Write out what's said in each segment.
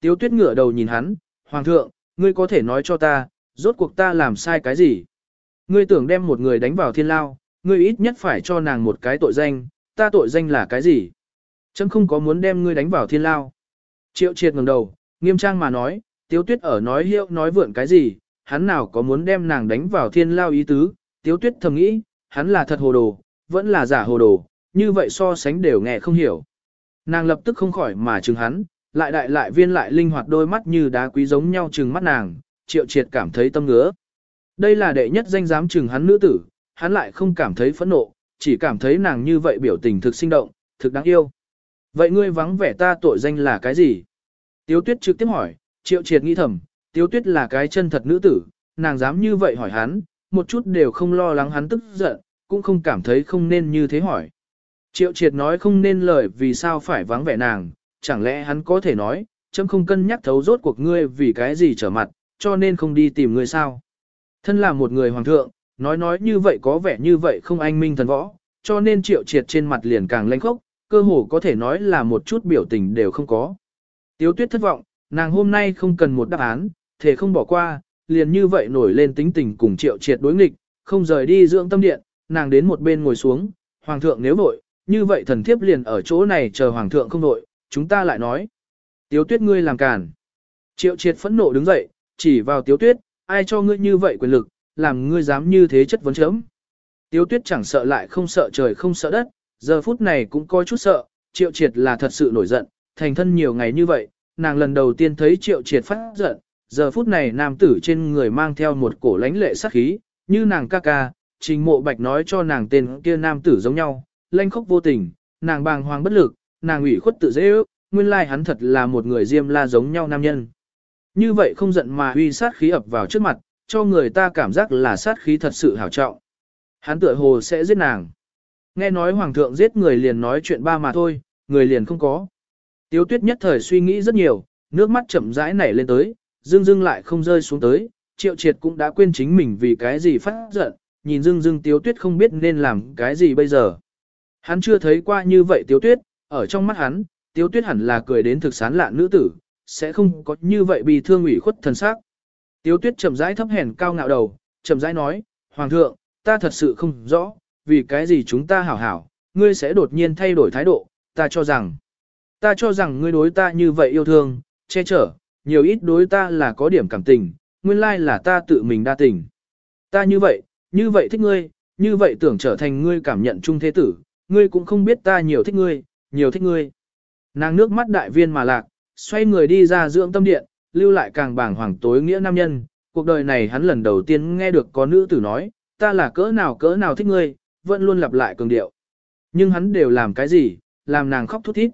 Tiếu tuyết ngửa đầu nhìn hắn, Hoàng thượng, ngươi có thể nói cho ta, rốt cuộc ta làm sai cái gì? Ngươi tưởng đem một người đánh vào thiên lao, ngươi ít nhất phải cho nàng một cái tội danh, ta tội danh là cái gì? Chấm không có muốn đem ngươi đánh vào thiên lao. Triệu triệt ngẩng đầu, nghiêm trang mà nói, tiếu tuyết ở nói hiệu nói vượn cái gì, hắn nào có muốn đem nàng đánh vào thiên lao ý tứ, tiếu tuyết thầm nghĩ, hắn là thật hồ đồ, vẫn là giả hồ đồ, như vậy so sánh đều nghe không hiểu. Nàng lập tức không khỏi mà chừng hắn, lại đại lại viên lại linh hoạt đôi mắt như đá quý giống nhau chừng mắt nàng, triệu triệt cảm thấy tâm ngứa. Đây là đệ nhất danh dám chừng hắn nữ tử, hắn lại không cảm thấy phẫn nộ, chỉ cảm thấy nàng như vậy biểu tình thực sinh động, thực đáng yêu. Vậy ngươi vắng vẻ ta tội danh là cái gì? Tiếu tuyết trực tiếp hỏi, triệu triệt nghĩ thầm, tiếu tuyết là cái chân thật nữ tử, nàng dám như vậy hỏi hắn, một chút đều không lo lắng hắn tức giận, cũng không cảm thấy không nên như thế hỏi. Triệu triệt nói không nên lời vì sao phải vắng vẻ nàng, chẳng lẽ hắn có thể nói, chấm không cân nhắc thấu rốt cuộc ngươi vì cái gì trở mặt, cho nên không đi tìm ngươi sao. Thân là một người hoàng thượng, nói nói như vậy có vẻ như vậy không anh minh thần võ, cho nên triệu triệt trên mặt liền càng lanh khốc, cơ hồ có thể nói là một chút biểu tình đều không có. Tiếu tuyết thất vọng, nàng hôm nay không cần một đáp án, thể không bỏ qua, liền như vậy nổi lên tính tình cùng triệu triệt đối nghịch, không rời đi dưỡng tâm điện, nàng đến một bên ngồi xuống, hoàng thượng nếu vội, như vậy thần thiếp liền ở chỗ này chờ hoàng thượng không vội, chúng ta lại nói. Tiếu tuyết ngươi làm càn. Triệu triệt phẫn nộ đứng dậy, chỉ vào tiếu tuyết, ai cho ngươi như vậy quyền lực, làm ngươi dám như thế chất vấn chấm. Tiếu tuyết chẳng sợ lại không sợ trời không sợ đất, giờ phút này cũng có chút sợ, triệu triệt là thật sự nổi giận, thành thân nhiều ngày như vậy, nàng lần đầu tiên thấy triệu triệt phát giận, giờ phút này nam tử trên người mang theo một cổ lãnh lệ sát khí, như nàng ca ca, trình mộ bạch nói cho nàng tên kia nam tử giống nhau, lanh khóc vô tình, nàng bàng hoàng bất lực, nàng ủy khuất tự dễ ước, nguyên lai hắn thật là một người diêm la giống nhau nam nhân. Như vậy không giận mà uy sát khí ập vào trước mặt, cho người ta cảm giác là sát khí thật sự hảo trọng. Hắn tựa hồ sẽ giết nàng. Nghe nói hoàng thượng giết người liền nói chuyện ba mà thôi, người liền không có. Tiếu tuyết nhất thời suy nghĩ rất nhiều, nước mắt chậm rãi nảy lên tới, dưng dưng lại không rơi xuống tới, triệu triệt cũng đã quên chính mình vì cái gì phát giận, nhìn dưng dưng tiếu tuyết không biết nên làm cái gì bây giờ. Hắn chưa thấy qua như vậy tiếu tuyết, ở trong mắt hắn, tiếu tuyết hẳn là cười đến thực sán lạ nữ tử, sẽ không có như vậy bị thương ủy khuất thần sắc. Tiếu tuyết chậm rãi thấp hèn cao ngạo đầu, chậm rãi nói, Hoàng thượng, ta thật sự không rõ, vì cái gì chúng ta hảo hảo, ngươi sẽ đột nhiên thay đổi thái độ, ta cho rằng, ta cho rằng ngươi đối ta như vậy yêu thương, che chở, nhiều ít đối ta là có điểm cảm tình, nguyên lai là ta tự mình đa tình. Ta như vậy, như vậy thích ngươi, như vậy tưởng trở thành ngươi cảm nhận chung thế tử, ngươi cũng không biết ta nhiều thích ngươi, nhiều thích ngươi. Nàng nước mắt đại viên mà lạc, xoay người đi ra dưỡng tâm điện, lưu lại càng bảng hoàng tối nghĩa nam nhân. Cuộc đời này hắn lần đầu tiên nghe được có nữ tử nói, ta là cỡ nào cỡ nào thích ngươi, vẫn luôn lặp lại cường điệu. Nhưng hắn đều làm cái gì, làm nàng khóc thút thít.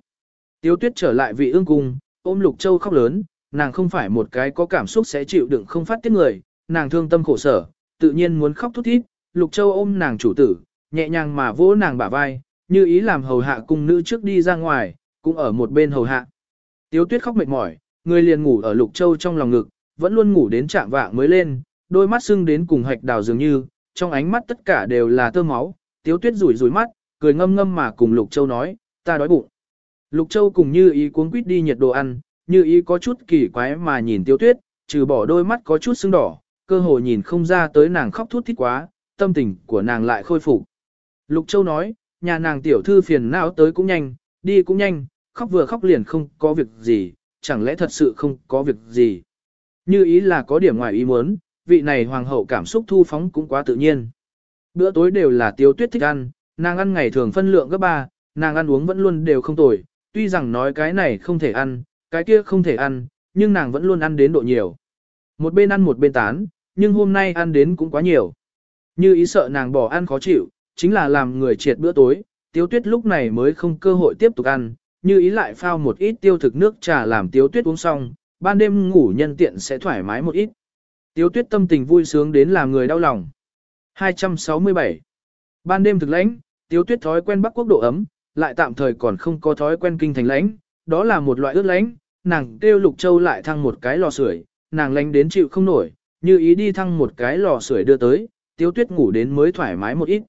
Tiếu tuyết trở lại vị ương cung, ôm Lục Châu khóc lớn, nàng không phải một cái có cảm xúc sẽ chịu đựng không phát tiết người, nàng thương tâm khổ sở, tự nhiên muốn khóc thút thít. Lục Châu ôm nàng chủ tử, nhẹ nhàng mà vỗ nàng bả vai, như ý làm hầu hạ cung nữ trước đi ra ngoài, cũng ở một bên hầu hạ. Tiếu tuyết khóc mệt mỏi, người liền ngủ ở Lục Châu trong lòng ngực, vẫn luôn ngủ đến trạng vạng mới lên, đôi mắt sưng đến cùng hạch đào dường như, trong ánh mắt tất cả đều là tơ máu, Tiếu tuyết rủi rủi mắt, cười ngâm ngâm mà cùng Lục Châu nói, ta đói bụng. Lục Châu cùng như ý cuốn quýt đi nhiệt đồ ăn, như ý có chút kỳ quái mà nhìn Tiếu tuyết, trừ bỏ đôi mắt có chút sưng đỏ, cơ hồ nhìn không ra tới nàng khóc thút thít quá, tâm tình của nàng lại khôi phục. Lục Châu nói, nhà nàng tiểu thư phiền não tới cũng nhanh, đi cũng nhanh, khóc vừa khóc liền không có việc gì, chẳng lẽ thật sự không có việc gì. Như ý là có điểm ngoài ý muốn, vị này hoàng hậu cảm xúc thu phóng cũng quá tự nhiên. Bữa tối đều là tiêu tuyết thích ăn, nàng ăn ngày thường phân lượng gấp ba, nàng ăn uống vẫn luôn đều không tồi, tuy rằng nói cái này không thể ăn, cái kia không thể ăn, nhưng nàng vẫn luôn ăn đến độ nhiều. Một bên ăn một bên tán, nhưng hôm nay ăn đến cũng quá nhiều. Như ý sợ nàng bỏ ăn khó chịu, chính là làm người triệt bữa tối, Tiếu Tuyết lúc này mới không cơ hội tiếp tục ăn, như ý lại phao một ít tiêu thực nước trà làm Tiếu Tuyết uống xong, ban đêm ngủ nhân tiện sẽ thoải mái một ít. Tiếu Tuyết tâm tình vui sướng đến làm người đau lòng. 267. Ban đêm thực lãnh, Tiếu Tuyết thói quen Bắc Quốc độ ấm, lại tạm thời còn không có thói quen kinh thành lãnh, đó là một loại ướt lãnh, nàng kêu Lục Châu lại thăng một cái lò sưởi, nàng lãnh đến chịu không nổi, như ý đi thăng một cái lò sưởi đưa tới, Tiếu Tuyết ngủ đến mới thoải mái một ít.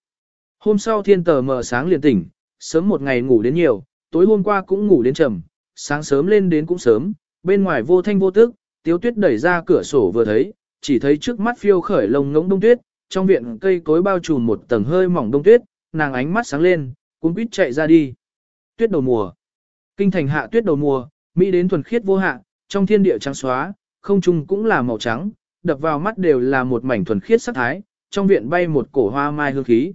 Hôm sau thiên tờ mờ sáng liền tỉnh, sớm một ngày ngủ đến nhiều, tối hôm qua cũng ngủ đến trầm, sáng sớm lên đến cũng sớm, Bên ngoài vô thanh vô tức, tiếu tuyết đẩy ra cửa sổ vừa thấy, chỉ thấy trước mắt phiêu khởi lông ngỗng đông tuyết, trong viện cây cối bao trùm một tầng hơi mỏng đông tuyết, nàng ánh mắt sáng lên, cũng quýt chạy ra đi. Tuyết đầu mùa. Kinh thành hạ tuyết đầu mùa, mỹ đến thuần khiết vô hạ, trong thiên địa trắng xóa, không trung cũng là màu trắng, đập vào mắt đều là một mảnh thuần khiết sắc thái, trong viện bay một cổ hoa mai hương khí.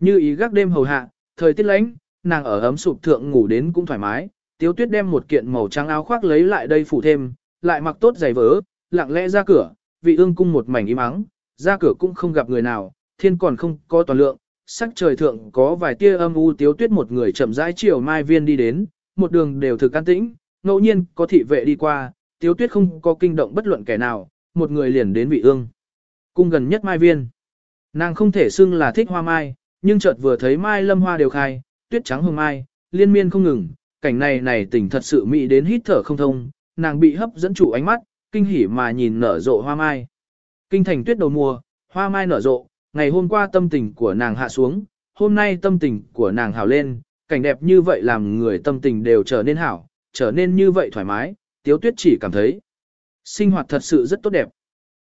Như ý gác đêm hầu hạ, thời tiết lạnh, nàng ở ấm sụp thượng ngủ đến cũng thoải mái, Tiếu Tuyết đem một kiện màu trắng áo khoác lấy lại đây phủ thêm, lại mặc tốt giày vớ, lặng lẽ ra cửa, vị ương cung một mảnh im ắng, ra cửa cũng không gặp người nào, thiên còn không có toàn lượng, sắc trời thượng có vài tia âm u Tiếu Tuyết một người chậm rãi chiều mai viên đi đến, một đường đều thực an tĩnh, ngẫu nhiên có thị vệ đi qua, Tiếu Tuyết không có kinh động bất luận kẻ nào, một người liền đến vị ương. Cung gần nhất mai viên. Nàng không thể xưng là thích hoa mai, nhưng chợt vừa thấy mai lâm hoa đều khai, tuyết trắng hương mai, liên miên không ngừng, cảnh này này tỉnh thật sự mỹ đến hít thở không thông, nàng bị hấp dẫn chủ ánh mắt, kinh hỉ mà nhìn nở rộ hoa mai. Kinh thành tuyết đầu mùa, hoa mai nở rộ, ngày hôm qua tâm tình của nàng hạ xuống, hôm nay tâm tình của nàng hảo lên, cảnh đẹp như vậy làm người tâm tình đều trở nên hảo, trở nên như vậy thoải mái, tiếu tuyết chỉ cảm thấy sinh hoạt thật sự rất tốt đẹp.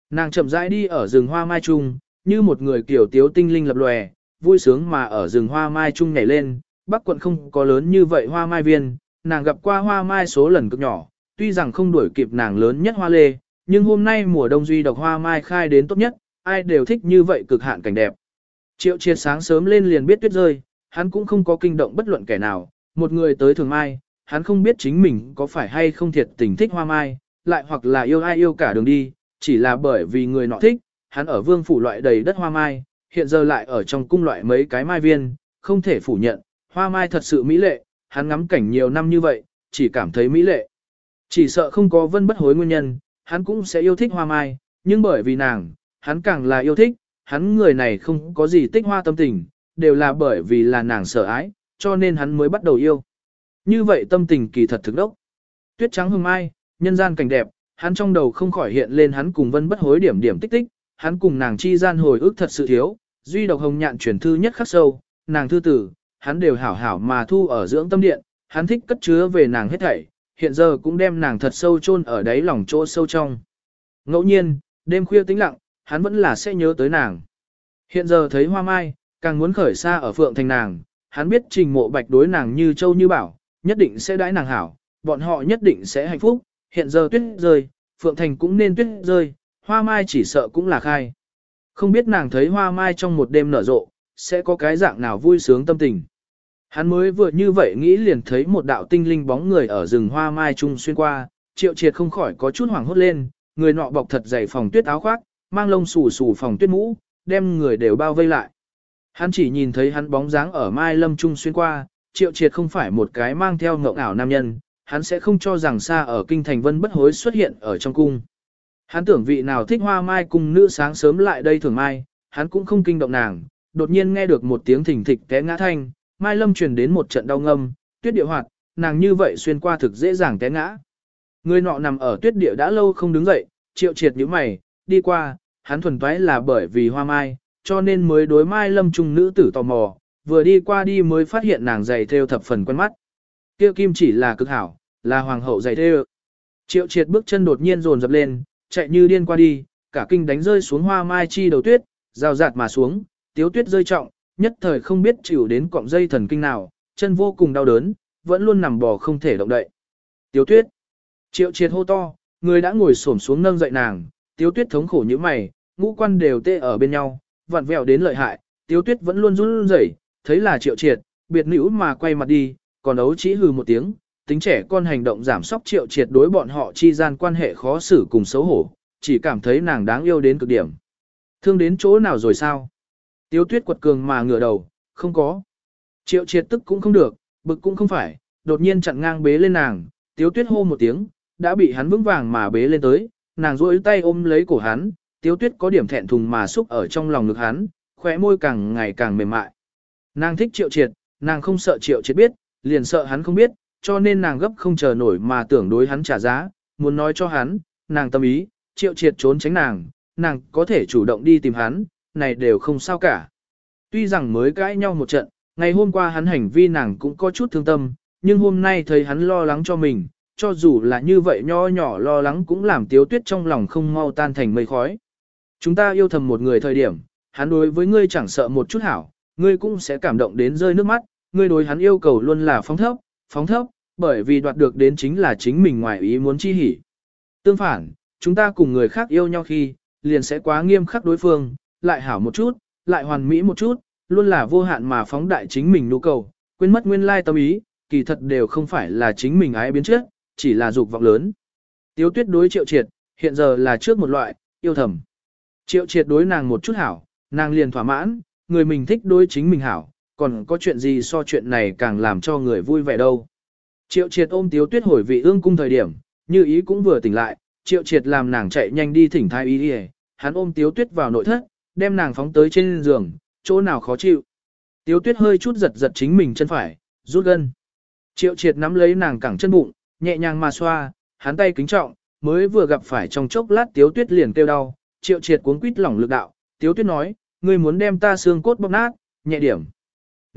Nàng chậm rãi đi ở rừng hoa mai trung, như một người kiểu tiếu tinh linh lập lòe, vui sướng mà ở rừng hoa mai trung nhảy lên, Bắc quận không có lớn như vậy hoa mai viên, nàng gặp qua hoa mai số lần cực nhỏ, tuy rằng không đuổi kịp nàng lớn nhất hoa lê, nhưng hôm nay mùa đông duy độc hoa mai khai đến tốt nhất, ai đều thích như vậy cực hạn cảnh đẹp. Triệu triệt sáng sớm lên liền biết tuyết rơi, hắn cũng không có kinh động bất luận kẻ nào, một người tới thường mai, hắn không biết chính mình có phải hay không thiệt tình thích hoa mai, lại hoặc là yêu ai yêu cả đường đi, chỉ là bởi vì người nọ thích, hắn ở vương phủ loại đầy đất hoa mai, hiện giờ lại ở trong cung loại mấy cái mai viên, không thể phủ nhận, hoa mai thật sự mỹ lệ, hắn ngắm cảnh nhiều năm như vậy, chỉ cảm thấy mỹ lệ. Chỉ sợ không có vân bất hối nguyên nhân, hắn cũng sẽ yêu thích hoa mai, nhưng bởi vì nàng, hắn càng là yêu thích, hắn người này không có gì tích hoa tâm tình, đều là bởi vì là nàng sợ ái, cho nên hắn mới bắt đầu yêu. Như vậy tâm tình kỳ thật thực đốc. Tuyết trắng hương mai, nhân gian cảnh đẹp, hắn trong đầu không khỏi hiện lên hắn cùng vân bất hối điểm điểm tích tích, hắn cùng nàng chi gian hồi ức thật sự thiếu, duy độc hồng nhạn chuyển thư nhất khắc sâu, nàng thư tử, hắn đều hảo hảo mà thu ở dưỡng tâm điện, hắn thích cất chứa về nàng hết thảy, hiện giờ cũng đem nàng thật sâu chôn ở đáy lòng chỗ sâu trong. Ngẫu nhiên, đêm khuya tĩnh lặng, hắn vẫn là sẽ nhớ tới nàng. Hiện giờ thấy hoa mai, càng muốn khởi xa ở phượng thành nàng, hắn biết trình mộ bạch đối nàng như châu như bảo, nhất định sẽ đãi nàng hảo, bọn họ nhất định sẽ hạnh phúc, hiện giờ tuyết rơi, phượng thành cũng nên tuyết rơi, hoa mai chỉ sợ cũng là khai. Không biết nàng thấy hoa mai trong một đêm nở rộ, sẽ có cái dạng nào vui sướng tâm tình. Hắn mới vừa như vậy nghĩ liền thấy một đạo tinh linh bóng người ở rừng hoa mai trung xuyên qua, triệu triệt không khỏi có chút hoảng hốt lên, người nọ bọc thật dày phòng tuyết áo khoác, mang lông xù xù phòng tuyết mũ, đem người đều bao vây lại. Hắn chỉ nhìn thấy hắn bóng dáng ở mai lâm trung xuyên qua, triệu triệt không phải một cái mang theo ngộng ảo nam nhân, hắn sẽ không cho rằng xa ở kinh thành vân bất hối xuất hiện ở trong cung. Hắn tưởng vị nào thích hoa mai cùng nữ sáng sớm lại đây thường mai, hắn cũng không kinh động nàng, đột nhiên nghe được một tiếng thình thịch té ngã thanh, Mai Lâm truyền đến một trận đau ngâm, tuyết địa hoạt, nàng như vậy xuyên qua thực dễ dàng té ngã. Người nọ nằm ở tuyết địa đã lâu không đứng dậy, triệu triệt như mày, đi qua, hắn thuần toái là bởi vì hoa mai, cho nên mới đối Mai Lâm trung nữ tử tò mò, vừa đi qua đi mới phát hiện nàng giày theo thập phần quen mắt. Kia kim chỉ là cực hảo, là hoàng hậu giày theo. Triệu triệt bước chân đột nhiên dồn dập lên, chạy như điên qua đi, cả kinh đánh rơi xuống hoa mai chi đầu tuyết, rào rạt mà xuống, tiếu tuyết rơi trọng, nhất thời không biết chịu đến cọng dây thần kinh nào, chân vô cùng đau đớn, vẫn luôn nằm bò không thể động đậy. Tiếu tuyết. Triệu triệt hô to, người đã ngồi xổm xuống nâng dậy nàng, tiếu tuyết thống khổ như mày, ngũ quan đều tê ở bên nhau, vặn vẹo đến lợi hại, tiếu tuyết vẫn luôn run rẩy, thấy là triệu triệt, biệt nữ mà quay mặt đi, còn ấu chỉ hừ một tiếng, tính trẻ con hành động giảm sóc triệu triệt đối bọn họ chi gian quan hệ khó xử cùng xấu hổ, chỉ cảm thấy nàng đáng yêu đến cực điểm. Thương đến chỗ nào rồi sao? Tiếu tuyết quật cường mà ngửa đầu, không có. Triệu triệt tức cũng không được, bực cũng không phải, đột nhiên chặn ngang bế lên nàng, tiếu tuyết hô một tiếng, đã bị hắn vững vàng mà bế lên tới, nàng duỗi tay ôm lấy cổ hắn, tiếu tuyết có điểm thẹn thùng mà xúc ở trong lòng ngực hắn, khóe môi càng ngày càng mềm mại. Nàng thích triệu triệt, nàng không sợ triệu triệt biết, liền sợ hắn không biết, cho nên nàng gấp không chờ nổi mà tưởng đối hắn trả giá, muốn nói cho hắn, nàng tâm ý, triệu triệt trốn tránh nàng, nàng có thể chủ động đi tìm hắn, này đều không sao cả. Tuy rằng mới cãi nhau một trận, ngày hôm qua hắn hành vi nàng cũng có chút thương tâm, nhưng hôm nay thấy hắn lo lắng cho mình, cho dù là như vậy nho nhỏ lo lắng cũng làm tiếu tuyết trong lòng không mau tan thành mây khói. Chúng ta yêu thầm một người thời điểm, hắn đối với ngươi chẳng sợ một chút hảo, ngươi cũng sẽ cảm động đến rơi nước mắt, ngươi đối hắn yêu cầu luôn là phóng thấp, phóng thấp, bởi vì đoạt được đến chính là chính mình ngoài ý muốn chi hỉ. Tương phản, chúng ta cùng người khác yêu nhau khi, liền sẽ quá nghiêm khắc đối phương, lại hảo một chút, lại hoàn mỹ một chút, luôn là vô hạn mà phóng đại chính mình nhu cầu, quên mất nguyên lai tâm ý, kỳ thật đều không phải là chính mình ái biến trước, chỉ là dục vọng lớn. Tiếu tuyết đối triệu triệt, hiện giờ là trước một loại, yêu thầm. Triệu triệt đối nàng một chút hảo, nàng liền thỏa mãn, người mình thích đối chính mình hảo, còn có chuyện gì so chuyện này càng làm cho người vui vẻ đâu. Triệu triệt ôm tiếu tuyết hồi vị ương cung thời điểm, như ý cũng vừa tỉnh lại, triệu triệt làm nàng chạy nhanh đi thỉnh thai ý đi hắn ôm tiếu tuyết vào nội thất, đem nàng phóng tới trên giường, chỗ nào khó chịu. Tiếu tuyết hơi chút giật giật chính mình chân phải, rút gân. Triệu triệt nắm lấy nàng cẳng chân bụng, nhẹ nhàng mà xoa, hắn tay kính trọng, mới vừa gặp phải trong chốc lát tiếu tuyết liền kêu đau, triệu triệt cuốn quýt lỏng lực đạo, tiếu tuyết nói, ngươi muốn đem ta xương cốt bóc nát, nhẹ điểm.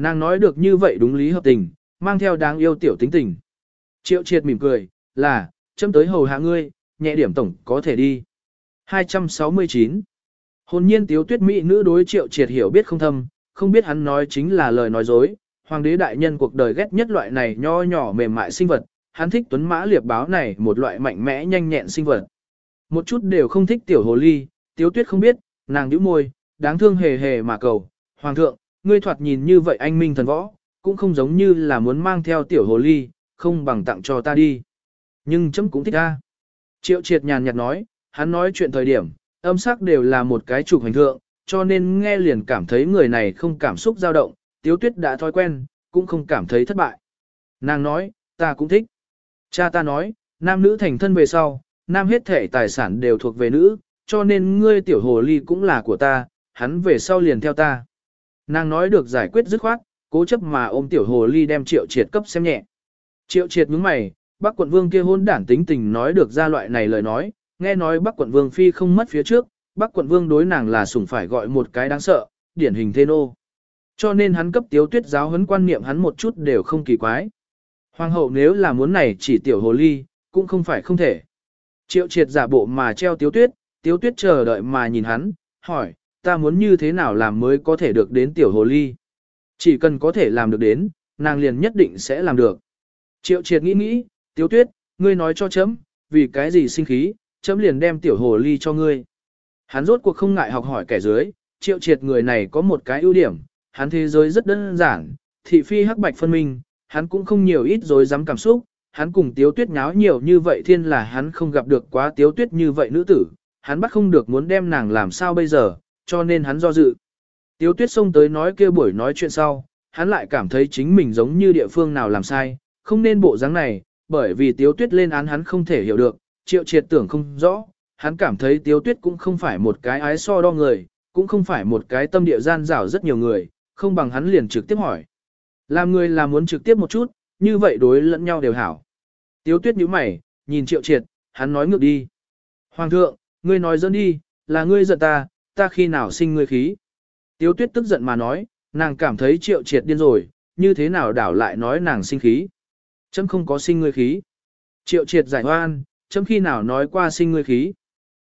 Nàng nói được như vậy đúng lý hợp tình, mang theo đáng yêu tiểu tính tình. Triệu triệt mỉm cười, là, châm tới hầu hạ ngươi, nhẹ điểm tổng có thể đi. 269. Hồn nhiên tiếu tuyết mỹ nữ đối triệu triệt hiểu biết không thâm, không biết hắn nói chính là lời nói dối. Hoàng đế đại nhân cuộc đời ghét nhất loại này nho nhỏ mềm mại sinh vật, hắn thích tuấn mã liệp báo này một loại mạnh mẽ nhanh nhẹn sinh vật. Một chút đều không thích tiểu hồ ly, tiếu tuyết không biết, nàng nhíu môi, đáng thương hề hề mà cầu. Hoàng thượng, ngươi thoạt nhìn như vậy anh minh thần võ, cũng không giống như là muốn mang theo tiểu hồ ly, không bằng tặng cho ta đi. Nhưng chấm cũng thích ta. Triệu triệt nhàn nhạt nói, hắn nói chuyện thời điểm, âm sắc đều là một cái trục hành thượng, cho nên nghe liền cảm thấy người này không cảm xúc dao động, tiếu tuyết đã thói quen, cũng không cảm thấy thất bại. Nàng nói, ta cũng thích. Cha ta nói, nam nữ thành thân về sau, nam hết thể tài sản đều thuộc về nữ, cho nên ngươi tiểu hồ ly cũng là của ta, hắn về sau liền theo ta. Nàng nói được giải quyết dứt khoát, cố chấp mà ôm tiểu hồ ly đem triệu triệt cấp xem nhẹ. Triệu triệt nhướng mày, bác quận vương kia hôn đản tính tình nói được ra loại này lời nói, nghe nói bác quận vương phi không mất phía trước, bác quận vương đối nàng là sủng phải gọi một cái đáng sợ, điển hình thê nô. Cho nên hắn cấp tiếu tuyết giáo huấn quan niệm hắn một chút đều không kỳ quái. Hoàng hậu nếu là muốn này chỉ tiểu hồ ly, cũng không phải không thể. Triệu triệt giả bộ mà treo tiếu tuyết, tiếu tuyết chờ đợi mà nhìn hắn, hỏi, ta muốn như thế nào làm mới có thể được đến tiểu hồ ly. Chỉ cần có thể làm được đến, nàng liền nhất định sẽ làm được. Triệu triệt nghĩ nghĩ, tiếu tuyết, ngươi nói cho chấm, vì cái gì sinh khí, chấm liền đem tiểu hồ ly cho ngươi. Hắn rốt cuộc không ngại học hỏi kẻ dưới, triệu triệt người này có một cái ưu điểm, hắn thế giới rất đơn giản, thị phi hắc bạch phân minh, hắn cũng không nhiều ít dối dám cảm xúc, hắn cùng tiếu tuyết nháo nhiều như vậy thiên là hắn không gặp được quá tiếu tuyết như vậy nữ tử, hắn bắt không được muốn đem nàng làm sao bây giờ, cho nên hắn do dự. Tiếu tuyết xông tới nói kia buổi nói chuyện sau, hắn lại cảm thấy chính mình giống như địa phương nào làm sai, không nên bộ dáng này, bởi vì tiếu tuyết lên án hắn không thể hiểu được, triệu triệt tưởng không rõ, hắn cảm thấy tiếu tuyết cũng không phải một cái ái so đo người, cũng không phải một cái tâm địa gian rảo rất nhiều người, không bằng hắn liền trực tiếp hỏi. Làm người là muốn trực tiếp một chút, như vậy đối lẫn nhau đều hảo. Tiếu tuyết nhíu mày, nhìn triệu triệt, hắn nói ngược đi. Hoàng thượng, ngươi nói dẫn đi, là ngươi giận ta, ta khi nào sinh ngươi khí. Tiếu tuyết tức giận mà nói, nàng cảm thấy triệu triệt điên rồi, như thế nào đảo lại nói nàng sinh khí. Chấm không có sinh ngươi khí. Triệu triệt giải oan, chấm khi nào nói qua sinh ngươi khí.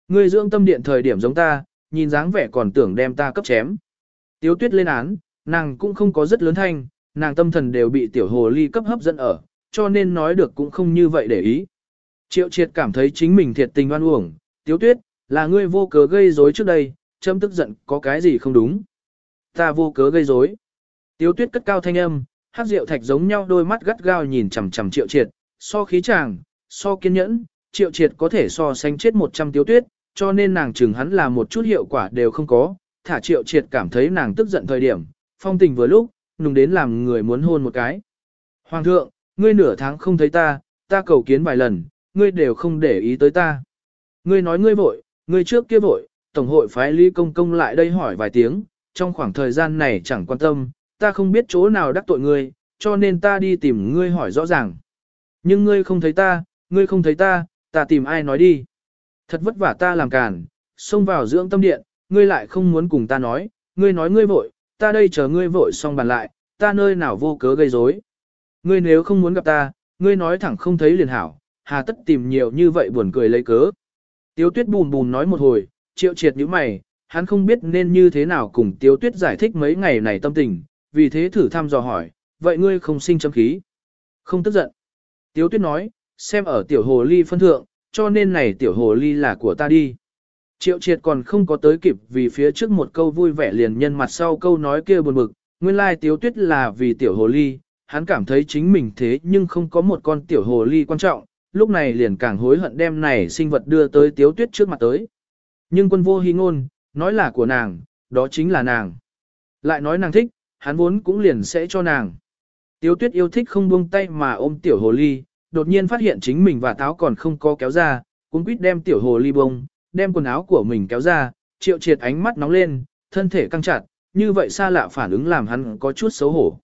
Ngươi dưỡng tâm điện thời điểm giống ta, nhìn dáng vẻ còn tưởng đem ta cấp chém. Tiếu tuyết lên án, nàng cũng không có rất lớn thanh, nàng tâm thần đều bị tiểu hồ ly cấp hấp dẫn ở, cho nên nói được cũng không như vậy để ý. Triệu triệt cảm thấy chính mình thiệt tình oan uổng, tiếu tuyết, là ngươi vô cớ gây rối trước đây, châm tức giận có cái gì không đúng. Ta vô cớ gây rối. Tiếu tuyết cất cao thanh âm, hát rượu thạch giống nhau đôi mắt gắt gao nhìn chằm chằm triệu triệt, so khí chàng, so kiên nhẫn, triệu triệt có thể so sánh chết 100 tiếu tuyết, cho nên nàng chừng hắn là một chút hiệu quả đều không có, thả triệu triệt cảm thấy nàng tức giận thời điểm, phong tình vừa lúc, nùng đến làm người muốn hôn một cái. Hoàng thượng, ngươi nửa tháng không thấy ta, ta cầu kiến vài lần, ngươi đều không để ý tới ta. Ngươi nói ngươi vội, ngươi trước kia vội, Tổng hội phái Lý Công Công lại đây hỏi vài tiếng, trong khoảng thời gian này chẳng quan tâm, ta không biết chỗ nào đắc tội ngươi, cho nên ta đi tìm ngươi hỏi rõ ràng. Nhưng ngươi không thấy ta, ngươi không thấy ta, ta tìm ai nói đi. Thật vất vả ta làm càn, xông vào dưỡng tâm điện, ngươi lại không muốn cùng ta nói, ngươi nói ngươi vội, ta đây chờ ngươi vội xong bàn lại, ta nơi nào vô cớ gây rối. Ngươi nếu không muốn gặp ta, ngươi nói thẳng không thấy liền hảo, hà tất tìm nhiều như vậy buồn cười lấy cớ. Tiếu tuyết bùn bùn nói một hồi, triệu triệt như mày, hắn không biết nên như thế nào cùng tiếu tuyết giải thích mấy ngày này tâm tình, vì thế thử thăm dò hỏi, vậy ngươi không sinh châm khí. Không tức giận. Tiếu tuyết nói, xem ở tiểu hồ ly phân thượng, cho nên này tiểu hồ ly là của ta đi. Triệu triệt còn không có tới kịp vì phía trước một câu vui vẻ liền nhân mặt sau câu nói kia buồn bực, nguyên lai tiếu tuyết là vì tiểu hồ ly, hắn cảm thấy chính mình thế nhưng không có một con tiểu hồ ly quan trọng, lúc này liền càng hối hận đem này sinh vật đưa tới tiếu tuyết trước mặt tới. Nhưng quân vô hy ngôn, nói là của nàng, đó chính là nàng. Lại nói nàng thích, hắn vốn cũng liền sẽ cho nàng. Tiếu tuyết yêu thích không buông tay mà ôm tiểu hồ ly, đột nhiên phát hiện chính mình và táo còn không có kéo ra, cũng quýt đem tiểu hồ ly bông, đem quần áo của mình kéo ra, triệu triệt ánh mắt nóng lên, thân thể căng chặt, như vậy xa lạ phản ứng làm hắn có chút xấu hổ.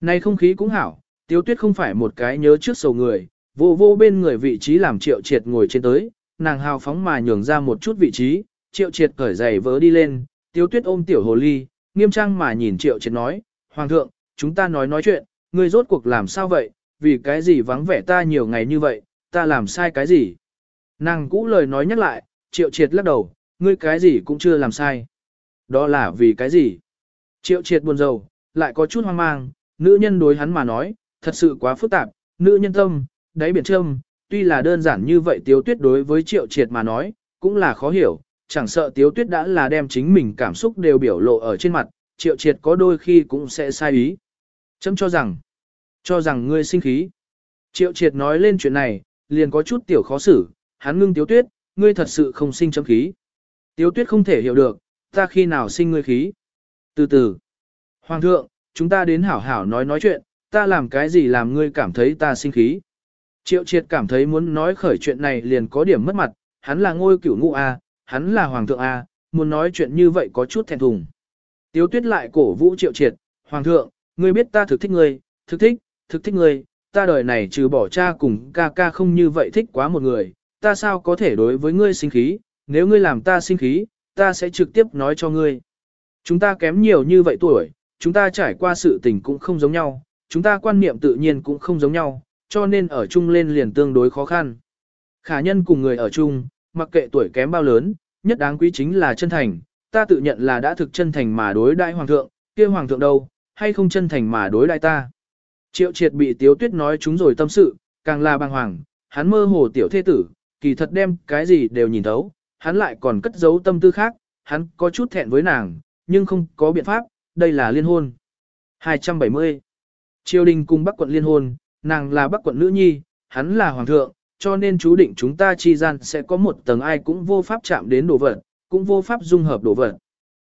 Này không khí cũng hảo, tiếu tuyết không phải một cái nhớ trước sầu người, vô vô bên người vị trí làm triệu triệt ngồi trên tới, nàng hào phóng mà nhường ra một chút vị trí, triệu triệt cởi giày vớ đi lên, tiếu tuyết ôm tiểu hồ ly, nghiêm trang mà nhìn triệu triệt nói, Hoàng thượng, chúng ta nói nói chuyện, ngươi rốt cuộc làm sao vậy, vì cái gì vắng vẻ ta nhiều ngày như vậy, ta làm sai cái gì. Nàng cũ lời nói nhắc lại, triệu triệt lắc đầu, ngươi cái gì cũng chưa làm sai. Đó là vì cái gì? Triệu triệt buồn rầu, lại có chút hoang mang, nữ nhân đối hắn mà nói, thật sự quá phức tạp, nữ nhân tâm, đáy biển trâm, tuy là đơn giản như vậy tiếu tuyết đối với triệu triệt mà nói, cũng là khó hiểu, chẳng sợ tiếu tuyết đã là đem chính mình cảm xúc đều biểu lộ ở trên mặt, triệu triệt có đôi khi cũng sẽ sai ý. Chấm cho rằng, cho rằng ngươi sinh khí. Triệu triệt nói lên chuyện này, liền có chút tiểu khó xử, hắn ngưng tiếu tuyết, ngươi thật sự không sinh chấm khí. Tiếu tuyết không thể hiểu được, ta khi nào sinh ngươi khí. Từ từ, Hoàng thượng, chúng ta đến hảo hảo nói nói chuyện, ta làm cái gì làm ngươi cảm thấy ta sinh khí. Triệu triệt cảm thấy muốn nói khởi chuyện này liền có điểm mất mặt, hắn là ngôi cửu ngũ A, hắn là hoàng thượng A, muốn nói chuyện như vậy có chút thẹn thùng. Tiếu tuyết lại cổ vũ triệu triệt, hoàng thượng, ngươi biết ta thực thích ngươi, thực thích, thực thích ngươi, ta đời này trừ bỏ cha cùng ca ca không như vậy thích quá một người, ta sao có thể đối với ngươi sinh khí, nếu ngươi làm ta sinh khí, ta sẽ trực tiếp nói cho ngươi. Chúng ta kém nhiều như vậy tuổi, chúng ta trải qua sự tình cũng không giống nhau, chúng ta quan niệm tự nhiên cũng không giống nhau, cho nên ở chung lên liền tương đối khó khăn. Khả nhân cùng người ở chung, mặc kệ tuổi kém bao lớn, nhất đáng quý chính là chân thành, ta tự nhận là đã thực chân thành mà đối đại hoàng thượng, kia hoàng thượng đâu, hay không chân thành mà đối đại ta. Triệu triệt bị tiếu tuyết nói chúng rồi tâm sự, càng là bàng hoàng, hắn mơ hồ tiểu thế tử, kỳ thật đem cái gì đều nhìn thấu, hắn lại còn cất giấu tâm tư khác, hắn có chút thẹn với nàng, nhưng không có biện pháp, đây là liên hôn. 270. Triều đình cùng Bắc quận liên hôn, nàng là Bắc quận nữ nhi, hắn là hoàng thượng, cho nên chú định chúng ta chi gian sẽ có một tầng ai cũng vô pháp chạm đến đồ vật, cũng vô pháp dung hợp đồ vật.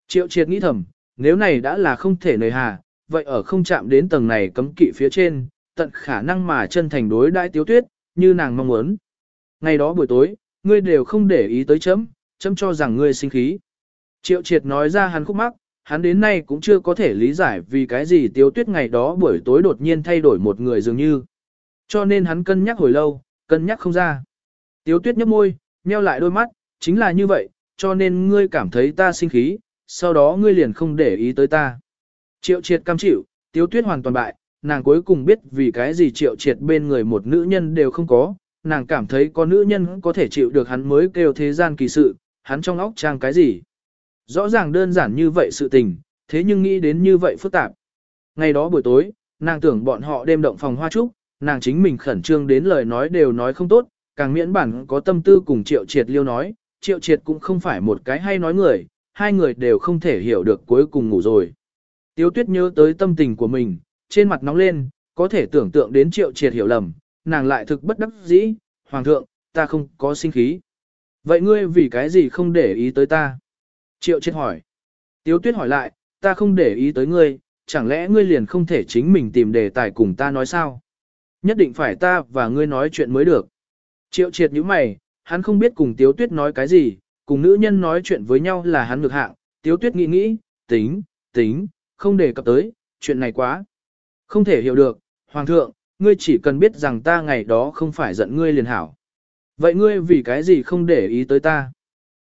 Triệu triệt nghĩ thầm, nếu này đã là không thể nời hà, vậy ở không chạm đến tầng này cấm kỵ phía trên, tận khả năng mà chân thành đối đãi tiếu tuyết, như nàng mong muốn. Ngày đó buổi tối, ngươi đều không để ý tới chấm, chấm cho rằng ngươi sinh khí. Triệu triệt nói ra hắn khúc mắc, hắn đến nay cũng chưa có thể lý giải vì cái gì tiếu tuyết ngày đó buổi tối đột nhiên thay đổi một người dường như. Cho nên hắn cân nhắc hồi lâu, cân nhắc không ra. Tiếu tuyết nhấp môi, nheo lại đôi mắt, chính là như vậy, cho nên ngươi cảm thấy ta sinh khí, sau đó ngươi liền không để ý tới ta. Triệu triệt cam chịu, tiếu tuyết hoàn toàn bại, nàng cuối cùng biết vì cái gì triệu triệt bên người một nữ nhân đều không có, nàng cảm thấy có nữ nhân có thể chịu được hắn mới kêu thế gian kỳ sự, hắn trong óc trang cái gì. Rõ ràng đơn giản như vậy sự tình, thế nhưng nghĩ đến như vậy phức tạp. Ngày đó buổi tối, nàng tưởng bọn họ đêm động phòng hoa trúc, nàng chính mình khẩn trương đến lời nói đều nói không tốt, càng miễn bản có tâm tư cùng triệu triệt liêu nói, triệu triệt cũng không phải một cái hay nói người, hai người đều không thể hiểu được cuối cùng ngủ rồi. Tiếu tuyết nhớ tới tâm tình của mình, trên mặt nóng lên, có thể tưởng tượng đến triệu triệt hiểu lầm, nàng lại thực bất đắc dĩ, hoàng thượng, ta không có sinh khí. Vậy ngươi vì cái gì không để ý tới ta? Triệu triệt hỏi. Tiếu tuyết hỏi lại, ta không để ý tới ngươi, chẳng lẽ ngươi liền không thể chính mình tìm đề tài cùng ta nói sao? Nhất định phải ta và ngươi nói chuyện mới được. Triệu triệt như mày, hắn không biết cùng tiếu tuyết nói cái gì, cùng nữ nhân nói chuyện với nhau là hắn ngược hạng, tiếu tuyết nghĩ nghĩ, tính, tính, không để cập tới, chuyện này quá. Không thể hiểu được, Hoàng thượng, ngươi chỉ cần biết rằng ta ngày đó không phải giận ngươi liền hảo. Vậy ngươi vì cái gì không để ý tới ta?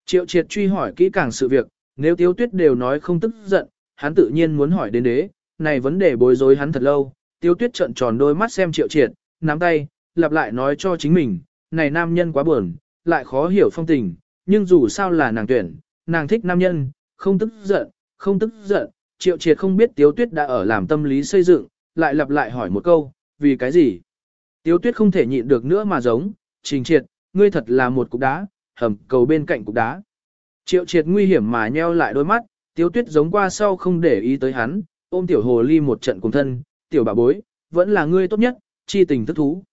Triệu triệt truy hỏi kỹ càng sự việc, nếu tiếu tuyết đều nói không tức giận, hắn tự nhiên muốn hỏi đến đế, này vấn đề bối rối hắn thật lâu, tiếu tuyết trợn tròn đôi mắt xem triệu triệt, nắm tay, lặp lại nói cho chính mình, này nam nhân quá buồn, lại khó hiểu phong tình, nhưng dù sao là nàng tuyển, nàng thích nam nhân, không tức giận, không tức giận, triệu triệt không biết tiếu tuyết đã ở làm tâm lý xây dựng, lại lặp lại hỏi một câu, vì cái gì? Tiếu tuyết không thể nhịn được nữa mà giống, trình triệt, ngươi thật là một cục đá, hầm cầu bên cạnh cục đá. Triệu triệt nguy hiểm mà nheo lại đôi mắt, tiếu tuyết giống qua sau không để ý tới hắn, ôm tiểu hồ ly một trận cùng thân, tiểu bà bối, vẫn là ngươi tốt nhất, chi tình thức thú.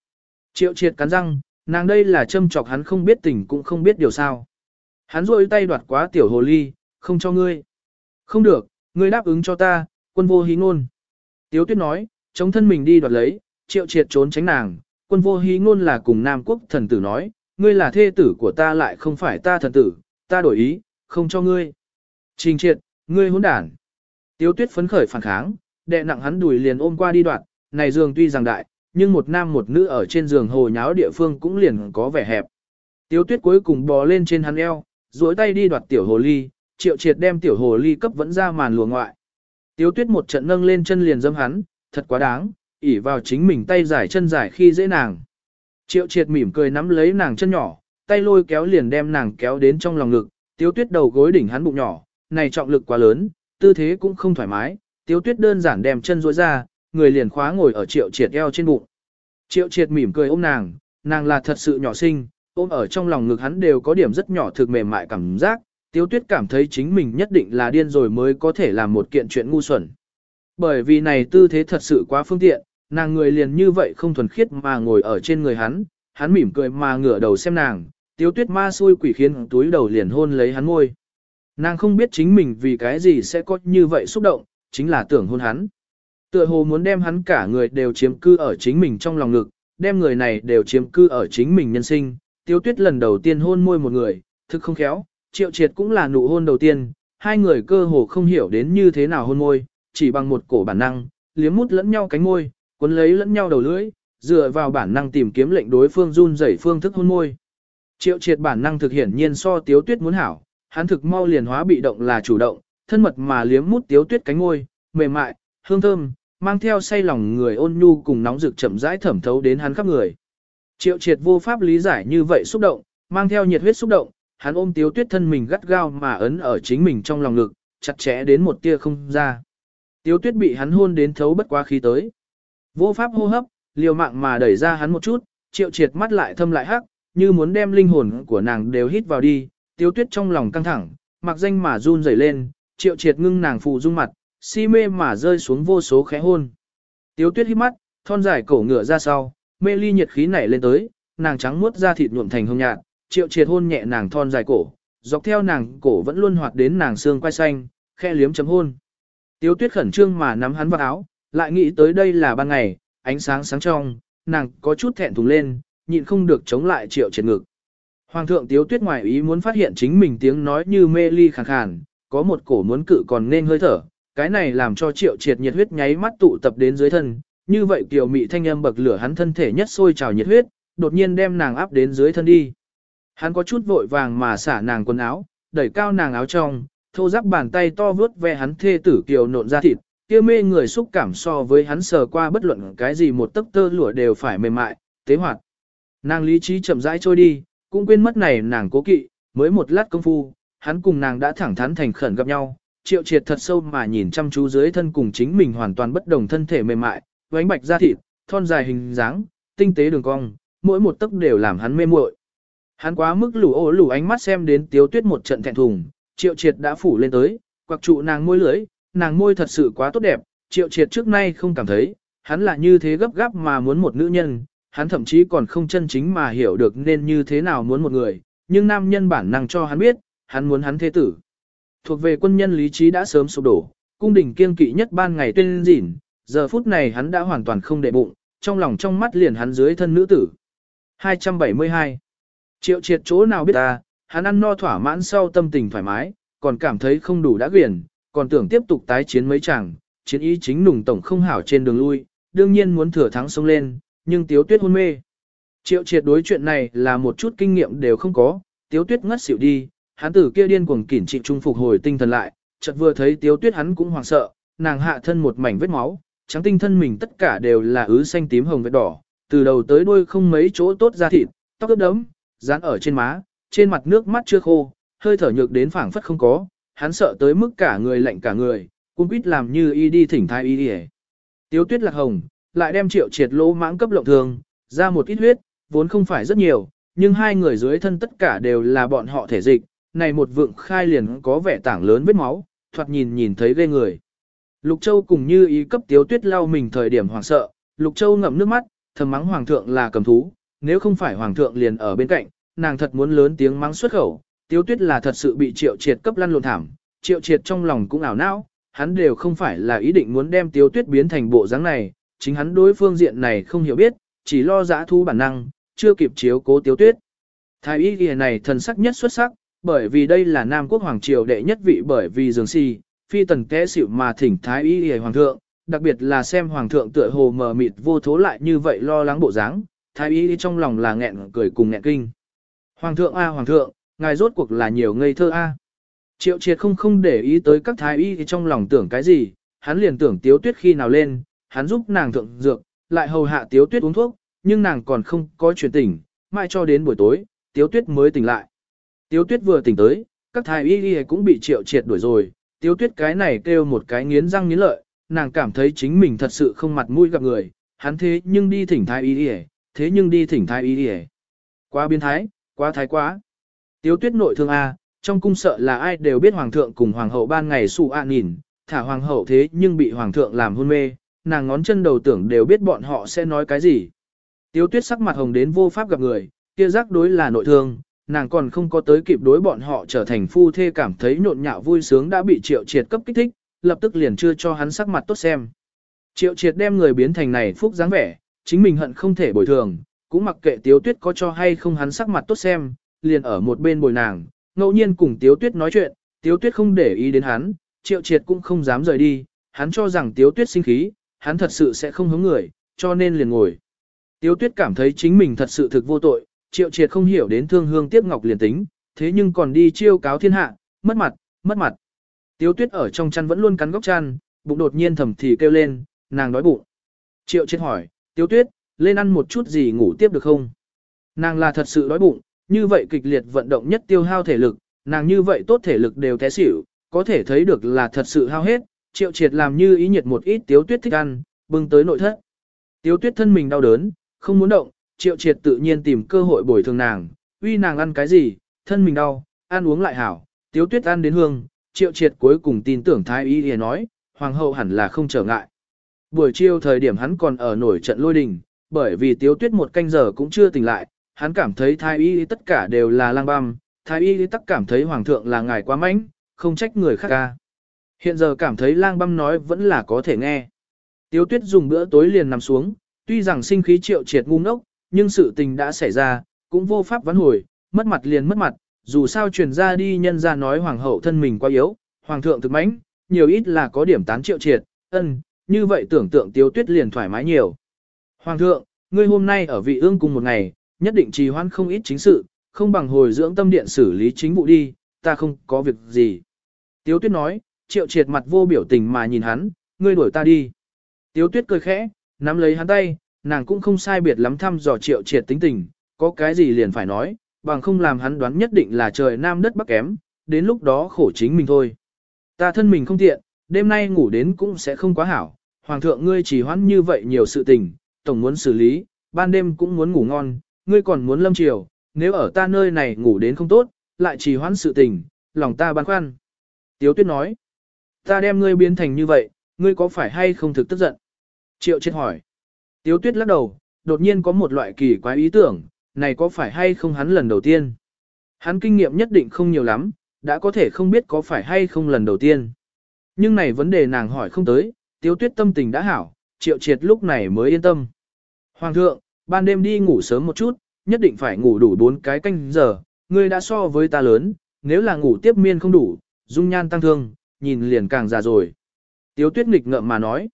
Triệu triệt cắn răng, nàng đây là châm chọc hắn không biết tình cũng không biết điều sao. Hắn rôi tay đoạt quá tiểu hồ ly, không cho ngươi. Không được, ngươi đáp ứng cho ta, quân vô hí ngôn. Tiếu tuyết nói, chống thân mình đi đoạt lấy, triệu triệt trốn tránh nàng, quân vô hí ngôn là cùng Nam quốc thần tử nói, ngươi là thê tử của ta lại không phải ta thần tử, ta đổi ý, không cho ngươi. Trình triệt, ngươi hỗn đản. Tiếu tuyết phấn khởi phản kháng, đệ nặng hắn đùi liền ôm qua đi đoạn, này giường tuy rằng đại, nhưng một nam một nữ ở trên giường hồ nháo địa phương cũng liền có vẻ hẹp. Tiếu tuyết cuối cùng bò lên trên hắn eo, duỗi tay đi đoạt tiểu hồ ly, triệu triệt đem tiểu hồ ly cấp vẫn ra màn lùa ngoại. Tiếu tuyết một trận nâng lên chân liền dâm hắn, thật quá đáng, ỉ vào chính mình tay giải chân giải khi dễ nàng. Triệu triệt mỉm cười nắm lấy nàng chân nhỏ, tay lôi kéo liền đem nàng kéo đến trong lòng ngực, tiếu tuyết đầu gối đỉnh hắn bụng nhỏ, này trọng lực quá lớn, tư thế cũng không thoải mái, tiếu tuyết đơn giản đem chân duỗi ra, người liền khóa ngồi ở triệu triệt eo trên bụng. Triệu triệt mỉm cười ôm nàng, nàng là thật sự nhỏ xinh, ôm ở trong lòng ngực hắn đều có điểm rất nhỏ thực mềm mại cảm giác, tiếu tuyết cảm thấy chính mình nhất định là điên rồi mới có thể làm một kiện chuyện ngu xuẩn. Bởi vì này tư thế thật sự quá phương tiện, nàng người liền như vậy không thuần khiết mà ngồi ở trên người hắn, hắn mỉm cười mà ngửa đầu xem nàng, tiếu tuyết ma xui quỷ khiến túi đầu liền hôn lấy hắn ngôi. Nàng không biết chính mình vì cái gì sẽ có như vậy xúc động, chính là tưởng hôn hắn. Tựa hồ muốn đem hắn cả người đều chiếm cư ở chính mình trong lòng ngực, đem người này đều chiếm cư ở chính mình nhân sinh. Tiêu tuyết lần đầu tiên hôn môi một người, thực không khéo, triệu triệt cũng là nụ hôn đầu tiên, hai người cơ hồ không hiểu đến như thế nào hôn môi, chỉ bằng một cổ bản năng, liếm mút lẫn nhau cánh môi, Quấn lấy lẫn nhau đầu lưỡi, dựa vào bản năng tìm kiếm lệnh đối phương run rẩy phương thức hôn môi. Triệu triệt bản năng thực hiện nhiên so tiếu tuyết muốn hảo, hắn thực mau liền hóa bị động là chủ động, thân mật mà liếm mút tiếu tuyết cánh môi, mềm mại, hương thơm, mang theo say lòng người ôn nhu cùng nóng rực chậm rãi thẩm thấu đến hắn khắp người. Triệu triệt vô pháp lý giải như vậy xúc động, mang theo nhiệt huyết xúc động, hắn ôm tiếu tuyết thân mình gắt gao mà ấn ở chính mình trong lòng ngực, chặt chẽ đến một tia không ra. Tiếu tuyết bị hắn hôn đến thấu bất quá khí tới. Vô pháp hô hấp, liều mạng mà đẩy ra hắn một chút, triệu triệt mắt lại thâm lại hắc, như muốn đem linh hồn của nàng đều hít vào đi, Tiêu tuyết trong lòng căng thẳng, mặc danh mà run rẩy lên, triệu triệt ngưng nàng phụ dung mặt, si mê mà rơi xuống vô số khẽ hôn. Tiêu tuyết hít mắt, thon dài cổ ngựa ra sau, mê ly nhiệt khí nảy lên tới, nàng trắng muốt ra thịt nhuộm thành hồng nhạt, triệu triệt hôn nhẹ nàng thon dài cổ, dọc theo nàng cổ vẫn luôn hoạt đến nàng xương quai xanh, khe liếm chấm hôn. Tiêu tuyết khẩn trương mà nắm hắn vào áo, lại nghĩ tới đây là ban ngày, ánh sáng sáng trong, nàng có chút thẹn thùng lên, nhịn không được chống lại triệu triệt ngực. Hoàng thượng tiếu tuyết ngoài ý muốn phát hiện chính mình tiếng nói như mê ly khàn khàn, có một cổ muốn cự còn nên hơi thở, cái này làm cho triệu triệt nhiệt huyết nháy mắt tụ tập đến dưới thân, như vậy kiều mị thanh âm bậc lửa hắn thân thể nhất sôi trào nhiệt huyết, đột nhiên đem nàng áp đến dưới thân đi. Hắn có chút vội vàng mà xả nàng quần áo, đẩy cao nàng áo trong, thô giáp bàn tay to vướt ve hắn thê tử kiều nộn ra thịt, kia mê người xúc cảm so với hắn sờ qua bất luận cái gì một tấc tơ lụa đều phải mềm mại, tế hoạt. Nàng lý trí chậm rãi trôi đi, cũng quên mất này nàng cố kỵ, mới một lát công phu, hắn cùng nàng đã thẳng thắn thành khẩn gặp nhau, triệu triệt thật sâu mà nhìn chăm chú dưới thân cùng chính mình hoàn toàn bất đồng thân thể mềm mại, vánh bạch da thịt, thon dài hình dáng, tinh tế đường cong, mỗi một tấc đều làm hắn mê muội. Hắn quá mức lù ô lù ánh mắt xem đến tiếu tuyết một trận thẹn thùng, triệu triệt đã phủ lên tới, quặc trụ nàng môi lưới, nàng môi thật sự quá tốt đẹp, triệu triệt trước nay không cảm thấy, hắn là như thế gấp gáp mà muốn một nữ nhân, hắn thậm chí còn không chân chính mà hiểu được nên như thế nào muốn một người, nhưng nam nhân bản năng cho hắn biết, hắn muốn hắn thế tử. Thuộc về quân nhân lý trí đã sớm sụp đổ, cung đình kiên kỵ nhất ban ngày tuyên dỉn, giờ phút này hắn đã hoàn toàn không để bụng, trong lòng trong mắt liền hắn dưới thân nữ tử. 272. Triệu triệt chỗ nào biết ta, hắn ăn no thỏa mãn sau tâm tình thoải mái, còn cảm thấy không đủ đã quyển, còn tưởng tiếp tục tái chiến mấy chàng, chiến ý chính nùng tổng không hảo trên đường lui, đương nhiên muốn thừa thắng xông lên, nhưng tiếu tuyết hôn mê. Triệu triệt đối chuyện này là một chút kinh nghiệm đều không có, tiếu tuyết ngất xỉu đi, hắn tử kia điên cuồng kỉn trị trung phục hồi tinh thần lại, chợt vừa thấy tiếu tuyết hắn cũng hoảng sợ, nàng hạ thân một mảnh vết máu, trắng tinh thân mình tất cả đều là ứ xanh tím hồng vết đỏ, từ đầu tới đuôi không mấy chỗ tốt ra thịt, tóc ướt đẫm, dán ở trên má, trên mặt nước mắt chưa khô, hơi thở nhược đến phảng phất không có, hắn sợ tới mức cả người lạnh cả người, cũng biết làm như y đi thỉnh thai y đi Tiếu tuyết lạc hồng, lại đem triệu triệt lỗ mãng cấp lộng thường, ra một ít huyết, vốn không phải rất nhiều, nhưng hai người dưới thân tất cả đều là bọn họ thể dịch, này một vượng khai liền có vẻ tảng lớn vết máu, thoạt nhìn nhìn thấy ghê người. Lục Châu cùng như ý cấp tiếu tuyết lau mình thời điểm hoảng sợ, Lục Châu ngậm nước mắt, thầm mắng hoàng thượng là cầm thú, nếu không phải hoàng thượng liền ở bên cạnh, nàng thật muốn lớn tiếng mắng xuất khẩu, tiếu tuyết là thật sự bị triệu triệt cấp lăn lộn thảm, triệu triệt trong lòng cũng ảo não, hắn đều không phải là ý định muốn đem tiếu tuyết biến thành bộ dáng này, chính hắn đối phương diện này không hiểu biết, chỉ lo giã thu bản năng, chưa kịp chiếu cố tiếu tuyết. Thái y ghi này thần sắc nhất xuất sắc, bởi vì đây là Nam quốc Hoàng Triều đệ nhất vị bởi vì dường si, phi tần té xỉu mà thỉnh Thái y ghi Hoàng thượng, đặc biệt là xem Hoàng thượng tựa hồ mờ mịt vô thố lại như vậy lo lắng bộ dáng, Thái y trong lòng là nghẹn cười cùng nghẹn kinh. Hoàng thượng a Hoàng thượng, ngài rốt cuộc là nhiều ngây thơ a. Triệu triệt không không để ý tới các thái y trong lòng tưởng cái gì, hắn liền tưởng tiếu tuyết khi nào lên, hắn giúp nàng thượng dược, lại hầu hạ tiếu tuyết uống thuốc, nhưng nàng còn không có chuyển tỉnh, mãi cho đến buổi tối, tiếu tuyết mới tỉnh lại. Tiếu tuyết vừa tỉnh tới, các thái y cũng bị triệu triệt đuổi rồi, tiếu tuyết cái này kêu một cái nghiến răng nghiến lợi, nàng cảm thấy chính mình thật sự không mặt mũi gặp người, hắn thế nhưng đi thỉnh thái y thế nhưng đi thỉnh thái y y. Quá biến thái, quá thái quá. Tiếu tuyết nội thương A, trong cung sợ là ai đều biết hoàng thượng cùng hoàng hậu ban ngày sụ ạ nhìn, thả hoàng hậu thế nhưng bị hoàng thượng làm hôn mê, nàng ngón chân đầu tưởng đều biết bọn họ sẽ nói cái gì. Tiếu tuyết sắc mặt hồng đến vô pháp gặp người, kia giác đối là nội thương, nàng còn không có tới kịp đối bọn họ trở thành phu thê cảm thấy nhộn nhạo vui sướng đã bị triệu triệt cấp kích thích, lập tức liền chưa cho hắn sắc mặt tốt xem. Triệu triệt đem người biến thành này phúc dáng vẻ, chính mình hận không thể bồi thường, cũng mặc kệ tiếu tuyết có cho hay không hắn sắc mặt tốt xem, liền ở một bên bồi nàng, ngẫu nhiên cùng tiếu tuyết nói chuyện, tiếu tuyết không để ý đến hắn, triệu triệt cũng không dám rời đi, hắn cho rằng tiếu tuyết sinh khí, hắn thật sự sẽ không hứng người, cho nên liền ngồi. Tiếu tuyết cảm thấy chính mình thật sự thực vô tội, triệu triệt không hiểu đến thương hương tiếc ngọc liền tính, thế nhưng còn đi chiêu cáo thiên hạ, mất mặt, mất mặt. Tiếu tuyết ở trong chăn vẫn luôn cắn góc chăn, bụng đột nhiên thầm thì kêu lên, nàng đói bụng. Triệu triệt hỏi, tiếu tuyết, lên ăn một chút gì ngủ tiếp được không? Nàng là thật sự đói bụng, như vậy kịch liệt vận động nhất tiêu hao thể lực, nàng như vậy tốt thể lực đều té xỉu, có thể thấy được là thật sự hao hết, triệu triệt làm như ý nhiệt một ít tiếu tuyết thích ăn, bưng tới nội thất. Tiếu tuyết thân mình đau đớn, không muốn động, triệu triệt tự nhiên tìm cơ hội bồi thường nàng, uy nàng ăn cái gì, thân mình đau, ăn uống lại hảo, tiếu tuyết ăn đến hương, triệu triệt cuối cùng tin tưởng thái y thì nói, hoàng hậu hẳn là không trở ngại. Buổi chiều thời điểm hắn còn ở nổi trận lôi đình, bởi vì tiếu tuyết một canh giờ cũng chưa tỉnh lại, hắn cảm thấy thái y tất cả đều là lang băm, thái y tất cảm thấy hoàng thượng là ngài quá mạnh, không trách người khác ca. Hiện giờ cảm thấy lang băm nói vẫn là có thể nghe. Tiếu tuyết dùng bữa tối liền nằm xuống, tuy rằng sinh khí triệu triệt ngu ngốc, nhưng sự tình đã xảy ra, cũng vô pháp vãn hồi, mất mặt liền mất mặt, dù sao truyền ra đi nhân ra nói hoàng hậu thân mình quá yếu, hoàng thượng thực mãnh, nhiều ít là có điểm tán triệu triệt, ân, như vậy tưởng tượng tiếu tuyết liền thoải mái nhiều. Hoàng thượng, ngươi hôm nay ở vị ương cùng một ngày, nhất định trì hoãn không ít chính sự, không bằng hồi dưỡng tâm điện xử lý chính vụ đi, ta không có việc gì. Tiếu tuyết nói, triệu triệt mặt vô biểu tình mà nhìn hắn, ngươi đuổi ta đi. Tiếu tuyết cười khẽ, nắm lấy hắn tay, nàng cũng không sai biệt lắm thăm dò triệu triệt tính tình, có cái gì liền phải nói, bằng không làm hắn đoán nhất định là trời nam đất bắc kém, đến lúc đó khổ chính mình thôi. Ta thân mình không tiện, đêm nay ngủ đến cũng sẽ không quá hảo, hoàng thượng ngươi chỉ hoãn như vậy nhiều sự tình, tổng muốn xử lý, ban đêm cũng muốn ngủ ngon, ngươi còn muốn lâm chiều, nếu ở ta nơi này ngủ đến không tốt, lại chỉ hoãn sự tình, lòng ta băn khoăn. Tiếu tuyết nói, ta đem ngươi biến thành như vậy, ngươi có phải hay không thực tức giận? Triệu chết hỏi. Tiếu tuyết lắc đầu, đột nhiên có một loại kỳ quái ý tưởng, này có phải hay không hắn lần đầu tiên? Hắn kinh nghiệm nhất định không nhiều lắm, đã có thể không biết có phải hay không lần đầu tiên. Nhưng này vấn đề nàng hỏi không tới, tiếu tuyết tâm tình đã hảo, triệu triệt lúc này mới yên tâm. Hoàng thượng, ban đêm đi ngủ sớm một chút, nhất định phải ngủ đủ 4 cái canh giờ, ngươi đã so với ta lớn, nếu là ngủ tiếp miên không đủ, dung nhan tăng thương, nhìn liền càng già rồi. Tiếu tuyết nghịch ngợm mà nói.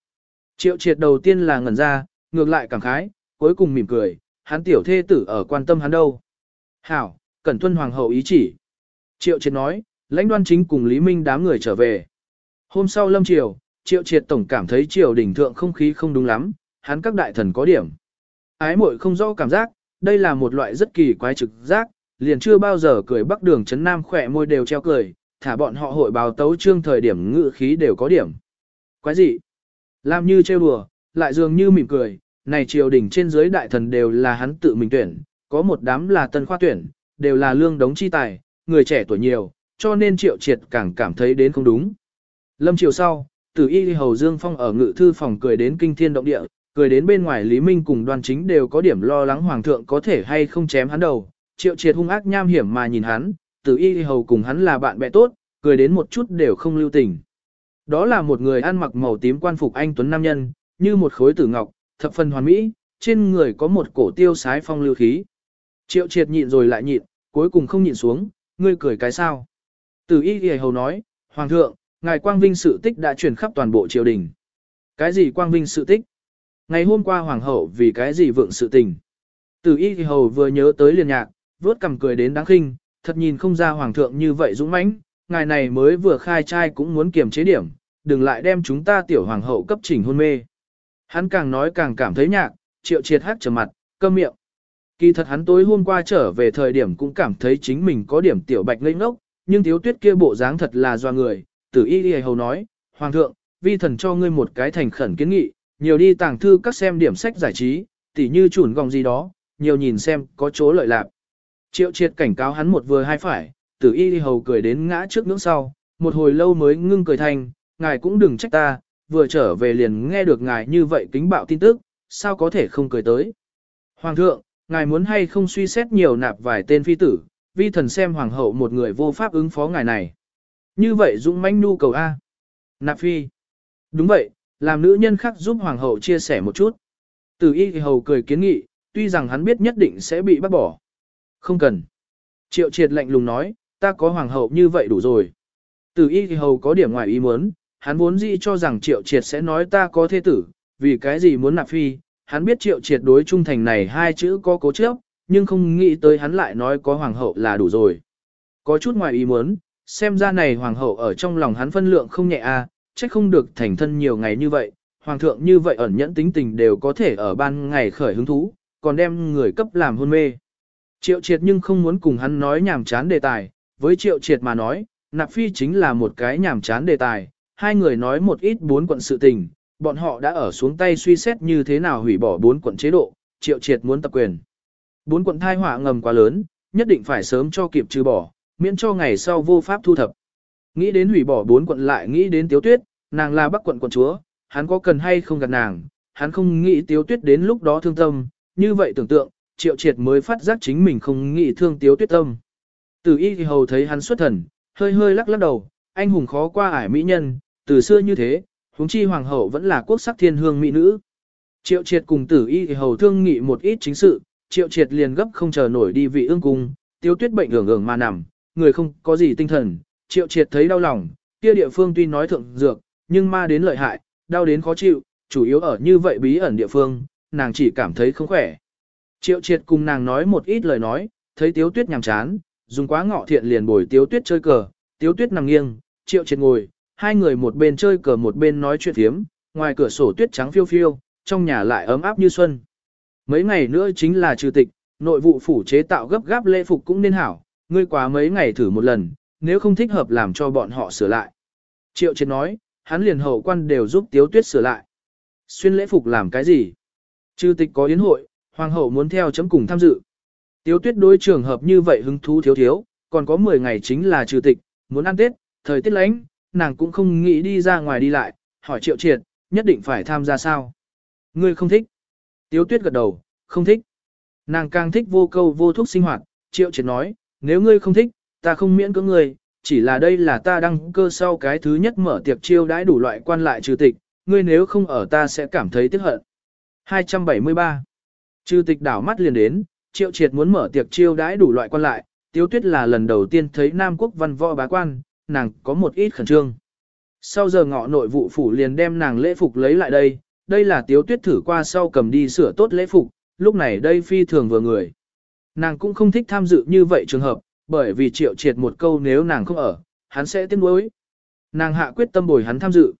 Triệu triệt đầu tiên là ngẩn ra, ngược lại cảm khái, cuối cùng mỉm cười, hắn tiểu thê tử ở quan tâm hắn đâu. Hảo, cẩn tuân hoàng hậu ý chỉ. Triệu triệt nói, lãnh đoan chính cùng Lý Minh đám người trở về. Hôm sau lâm triều, triệu triệt tổng cảm thấy triều đỉnh thượng không khí không đúng lắm, hắn các đại thần có điểm. Ái muội không rõ cảm giác, đây là một loại rất kỳ quái trực giác, liền chưa bao giờ cười bắc đường chấn nam khỏe môi đều treo cười, thả bọn họ hội báo tấu trương thời điểm ngự khí đều có điểm. Quái gì? Làm như trêu đùa, lại dường như mỉm cười, này triều đình trên dưới đại thần đều là hắn tự mình tuyển, có một đám là tân khoa tuyển, đều là lương đống chi tài, người trẻ tuổi nhiều, cho nên triệu triệt càng cảm thấy đến không đúng. Lâm triều sau, tử y hầu Dương Phong ở ngự thư phòng cười đến kinh thiên động địa, cười đến bên ngoài Lý Minh cùng đoàn chính đều có điểm lo lắng hoàng thượng có thể hay không chém hắn đầu, triệu triệt hung ác nham hiểm mà nhìn hắn, tử y hầu cùng hắn là bạn bè tốt, cười đến một chút đều không lưu tình. Đó là một người ăn mặc màu tím quan phục anh tuấn nam nhân, như một khối tử ngọc, thập phần hoàn mỹ, trên người có một cổ tiêu sái phong lưu khí. Triệu triệt nhịn rồi lại nhịn, cuối cùng không nhịn xuống, ngươi cười cái sao. Tử y hề hầu nói, Hoàng thượng, ngài quang vinh sự tích đã truyền khắp toàn bộ triều đình. Cái gì quang vinh sự tích? Ngày hôm qua Hoàng hậu vì cái gì vượng sự tình? Tử y thì hầu vừa nhớ tới liền nhạc, vớt cầm cười đến đáng khinh, thật nhìn không ra Hoàng thượng như vậy dũng mãnh, ngài này mới vừa khai trai cũng muốn kiềm chế điểm, đừng lại đem chúng ta tiểu hoàng hậu cấp chỉnh hôn mê. Hắn càng nói càng cảm thấy nhạc, triệu triệt hát trở mặt, cơm miệng. Kỳ thật hắn tối hôm qua trở về thời điểm cũng cảm thấy chính mình có điểm tiểu bạch ngây ngốc, nhưng thiếu tuyết kia bộ dáng thật là doa người, tử y y hầu nói, Hoàng thượng, vi thần cho ngươi một cái thành khẩn kiến nghị, nhiều đi tàng thư các xem điểm sách giải trí, tỉ như chuẩn gòng gì đó, nhiều nhìn xem có chỗ lợi lạc. Triệu triệt cảnh cáo hắn một vừa hai phải, tử y đi hầu cười đến ngã trước ngưỡng sau, một hồi lâu mới ngưng cười thành, ngài cũng đừng trách ta, vừa trở về liền nghe được ngài như vậy kính bạo tin tức, sao có thể không cười tới. Hoàng thượng, ngài muốn hay không suy xét nhiều nạp vài tên phi tử, vi thần xem hoàng hậu một người vô pháp ứng phó ngài này. Như vậy dũng mãnh nu cầu A. Nạp phi. Đúng vậy, làm nữ nhân khác giúp hoàng hậu chia sẻ một chút. Từ y hầu cười kiến nghị, tuy rằng hắn biết nhất định sẽ bị bắt bỏ. Không cần. Triệu triệt lạnh lùng nói, ta có hoàng hậu như vậy đủ rồi. Từ y hầu có điểm ngoài ý muốn, hắn vốn dĩ cho rằng triệu triệt sẽ nói ta có thế tử, vì cái gì muốn nạp phi, hắn biết triệu triệt đối trung thành này hai chữ có cố chấp, nhưng không nghĩ tới hắn lại nói có hoàng hậu là đủ rồi. Có chút ngoài ý muốn, xem ra này hoàng hậu ở trong lòng hắn phân lượng không nhẹ a, à, trách không được thành thân nhiều ngày như vậy, hoàng thượng như vậy ẩn nhẫn tính tình đều có thể ở ban ngày khởi hứng thú, còn đem người cấp làm hôn mê. Triệu triệt nhưng không muốn cùng hắn nói nhảm chán đề tài, với triệu triệt mà nói, nạp phi chính là một cái nhảm chán đề tài, hai người nói một ít bốn quận sự tình, bọn họ đã ở xuống tay suy xét như thế nào hủy bỏ bốn quận chế độ, triệu triệt muốn tập quyền. Bốn quận thai họa ngầm quá lớn, nhất định phải sớm cho kịp trừ bỏ, miễn cho ngày sau vô pháp thu thập. Nghĩ đến hủy bỏ bốn quận lại nghĩ đến tiếu tuyết, nàng là bắc quận quận chúa, hắn có cần hay không gặp nàng, hắn không nghĩ tiếu tuyết đến lúc đó thương tâm, như vậy tưởng tượng, triệu triệt mới phát giác chính mình không nghĩ thương tiếu tuyết tâm. Từ y thì hầu thấy hắn xuất thần, hơi hơi lắc lắc đầu, anh hùng khó qua ải mỹ nhân, từ xưa như thế, huống chi hoàng hậu vẫn là quốc sắc thiên hương mỹ nữ. Triệu triệt cùng tử y thì hầu thương nghị một ít chính sự, triệu triệt liền gấp không chờ nổi đi vị ương cung, tiêu tuyết bệnh hưởng hưởng mà nằm, người không có gì tinh thần, triệu triệt thấy đau lòng, kia địa phương tuy nói thượng dược, nhưng ma đến lợi hại, đau đến khó chịu, chủ yếu ở như vậy bí ẩn địa phương, nàng chỉ cảm thấy không khỏe. Triệu triệt cùng nàng nói một ít lời nói, thấy tiếu tuyết nhàm chán, dùng quá ngọ thiện liền bồi tiếu tuyết chơi cờ, tiếu tuyết nằm nghiêng, triệu triệt ngồi, hai người một bên chơi cờ một bên nói chuyện thiếm, ngoài cửa sổ tuyết trắng phiêu phiêu, trong nhà lại ấm áp như xuân. Mấy ngày nữa chính là trừ tịch, nội vụ phủ chế tạo gấp gáp lễ phục cũng nên hảo, ngươi quá mấy ngày thử một lần, nếu không thích hợp làm cho bọn họ sửa lại. Triệu triệt nói, hắn liền hậu quan đều giúp tiếu tuyết sửa lại. Xuyên lễ phục làm cái gì? Chư tịch có yến hội, hoàng hậu muốn theo chấm cùng tham dự. Tiếu tuyết đối trường hợp như vậy hứng thú thiếu thiếu, còn có 10 ngày chính là trừ tịch, muốn ăn Tết, thời tiết lánh, nàng cũng không nghĩ đi ra ngoài đi lại, hỏi triệu triệt, nhất định phải tham gia sao. Ngươi không thích. Tiếu tuyết gật đầu, không thích. Nàng càng thích vô câu vô thuốc sinh hoạt, triệu triệt nói, nếu ngươi không thích, ta không miễn cưỡng ngươi, chỉ là đây là ta đăng cơ sau cái thứ nhất mở tiệc chiêu đãi đủ loại quan lại trừ tịch, ngươi nếu không ở ta sẽ cảm thấy tiếc hận. 273. Trừ tịch đảo mắt liền đến, triệu triệt muốn mở tiệc chiêu đãi đủ loại quan lại, tiếu tuyết là lần đầu tiên thấy Nam quốc văn võ bá quan, nàng có một ít khẩn trương. Sau giờ ngọ nội vụ phủ liền đem nàng lễ phục lấy lại đây, đây là tiếu tuyết thử qua sau cầm đi sửa tốt lễ phục, lúc này đây phi thường vừa người. Nàng cũng không thích tham dự như vậy trường hợp, bởi vì triệu triệt một câu nếu nàng không ở, hắn sẽ tiếc nuối. Nàng hạ quyết tâm bồi hắn tham dự.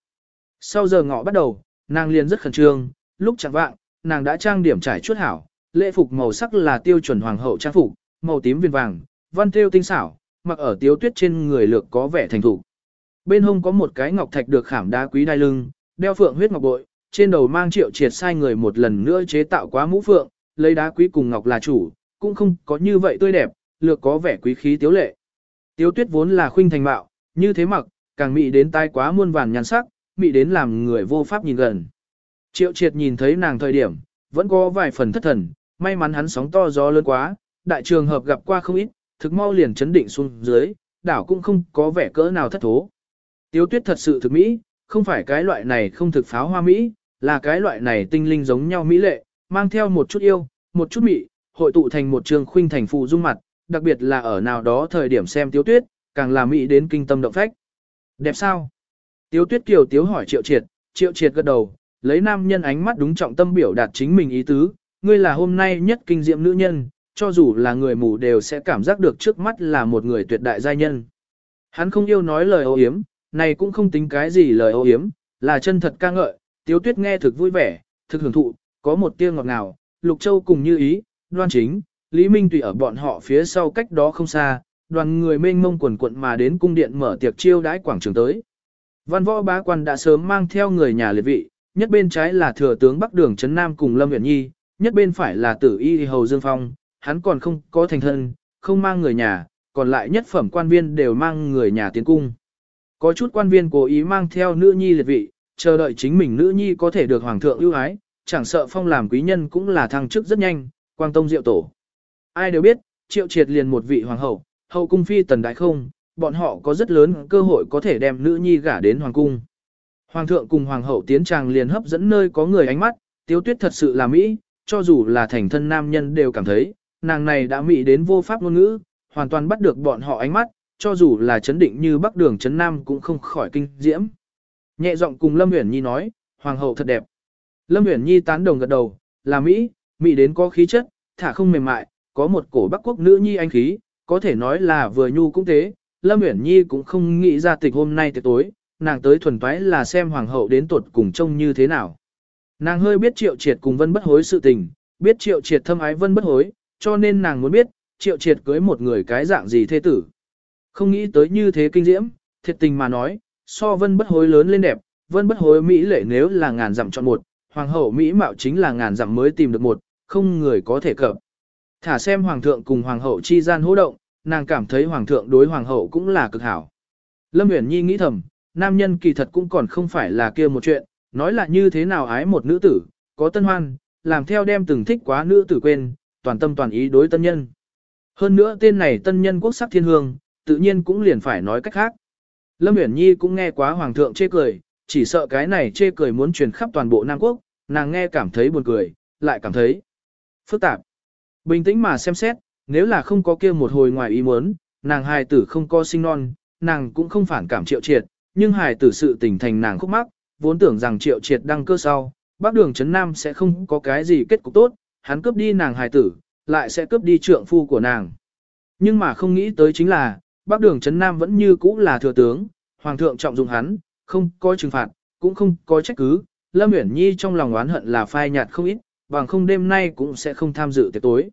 Sau giờ ngọ bắt đầu, nàng liền rất khẩn trương, lúc chẳng vạng, nàng đã trang điểm trải chuốt hảo, lễ phục màu sắc là tiêu chuẩn hoàng hậu trang phục, màu tím viền vàng, văn thêu tinh xảo, mặc ở tiếu tuyết trên người lược có vẻ thành thủ. Bên hông có một cái ngọc thạch được khảm đá quý đai lưng, đeo phượng huyết ngọc bội, trên đầu mang triệu triệt sai người một lần nữa chế tạo quá mũ phượng, lấy đá quý cùng ngọc là chủ, cũng không có như vậy tươi đẹp, lược có vẻ quý khí tiếu lệ. Tiếu tuyết vốn là khuynh thành mạo, như thế mặc, càng mị đến tai quá muôn vàn nhàn sắc, mị đến làm người vô pháp nhìn gần. Triệu triệt nhìn thấy nàng thời điểm, vẫn có vài phần thất thần, may mắn hắn sóng to gió lớn quá, đại trường hợp gặp qua không ít, thực mau liền chấn định xuống dưới, đảo cũng không có vẻ cỡ nào thất thố. Tiếu tuyết thật sự thực mỹ, không phải cái loại này không thực pháo hoa mỹ, là cái loại này tinh linh giống nhau mỹ lệ, mang theo một chút yêu, một chút mị, hội tụ thành một trường khuynh thành phụ dung mặt, đặc biệt là ở nào đó thời điểm xem tiếu tuyết, càng là mỹ đến kinh tâm động phách. Đẹp sao? Tiếu tuyết kiều tiếu hỏi triệu triệt, triệu triệt gật đầu, lấy nam nhân ánh mắt đúng trọng tâm biểu đạt chính mình ý tứ, ngươi là hôm nay nhất kinh diệm nữ nhân, cho dù là người mù đều sẽ cảm giác được trước mắt là một người tuyệt đại giai nhân. Hắn không yêu nói lời ô hiếm, này cũng không tính cái gì lời ô hiếm, là chân thật ca ngợi, tiếu tuyết nghe thực vui vẻ, thực hưởng thụ, có một tia ngọt ngào, lục châu cùng như ý, đoan chính, Lý Minh tùy ở bọn họ phía sau cách đó không xa, đoàn người mênh mông quần quận mà đến cung điện mở tiệc chiêu đãi quảng trường tới. Văn võ bá quan đã sớm mang theo người nhà liệt vị, nhất bên trái là thừa tướng Bắc Đường Trấn Nam cùng Lâm Uyển Nhi, nhất bên phải là tử y hầu Dương Phong, hắn còn không có thành thân, không mang người nhà, còn lại nhất phẩm quan viên đều mang người nhà tiến cung. Có chút quan viên cố ý mang theo nữ nhi liệt vị, chờ đợi chính mình nữ nhi có thể được hoàng thượng ưu ái, chẳng sợ phong làm quý nhân cũng là thăng chức rất nhanh, quang tông diệu tổ. Ai đều biết, triệu triệt liền một vị hoàng hậu, hậu cung phi tần đại không, bọn họ có rất lớn cơ hội có thể đem nữ nhi gả đến hoàng cung. Hoàng thượng cùng hoàng hậu tiến tràng liền hấp dẫn nơi có người ánh mắt, tiếu tuyết thật sự là Mỹ, cho dù là thành thân nam nhân đều cảm thấy, nàng này đã Mỹ đến vô pháp ngôn ngữ, hoàn toàn bắt được bọn họ ánh mắt, cho dù là chấn định như bắc đường chấn nam cũng không khỏi kinh diễm. Nhẹ giọng cùng Lâm Uyển Nhi nói, hoàng hậu thật đẹp. Lâm Uyển Nhi tán đồng gật đầu, là Mỹ, Mỹ đến có khí chất, thả không mềm mại, có một cổ bắc quốc nữ nhi anh khí, có thể nói là vừa nhu cũng thế. Lâm Uyển Nhi cũng không nghĩ ra tịch hôm nay tiệc tối, nàng tới thuần toái là xem hoàng hậu đến tuột cùng trông như thế nào. Nàng hơi biết triệu triệt cùng vân bất hối sự tình, biết triệu triệt thâm ái vân bất hối, cho nên nàng muốn biết, triệu triệt cưới một người cái dạng gì thế tử. Không nghĩ tới như thế kinh diễm, thiệt tình mà nói, so vân bất hối lớn lên đẹp, vân bất hối Mỹ lệ nếu là ngàn dặm chọn một, hoàng hậu Mỹ mạo chính là ngàn dặm mới tìm được một, không người có thể cập. Thả xem hoàng thượng cùng hoàng hậu chi gian hỗ động, nàng cảm thấy hoàng thượng đối hoàng hậu cũng là cực hảo. Lâm Uyển Nhi nghĩ thầm, nam nhân kỳ thật cũng còn không phải là kia một chuyện, nói là như thế nào ái một nữ tử, có tân hoan, làm theo đem từng thích quá nữ tử quên, toàn tâm toàn ý đối tân nhân. Hơn nữa tên này tân nhân quốc sắc thiên hương, tự nhiên cũng liền phải nói cách khác. Lâm Uyển Nhi cũng nghe quá hoàng thượng chê cười, chỉ sợ cái này chê cười muốn truyền khắp toàn bộ Nam Quốc, nàng nghe cảm thấy buồn cười, lại cảm thấy phức tạp. Bình tĩnh mà xem xét, nếu là không có kia một hồi ngoài ý muốn, nàng hài tử không có sinh non, nàng cũng không phản cảm triệu triệt, nhưng hài tử sự tình thành nàng khúc mắc, vốn tưởng rằng triệu triệt đăng cơ sau, bác đường Trấn Nam sẽ không có cái gì kết cục tốt, hắn cướp đi nàng hài tử, lại sẽ cướp đi trượng phu của nàng. Nhưng mà không nghĩ tới chính là, bác đường Trấn Nam vẫn như cũ là thừa tướng, hoàng thượng trọng dụng hắn, không có trừng phạt, cũng không có trách cứ, Lâm Uyển Nhi trong lòng oán hận là phai nhạt không ít, bằng không đêm nay cũng sẽ không tham dự tiệc tối.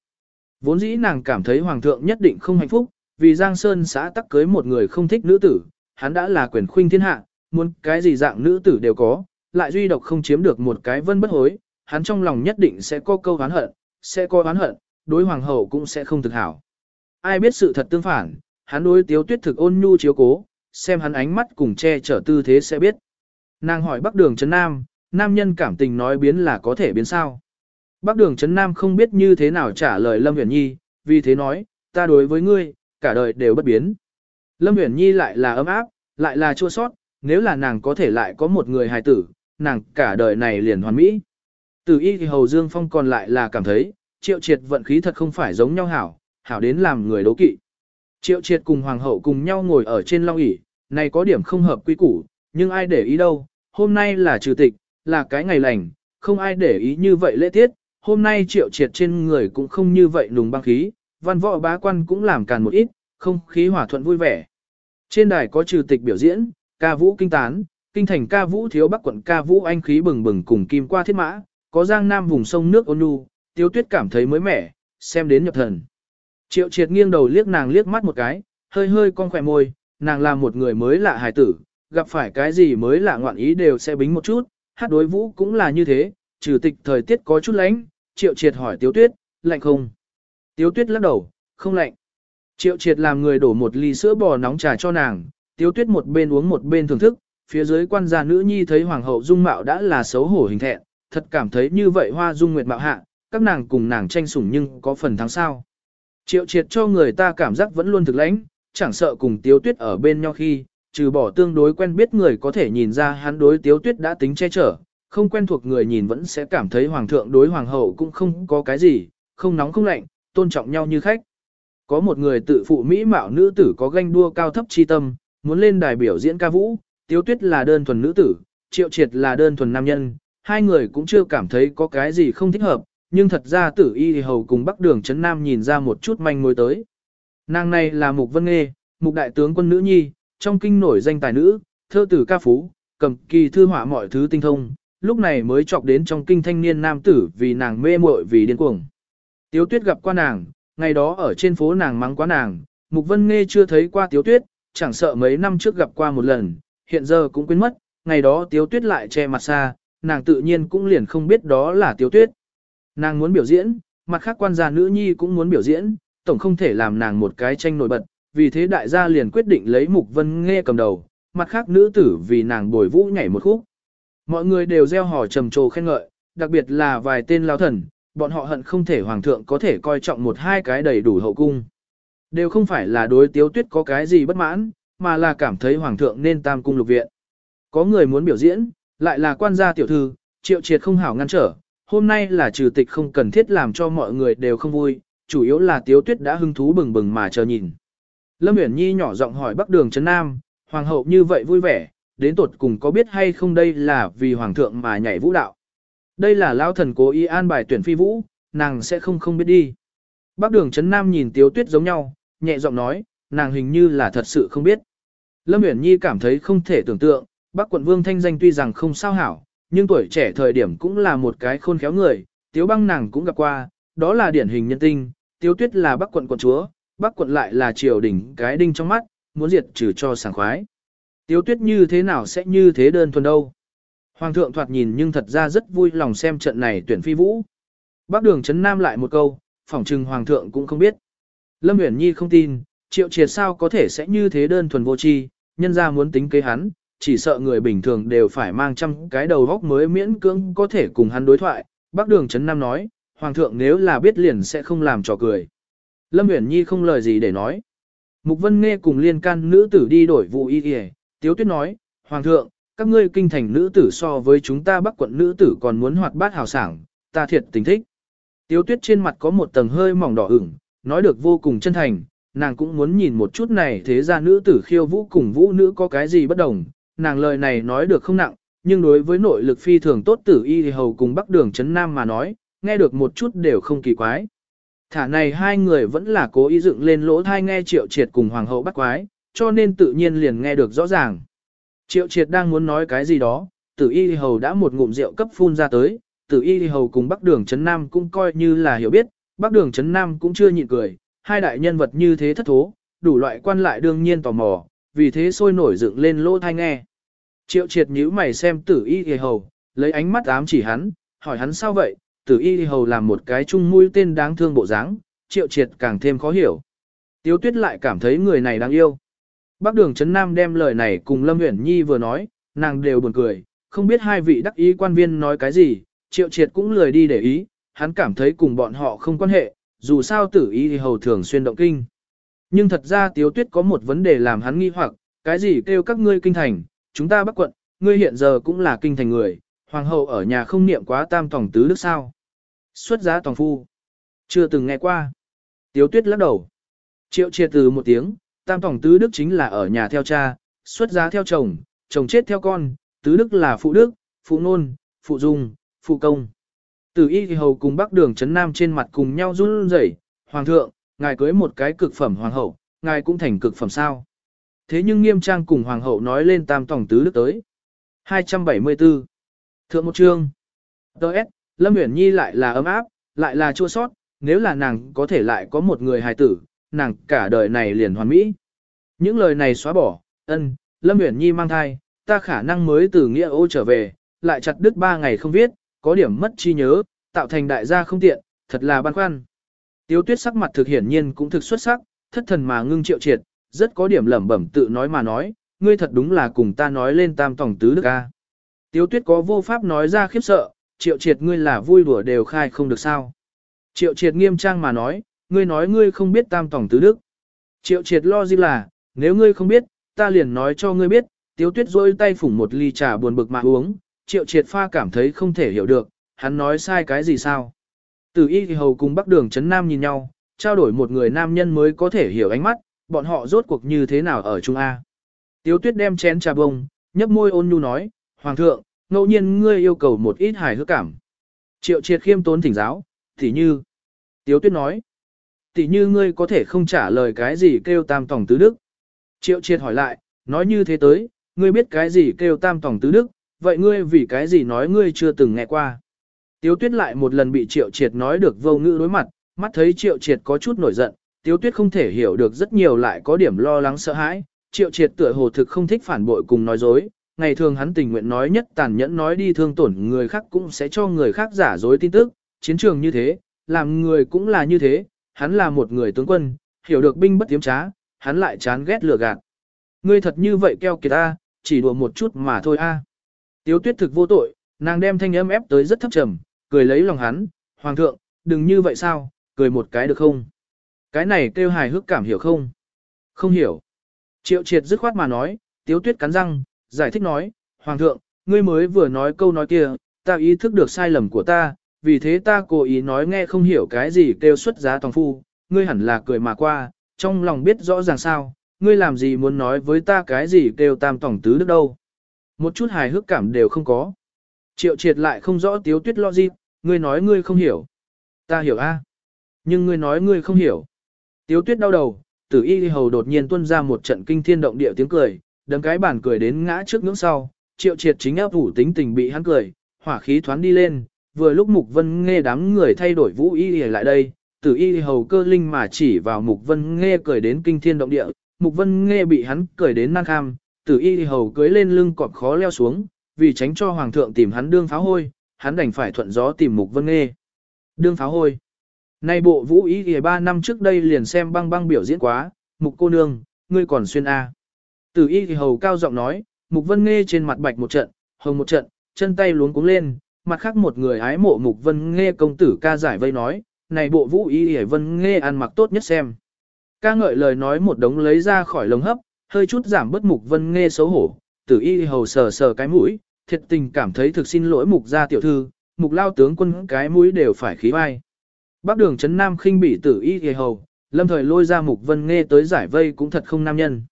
Vốn dĩ nàng cảm thấy hoàng thượng nhất định không hạnh phúc, vì Giang Sơn xã tắc cưới một người không thích nữ tử, hắn đã là quyền khuynh thiên hạ, muốn cái gì dạng nữ tử đều có, lại duy độc không chiếm được một cái vân bất hối, hắn trong lòng nhất định sẽ có câu oán hận, sẽ có oán hận, đối hoàng hậu cũng sẽ không thực hảo. Ai biết sự thật tương phản, hắn đối tiếu tuyết thực ôn nhu chiếu cố, xem hắn ánh mắt cùng che chở tư thế sẽ biết. Nàng hỏi Bắc Đường Trấn Nam, nam nhân cảm tình nói biến là có thể biến sao. Bắc Đường Trấn Nam không biết như thế nào trả lời Lâm Uyển Nhi, vì thế nói, ta đối với ngươi, cả đời đều bất biến. Lâm Uyển Nhi lại là ấm áp, lại là chua sót, nếu là nàng có thể lại có một người hài tử, nàng cả đời này liền hoàn mỹ. Từ y thì Hầu Dương Phong còn lại là cảm thấy, triệu triệt vận khí thật không phải giống nhau hảo, hảo đến làm người đấu kỵ. Triệu triệt cùng hoàng hậu cùng nhau ngồi ở trên long ỷ này có điểm không hợp quy củ, nhưng ai để ý đâu, hôm nay là trừ tịch, là cái ngày lành, không ai để ý như vậy lễ tiết, hôm nay triệu triệt trên người cũng không như vậy nùng băng khí, văn võ bá quan cũng làm càn một ít, không khí hòa thuận vui vẻ. Trên đài có trừ tịch biểu diễn, ca vũ kinh tán, kinh thành ca vũ thiếu bắc quận ca vũ anh khí bừng bừng cùng kim qua thiết mã, có giang nam vùng sông nước ôn nhu, tiêu tuyết cảm thấy mới mẻ, xem đến nhập thần. Triệu triệt nghiêng đầu liếc nàng liếc mắt một cái, hơi hơi con khỏe môi, nàng là một người mới lạ hài tử, gặp phải cái gì mới lạ ngoạn ý đều sẽ bính một chút, hát đối vũ cũng là như thế, trừ tịch thời tiết có chút lạnh, triệu triệt hỏi tiếu tuyết, lạnh không? Tiếu tuyết lắc đầu, không lạnh. Triệu triệt làm người đổ một ly sữa bò nóng trà cho nàng, tiếu tuyết một bên uống một bên thưởng thức, phía dưới quan gia nữ nhi thấy hoàng hậu dung mạo đã là xấu hổ hình thẹn, thật cảm thấy như vậy hoa dung nguyệt mạo hạ, các nàng cùng nàng tranh sủng nhưng có phần thắng sao. Triệu triệt cho người ta cảm giác vẫn luôn thực lãnh, chẳng sợ cùng tiếu tuyết ở bên nhau khi, trừ bỏ tương đối quen biết người có thể nhìn ra hắn đối tiếu tuyết đã tính che chở, không quen thuộc người nhìn vẫn sẽ cảm thấy hoàng thượng đối hoàng hậu cũng không có cái gì, không nóng không lạnh, tôn trọng nhau như khách. Có một người tự phụ mỹ mạo nữ tử có ganh đua cao thấp chi tâm, muốn lên đài biểu diễn ca vũ, tiếu tuyết là đơn thuần nữ tử, triệu triệt là đơn thuần nam nhân, hai người cũng chưa cảm thấy có cái gì không thích hợp, nhưng thật ra tử y thì hầu cùng bắc đường chấn nam nhìn ra một chút manh mối tới. Nàng này là Mục Vân Nghê, Mục Đại tướng quân nữ nhi, trong kinh nổi danh tài nữ, thơ tử ca phú, cầm kỳ thư họa mọi thứ tinh thông, lúc này mới chọc đến trong kinh thanh niên nam tử vì nàng mê muội vì điên cuồng. Tiếu tuyết gặp qua nàng, ngày đó ở trên phố nàng mắng quá nàng, Mục Vân Nghê chưa thấy qua Tiếu tuyết, chẳng sợ mấy năm trước gặp qua một lần, hiện giờ cũng quên mất, ngày đó Tiếu tuyết lại che mặt xa, nàng tự nhiên cũng liền không biết đó là Tiếu tuyết. Nàng muốn biểu diễn, mặt khác quan gia nữ nhi cũng muốn biểu diễn, tổng không thể làm nàng một cái tranh nổi bật, vì thế đại gia liền quyết định lấy Mục Vân Nghe cầm đầu, mặt khác nữ tử vì nàng bồi vũ nhảy một khúc. Mọi người đều gieo hò trầm trồ khen ngợi, đặc biệt là vài tên lao thần, bọn họ hận không thể hoàng thượng có thể coi trọng một hai cái đầy đủ hậu cung. Đều không phải là đối tiếu tuyết có cái gì bất mãn, mà là cảm thấy hoàng thượng nên tam cung lục viện. Có người muốn biểu diễn, lại là quan gia tiểu thư, triệu triệt không hảo ngăn trở, hôm nay là trừ tịch không cần thiết làm cho mọi người đều không vui, chủ yếu là tiếu tuyết đã hứng thú bừng bừng mà chờ nhìn. Lâm Uyển Nhi nhỏ giọng hỏi Bắc Đường Trấn Nam, hoàng hậu như vậy vui vẻ, đến tột cùng có biết hay không đây là vì hoàng thượng mà nhảy vũ đạo. Đây là lao thần cố ý an bài tuyển phi vũ, nàng sẽ không không biết đi. Bắc Đường Trấn Nam nhìn Tiếu Tuyết giống nhau, nhẹ giọng nói, nàng hình như là thật sự không biết. Lâm Uyển Nhi cảm thấy không thể tưởng tượng, Bắc quận vương thanh danh tuy rằng không sao hảo, nhưng tuổi trẻ thời điểm cũng là một cái khôn khéo người, Tiếu băng nàng cũng gặp qua, đó là điển hình nhân tinh, Tiếu tuyết là Bắc quận quận chúa, Bắc quận lại là triều đình cái đinh trong mắt, muốn diệt trừ cho sảng khoái. Tiếu tuyết như thế nào sẽ như thế đơn thuần đâu. Hoàng thượng thoạt nhìn nhưng thật ra rất vui lòng xem trận này tuyển phi vũ. Bắc đường chấn nam lại một câu, phỏng trừng hoàng thượng cũng không biết. Lâm Uyển Nhi không tin, triệu triệt sao có thể sẽ như thế đơn thuần vô tri, nhân ra muốn tính kế hắn, chỉ sợ người bình thường đều phải mang trăm cái đầu góc mới miễn cưỡng có thể cùng hắn đối thoại. Bác đường Trấn Nam nói, Hoàng thượng nếu là biết liền sẽ không làm trò cười. Lâm Uyển Nhi không lời gì để nói. Mục Vân Nghe cùng liên can nữ tử đi đổi vụ y y, Tiếu Tuyết nói, Hoàng thượng, các ngươi kinh thành nữ tử so với chúng ta bắc quận nữ tử còn muốn hoạt bát hào sảng, ta thiệt tình thích. Tiếu Tuyết trên mặt có một tầng hơi mỏng đỏ ửng, nói được vô cùng chân thành, nàng cũng muốn nhìn một chút này thế ra nữ tử khiêu vũ cùng vũ nữ có cái gì bất đồng, nàng lời này nói được không nặng, nhưng đối với nội lực phi thường tốt tử y thì hầu cùng bắc đường chấn nam mà nói, nghe được một chút đều không kỳ quái. Thả này hai người vẫn là cố ý dựng lên lỗ thai nghe triệu triệt cùng hoàng hậu bắt quái, cho nên tự nhiên liền nghe được rõ ràng. Triệu triệt đang muốn nói cái gì đó, tử y hầu đã một ngụm rượu cấp phun ra tới, tử y hầu cùng bắc đường chấn nam cũng coi như là hiểu biết, bắc đường chấn nam cũng chưa nhịn cười, hai đại nhân vật như thế thất thố, đủ loại quan lại đương nhiên tò mò, vì thế sôi nổi dựng lên lỗ thai nghe. Triệu triệt nhíu mày xem tử y hầu, lấy ánh mắt ám chỉ hắn, hỏi hắn sao vậy, tử y hầu làm một cái chung mũi tên đáng thương bộ dáng, triệu triệt càng thêm khó hiểu. Tiếu tuyết lại cảm thấy người này đáng yêu. Bác đường Trấn Nam đem lời này cùng Lâm Uyển Nhi vừa nói, nàng đều buồn cười, không biết hai vị đắc ý quan viên nói cái gì, triệu triệt cũng lười đi để ý, hắn cảm thấy cùng bọn họ không quan hệ, dù sao tử ý thì hầu thường xuyên động kinh. Nhưng thật ra Tiếu Tuyết có một vấn đề làm hắn nghi hoặc, cái gì kêu các ngươi kinh thành, chúng ta bắc quận, ngươi hiện giờ cũng là kinh thành người, hoàng hậu ở nhà không niệm quá tam tổng tứ đức sao. Xuất giá tòng phu. Chưa từng nghe qua. Tiếu tuyết lắc đầu. Triệu triệt từ một tiếng, tam tổng tứ đức chính là ở nhà theo cha, xuất giá theo chồng, chồng chết theo con, tứ đức là phụ đức, phụ nôn, phụ dung, phụ công. Từ y thì hầu cùng bắc đường chấn nam trên mặt cùng nhau run rẩy, hoàng thượng, ngài cưới một cái cực phẩm hoàng hậu, ngài cũng thành cực phẩm sao. Thế nhưng nghiêm trang cùng hoàng hậu nói lên tam tổng tứ đức tới. 274. Thượng một chương. Đợt, Lâm Uyển Nhi lại là ấm áp, lại là chua sót, nếu là nàng có thể lại có một người hài tử, nàng cả đời này liền hoàn mỹ. Những lời này xóa bỏ, ân, Lâm Uyển Nhi mang thai, ta khả năng mới từ nghĩa ô trở về, lại chặt đứt ba ngày không viết, có điểm mất chi nhớ, tạo thành đại gia không tiện, thật là băn khoăn. Tiếu tuyết sắc mặt thực hiển nhiên cũng thực xuất sắc, thất thần mà ngưng triệu triệt, rất có điểm lẩm bẩm tự nói mà nói, ngươi thật đúng là cùng ta nói lên tam tổng tứ đức a. Tiếu tuyết có vô pháp nói ra khiếp sợ, triệu triệt ngươi là vui đùa đều khai không được sao. Triệu triệt nghiêm trang mà nói, ngươi nói ngươi không biết tam tổng tứ đức. Triệu triệt lo gì là, nếu ngươi không biết, ta liền nói cho ngươi biết, tiếu tuyết rôi tay phủng một ly trà buồn bực mà uống, triệu triệt pha cảm thấy không thể hiểu được, hắn nói sai cái gì sao. Từ y thì hầu cùng bắc đường chấn nam nhìn nhau, trao đổi một người nam nhân mới có thể hiểu ánh mắt, bọn họ rốt cuộc như thế nào ở Trung A. Tiếu tuyết đem chén trà bông, nhấp môi ôn nhu nói, Hoàng thượng, ngẫu nhiên ngươi yêu cầu một ít hài hước cảm. Triệu triệt khiêm tốn thỉnh giáo, thì như. Tiếu tuyết nói, tỷ như ngươi có thể không trả lời cái gì kêu tam tổng tứ đức. Triệu triệt hỏi lại, nói như thế tới, ngươi biết cái gì kêu tam tổng tứ đức, vậy ngươi vì cái gì nói ngươi chưa từng nghe qua. Tiếu tuyết lại một lần bị triệu triệt nói được vô ngữ đối mặt, mắt thấy triệu triệt có chút nổi giận, tiếu tuyết không thể hiểu được rất nhiều lại có điểm lo lắng sợ hãi, triệu triệt tựa hồ thực không thích phản bội cùng nói dối, ngày thường hắn tình nguyện nói nhất tàn nhẫn nói đi thương tổn người khác cũng sẽ cho người khác giả dối tin tức, chiến trường như thế, làm người cũng là như thế, hắn là một người tướng quân, hiểu được binh bất tiếm trá, hắn lại chán ghét lừa gạt. Ngươi thật như vậy keo kiệt ta, chỉ đùa một chút mà thôi a. Tiếu tuyết thực vô tội, nàng đem thanh âm ép tới rất thấp trầm, cười lấy lòng hắn, hoàng thượng, đừng như vậy sao, cười một cái được không? Cái này kêu hài hước cảm hiểu không? Không hiểu. Triệu triệt dứt khoát mà nói, tiếu tuyết cắn răng, giải thích nói, hoàng thượng, ngươi mới vừa nói câu nói kia, ta ý thức được sai lầm của ta, vì thế ta cố ý nói nghe không hiểu cái gì kêu xuất giá tòng phu, ngươi hẳn là cười mà qua, trong lòng biết rõ ràng sao, ngươi làm gì muốn nói với ta cái gì kêu tam tổng tứ đức đâu. Một chút hài hước cảm đều không có. Triệu triệt lại không rõ tiếu tuyết lo gì, ngươi nói ngươi không hiểu. Ta hiểu a, Nhưng ngươi nói ngươi không hiểu. Tiếu tuyết đau đầu, tử y hầu đột nhiên tuôn ra một trận kinh thiên động địa tiếng cười, đấm cái bản cười đến ngã trước ngưỡng sau. Triệu triệt chính áp ủ tính tình bị hắn cười, hỏa khí thoáng đi lên, vừa lúc Mục Vân nghe đám người thay đổi vũ y lại đây, tử y hầu cơ linh mà chỉ vào Mục Vân nghe cười đến kinh thiên động địa, Mục Vân nghe bị hắn cười đến năng kham, tử y hầu cưới lên lưng cọp khó leo xuống, vì tránh cho hoàng thượng tìm hắn đương pháo hôi, hắn đành phải thuận gió tìm Mục Vân nghe. Đương pháo hôi. Nay bộ vũ y thì ba năm trước đây liền xem băng băng biểu diễn quá, Mục cô nương, ngươi còn xuyên A. Tử y thì hầu cao giọng nói, Mục Vân nghe trên mặt bạch một trận, hồng một trận, chân tay luống cuống lên, mặt khác một người ái mộ Mục Vân nghe công tử ca giải vây nói, này bộ vũ y hề vân nghe ăn mặc tốt nhất xem. Ca ngợi lời nói một đống lấy ra khỏi lồng hấp, hơi chút giảm bớt Mục Vân nghe xấu hổ, tử y hầu sờ sờ cái mũi, thiệt tình cảm thấy thực xin lỗi Mục gia tiểu thư, Mục lao tướng quân cái mũi đều phải khí vai. Bác đường chấn nam khinh bị tử y hề hầu, lâm thời lôi ra Mục Vân nghe tới giải vây cũng thật không nam nhân.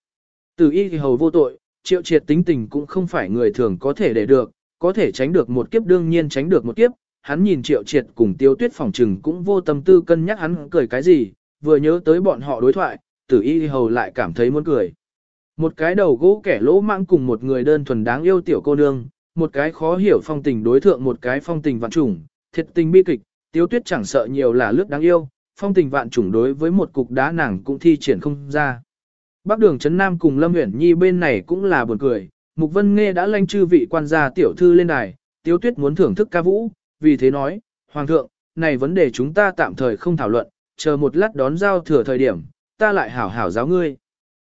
Tử y hề hầu vô tội, triệu triệt tính tình cũng không phải người thường có thể để được, có thể tránh được một kiếp đương nhiên tránh được một kiếp, hắn nhìn triệu triệt cùng tiêu tuyết phòng trừng cũng vô tâm tư cân nhắc hắn cười cái gì, vừa nhớ tới bọn họ đối thoại, tử y hầu lại cảm thấy muốn cười. Một cái đầu gỗ kẻ lỗ mãng cùng một người đơn thuần đáng yêu tiểu cô nương, một cái khó hiểu phong tình đối thượng một cái phong tình vạn trùng, thiệt tình bi kịch, tiêu tuyết chẳng sợ nhiều là lướt đáng yêu, phong tình vạn trùng đối với một cục đá nàng cũng thi triển không ra. Bác đường Trấn Nam cùng Lâm Uyển Nhi bên này cũng là buồn cười, Mục Vân Nghe đã lanh chư vị quan gia tiểu thư lên đài, Tiếu Tuyết muốn thưởng thức ca vũ, vì thế nói, Hoàng thượng, này vấn đề chúng ta tạm thời không thảo luận, chờ một lát đón giao thừa thời điểm, ta lại hảo hảo giáo ngươi.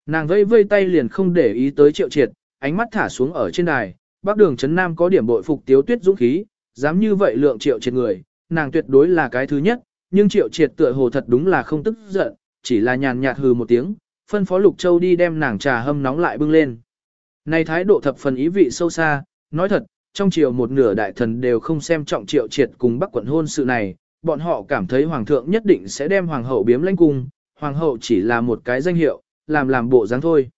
Nàng vây vây tay liền không để ý tới triệu triệt, ánh mắt thả xuống ở trên đài, bác đường Trấn Nam có điểm bội phục Tiếu Tuyết dũng khí, dám như vậy lượng triệu triệt người, nàng tuyệt đối là cái thứ nhất, nhưng triệu triệt tựa hồ thật đúng là không tức giận, chỉ là nhàn nhạt hừ một tiếng, phân phó Lục Châu đi đem nàng trà hâm nóng lại bưng lên. Này thái độ thập phần ý vị sâu xa, nói thật, trong triều một nửa đại thần đều không xem trọng triệu triệt cùng bắc quận hôn sự này, bọn họ cảm thấy hoàng thượng nhất định sẽ đem hoàng hậu biếm lãnh cung, hoàng hậu chỉ là một cái danh hiệu, làm làm bộ dáng thôi.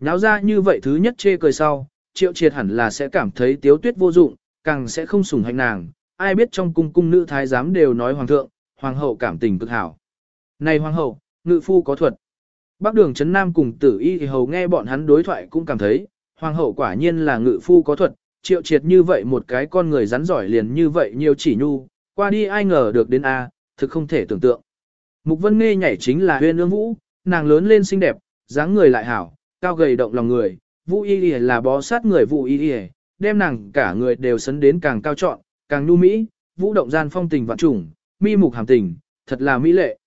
Nháo ra như vậy thứ nhất chê cười sau, triệu triệt hẳn là sẽ cảm thấy tiếu tuyết vô dụng, càng sẽ không sủng hạnh nàng, ai biết trong cung cung nữ thái giám đều nói hoàng thượng, hoàng hậu cảm tình cực hảo. Này hoàng hậu, ngự phu có thuật. Bắc đường Trấn Nam cùng tử y thì hầu nghe bọn hắn đối thoại cũng cảm thấy, hoàng hậu quả nhiên là ngự phu có thuật, triệu triệt như vậy một cái con người rắn giỏi liền như vậy nhiều chỉ nhu, Qua đi ai ngờ được đến A, thực không thể tưởng tượng. Mục Vân Nghe nhảy chính là huyên ương vũ, nàng lớn lên xinh đẹp, dáng người lại hảo, cao gầy động lòng người, vũ y y là bó sát người vũ y y, đem nàng cả người đều sấn đến càng cao trọn, càng nhu mỹ, vũ động gian phong tình vạn trùng, mi mục hàm tình, thật là mỹ lệ.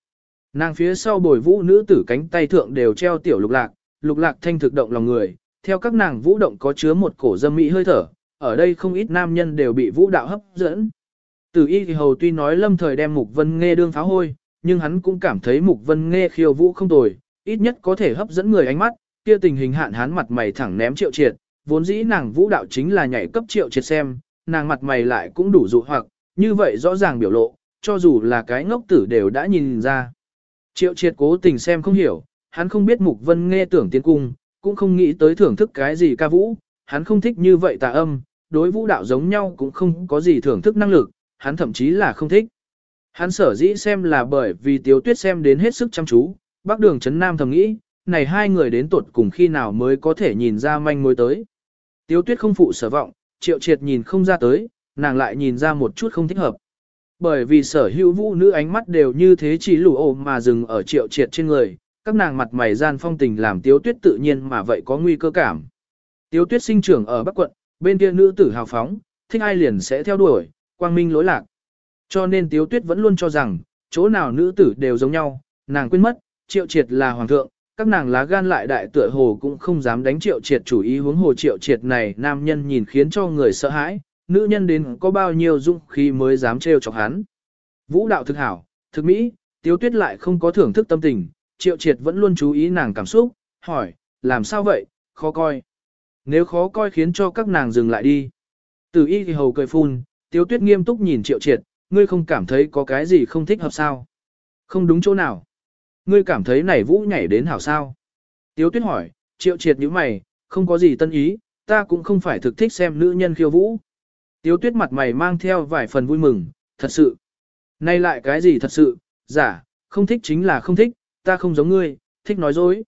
Nàng phía sau bồi vũ nữ tử cánh tay thượng đều treo tiểu lục lạc, lục lạc thanh thực động lòng người, theo các nàng vũ động có chứa một cổ dâm mỹ hơi thở, ở đây không ít nam nhân đều bị vũ đạo hấp dẫn. Tử y thì hầu tuy nói lâm thời đem mục vân nghe đương pháo hôi, nhưng hắn cũng cảm thấy mục vân nghe khiêu vũ không tồi, ít nhất có thể hấp dẫn người ánh mắt, kia tình hình hạn hán mặt mày thẳng ném triệu triệt, vốn dĩ nàng vũ đạo chính là nhảy cấp triệu triệt xem, nàng mặt mày lại cũng đủ dụ hoặc, như vậy rõ ràng biểu lộ, cho dù là cái ngốc tử đều đã nhìn ra. Triệu triệt cố tình xem không hiểu, hắn không biết Mục Vân nghe tưởng tiến cung, cũng không nghĩ tới thưởng thức cái gì ca vũ, hắn không thích như vậy tà âm, đối vũ đạo giống nhau cũng không có gì thưởng thức năng lực, hắn thậm chí là không thích. Hắn sở dĩ xem là bởi vì Tiếu Tuyết xem đến hết sức chăm chú, Bắc Đường Trấn Nam thầm nghĩ, này hai người đến tuột cùng khi nào mới có thể nhìn ra manh mối tới. Tiếu Tuyết không phụ sở vọng, Triệu Triệt nhìn không ra tới, nàng lại nhìn ra một chút không thích hợp. Bởi vì sở hữu vũ nữ ánh mắt đều như thế chỉ lù ồ mà dừng ở Triệu Triệt trên người, các nàng mặt mày gian phong tình làm Tiếu Tuyết tự nhiên mà vậy có nguy cơ cảm. Tiếu Tuyết sinh trưởng ở Bắc quận, bên kia nữ tử hào phóng, thích ai liền sẽ theo đuổi, quang minh lối lạc. Cho nên Tiếu Tuyết vẫn luôn cho rằng, chỗ nào nữ tử đều giống nhau, nàng quên mất, Triệu Triệt là hoàng thượng, các nàng lá gan lại đại tựa hồ cũng không dám đánh Triệu Triệt chủ ý huống hồ Triệu Triệt này nam nhân nhìn khiến cho người sợ hãi, nữ nhân đến có bao nhiêu dung khi mới dám trêu chọc hắn. Vũ đạo thực hảo, thực mỹ, Tiếu Tuyết lại không có thưởng thức tâm tình, Triệu Triệt vẫn luôn chú ý nàng cảm xúc, hỏi, làm sao vậy, khó coi. Nếu khó coi khiến cho các nàng dừng lại đi. Từ y thì hầu cười phun, Tiếu Tuyết nghiêm túc nhìn Triệu Triệt, ngươi không cảm thấy có cái gì không thích hợp sao? Không đúng chỗ nào. Ngươi cảm thấy này vũ nhảy đến hảo sao? Tiếu Tuyết hỏi, Triệu Triệt như mày, không có gì tân ý, ta cũng không phải thực thích xem nữ nhân khiêu vũ. Tiếu Tuyết mặt mày mang theo vài phần vui mừng, thật sự. Nay lại cái gì thật sự, giả, không thích chính là không thích, ta không giống ngươi, thích nói dối.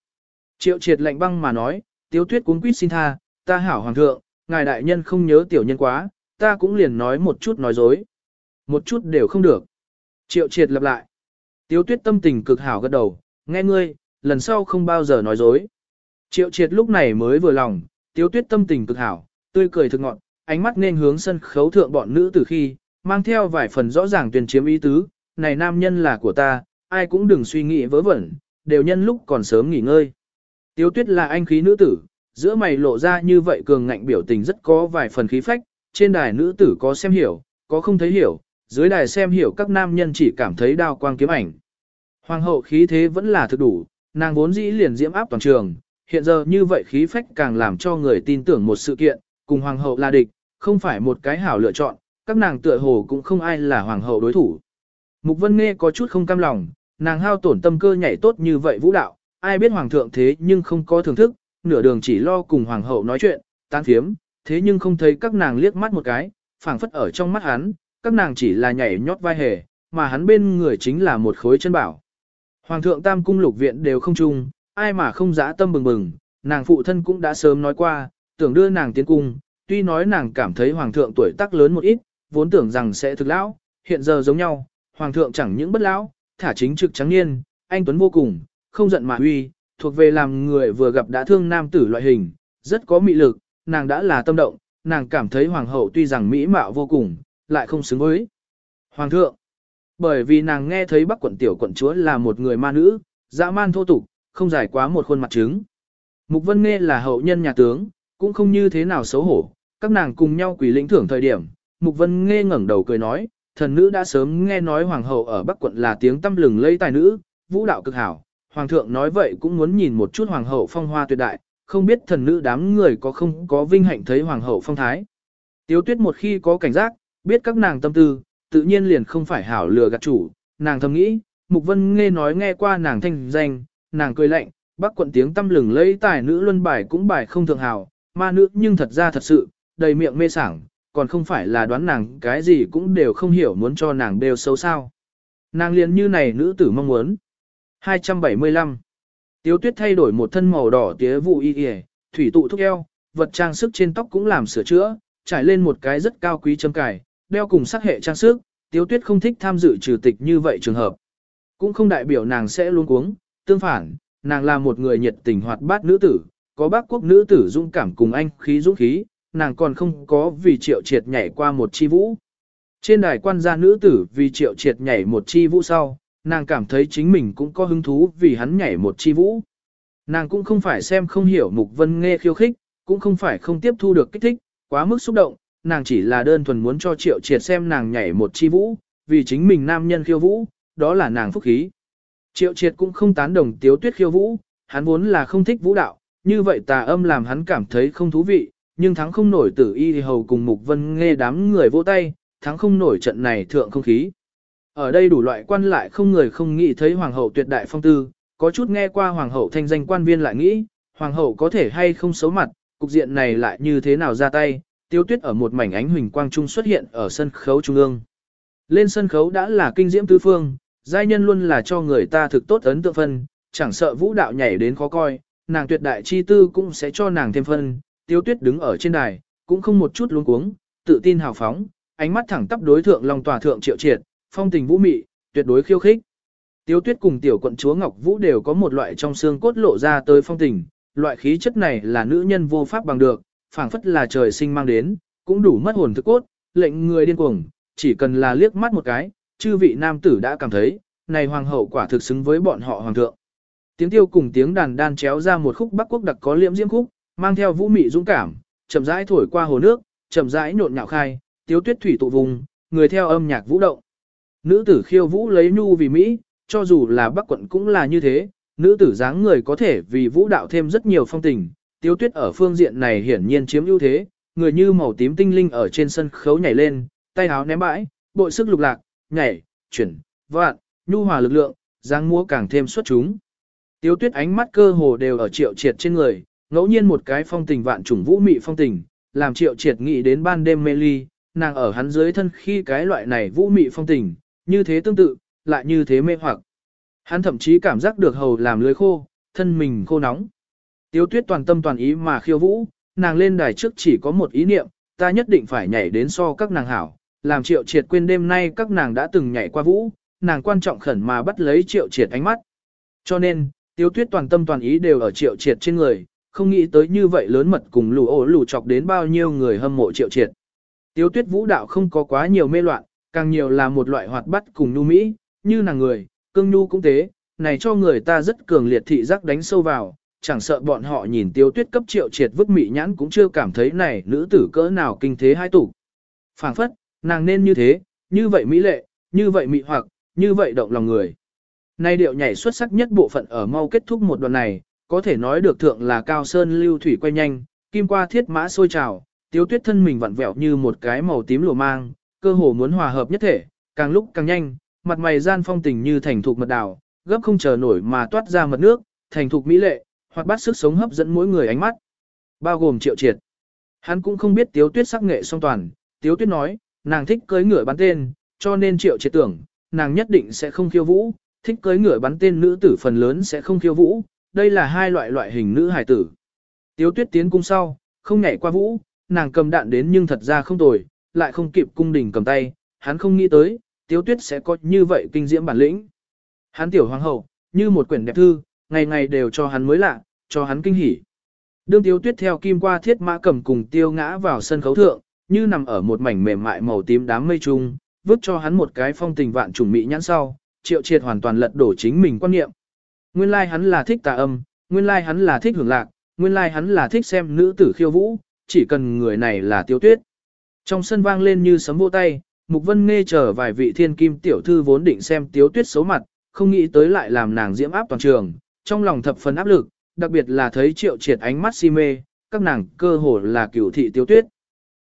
Triệu Triệt lạnh băng mà nói, Tiếu Tuyết cuốn quýt xin tha, ta hảo hoàng thượng, ngài đại nhân không nhớ tiểu nhân quá, ta cũng liền nói một chút nói dối. Một chút đều không được. Triệu triệt lặp lại. Tiếu tuyết tâm tình cực hảo gật đầu, nghe ngươi, lần sau không bao giờ nói dối. Triệu triệt lúc này mới vừa lòng, tiếu tuyết tâm tình cực hảo, tươi cười thực ngọn, ánh mắt nên hướng sân khấu thượng bọn nữ từ khi, mang theo vài phần rõ ràng tuyên chiếm ý tứ, này nam nhân là của ta, ai cũng đừng suy nghĩ vớ vẩn, đều nhân lúc còn sớm nghỉ ngơi. Tiếu tuyết là anh khí nữ tử, giữa mày lộ ra như vậy cường ngạnh biểu tình rất có vài phần khí phách, trên đài nữ tử có xem hiểu, có không thấy hiểu, dưới đài xem hiểu các nam nhân chỉ cảm thấy đao quang kiếm ảnh. Hoàng hậu khí thế vẫn là thực đủ, nàng vốn dĩ liền diễm áp toàn trường, hiện giờ như vậy khí phách càng làm cho người tin tưởng một sự kiện, cùng hoàng hậu là địch, không phải một cái hảo lựa chọn, các nàng tựa hồ cũng không ai là hoàng hậu đối thủ. Mục Vân Nghe có chút không cam lòng, nàng hao tổn tâm cơ nhảy tốt như vậy vũ đạo, ai biết hoàng thượng thế nhưng không có thưởng thức, nửa đường chỉ lo cùng hoàng hậu nói chuyện, tán phiếm, thế nhưng không thấy các nàng liếc mắt một cái, phảng phất ở trong mắt hắn, các nàng chỉ là nhảy nhót vai hề, mà hắn bên người chính là một khối chân bảo. Hoàng thượng tam cung lục viện đều không chung, ai mà không dã tâm bừng bừng, nàng phụ thân cũng đã sớm nói qua, tưởng đưa nàng tiến cung, tuy nói nàng cảm thấy hoàng thượng tuổi tác lớn một ít, vốn tưởng rằng sẽ thực lão, hiện giờ giống nhau, hoàng thượng chẳng những bất lão, thả chính trực trắng niên, anh tuấn vô cùng, không giận mà huy thuộc về làm người vừa gặp đã thương nam tử loại hình, rất có mị lực, nàng đã là tâm động, nàng cảm thấy hoàng hậu tuy rằng mỹ mạo vô cùng, lại không xứng với hoàng thượng. Bởi vì nàng nghe thấy bắc quận tiểu quận chúa là một người ma nữ, dã man thô tục, không giải quá một khuôn mặt trứng. Mục Vân Nghe là hậu nhân nhà tướng, cũng không như thế nào xấu hổ, các nàng cùng nhau quỷ lĩnh thưởng thời điểm. Mục Vân Nghe ngẩng đầu cười nói, thần nữ đã sớm nghe nói hoàng hậu ở bắc quận là tiếng tâm lừng lây tài nữ, vũ đạo cực hảo. Hoàng thượng nói vậy cũng muốn nhìn một chút hoàng hậu phong hoa tuyệt đại, không biết thần nữ đám người có không có vinh hạnh thấy hoàng hậu phong thái. Tiếu tuyết một khi có cảnh giác, biết các nàng tâm tư, tự nhiên liền không phải hảo lừa gạt chủ, nàng thầm nghĩ, Mục Vân nghe nói nghe qua nàng thanh danh, nàng cười lạnh, bác quận tiếng tâm lừng lấy tài nữ luân bài cũng bài không thượng hảo, ma nữ nhưng thật ra thật sự, đầy miệng mê sảng, còn không phải là đoán nàng cái gì cũng đều không hiểu muốn cho nàng đều xấu sao. Nàng liền như này nữ tử mong muốn. 275 Tiếu tuyết thay đổi một thân màu đỏ tía vụ y y, thủy tụ thúc eo, vật trang sức trên tóc cũng làm sửa chữa, trải lên một cái rất cao quý châm cài, đeo cùng sắc hệ trang sức, Tiếu Tuyết không thích tham dự trừ tịch như vậy trường hợp. Cũng không đại biểu nàng sẽ luôn cuống, tương phản, nàng là một người nhiệt tình hoạt bát nữ tử, có bác quốc nữ tử dũng cảm cùng anh khí dũng khí, nàng còn không có vì triệu triệt nhảy qua một chi vũ. Trên đài quan gia nữ tử vì triệu triệt nhảy một chi vũ sau, nàng cảm thấy chính mình cũng có hứng thú vì hắn nhảy một chi vũ. Nàng cũng không phải xem không hiểu mục vân nghe khiêu khích, cũng không phải không tiếp thu được kích thích, quá mức xúc động, nàng chỉ là đơn thuần muốn cho triệu triệt xem nàng nhảy một chi vũ, vì chính mình nam nhân khiêu vũ, đó là nàng phúc khí. Triệu triệt cũng không tán đồng tiếu tuyết khiêu vũ, hắn vốn là không thích vũ đạo, như vậy tà âm làm hắn cảm thấy không thú vị, nhưng thắng không nổi tử y thì hầu cùng mục vân nghe đám người vỗ tay, thắng không nổi trận này thượng không khí. Ở đây đủ loại quan lại không người không nghĩ thấy hoàng hậu tuyệt đại phong tư, có chút nghe qua hoàng hậu thanh danh quan viên lại nghĩ, hoàng hậu có thể hay không xấu mặt, cục diện này lại như thế nào ra tay, tiêu tuyết ở một mảnh ánh huỳnh quang trung xuất hiện ở sân khấu trung ương. Lên sân khấu đã là kinh diễm tứ phương, giai nhân luôn là cho người ta thực tốt ấn tượng phân, chẳng sợ vũ đạo nhảy đến khó coi, nàng tuyệt đại chi tư cũng sẽ cho nàng thêm phân, tiêu tuyết đứng ở trên đài, cũng không một chút luống cuống, tự tin hào phóng, ánh mắt thẳng tắp đối thượng long tòa thượng triệu triệt, phong tình vũ mị, tuyệt đối khiêu khích. Tiêu tuyết cùng tiểu quận chúa Ngọc Vũ đều có một loại trong xương cốt lộ ra tới phong tình, loại khí chất này là nữ nhân vô pháp bằng được, phảng phất là trời sinh mang đến, cũng đủ mất hồn thức cốt, lệnh người điên cuồng, chỉ cần là liếc mắt một cái, chư vị nam tử đã cảm thấy, này hoàng hậu quả thực xứng với bọn họ hoàng thượng. Tiếng tiêu cùng tiếng đàn đan chéo ra một khúc bắc quốc đặc có liễm diễm khúc, mang theo vũ mị dũng cảm, chậm rãi thổi qua hồ nước, chậm rãi nhộn nhạo khai, tiếu tuyết thủy tụ vùng, người theo âm nhạc vũ động. Nữ tử khiêu vũ lấy nhu vì mỹ, cho dù là bắc quận cũng là như thế, nữ tử dáng người có thể vì vũ đạo thêm rất nhiều phong tình, tiếu tuyết ở phương diện này hiển nhiên chiếm ưu thế, người như màu tím tinh linh ở trên sân khấu nhảy lên, tay áo ném bãi, bội sức lục lạc, nhảy, chuyển, vạn, nhu hòa lực lượng, dáng múa càng thêm xuất chúng. Tiếu tuyết ánh mắt cơ hồ đều ở triệu triệt trên người, ngẫu nhiên một cái phong tình vạn trùng vũ mị phong tình, làm triệu triệt nghĩ đến ban đêm mê ly, nàng ở hắn dưới thân khi cái loại này vũ mị phong tình, như thế tương tự, lại như thế mê hoặc. Hắn thậm chí cảm giác được hầu làm lưới khô, thân mình khô nóng. Tiếu tuyết toàn tâm toàn ý mà khiêu vũ, nàng lên đài trước chỉ có một ý niệm, ta nhất định phải nhảy đến so các nàng hảo, làm triệu triệt quên đêm nay các nàng đã từng nhảy qua vũ, nàng quan trọng khẩn mà bắt lấy triệu triệt ánh mắt. Cho nên, tiếu tuyết toàn tâm toàn ý đều ở triệu triệt trên người, không nghĩ tới như vậy lớn mật cùng lù ổ lù chọc đến bao nhiêu người hâm mộ triệu triệt. Tiếu tuyết vũ đạo không có quá nhiều mê loạn, càng nhiều là một loại hoạt bắt cùng nhu mỹ, như nàng người, cương nhu cũng thế, này cho người ta rất cường liệt thị giác đánh sâu vào, chẳng sợ bọn họ nhìn tiêu tuyết cấp triệu triệt vứt mị nhãn cũng chưa cảm thấy này nữ tử cỡ nào kinh thế hai tủ. phảng phất, nàng nên như thế, như vậy mỹ lệ, như vậy mị hoặc, như vậy động lòng người. Nay điệu nhảy xuất sắc nhất bộ phận ở mau kết thúc một đoạn này, có thể nói được thượng là cao sơn lưu thủy quay nhanh, kim qua thiết mã sôi trào, tiếu tuyết thân mình vặn vẹo như một cái màu tím lùa mang, cơ hồ muốn hòa hợp nhất thể, càng lúc càng nhanh, mặt mày gian phong tình như thành thục mật đào, gấp không chờ nổi mà toát ra mật nước, thành thục mỹ lệ, hoặc bắt sức sống hấp dẫn mỗi người ánh mắt. Bao gồm triệu triệt. Hắn cũng không biết tiếu tuyết sắc nghệ song toàn, tiếu tuyết nói, nàng thích cưới ngựa bắn tên, cho nên triệu triệt tưởng, nàng nhất định sẽ không khiêu vũ, thích cưới ngựa bắn tên nữ tử phần lớn sẽ không khiêu vũ, đây là hai loại loại hình nữ hài tử. Tiếu tuyết tiến cung sau, không nhảy qua vũ, nàng cầm đạn đến nhưng thật ra không tồi, lại không kịp cung đình cầm tay, hắn không nghĩ tới, tiếu tuyết sẽ có như vậy kinh diễm bản lĩnh. Hắn tiểu hoàng hậu, như một quyển đẹp thư, ngày ngày đều cho hắn mới lạ, cho hắn kinh hỉ. Đương tiếu tuyết theo kim qua thiết mã cầm cùng tiêu ngã vào sân khấu thượng, như nằm ở một mảnh mềm mại màu tím đám mây trung, vứt cho hắn một cái phong tình vạn trùng mỹ nhãn sau, triệu triệt hoàn toàn lật đổ chính mình quan niệm. Nguyên lai like hắn là thích tà âm, nguyên lai like hắn là thích hưởng lạc, nguyên lai like hắn là thích xem nữ tử khiêu vũ, chỉ cần người này là tiêu tuyết. Trong sân vang lên như sấm vỗ tay, Mục Vân nghe chờ vài vị thiên kim tiểu thư vốn định xem tiếu tuyết xấu mặt, không nghĩ tới lại làm nàng diễm áp toàn trường, trong lòng thập phần áp lực, đặc biệt là thấy triệu triệt ánh mắt si mê, các nàng cơ hồ là cửu thị tiếu tuyết.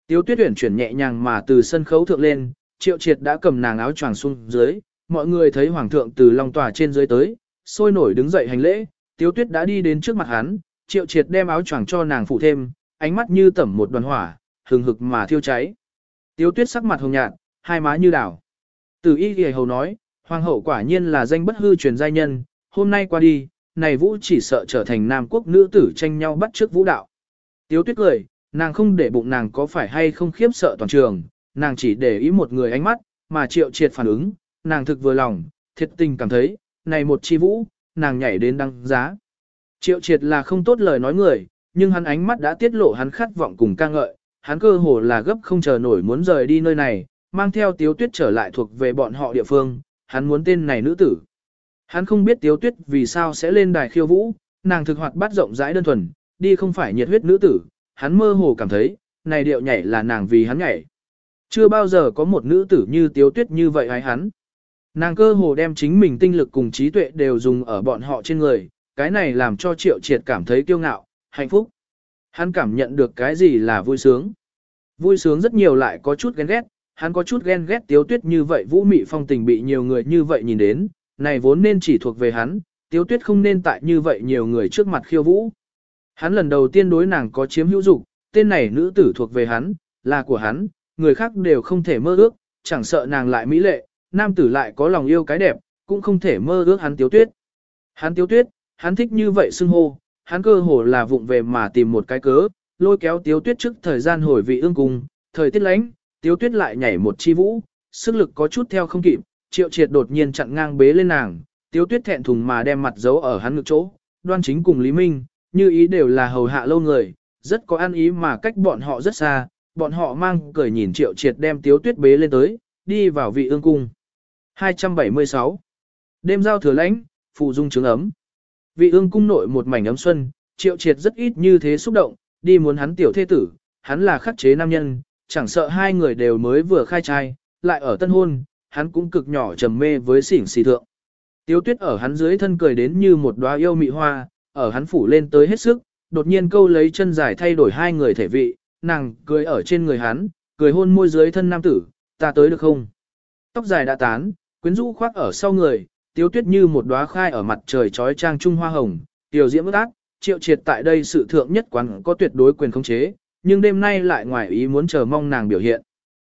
Tiếu tuyết tuyển chuyển nhẹ nhàng mà từ sân khấu thượng lên, triệu triệt đã cầm nàng áo choàng xuống dưới, mọi người thấy hoàng thượng từ long tòa trên dưới tới, sôi nổi đứng dậy hành lễ, tiếu tuyết đã đi đến trước mặt hắn, triệu triệt đem áo choàng cho nàng phủ thêm, ánh mắt như tẩm một đoàn hỏa, hừng hực mà thiêu cháy. Tiếu tuyết sắc mặt hồng nhạt, hai má như đảo. Từ y ghi hầu nói, hoàng hậu quả nhiên là danh bất hư truyền giai nhân, hôm nay qua đi, này vũ chỉ sợ trở thành nam quốc nữ tử tranh nhau bắt trước vũ đạo. Tiếu tuyết cười, nàng không để bụng nàng có phải hay không khiếp sợ toàn trường, nàng chỉ để ý một người ánh mắt, mà triệu triệt phản ứng, nàng thực vừa lòng, thiệt tình cảm thấy, này một chi vũ, nàng nhảy đến đăng giá. Triệu triệt là không tốt lời nói người, nhưng hắn ánh mắt đã tiết lộ hắn khát vọng cùng ca ngợi, hắn cơ hồ là gấp không chờ nổi muốn rời đi nơi này, mang theo tiếu tuyết trở lại thuộc về bọn họ địa phương, hắn muốn tên này nữ tử. Hắn không biết tiếu tuyết vì sao sẽ lên đài khiêu vũ, nàng thực hoạt bát rộng rãi đơn thuần, đi không phải nhiệt huyết nữ tử, hắn mơ hồ cảm thấy, này điệu nhảy là nàng vì hắn nhảy. Chưa bao giờ có một nữ tử như tiếu tuyết như vậy hay hắn. Nàng cơ hồ đem chính mình tinh lực cùng trí tuệ đều dùng ở bọn họ trên người, cái này làm cho triệu triệt cảm thấy kiêu ngạo, hạnh phúc. Hắn cảm nhận được cái gì là vui sướng. Vui sướng rất nhiều lại có chút ghen ghét, hắn có chút ghen ghét tiếu tuyết như vậy vũ mị phong tình bị nhiều người như vậy nhìn đến, này vốn nên chỉ thuộc về hắn, tiếu tuyết không nên tại như vậy nhiều người trước mặt khiêu vũ. Hắn lần đầu tiên đối nàng có chiếm hữu dục, tên này nữ tử thuộc về hắn, là của hắn, người khác đều không thể mơ ước, chẳng sợ nàng lại mỹ lệ, nam tử lại có lòng yêu cái đẹp, cũng không thể mơ ước hắn tiếu tuyết. Hắn tiếu tuyết, hắn thích như vậy xưng hô, hắn cơ hồ là vụng về mà tìm một cái cớ, lôi kéo tiếu tuyết trước thời gian hồi vị ương cung, thời tiết lánh, tiếu tuyết lại nhảy một chi vũ, sức lực có chút theo không kịp, triệu triệt đột nhiên chặn ngang bế lên nàng, tiếu tuyết thẹn thùng mà đem mặt giấu ở hắn ngực chỗ, đoan chính cùng Lý Minh, như ý đều là hầu hạ lâu người, rất có ăn ý mà cách bọn họ rất xa, bọn họ mang cười nhìn triệu triệt đem tiếu tuyết bế lên tới, đi vào vị ương cung. 276. Đêm giao thừa lãnh, phụ dung trứng ấm. Vị ương cung nội một mảnh ấm xuân, triệu triệt rất ít như thế xúc động, đi muốn hắn tiểu thế tử, hắn là khắc chế nam nhân, chẳng sợ hai người đều mới vừa khai trai, lại ở tân hôn, hắn cũng cực nhỏ trầm mê với xỉn xì thượng. Tiếu tuyết ở hắn dưới thân cười đến như một đóa yêu mị hoa, ở hắn phủ lên tới hết sức, đột nhiên câu lấy chân dài thay đổi hai người thể vị, nàng cười ở trên người hắn, cười hôn môi dưới thân nam tử, ta tới được không? Tóc dài đã tán, quyến rũ khoác ở sau người, tiếu tuyết như một đóa khai ở mặt trời trói trang trung hoa hồng, tiểu diễm ước ác, triệu triệt tại đây sự thượng nhất quán có tuyệt đối quyền khống chế, nhưng đêm nay lại ngoài ý muốn chờ mong nàng biểu hiện.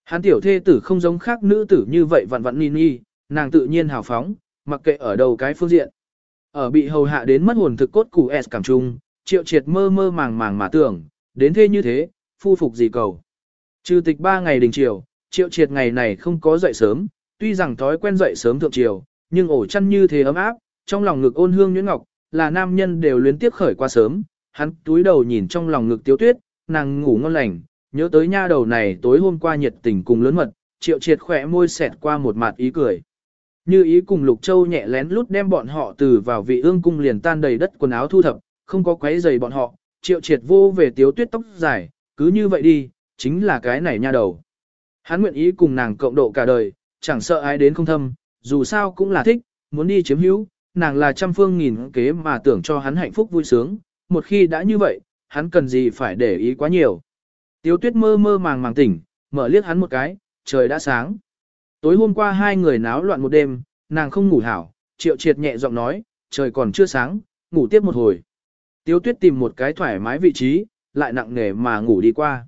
Hắn tiểu thê tử không giống khác nữ tử như vậy vặn vặn ni ni, nàng tự nhiên hào phóng, mặc kệ ở đầu cái phương diện. Ở bị hầu hạ đến mất hồn thực cốt củ S cảm trung, triệu triệt mơ mơ màng màng mà tưởng, đến thế như thế, phu phục gì cầu. Trừ tịch ba ngày đình chiều, triệu triệt ngày này không có dậy sớm, tuy rằng thói quen dậy sớm thượng chiều, nhưng ổ chăn như thế ấm áp, trong lòng ngực ôn hương nhuyễn ngọc, là nam nhân đều luyến tiếp khởi qua sớm, hắn túi đầu nhìn trong lòng ngực tiếu tuyết, nàng ngủ ngon lành, nhớ tới nha đầu này tối hôm qua nhiệt tình cùng lớn mật, triệu triệt khỏe môi xẹt qua một mặt ý cười. Như ý cùng Lục Châu nhẹ lén lút đem bọn họ từ vào vị ương cung liền tan đầy đất quần áo thu thập, không có quấy giày bọn họ, triệu triệt vô về tiếu tuyết tóc dài, cứ như vậy đi, chính là cái này nha đầu. Hắn nguyện ý cùng nàng cộng độ cả đời, chẳng sợ ai đến không thâm, dù sao cũng là thích, muốn đi chiếm hữu, nàng là trăm phương nghìn kế mà tưởng cho hắn hạnh phúc vui sướng, một khi đã như vậy, hắn cần gì phải để ý quá nhiều. Tiếu tuyết mơ mơ màng màng tỉnh, mở liếc hắn một cái, trời đã sáng. Tối hôm qua hai người náo loạn một đêm, nàng không ngủ hảo, triệu triệt nhẹ giọng nói, trời còn chưa sáng, ngủ tiếp một hồi. Tiếu tuyết tìm một cái thoải mái vị trí, lại nặng nề mà ngủ đi qua.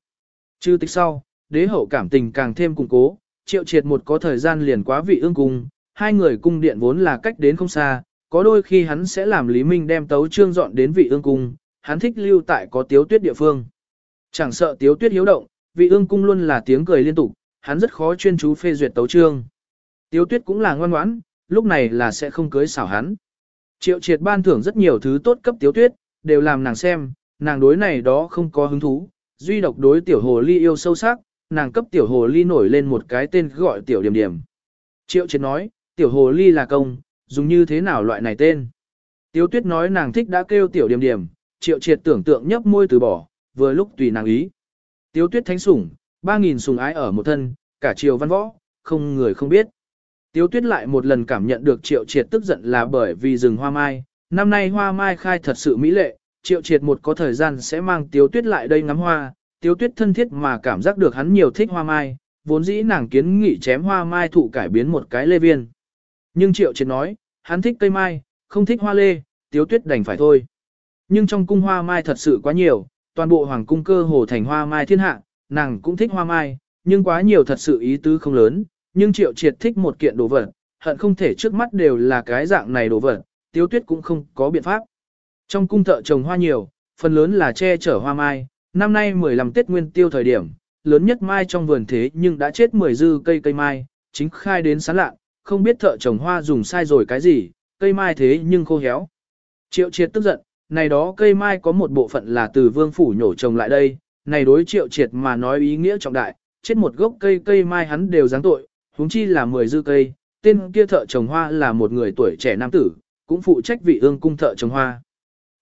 Chư tích sau, đế hậu cảm tình càng thêm củng cố, triệu triệt một có thời gian liền quá vị ương cung, hai người cung điện vốn là cách đến không xa, có đôi khi hắn sẽ làm Lý Minh đem tấu trương dọn đến vị ương cung, hắn thích lưu tại có tiếu tuyết địa phương. Chẳng sợ tiếu tuyết hiếu động, vị ương cung luôn là tiếng cười liên tục, hắn rất khó chuyên chú phê duyệt tấu trương. Tiếu tuyết cũng là ngoan ngoãn, lúc này là sẽ không cưới xảo hắn. Triệu triệt ban thưởng rất nhiều thứ tốt cấp tiếu tuyết, đều làm nàng xem, nàng đối này đó không có hứng thú, duy độc đối tiểu hồ ly yêu sâu sắc, nàng cấp tiểu hồ ly nổi lên một cái tên gọi tiểu điểm điểm. Triệu triệt nói, tiểu hồ ly là công, dùng như thế nào loại này tên. Tiếu tuyết nói nàng thích đã kêu tiểu điểm điểm, triệu triệt tưởng tượng nhấp môi từ bỏ, vừa lúc tùy nàng ý. Tiếu tuyết thánh sủng, ba nghìn sùng ái ở một thân, cả triều văn võ, không người không biết. Tiếu tuyết lại một lần cảm nhận được triệu triệt tức giận là bởi vì rừng hoa mai, năm nay hoa mai khai thật sự mỹ lệ, triệu triệt một có thời gian sẽ mang tiếu tuyết lại đây ngắm hoa, tiếu tuyết thân thiết mà cảm giác được hắn nhiều thích hoa mai, vốn dĩ nàng kiến nghị chém hoa mai thụ cải biến một cái lê viên. Nhưng triệu triệt nói, hắn thích cây mai, không thích hoa lê, tiếu tuyết đành phải thôi. Nhưng trong cung hoa mai thật sự quá nhiều, toàn bộ hoàng cung cơ hồ thành hoa mai thiên hạ, nàng cũng thích hoa mai, nhưng quá nhiều thật sự ý tứ không lớn, nhưng triệu triệt thích một kiện đồ vật, hận không thể trước mắt đều là cái dạng này đồ vật, tiếu tuyết cũng không có biện pháp. Trong cung thợ trồng hoa nhiều, phần lớn là che chở hoa mai, năm nay 15 Tết Nguyên tiêu thời điểm, lớn nhất mai trong vườn thế nhưng đã chết 10 dư cây cây mai, chính khai đến sán lạ, không biết thợ trồng hoa dùng sai rồi cái gì, cây mai thế nhưng khô héo. Triệu triệt tức giận, này đó cây mai có một bộ phận là từ vương phủ nhổ trồng lại đây, này đối triệu triệt mà nói ý nghĩa trọng đại, chết một gốc cây cây mai hắn đều giáng tội, huống chi là 10 dư cây, tên kia thợ trồng hoa là một người tuổi trẻ nam tử, cũng phụ trách vị ương cung thợ trồng hoa.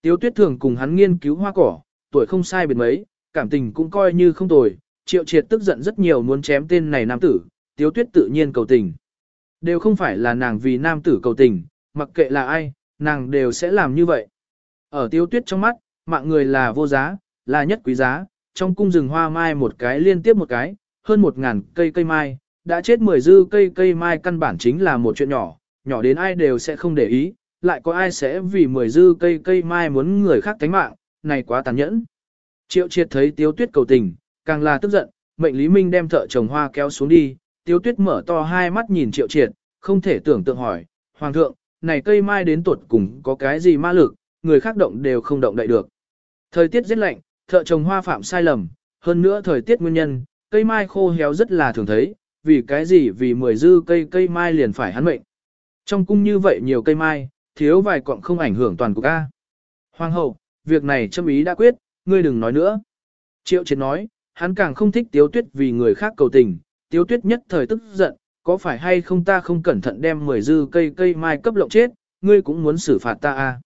Tiếu tuyết thường cùng hắn nghiên cứu hoa cỏ, tuổi không sai biệt mấy, cảm tình cũng coi như không tồi, triệu triệt tức giận rất nhiều muốn chém tên này nam tử, tiếu tuyết tự nhiên cầu tình. Đều không phải là nàng vì nam tử cầu tình, mặc kệ là ai, nàng đều sẽ làm như vậy. Ở tiếu tuyết trong mắt, mạng người là vô giá, là nhất quý giá, trong cung rừng hoa mai một cái liên tiếp một cái, hơn một ngàn cây cây mai, đã chết mười dư cây cây mai căn bản chính là một chuyện nhỏ, nhỏ đến ai đều sẽ không để ý, lại có ai sẽ vì mười dư cây cây mai muốn người khác tánh mạng, này quá tàn nhẫn. Triệu triệt thấy tiếu tuyết cầu tình, càng là tức giận, mệnh Lý Minh đem thợ trồng hoa kéo xuống đi, tiếu tuyết mở to hai mắt nhìn triệu triệt, không thể tưởng tượng hỏi, Hoàng thượng, này cây mai đến tuột cùng có cái gì ma lực, người khác động đều không động đậy được. Thời tiết rất lạnh, thợ trồng hoa phạm sai lầm, hơn nữa thời tiết nguyên nhân, cây mai khô héo rất là thường thấy, vì cái gì vì mười dư cây cây mai liền phải hắn mệnh. Trong cung như vậy nhiều cây mai, thiếu vài cọng không ảnh hưởng toàn cục A. Hoàng hậu, việc này châm ý đã quyết, ngươi đừng nói nữa. Triệu triệt nói, hắn càng không thích tiếu tuyết vì người khác cầu tình, tiếu tuyết nhất thời tức giận, có phải hay không ta không cẩn thận đem mười dư cây cây mai cấp lộng chết, ngươi cũng muốn xử phạt ta à?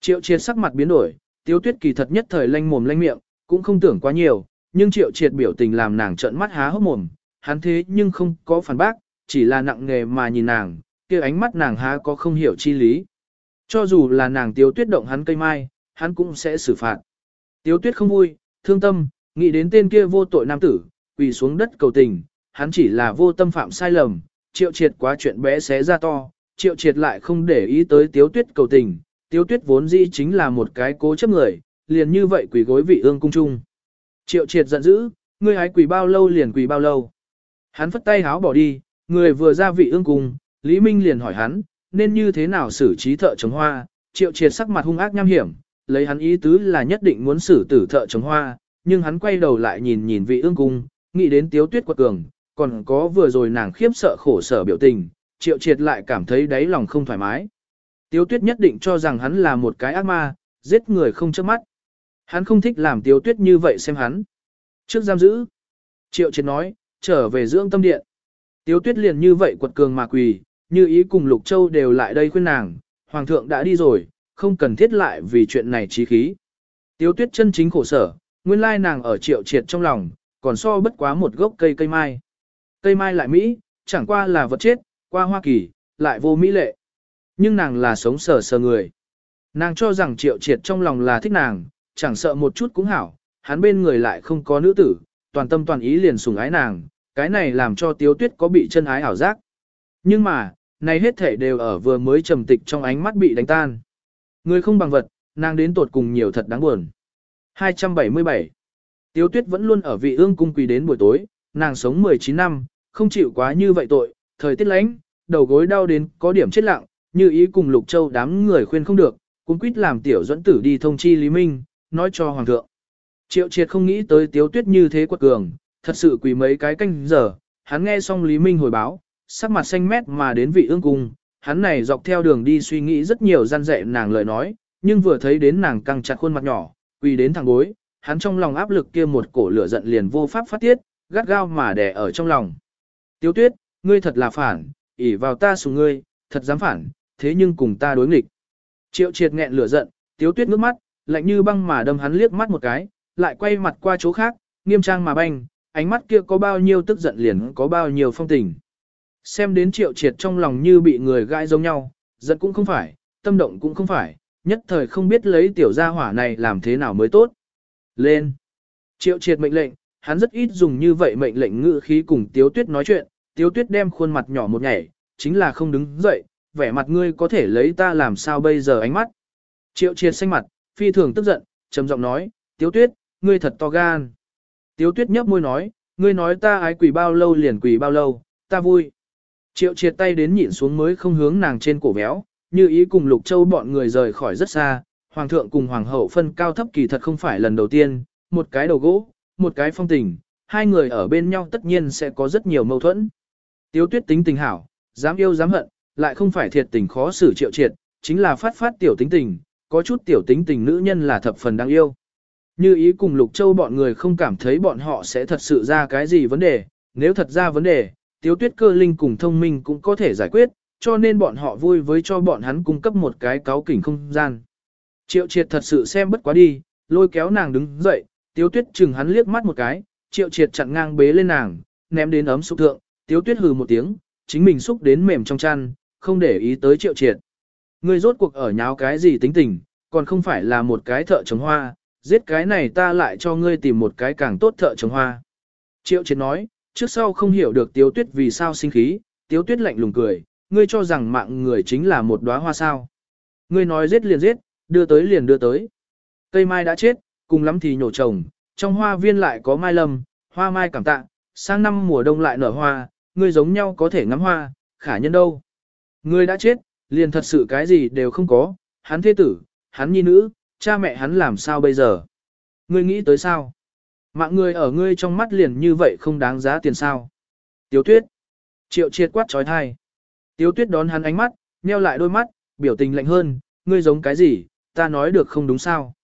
Triệu triệt sắc mặt biến đổi, tiếu tuyết kỳ thật nhất thời lanh mồm lanh miệng, cũng không tưởng quá nhiều, nhưng triệu triệt biểu tình làm nàng trợn mắt há hốc mồm, hắn thế nhưng không có phản bác, chỉ là nặng nghề mà nhìn nàng, kia ánh mắt nàng há có không hiểu chi lý. Cho dù là nàng tiếu tuyết động hắn cây mai, hắn cũng sẽ xử phạt. Tiếu tuyết không vui, thương tâm, nghĩ đến tên kia vô tội nam tử, quỳ xuống đất cầu tình, hắn chỉ là vô tâm phạm sai lầm, triệu triệt quá chuyện bé xé ra to, triệu triệt lại không để ý tới tiếu tuyết cầu tình, tiếu tuyết vốn dĩ chính là một cái cố chấp người, liền như vậy quỳ gối vị ương cung trung. Triệu triệt giận dữ, ngươi hái quỳ bao lâu liền quỳ bao lâu. Hắn phất tay háo bỏ đi, người vừa ra vị ương cung, Lý Minh liền hỏi hắn, nên như thế nào xử trí thợ trồng hoa, triệu triệt sắc mặt hung ác nham hiểm, lấy hắn ý tứ là nhất định muốn xử tử thợ trồng hoa, nhưng hắn quay đầu lại nhìn nhìn vị ương cung, nghĩ đến tiếu tuyết quật cường, còn có vừa rồi nàng khiếp sợ khổ sở biểu tình, triệu triệt lại cảm thấy đáy lòng không thoải mái. Tiếu tuyết nhất định cho rằng hắn là một cái ác ma, giết người không chớp mắt. Hắn không thích làm tiếu tuyết như vậy xem hắn. Trước giam giữ, triệu triệt nói, trở về dưỡng tâm điện. Tiếu tuyết liền như vậy quật cường mà quỳ, như ý cùng Lục Châu đều lại đây khuyên nàng, Hoàng thượng đã đi rồi, không cần thiết lại vì chuyện này trí khí. Tiếu tuyết chân chính khổ sở, nguyên lai nàng ở triệu triệt trong lòng, còn so bất quá một gốc cây cây mai. Cây mai lại Mỹ, chẳng qua là vật chết, qua Hoa Kỳ, lại vô Mỹ lệ. Nhưng nàng là sống sờ sờ người. Nàng cho rằng triệu triệt trong lòng là thích nàng, chẳng sợ một chút cũng hảo, hắn bên người lại không có nữ tử, toàn tâm toàn ý liền sủng ái nàng, cái này làm cho tiếu tuyết có bị chân ái ảo giác. Nhưng mà, này hết thể đều ở vừa mới trầm tịch trong ánh mắt bị đánh tan. Người không bằng vật, nàng đến tột cùng nhiều thật đáng buồn. 277. Tiếu tuyết vẫn luôn ở vị ương cung quỳ đến buổi tối, nàng sống 19 năm, không chịu quá như vậy tội, thời tiết lánh, đầu gối đau đến có điểm chết lặng, như ý cùng Lục Châu đám người khuyên không được, cũng quýt làm tiểu dẫn tử đi thông chi Lý Minh, nói cho Hoàng thượng. Triệu triệt không nghĩ tới tiếu tuyết như thế quật cường, thật sự quỳ mấy cái canh giờ, hắn nghe xong Lý Minh hồi báo, sắc mặt xanh mét mà đến vị ương cung, hắn này dọc theo đường đi suy nghĩ rất nhiều gian dạy nàng lời nói, nhưng vừa thấy đến nàng căng chặt khuôn mặt nhỏ, quỳ đến thẳng bối, hắn trong lòng áp lực kia một cổ lửa giận liền vô pháp phát tiết, gắt gao mà đè ở trong lòng. Tiếu tuyết, ngươi thật là phản, ỉ vào ta sùng ngươi, thật dám phản, thế nhưng cùng ta đối nghịch. Triệu triệt nghẹn lửa giận, tiếu tuyết nước mắt, lạnh như băng mà đâm hắn liếc mắt một cái, lại quay mặt qua chỗ khác, nghiêm trang mà banh, ánh mắt kia có bao nhiêu tức giận liền có bao nhiêu phong tình. Xem đến triệu triệt trong lòng như bị người gai giống nhau, giận cũng không phải, tâm động cũng không phải, nhất thời không biết lấy tiểu gia hỏa này làm thế nào mới tốt. Lên! Triệu triệt mệnh lệnh, hắn rất ít dùng như vậy mệnh lệnh ngữ khí cùng Tiếu Tuyết nói chuyện, Tiếu Tuyết đem khuôn mặt nhỏ một nhảy, chính là không đứng dậy, vẻ mặt ngươi có thể lấy ta làm sao bây giờ ánh mắt. Triệu triệt xanh mặt, phi thường tức giận, trầm giọng nói, Tiếu Tuyết, ngươi thật to gan. Tiếu Tuyết nhấp môi nói, ngươi nói ta ái quỷ bao lâu liền quỷ bao lâu, ta vui. Triệu triệt tay đến nhịn xuống mới không hướng nàng trên cổ béo, như ý cùng Lục Châu bọn người rời khỏi rất xa, Hoàng thượng cùng Hoàng hậu phân cao thấp kỳ thật không phải lần đầu tiên, một cái đầu gỗ, một cái phong tình, hai người ở bên nhau tất nhiên sẽ có rất nhiều mâu thuẫn. Tiếu tuyết tính tình hảo, dám yêu dám hận, lại không phải thiệt tình khó xử triệu triệt, chính là phát phát tiểu tính tình, có chút tiểu tính tình nữ nhân là thập phần đáng yêu. Như ý cùng Lục Châu bọn người không cảm thấy bọn họ sẽ thật sự ra cái gì vấn đề, nếu thật ra vấn đề, tiếu tuyết cơ linh cùng thông minh cũng có thể giải quyết, cho nên bọn họ vui với cho bọn hắn cung cấp một cái cáo kỉnh không gian. Triệu triệt thật sự xem bất quá đi, lôi kéo nàng đứng dậy, tiếu tuyết chừng hắn liếc mắt một cái, triệu triệt chặn ngang bế lên nàng, ném đến ấm xúc thượng, tiếu tuyết hừ một tiếng, chính mình xúc đến mềm trong chăn, không để ý tới triệu triệt. Ngươi rốt cuộc ở nháo cái gì tính tình, còn không phải là một cái thợ trồng hoa, giết cái này ta lại cho ngươi tìm một cái càng tốt thợ trồng hoa. Triệu triệt nói, trước sau không hiểu được tiếu tuyết vì sao sinh khí, tiếu tuyết lạnh lùng cười, ngươi cho rằng mạng người chính là một đóa hoa sao. Ngươi nói giết liền giết, đưa tới liền đưa tới. Cây mai đã chết, cùng lắm thì nhổ trồng, trong hoa viên lại có mai lâm, hoa mai cảm tạ, sang năm mùa đông lại nở hoa, ngươi giống nhau có thể ngắm hoa, khả nhân đâu. Ngươi đã chết, liền thật sự cái gì đều không có, hắn thế tử, hắn nhi nữ, cha mẹ hắn làm sao bây giờ. Ngươi nghĩ tới sao? Mạng người ở ngươi trong mắt liền như vậy không đáng giá tiền sao. Tiếu tuyết. Triệu triệt quát trói thai. Tiếu tuyết đón hắn ánh mắt, nheo lại đôi mắt, biểu tình lạnh hơn, ngươi giống cái gì, ta nói được không đúng sao.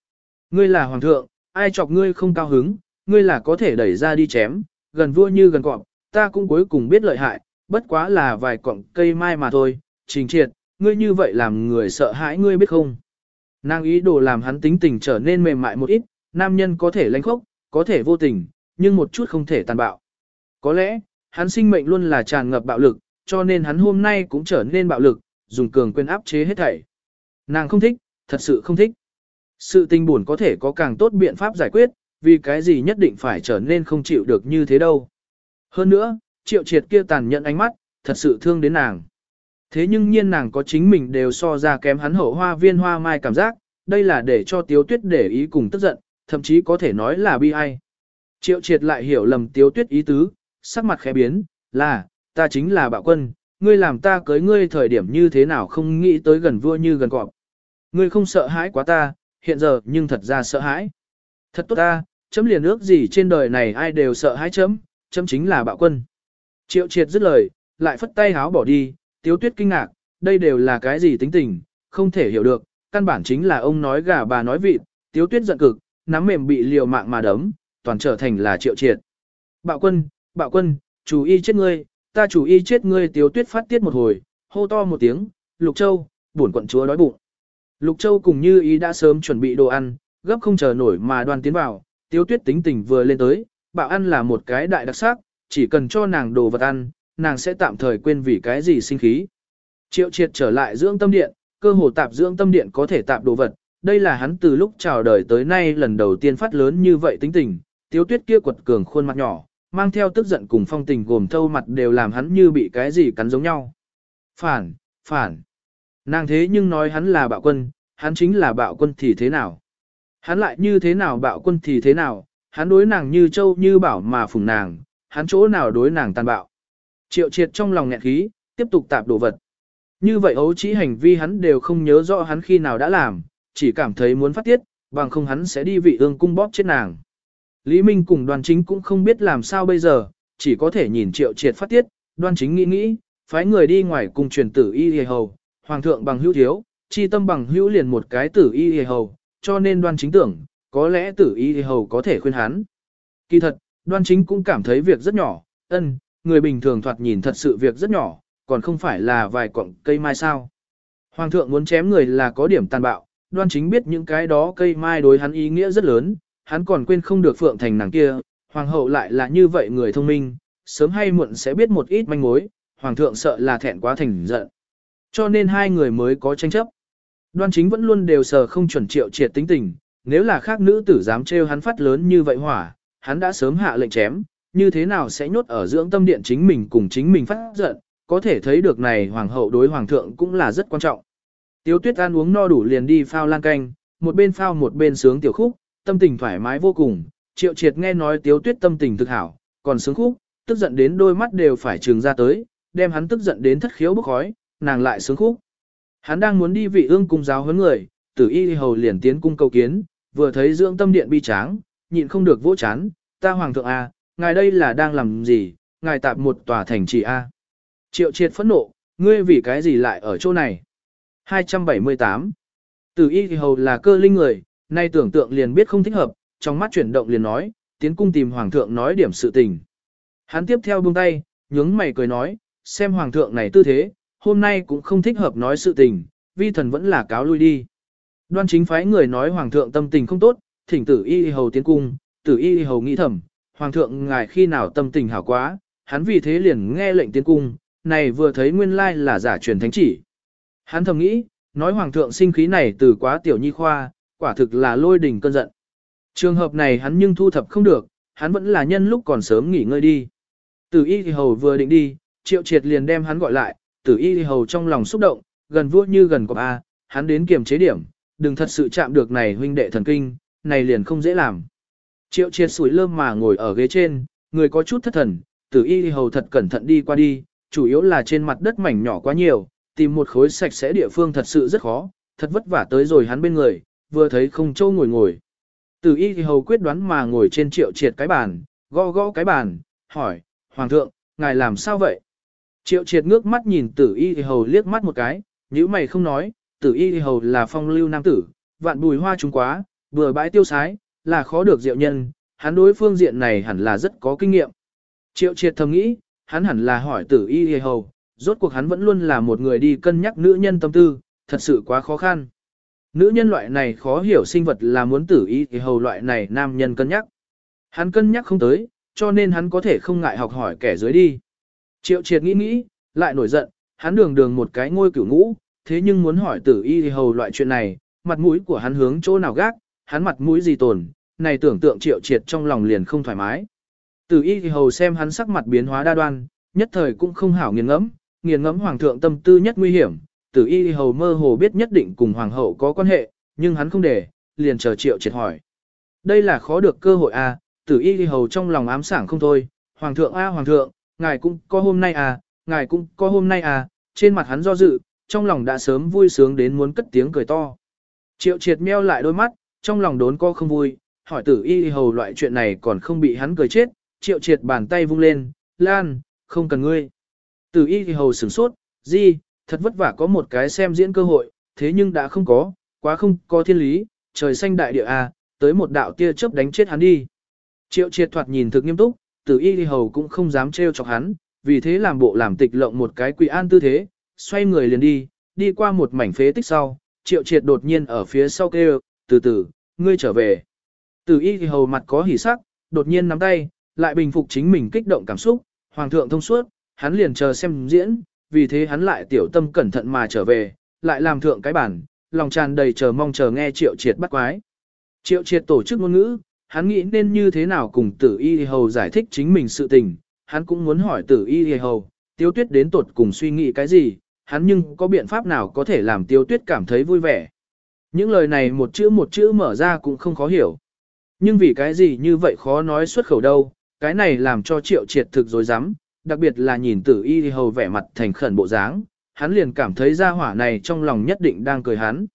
Ngươi là hoàng thượng, ai chọc ngươi không cao hứng, ngươi là có thể đẩy ra đi chém, gần vua như gần cọp, ta cũng cuối cùng biết lợi hại, bất quá là vài cọng cây mai mà thôi, trình triệt, ngươi như vậy làm người sợ hãi ngươi biết không. Nàng ý đồ làm hắn tính tình trở nên mềm mại một ít, nam nhân có thể lãnh khốc, có thể vô tình, nhưng một chút không thể tàn bạo. Có lẽ, hắn sinh mệnh luôn là tràn ngập bạo lực, cho nên hắn hôm nay cũng trở nên bạo lực, dùng cường quyền áp chế hết thảy. Nàng không thích, thật sự không thích. Sự tình buồn có thể có càng tốt biện pháp giải quyết, vì cái gì nhất định phải trở nên không chịu được như thế đâu. Hơn nữa, triệu triệt kia tàn nhẫn ánh mắt, thật sự thương đến nàng. Thế nhưng nhiên nàng có chính mình đều so ra kém hắn hậu hoa viên hoa mai cảm giác, đây là để cho tiếu tuyết để ý cùng tức giận, thậm chí có thể nói là bi ai. Triệu triệt lại hiểu lầm tiếu tuyết ý tứ, sắc mặt khẽ biến, là, ta chính là bạo quân, ngươi làm ta cưới ngươi thời điểm như thế nào không nghĩ tới gần vua như gần cọp. Ngươi không sợ hãi quá ta, hiện giờ nhưng thật ra sợ hãi. Thật tốt ta, chấm liền ước gì trên đời này ai đều sợ hãi chấm, chấm chính là bạo quân. Triệu triệt dứt lời, lại phất tay háo bỏ đi, tiếu tuyết kinh ngạc, đây đều là cái gì tính tình, không thể hiểu được, căn bản chính là ông nói gà bà nói vịt, tiếu tuyết giận cực, nắm mềm bị liều mạng mà đấm, toàn trở thành là triệu triệt. Bạo quân, bạo quân, chủ y chết ngươi, ta chủ y chết ngươi tiếu tuyết phát tiết một hồi, hô to một tiếng, lục châu, buồn quận chúa đói bụng. Lục châu cùng như ý đã sớm chuẩn bị đồ ăn, gấp không chờ nổi mà đoan tiến vào, tiếu tuyết tính tình vừa lên tới, bạo ăn là một cái đại đặc sắc, chỉ cần cho nàng đồ vật ăn, nàng sẽ tạm thời quên vì cái gì sinh khí. Triệu triệt trở lại dưỡng tâm điện, cơ hồ tạp dưỡng tâm điện có thể tạp đồ vật, đây là hắn từ lúc chào đời tới nay lần đầu tiên phát lớn như vậy tính tình, tiếu tuyết kia quật cường khuôn mặt nhỏ, mang theo tức giận cùng phong tình gồm thâu mặt đều làm hắn như bị cái gì cắn giống nhau. Phản, phản. Nàng thế nhưng nói hắn là bạo quân, hắn chính là bạo quân thì thế nào? Hắn lại như thế nào bạo quân thì thế nào? Hắn đối nàng như châu như bảo mà phùng nàng, hắn chỗ nào đối nàng tàn bạo. Triệu triệt trong lòng nghẹn khí, tiếp tục tạp đồ vật. Như vậy ấu trí hành vi hắn đều không nhớ rõ hắn khi nào đã làm, chỉ cảm thấy muốn phát tiết, bằng không hắn sẽ đi vị ương cung bóp chết nàng. Lý Minh cùng đoàn chính cũng không biết làm sao bây giờ, chỉ có thể nhìn triệu triệt phát tiết, đoàn chính nghĩ nghĩ, phái người đi ngoài cùng truyền tử y hề hầu, hoàng thượng bằng hữu thiếu, chi tâm bằng hữu liền một cái tử y hề hầu, cho nên đoan chính tưởng, có lẽ tử y hề hầu có thể khuyên hắn. Kỳ thật, đoan chính cũng cảm thấy việc rất nhỏ, ân, người bình thường thoạt nhìn thật sự việc rất nhỏ, còn không phải là vài cọng cây mai sao. Hoàng thượng muốn chém người là có điểm tàn bạo, đoan chính biết những cái đó cây mai đối hắn ý nghĩa rất lớn, hắn còn quên không được phượng thành nàng kia, hoàng hậu lại là như vậy người thông minh, sớm hay muộn sẽ biết một ít manh mối, hoàng thượng sợ là thẹn quá thành giận. Cho nên hai người mới có tranh chấp. Đoan chính vẫn luôn đều sờ không chuẩn triệu triệt tính tình, nếu là khác nữ tử dám trêu hắn phát lớn như vậy hỏa, hắn đã sớm hạ lệnh chém, như thế nào sẽ nhốt ở dưỡng tâm điện chính mình cùng chính mình phát giận, có thể thấy được này hoàng hậu đối hoàng thượng cũng là rất quan trọng. Tiếu tuyết ăn uống no đủ liền đi phao lan canh, một bên phao một bên sướng tiểu khúc, tâm tình thoải mái vô cùng, triệu triệt nghe nói tiếu tuyết tâm tình thực hảo, còn sướng khúc, tức giận đến đôi mắt đều phải trường ra tới, đem hắn tức giận đến thất khiếu bức khói, nàng lại sướng khúc. Hắn đang muốn đi vị ương cung giáo huấn người, tử y hầu liền tiến cung cầu kiến, vừa thấy dưỡng tâm điện bi tráng, nhịn không được vỗ chán, ta hoàng thượng A, ngài đây là đang làm gì, ngài tạp một tòa thành trì A. Triệu triệt phẫn nộ, ngươi vì cái gì lại ở chỗ này? 278. Tử y thì hầu là cơ linh người, nay tưởng tượng liền biết không thích hợp, trong mắt chuyển động liền nói, tiến cung tìm hoàng thượng nói điểm sự tình. Hắn tiếp theo buông tay, nhướng mày cười nói, xem hoàng thượng này tư thế, hôm nay cũng không thích hợp nói sự tình, vi thần vẫn là cáo lui đi. Đoan chính phái người nói hoàng thượng tâm tình không tốt, thỉnh tử y hầu tiến cung, tử y hầu nghĩ thầm, hoàng thượng ngài khi nào tâm tình hảo quá, hắn vì thế liền nghe lệnh tiến cung, này vừa thấy nguyên lai là giả truyền thánh chỉ. Hắn thầm nghĩ, nói hoàng thượng sinh khí này từ quá tiểu nhi khoa, quả thực là lôi đỉnh cơn giận. Trường hợp này hắn nhưng thu thập không được, hắn vẫn là nhân lúc còn sớm nghỉ ngơi đi. Tử y thì hầu vừa định đi, triệu triệt liền đem hắn gọi lại, tử y thì hầu trong lòng xúc động, gần vua như gần cọp A, hắn đến kiềm chế điểm, đừng thật sự chạm được này huynh đệ thần kinh, này liền không dễ làm. Triệu triệt sủi lơm mà ngồi ở ghế trên, người có chút thất thần, tử y thì hầu thật cẩn thận đi qua đi, chủ yếu là trên mặt đất mảnh nhỏ quá nhiều, tìm một khối sạch sẽ địa phương thật sự rất khó, thật vất vả tới rồi hắn bên người, vừa thấy không châu ngồi ngồi. Tử y thì hầu quyết đoán mà ngồi trên triệu triệt cái bàn, gõ gõ cái bàn, hỏi, Hoàng thượng, ngài làm sao vậy? Triệu triệt ngước mắt nhìn tử y thì hầu liếc mắt một cái, nếu mày không nói, tử y thì hầu là phong lưu nam tử, vạn bùi hoa trúng quá, vừa bãi tiêu sái, là khó được diệu nhân, hắn đối phương diện này hẳn là rất có kinh nghiệm. Triệu triệt thầm nghĩ, hắn hẳn là hỏi tử y thì hầu, rốt cuộc hắn vẫn luôn là một người đi cân nhắc nữ nhân tâm tư, thật sự quá khó khăn. Nữ nhân loại này khó hiểu sinh vật là muốn tử y thì hầu loại này nam nhân cân nhắc. Hắn cân nhắc không tới, cho nên hắn có thể không ngại học hỏi kẻ dưới đi. Triệu triệt nghĩ nghĩ, lại nổi giận, hắn đường đường một cái ngôi cửu ngũ, thế nhưng muốn hỏi tử y thì hầu loại chuyện này, mặt mũi của hắn hướng chỗ nào gác, hắn mặt mũi gì tồn, này tưởng tượng triệu triệt trong lòng liền không thoải mái. Tử y thì hầu xem hắn sắc mặt biến hóa đa đoan, nhất thời cũng không hảo nghiền ngẫm, nghiền ngẫm hoàng thượng tâm tư nhất nguy hiểm, tử y hầu mơ hồ biết nhất định cùng hoàng hậu có quan hệ, nhưng hắn không để, liền chờ triệu triệt hỏi. Đây là khó được cơ hội à, tử y hầu trong lòng ám sảng không thôi, hoàng thượng a à, hoàng thượng, ngài cũng có hôm nay à, ngài cũng có hôm nay à, trên mặt hắn do dự, trong lòng đã sớm vui sướng đến muốn cất tiếng cười to. Triệu triệt meo lại đôi mắt, trong lòng đốn co không vui, hỏi tử y hầu loại chuyện này còn không bị hắn cười chết, triệu triệt bàn tay vung lên, lan, không cần ngươi. Tử y hầu sửng sốt, gì, thật vất vả có một cái xem diễn cơ hội, thế nhưng đã không có, quá không có thiên lý, trời xanh đại địa à, tới một đạo tia chớp đánh chết hắn đi. Triệu triệt thoạt nhìn thực nghiêm túc, tử y thì hầu cũng không dám trêu chọc hắn, vì thế làm bộ làm tịch lộng một cái quỷ an tư thế, xoay người liền đi, đi qua một mảnh phế tích sau, triệu triệt đột nhiên ở phía sau kêu, từ từ, ngươi trở về. Tử y thì hầu mặt có hỉ sắc, đột nhiên nắm tay, lại bình phục chính mình kích động cảm xúc, hoàng thượng thông suốt, hắn liền chờ xem diễn, vì thế hắn lại tiểu tâm cẩn thận mà trở về, lại làm thượng cái bản, lòng tràn đầy chờ mong chờ nghe triệu triệt bắt quái. Triệu triệt tổ chức ngôn ngữ, hắn nghĩ nên như thế nào cùng tử y hầu giải thích chính mình sự tình, hắn cũng muốn hỏi tử y hầu, tiêu tuyết đến tột cùng suy nghĩ cái gì, hắn nhưng có biện pháp nào có thể làm tiêu tuyết cảm thấy vui vẻ. Những lời này một chữ một chữ mở ra cũng không khó hiểu. Nhưng vì cái gì như vậy khó nói xuất khẩu đâu, cái này làm cho triệu triệt thực dối rắm đặc biệt là nhìn tử y hầu vẻ mặt thành khẩn bộ dáng, hắn liền cảm thấy ra hỏa này trong lòng nhất định đang cười hắn.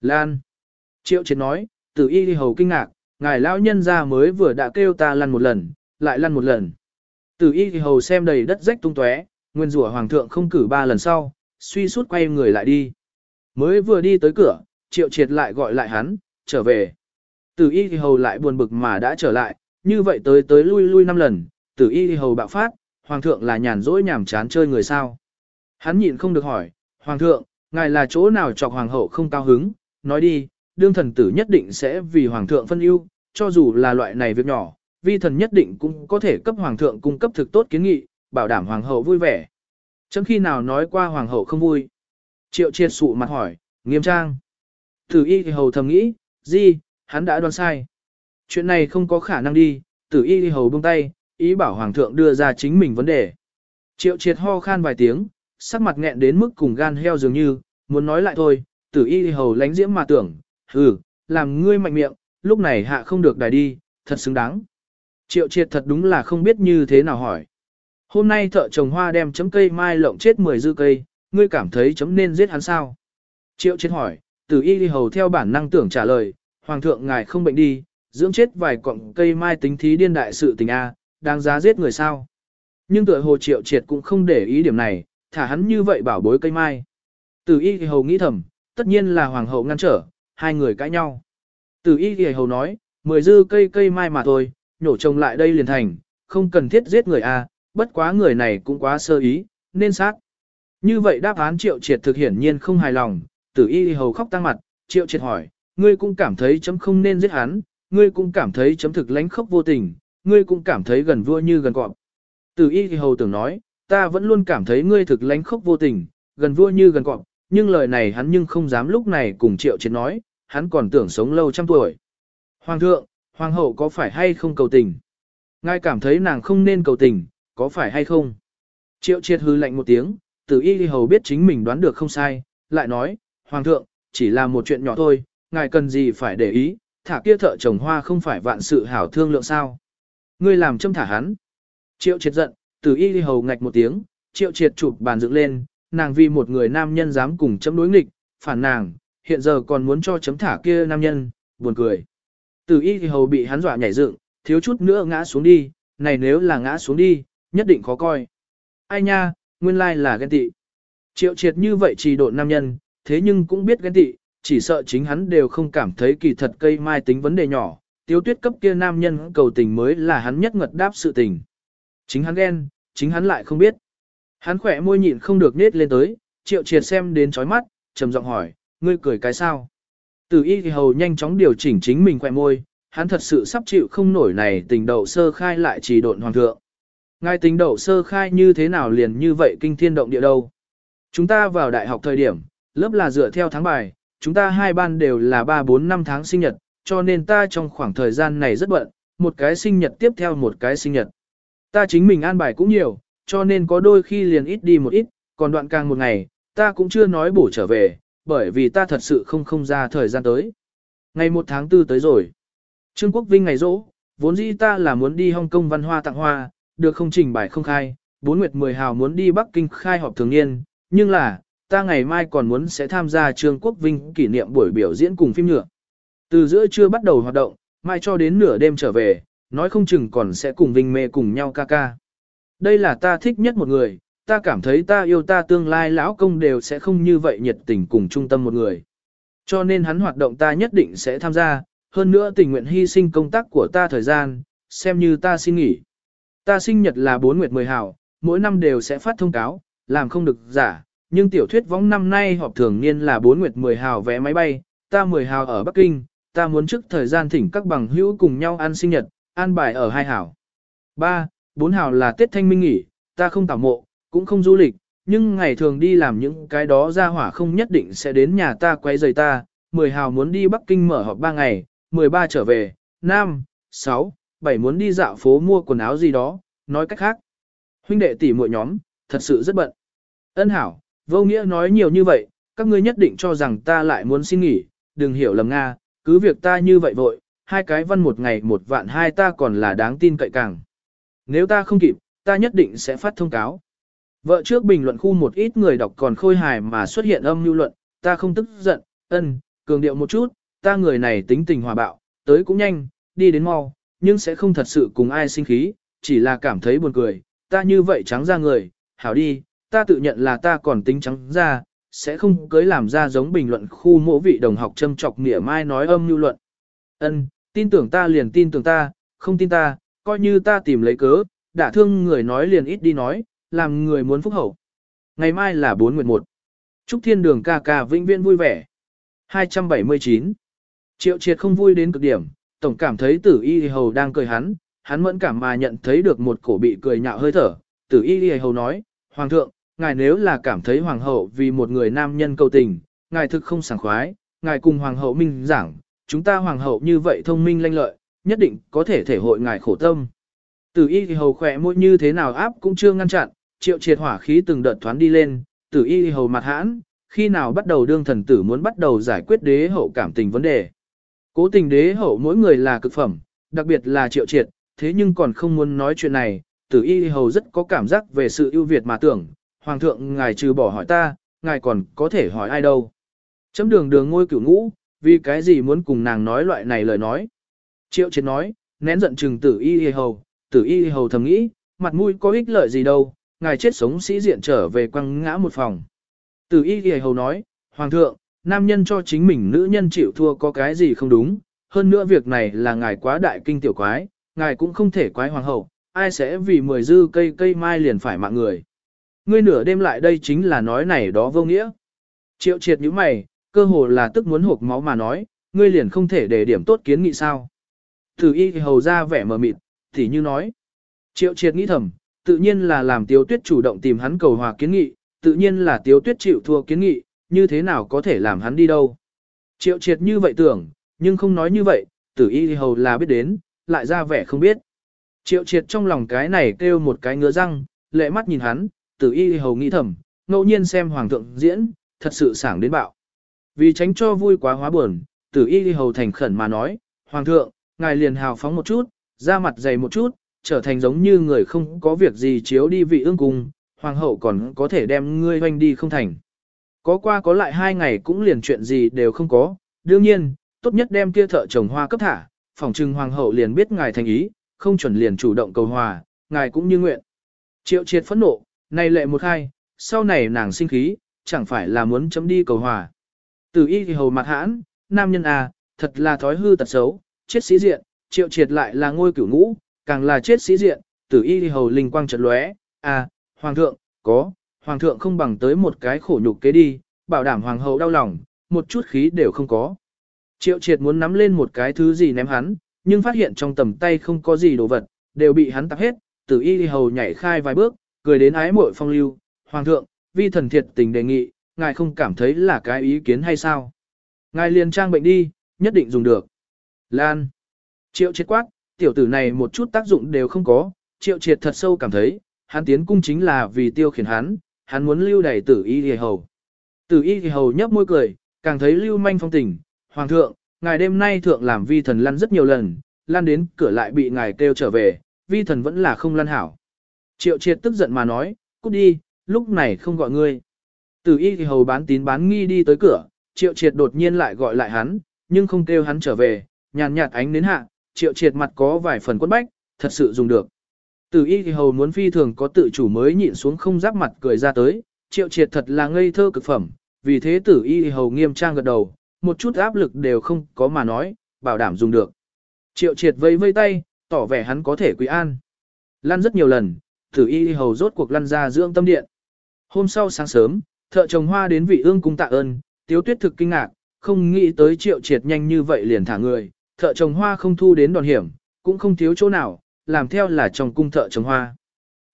Lan. Triệu triệt nói, tử y hầu kinh ngạc, ngài lão nhân ra mới vừa đã kêu ta lăn một lần, lại lăn một lần. Tử y thì hầu xem đầy đất rách tung tóe, nguyên rủa hoàng thượng không cử ba lần sau, suy suốt quay người lại đi. Mới vừa đi tới cửa, triệu triệt lại gọi lại hắn, trở về. Tử y thì hầu lại buồn bực mà đã trở lại, như vậy tới tới lui lui năm lần, tử y thì hầu bạo phát, hoàng thượng là nhàn rỗi nhảm chán chơi người sao. Hắn nhịn không được hỏi, hoàng thượng, ngài là chỗ nào chọc hoàng hậu không cao hứng, nói đi, đương thần tử nhất định sẽ vì hoàng thượng phân ưu, cho dù là loại này việc nhỏ, vi thần nhất định cũng có thể cấp hoàng thượng cung cấp thực tốt kiến nghị, bảo đảm hoàng hậu vui vẻ. Chấm khi nào nói qua hoàng hậu không vui? Triệu triệt sụ mặt hỏi, nghiêm trang. Tử y thì hầu thầm nghĩ, gì, hắn đã đoán sai. Chuyện này không có khả năng đi, tử y thì hầu buông tay, ý bảo hoàng thượng đưa ra chính mình vấn đề. Triệu triệt ho khan vài tiếng, sắc mặt nghẹn đến mức cùng gan heo dường như, muốn nói lại thôi, tử y hầu lánh diễm mà tưởng, hừ, làm ngươi mạnh miệng, lúc này hạ không được đài đi, thật xứng đáng. Triệu triệt thật đúng là không biết như thế nào hỏi. Hôm nay thợ trồng hoa đem chấm cây mai lộng chết 10 dư cây, ngươi cảm thấy chấm nên giết hắn sao? Triệu triệt hỏi, tử y hầu theo bản năng tưởng trả lời, hoàng thượng ngài không bệnh đi, dưỡng chết vài cọng cây mai tính thí điên đại sự tình A, đáng giá giết người sao? Nhưng tựa hồ triệu triệt cũng không để ý điểm này, thả hắn như vậy bảo bối cây mai. Tử y thì hầu nghĩ thầm, tất nhiên là hoàng hậu ngăn trở, hai người cãi nhau. Tử y thì hầu nói, mười dư cây cây mai mà thôi, nhổ trồng lại đây liền thành, không cần thiết giết người a, bất quá người này cũng quá sơ ý, nên sát. Như vậy đáp án triệu triệt thực hiển nhiên không hài lòng, tử y hầu khóc tăng mặt, triệu triệt hỏi, ngươi cũng cảm thấy chấm không nên giết hắn, ngươi cũng cảm thấy chấm thực lánh khóc vô tình, ngươi cũng cảm thấy gần vua như gần cọp. Tử y hầu tưởng nói, ta vẫn luôn cảm thấy ngươi thực lánh khốc vô tình, gần vua như gần cọp, nhưng lời này hắn nhưng không dám lúc này cùng triệu triệt nói, hắn còn tưởng sống lâu trăm tuổi. Hoàng thượng, hoàng hậu có phải hay không cầu tình? Ngài cảm thấy nàng không nên cầu tình, có phải hay không? Triệu triệt hư lạnh một tiếng, tử y hầu biết chính mình đoán được không sai, lại nói, Hoàng thượng, chỉ là một chuyện nhỏ thôi, ngài cần gì phải để ý, thả kia thợ trồng hoa không phải vạn sự hảo thương lượng sao. Ngươi làm châm thả hắn. Triệu triệt giận, tử y hầu ngạch một tiếng, triệu triệt chụp bàn dựng lên, nàng vì một người nam nhân dám cùng chấm đối nghịch, phản nàng, hiện giờ còn muốn cho chấm thả kia nam nhân, buồn cười. Tử y hầu bị hắn dọa nhảy dựng, thiếu chút nữa ngã xuống đi, này nếu là ngã xuống đi, nhất định khó coi. Ai nha, nguyên lai là ghen tị. Triệu triệt như vậy chỉ độ nam nhân, thế nhưng cũng biết ghen tị, chỉ sợ chính hắn đều không cảm thấy kỳ thật cây mai tính vấn đề nhỏ, tiêu tuyết cấp kia nam nhân cầu tình mới là hắn nhất ngật đáp sự tình. Chính hắn ghen, chính hắn lại không biết. Hắn khỏe môi nhịn không được nết lên tới, triệu triệt xem đến chói mắt, trầm giọng hỏi, ngươi cười cái sao? Từ y thì hầu nhanh chóng điều chỉnh chính mình khỏe môi, hắn thật sự sắp chịu không nổi này tình đậu sơ khai lại chỉ độn hoàng thượng. Ngài tình đậu sơ khai như thế nào liền như vậy kinh thiên động địa đâu. Chúng ta vào đại học thời điểm, lớp là dựa theo tháng bài, chúng ta hai ban đều là 3-4 năm tháng sinh nhật, cho nên ta trong khoảng thời gian này rất bận, một cái sinh nhật tiếp theo một cái sinh nhật. Ta chính mình an bài cũng nhiều, cho nên có đôi khi liền ít đi một ít, còn đoạn càng một ngày, ta cũng chưa nói bổ trở về, bởi vì ta thật sự không không ra thời gian tới. Ngày 1 tháng 4 tới rồi. Trương Quốc Vinh ngày rỗ, vốn dĩ ta là muốn đi Hong Kong văn hoa tặng hoa, được không trình bài không khai, bốn nguyệt mười hào muốn đi Bắc Kinh khai họp thường niên, nhưng là, ta ngày mai còn muốn sẽ tham gia Trương Quốc Vinh kỷ niệm buổi biểu diễn cùng phim nhựa. Từ giữa trưa bắt đầu hoạt động, mai cho đến nửa đêm trở về, nói không chừng còn sẽ cùng Vinh mê cùng nhau ca ca. Đây là ta thích nhất một người, ta cảm thấy ta yêu ta tương lai lão công đều sẽ không như vậy nhiệt tình cùng trung tâm một người. Cho nên hắn hoạt động ta nhất định sẽ tham gia, hơn nữa tình nguyện hy sinh công tác của ta thời gian, xem như ta xin nghỉ. Ta sinh nhật là 4 nguyệt 10 hào, mỗi năm đều sẽ phát thông cáo, làm không được giả, nhưng tiểu thuyết võng năm nay họp thường niên là 4 nguyệt 10 hào vé máy bay, ta 10 hào ở Bắc Kinh, ta muốn trước thời gian thỉnh các bằng hữu cùng nhau ăn sinh nhật, ăn bài ở hai hảo. ba, bốn hảo là Tết Thanh Minh nghỉ, ta không tảo mộ, cũng không du lịch, nhưng ngày thường đi làm những cái đó ra hỏa không nhất định sẽ đến nhà ta quay rời ta, 10 hào muốn đi Bắc Kinh mở họp ba ngày, 13 trở về, năm, sáu, bảy muốn đi dạo phố mua quần áo gì đó, nói cách khác. Huynh đệ tỷ muội nhóm, thật sự rất bận. Ân hảo, vô nghĩa nói nhiều như vậy, các ngươi nhất định cho rằng ta lại muốn xin nghỉ, đừng hiểu lầm Nga, cứ việc ta như vậy vội, hai cái văn một ngày một vạn hai ta còn là đáng tin cậy càng. Nếu ta không kịp, ta nhất định sẽ phát thông cáo. Vợ trước bình luận khu một ít người đọc còn khôi hài mà xuất hiện âm lưu luận, ta không tức giận, ân, cường điệu một chút, ta người này tính tình hòa bạo, tới cũng nhanh, đi đến mau, nhưng sẽ không thật sự cùng ai sinh khí, chỉ là cảm thấy buồn cười, ta như vậy trắng ra người, hảo đi, ta tự nhận là ta còn tính trắng ra, sẽ không cưới làm ra giống bình luận khu mộ vị đồng học châm chọc nghĩa mai nói âm lưu luận. Ân, tin tưởng ta liền tin tưởng ta, không tin ta, coi như ta tìm lấy cớ, đã thương người nói liền ít đi nói, làm người muốn phúc hậu. Ngày mai là 4 nguyệt 1. Chúc thiên đường ca ca vĩnh viễn vui vẻ. 279. Triệu triệt không vui đến cực điểm, tổng cảm thấy tử y hầu đang cười hắn, hắn mẫn cảm mà nhận thấy được một cổ bị cười nhạo hơi thở. Tử y hầu nói, Hoàng thượng, ngài nếu là cảm thấy Hoàng hậu vì một người nam nhân cầu tình, ngài thực không sảng khoái, ngài cùng Hoàng hậu minh giảng, chúng ta Hoàng hậu như vậy thông minh lanh lợi, nhất định có thể thể hội ngài khổ tâm. Tử y hầu khỏe môi như thế nào áp cũng chưa ngăn chặn, triệu triệt hỏa khí từng đợt thoán đi lên, tử y hầu mặt hãn, khi nào bắt đầu đương thần tử muốn bắt đầu giải quyết đế hậu cảm tình vấn đề. Cố tình đế hậu mỗi người là cực phẩm, đặc biệt là triệu triệt, thế nhưng còn không muốn nói chuyện này, tử y hầu rất có cảm giác về sự ưu việt mà tưởng, hoàng thượng ngài trừ bỏ hỏi ta, ngài còn có thể hỏi ai đâu. Chấm đường đường ngôi cửu ngũ, vì cái gì muốn cùng nàng nói loại này lời nói. Triệu chiến nói, nén giận trừng tử y hầu, tử y hầu thầm nghĩ, mặt mũi có ích lợi gì đâu, ngài chết sống sĩ diện trở về quăng ngã một phòng. Tử y y hầu nói, Hoàng thượng, nam nhân cho chính mình nữ nhân chịu thua có cái gì không đúng, hơn nữa việc này là ngài quá đại kinh tiểu quái, ngài cũng không thể quái hoàng hậu, ai sẽ vì mười dư cây cây mai liền phải mạng người. Ngươi nửa đêm lại đây chính là nói này đó vô nghĩa. Triệu triệt như mày, cơ hồ là tức muốn hộp máu mà nói, ngươi liền không thể để điểm tốt kiến nghị sao. Thử y hầu ra vẻ mờ mịt, thì như nói. Triệu triệt nghĩ thầm, tự nhiên là làm tiếu tuyết chủ động tìm hắn cầu hòa kiến nghị, tự nhiên là tiếu tuyết chịu thua kiến nghị, như thế nào có thể làm hắn đi đâu. Triệu triệt như vậy tưởng, nhưng không nói như vậy, tử y hầu là biết đến, lại ra vẻ không biết. Triệu triệt trong lòng cái này kêu một cái ngứa răng, lệ mắt nhìn hắn, tử y hầu nghĩ thầm, ngẫu nhiên xem hoàng thượng diễn, thật sự sảng đến bạo. Vì tránh cho vui quá hóa buồn, tử y hầu thành khẩn mà nói, hoàng thượng, ngài liền hào phóng một chút, ra mặt dày một chút, trở thành giống như người không có việc gì chiếu đi vị ương cung, hoàng hậu còn có thể đem ngươi hoanh đi không thành. Có qua có lại hai ngày cũng liền chuyện gì đều không có, đương nhiên, tốt nhất đem kia thợ trồng hoa cấp thả, phòng trừng hoàng hậu liền biết ngài thành ý, không chuẩn liền chủ động cầu hòa, ngài cũng như nguyện. Triệu triệt phẫn nộ, này lệ một hai, sau này nàng sinh khí, chẳng phải là muốn chấm đi cầu hòa. Từ y thì hầu mặt hãn, nam nhân à, thật là thói hư tật xấu, chết sĩ diện, triệu triệt lại là ngôi cửu ngũ, càng là chết sĩ diện, tử y thì hầu linh quang trật lóe, à, hoàng thượng, có, hoàng thượng không bằng tới một cái khổ nhục kế đi, bảo đảm hoàng hậu đau lòng, một chút khí đều không có. Triệu triệt muốn nắm lên một cái thứ gì ném hắn, nhưng phát hiện trong tầm tay không có gì đồ vật, đều bị hắn tạp hết, tử y hầu nhảy khai vài bước, cười đến ái muội phong lưu, hoàng thượng, vi thần thiệt tình đề nghị, ngài không cảm thấy là cái ý kiến hay sao? Ngài liền trang bệnh đi, nhất định dùng được. Lan. Triệu triệt quát, tiểu tử này một chút tác dụng đều không có, triệu triệt thật sâu cảm thấy, hắn tiến cung chính là vì tiêu khiển hắn, hắn muốn lưu đẩy tử y thì hầu. Tử y thì hầu nhấp môi cười, càng thấy lưu manh phong tình, hoàng thượng, ngài đêm nay thượng làm vi thần lăn rất nhiều lần, lăn đến cửa lại bị ngài kêu trở về, vi thần vẫn là không lăn hảo. Triệu triệt tức giận mà nói, cút đi, lúc này không gọi ngươi. Tử y thì hầu bán tín bán nghi đi tới cửa, triệu triệt đột nhiên lại gọi lại hắn, nhưng không kêu hắn trở về, nhàn nhạt ánh đến hạ, triệu triệt mặt có vài phần quất bách, thật sự dùng được. Tử y thì hầu muốn phi thường có tự chủ mới nhịn xuống không giáp mặt cười ra tới, triệu triệt thật là ngây thơ cực phẩm, vì thế tử y thì hầu nghiêm trang gật đầu, một chút áp lực đều không có mà nói, bảo đảm dùng được. Triệu triệt vây vây tay, tỏ vẻ hắn có thể quý an. Lăn rất nhiều lần, tử y hầu rốt cuộc lăn ra dưỡng tâm điện. Hôm sau sáng sớm, thợ trồng hoa đến vị ương cung tạ ơn, tiếu tuyết thực kinh ngạc, không nghĩ tới triệu triệt nhanh như vậy liền thả người, thợ trồng hoa không thu đến đòn hiểm, cũng không thiếu chỗ nào, làm theo là trong cung thợ trồng hoa.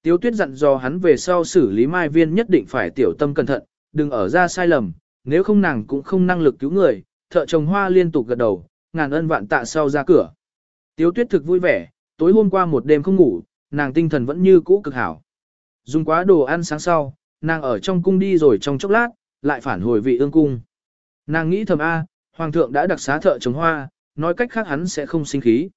Tiếu tuyết dặn dò hắn về sau xử lý mai viên nhất định phải tiểu tâm cẩn thận, đừng ở ra sai lầm, nếu không nàng cũng không năng lực cứu người, thợ trồng hoa liên tục gật đầu, ngàn ân vạn tạ sau ra cửa. Tiếu tuyết thực vui vẻ, tối hôm qua một đêm không ngủ, nàng tinh thần vẫn như cũ cực hảo. Dùng quá đồ ăn sáng sau, nàng ở trong cung đi rồi trong chốc lát, lại phản hồi vị ương cung. Nàng nghĩ thầm A, hoàng thượng đã đặc xá thợ trồng hoa, nói cách khác hắn sẽ không sinh khí.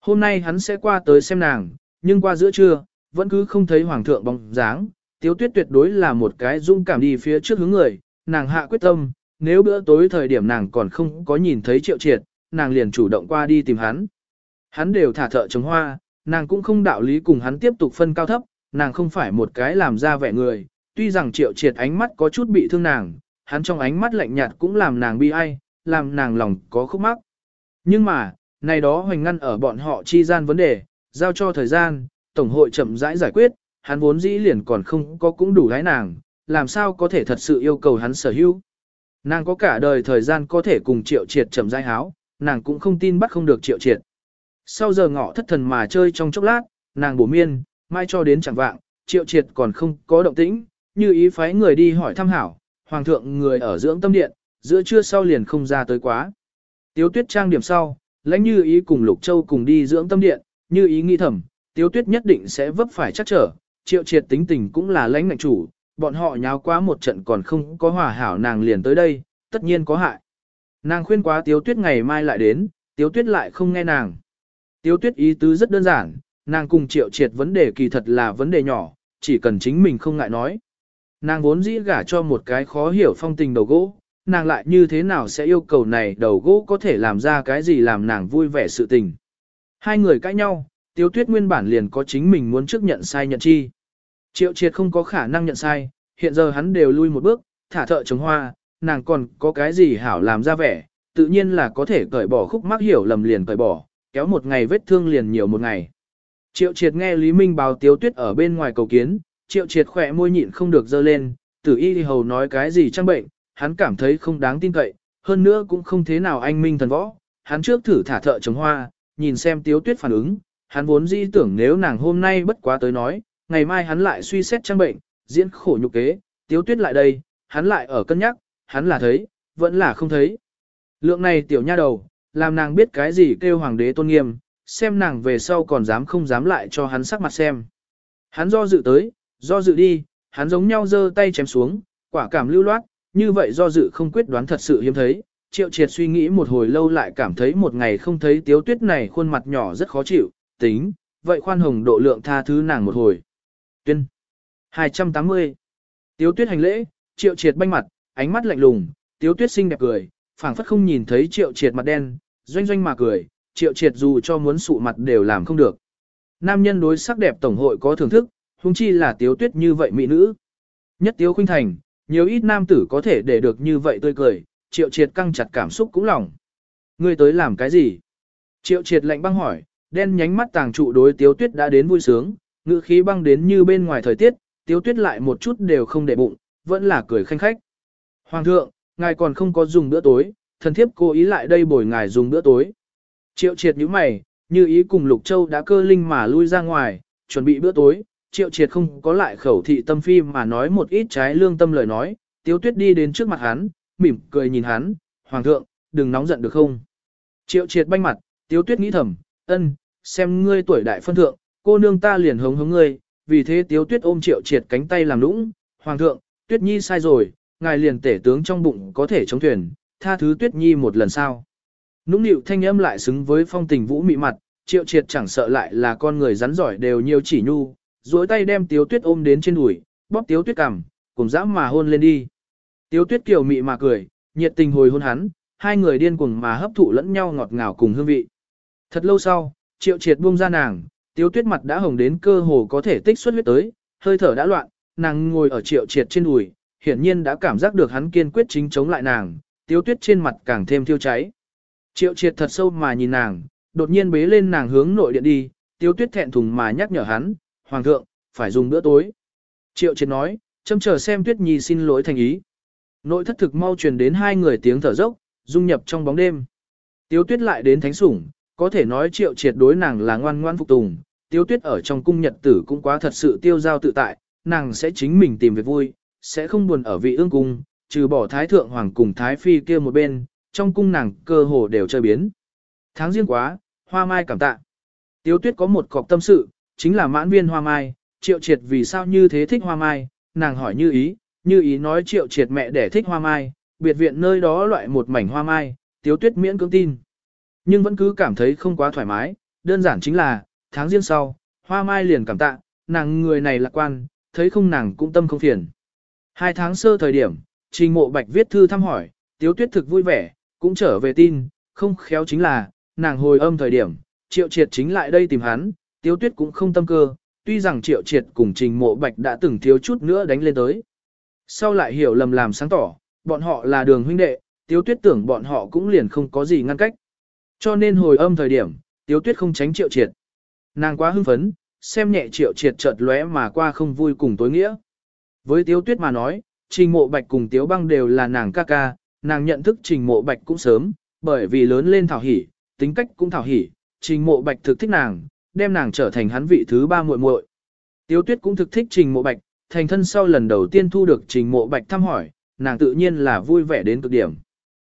Hôm nay hắn sẽ qua tới xem nàng, nhưng qua giữa trưa, vẫn cứ không thấy hoàng thượng bóng dáng. Tiếu tuyết tuyệt đối là một cái dung cảm đi phía trước hướng người, nàng hạ quyết tâm, nếu bữa tối thời điểm nàng còn không có nhìn thấy triệu triệt, nàng liền chủ động qua đi tìm hắn. Hắn đều thả thợ trồng hoa, nàng cũng không đạo lý cùng hắn tiếp tục phân cao thấp, nàng không phải một cái làm ra vẻ người, tuy rằng triệu triệt ánh mắt có chút bị thương nàng, hắn trong ánh mắt lạnh nhạt cũng làm nàng bi ai, làm nàng lòng có khúc mắc. Nhưng mà, này đó hoành ngăn ở bọn họ chi gian vấn đề, giao cho thời gian, Tổng hội chậm rãi giải quyết, hắn vốn dĩ liền còn không có cũng đủ gái nàng, làm sao có thể thật sự yêu cầu hắn sở hữu. Nàng có cả đời thời gian có thể cùng triệu triệt chậm rãi háo, nàng cũng không tin bắt không được triệu triệt. Sau giờ ngọ thất thần mà chơi trong chốc lát, nàng bổ miên, mai cho đến chẳng vạng, triệu triệt còn không có động tĩnh, như ý phái người đi hỏi thăm hảo, hoàng thượng người ở dưỡng tâm điện, giữa trưa sau liền không ra tới quá. Tiếu tuyết trang điểm sau, lãnh như ý cùng Lục Châu cùng đi dưỡng tâm điện, như ý nghĩ thầm, tiếu tuyết nhất định sẽ vấp phải chắc trở, triệu triệt tính tình cũng là lãnh ngạch chủ, bọn họ nháo quá một trận còn không có hòa hảo nàng liền tới đây, tất nhiên có hại. Nàng khuyên quá tiếu tuyết ngày mai lại đến, tiếu tuyết lại không nghe nàng. Tiếu tuyết ý tứ rất đơn giản, nàng cùng triệu triệt vấn đề kỳ thật là vấn đề nhỏ, chỉ cần chính mình không ngại nói. Nàng vốn dĩ gả cho một cái khó hiểu phong tình đầu gỗ, nàng lại như thế nào sẽ yêu cầu này đầu gỗ có thể làm ra cái gì làm nàng vui vẻ sự tình. Hai người cãi nhau, Tiếu Tuyết nguyên bản liền có chính mình muốn trước nhận sai nhận chi. Triệu triệt không có khả năng nhận sai, hiện giờ hắn đều lui một bước, thả thợ trồng hoa, nàng còn có cái gì hảo làm ra vẻ, tự nhiên là có thể cởi bỏ khúc mắc hiểu lầm liền cởi bỏ, kéo một ngày vết thương liền nhiều một ngày. Triệu triệt nghe Lý Minh báo tiếu tuyết ở bên ngoài cầu kiến, triệu triệt khỏe môi nhịn không được dơ lên, tử y hầu nói cái gì trang bệnh, hắn cảm thấy không đáng tin cậy, hơn nữa cũng không thế nào anh minh thần võ, hắn trước thử thả thợ trồng hoa, nhìn xem tiếu tuyết phản ứng, hắn vốn dĩ tưởng nếu nàng hôm nay bất quá tới nói, ngày mai hắn lại suy xét trang bệnh, diễn khổ nhục kế, tiếu tuyết lại đây, hắn lại ở cân nhắc, hắn là thấy, vẫn là không thấy. Lượng này tiểu nha đầu, làm nàng biết cái gì kêu hoàng đế tôn nghiêm, xem nàng về sau còn dám không dám lại cho hắn sắc mặt xem. Hắn do dự tới, do dự đi, hắn giống nhau giơ tay chém xuống, quả cảm lưu loát, như vậy do dự không quyết đoán thật sự hiếm thấy. Triệu triệt suy nghĩ một hồi lâu lại cảm thấy một ngày không thấy tiếu tuyết này khuôn mặt nhỏ rất khó chịu, tính, vậy khoan hồng độ lượng tha thứ nàng một hồi. Tuyên 280 Tiếu tuyết hành lễ, triệu triệt banh mặt, ánh mắt lạnh lùng, tiếu tuyết xinh đẹp cười, phảng phất không nhìn thấy triệu triệt mặt đen, doanh doanh mà cười, triệu triệt dù cho muốn sụ mặt đều làm không được. Nam nhân đối sắc đẹp tổng hội có thưởng thức, huống chi là tiếu tuyết như vậy mỹ nữ. Nhất tiếu khuynh thành, nhiều ít nam tử có thể để được như vậy tươi cười, triệu triệt căng chặt cảm xúc cũng lòng. Ngươi tới làm cái gì? Triệu triệt lạnh băng hỏi, đen nhánh mắt tàng trụ đối tiếu tuyết đã đến vui sướng, ngữ khí băng đến như bên ngoài thời tiết, tiếu tuyết lại một chút đều không để bụng, vẫn là cười khanh khách. Hoàng thượng, ngài còn không có dùng bữa tối, thần thiếp cố ý lại đây bồi ngài dùng bữa tối. Triệu triệt như mày, như ý cùng Lục Châu đã cơ linh mà lui ra ngoài, chuẩn bị bữa tối, triệu triệt không có lại khẩu thị tâm phi mà nói một ít trái lương tâm lời nói, tiếu tuyết đi đến trước mặt hắn, mỉm cười nhìn hắn, Hoàng thượng, đừng nóng giận được không? Triệu triệt banh mặt, tiếu tuyết nghĩ thầm, ân, xem ngươi tuổi đại phân thượng, cô nương ta liền hống hống ngươi, vì thế tiếu tuyết ôm triệu triệt cánh tay làm lũng, Hoàng thượng, tuyết nhi sai rồi, ngài liền tể tướng trong bụng có thể chống thuyền, tha thứ tuyết nhi một lần sau. Nũng nịu thanh âm lại xứng với phong tình vũ mị mặt, triệu triệt chẳng sợ lại là con người rắn giỏi đều nhiều chỉ nhu, duỗi tay đem tiếu tuyết ôm đến trên đùi, bóp tiếu tuyết cằm, cùng dã mà hôn lên đi. Tiếu tuyết kiều mị mà cười, nhiệt tình hồi hôn hắn, hai người điên cuồng mà hấp thụ lẫn nhau ngọt ngào cùng hương vị. Thật lâu sau, triệu triệt buông ra nàng, tiếu tuyết mặt đã hồng đến cơ hồ có thể tích xuất huyết tới, hơi thở đã loạn, nàng ngồi ở triệu triệt trên đùi, hiển nhiên đã cảm giác được hắn kiên quyết chính chống lại nàng, tiếu tuyết trên mặt càng thêm thiêu cháy. Triệu triệt thật sâu mà nhìn nàng, đột nhiên bế lên nàng hướng nội điện đi, tiếu tuyết thẹn thùng mà nhắc nhở hắn, Hoàng thượng, phải dùng bữa tối. Triệu triệt nói, châm chờ xem tuyết nhi xin lỗi thành ý. Nội thất thực mau truyền đến hai người tiếng thở dốc, dung nhập trong bóng đêm. Tiếu tuyết lại đến thánh sủng, có thể nói triệu triệt đối nàng là ngoan ngoan phục tùng. Tiếu tuyết ở trong cung nhật tử cũng quá thật sự tiêu giao tự tại, nàng sẽ chính mình tìm việc vui, sẽ không buồn ở vị ương cung, trừ bỏ thái thượng hoàng cùng thái phi kia một bên, trong cung nàng cơ hồ đều chơi biến. Tháng riêng quá, hoa mai cảm tạ. Tiếu tuyết có một cọc tâm sự, chính là mãn viên hoa mai, triệu triệt vì sao như thế thích hoa mai, nàng hỏi như ý, như ý nói triệu triệt mẹ để thích hoa mai, biệt viện nơi đó loại một mảnh hoa mai, tiếu tuyết miễn cưỡng tin. Nhưng vẫn cứ cảm thấy không quá thoải mái, đơn giản chính là, tháng riêng sau, hoa mai liền cảm tạ, nàng người này lạc quan, thấy không nàng cũng tâm không phiền. Hai tháng sơ thời điểm, trình mộ bạch viết thư thăm hỏi, tiếu tuyết thực vui vẻ, cũng trở về tin, không khéo chính là, nàng hồi âm thời điểm, triệu triệt chính lại đây tìm hắn, tiếu tuyết cũng không tâm cơ, tuy rằng triệu triệt cùng trình mộ bạch đã từng thiếu chút nữa đánh lên tới. Sau lại hiểu lầm làm sáng tỏ, bọn họ là đường huynh đệ, tiếu tuyết tưởng bọn họ cũng liền không có gì ngăn cách. Cho nên hồi âm thời điểm, tiếu tuyết không tránh triệu triệt. Nàng quá hưng phấn, xem nhẹ triệu triệt chợt lóe mà qua không vui cùng tối nghĩa. Với tiếu tuyết mà nói, trình mộ bạch cùng tiếu băng đều là nàng ca ca, nàng nhận thức trình mộ bạch cũng sớm, bởi vì lớn lên thảo hỉ, tính cách cũng thảo hỉ, trình mộ bạch thực thích nàng, đem nàng trở thành hắn vị thứ ba muội muội. Tiếu tuyết cũng thực thích trình mộ bạch, thành thân sau lần đầu tiên thu được trình mộ bạch thăm hỏi, nàng tự nhiên là vui vẻ đến cực điểm.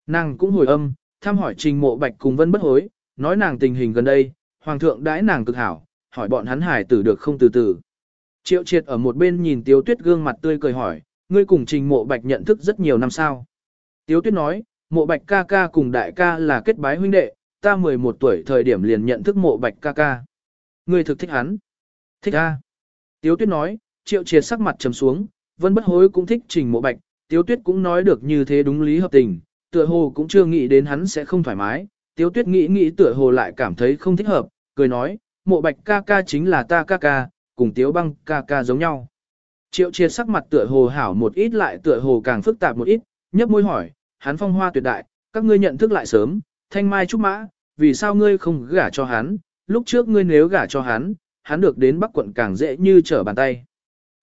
Nàng cũng hồi âm, thăm hỏi trình mộ bạch cùng vân bất hối, nói nàng tình hình gần đây, hoàng thượng đãi nàng cực hảo, hỏi bọn hắn hải tử được không từ từ. Triệu triệt ở một bên nhìn tiếu tuyết gương mặt tươi cười hỏi, ngươi cùng trình mộ bạch nhận thức rất nhiều năm sao. Tiếu tuyết nói, mộ bạch ca ca cùng đại ca là kết bái huynh đệ, ta 11 tuổi thời điểm liền nhận thức mộ bạch ca ca. Ngươi thực thích hắn. Thích a. Tiếu tuyết nói, triệu triệt sắc mặt trầm xuống, vân bất hối cũng thích trình mộ bạch, tiếu tuyết cũng nói được như thế đúng lý hợp tình, tựa hồ cũng chưa nghĩ đến hắn sẽ không thoải mái, tiếu tuyết nghĩ nghĩ tựa hồ lại cảm thấy không thích hợp, cười nói, mộ bạch ca ca chính là ta ca ca, cùng tiếu băng ca ca giống nhau. Triệu triệt sắc mặt tựa hồ hảo một ít lại tựa hồ càng phức tạp một ít, nhấp môi hỏi, hắn phong hoa tuyệt đại, các ngươi nhận thức lại sớm, thanh mai trúc mã, vì sao ngươi không gả cho hắn, lúc trước ngươi nếu gả cho hắn, hắn được đến Bắc quận càng dễ như trở bàn tay.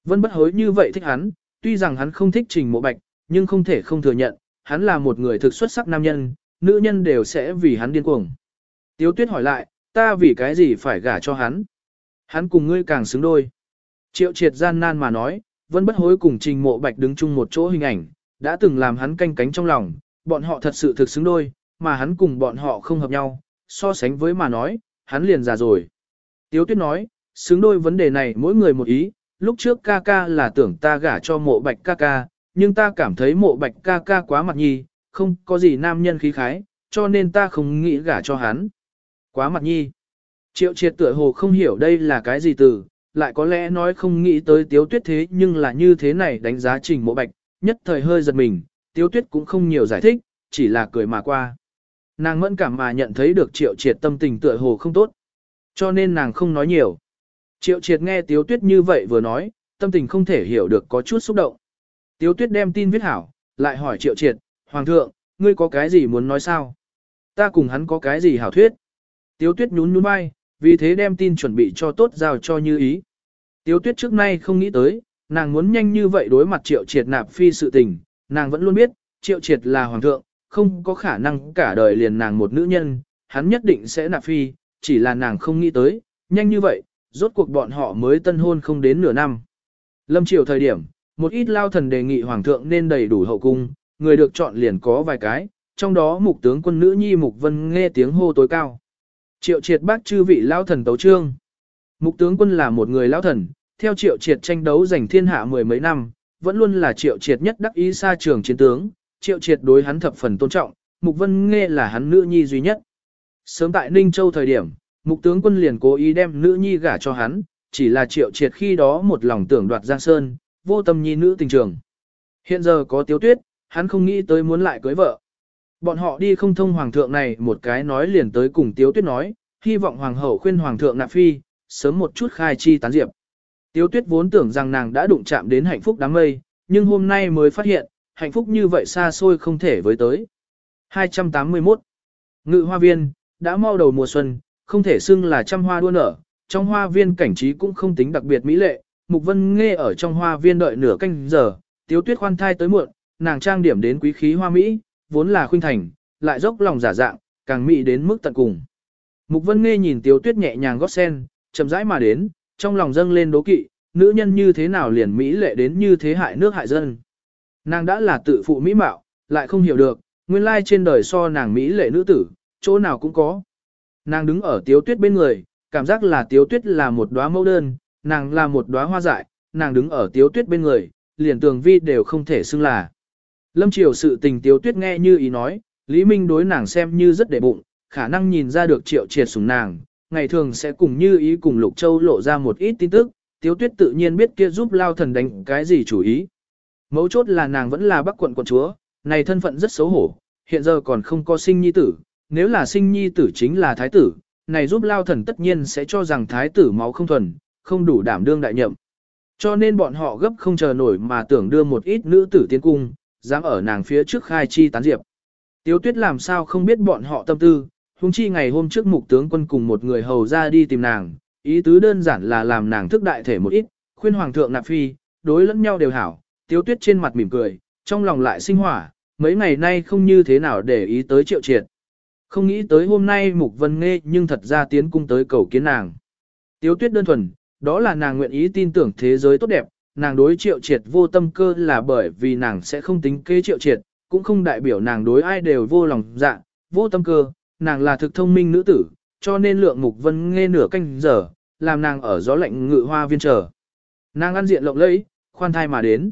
Vân bất hối như vậy thích hắn, tuy rằng hắn không thích trình mộ bạch, nhưng không thể không thừa nhận, hắn là một người thực xuất sắc nam nhân, nữ nhân đều sẽ vì hắn điên cuồng. Tiếu tuyết hỏi lại, ta vì cái gì phải gả cho hắn? Hắn cùng ngươi càng xứng đôi. Triệu triệt gian nan mà nói, vẫn bất hối cùng trình mộ bạch đứng chung một chỗ hình ảnh, đã từng làm hắn canh cánh trong lòng, bọn họ thật sự thực xứng đôi, mà hắn cùng bọn họ không hợp nhau, so sánh với mà nói, hắn liền già rồi. Tiếu tuyết nói, xứng đôi vấn đề này mỗi người một ý, lúc trước ca ca là tưởng ta gả cho mộ bạch ca ca, nhưng ta cảm thấy mộ bạch ca ca quá mặt nhi, không có gì nam nhân khí khái, cho nên ta không nghĩ gả cho hắn. Quá mặt nhi. Triệu triệt tựa hồ không hiểu đây là cái gì từ, lại có lẽ nói không nghĩ tới tiếu tuyết thế nhưng là như thế này đánh giá trình mộ bạch, nhất thời hơi giật mình, tiếu tuyết cũng không nhiều giải thích, chỉ là cười mà qua. Nàng mẫn cảm mà nhận thấy được triệu triệt tâm tình tựa hồ không tốt. Cho nên nàng không nói nhiều. Triệu triệt nghe tiếu tuyết như vậy vừa nói, tâm tình không thể hiểu được có chút xúc động. Tiếu tuyết đem tin viết hảo, lại hỏi triệu triệt, Hoàng thượng, ngươi có cái gì muốn nói sao? Ta cùng hắn có cái gì hảo thuyết? Tiếu tuyết nhún nhún vai, vì thế đem tin chuẩn bị cho tốt giao cho như ý. Tiếu tuyết trước nay không nghĩ tới, nàng muốn nhanh như vậy đối mặt triệu triệt nạp phi sự tình, nàng vẫn luôn biết, triệu triệt là hoàng thượng, không có khả năng cả đời liền nàng một nữ nhân, hắn nhất định sẽ nạp phi, chỉ là nàng không nghĩ tới, nhanh như vậy, rốt cuộc bọn họ mới tân hôn không đến nửa năm. Lâm triều thời điểm, một ít lao thần đề nghị hoàng thượng nên đầy đủ hậu cung, người được chọn liền có vài cái, trong đó mục tướng quân nữ nhi mục vân nghe tiếng hô tối cao. Triệu triệt bác chư vị lao thần tấu trương. Mục tướng quân là một người lao thần, theo triệu triệt tranh đấu giành thiên hạ mười mấy năm, vẫn luôn là triệu triệt nhất đắc ý xa trường chiến tướng, triệu triệt đối hắn thập phần tôn trọng, mục vân nghe là hắn nữ nhi duy nhất. Sớm tại Ninh Châu thời điểm, mục tướng quân liền cố ý đem nữ nhi gả cho hắn, chỉ là triệu triệt khi đó một lòng tưởng đoạt Giang Sơn, vô tâm nhi nữ tình trường. Hiện giờ có tiếu tuyết, hắn không nghĩ tới muốn lại cưới vợ. Bọn họ đi không thông hoàng thượng này một cái nói liền tới cùng tiếu tuyết nói, hy vọng hoàng hậu khuyên hoàng thượng nạp phi, sớm một chút khai chi tán diệp. Tiếu tuyết vốn tưởng rằng nàng đã đụng chạm đến hạnh phúc đám mây, nhưng hôm nay mới phát hiện, hạnh phúc như vậy xa xôi không thể với tới. 281. Ngự hoa viên, đã mau đầu mùa xuân, không thể xưng là trăm hoa đua nở, trong hoa viên cảnh trí cũng không tính đặc biệt mỹ lệ, Mục Vân Nghe ở trong hoa viên đợi nửa canh giờ, Tiếu Tuyết khoan thai tới muộn, nàng trang điểm đến quý khí hoa mỹ, vốn là khuynh thành, lại dốc lòng giả dạng, càng mỹ đến mức tận cùng. Mục Vân Nghe nhìn Tiếu Tuyết nhẹ nhàng gót sen, chậm rãi mà đến, trong lòng dâng lên đố kỵ, nữ nhân như thế nào liền mỹ lệ đến như thế hại nước hại dân. Nàng đã là tự phụ mỹ mạo, lại không hiểu được, nguyên lai trên đời so nàng mỹ lệ nữ tử, chỗ nào cũng có. Nàng đứng ở Tiếu Tuyết bên người, cảm giác là Tiếu Tuyết là một đóa mẫu đơn, nàng là một đóa hoa dại, nàng đứng ở Tiếu Tuyết bên người, liền tường vi đều không thể xưng là. Lâm Triều sự tình Tiếu Tuyết nghe như ý nói, Lý Minh đối nàng xem như rất để bụng, khả năng nhìn ra được triệu triệt sủng nàng, ngày thường sẽ cùng như ý cùng Lục Châu lộ ra một ít tin tức, Tiếu Tuyết tự nhiên biết kia giúp lao thần đánh cái gì chủ ý. Mấu chốt là nàng vẫn là bắc quận quận chúa, này thân phận rất xấu hổ, hiện giờ còn không có sinh nhi tử, nếu là sinh nhi tử chính là thái tử, này giúp lao thần tất nhiên sẽ cho rằng thái tử máu không thuần, không đủ đảm đương đại nhậm. Cho nên bọn họ gấp không chờ nổi mà tưởng đưa một ít nữ tử tiến cung, dám ở nàng phía trước khai chi tán diệp. Tiếu tuyết làm sao không biết bọn họ tâm tư, huống chi ngày hôm trước mục tướng quân cùng một người hầu ra đi tìm nàng, ý tứ đơn giản là làm nàng thức đại thể một ít, khuyên hoàng thượng nạp phi, đối lẫn nhau đều hảo, tiếu tuyết trên mặt mỉm cười, trong lòng lại sinh hỏa, mấy ngày nay không như thế nào để ý tới triệu triệt. Không nghĩ tới hôm nay mục vân nghe nhưng thật ra tiến cung tới cầu kiến nàng. Tiếu tuyết đơn thuần, đó là nàng nguyện ý tin tưởng thế giới tốt đẹp, nàng đối triệu triệt vô tâm cơ là bởi vì nàng sẽ không tính kế triệu triệt, cũng không đại biểu nàng đối ai đều vô lòng dạ, vô tâm cơ, nàng là thực thông minh nữ tử, cho nên lượng mục vân nghe nửa canh giờ, làm nàng ở gió lạnh ngự hoa viên chờ. Nàng ăn diện lộng lẫy, khoan thai mà đến.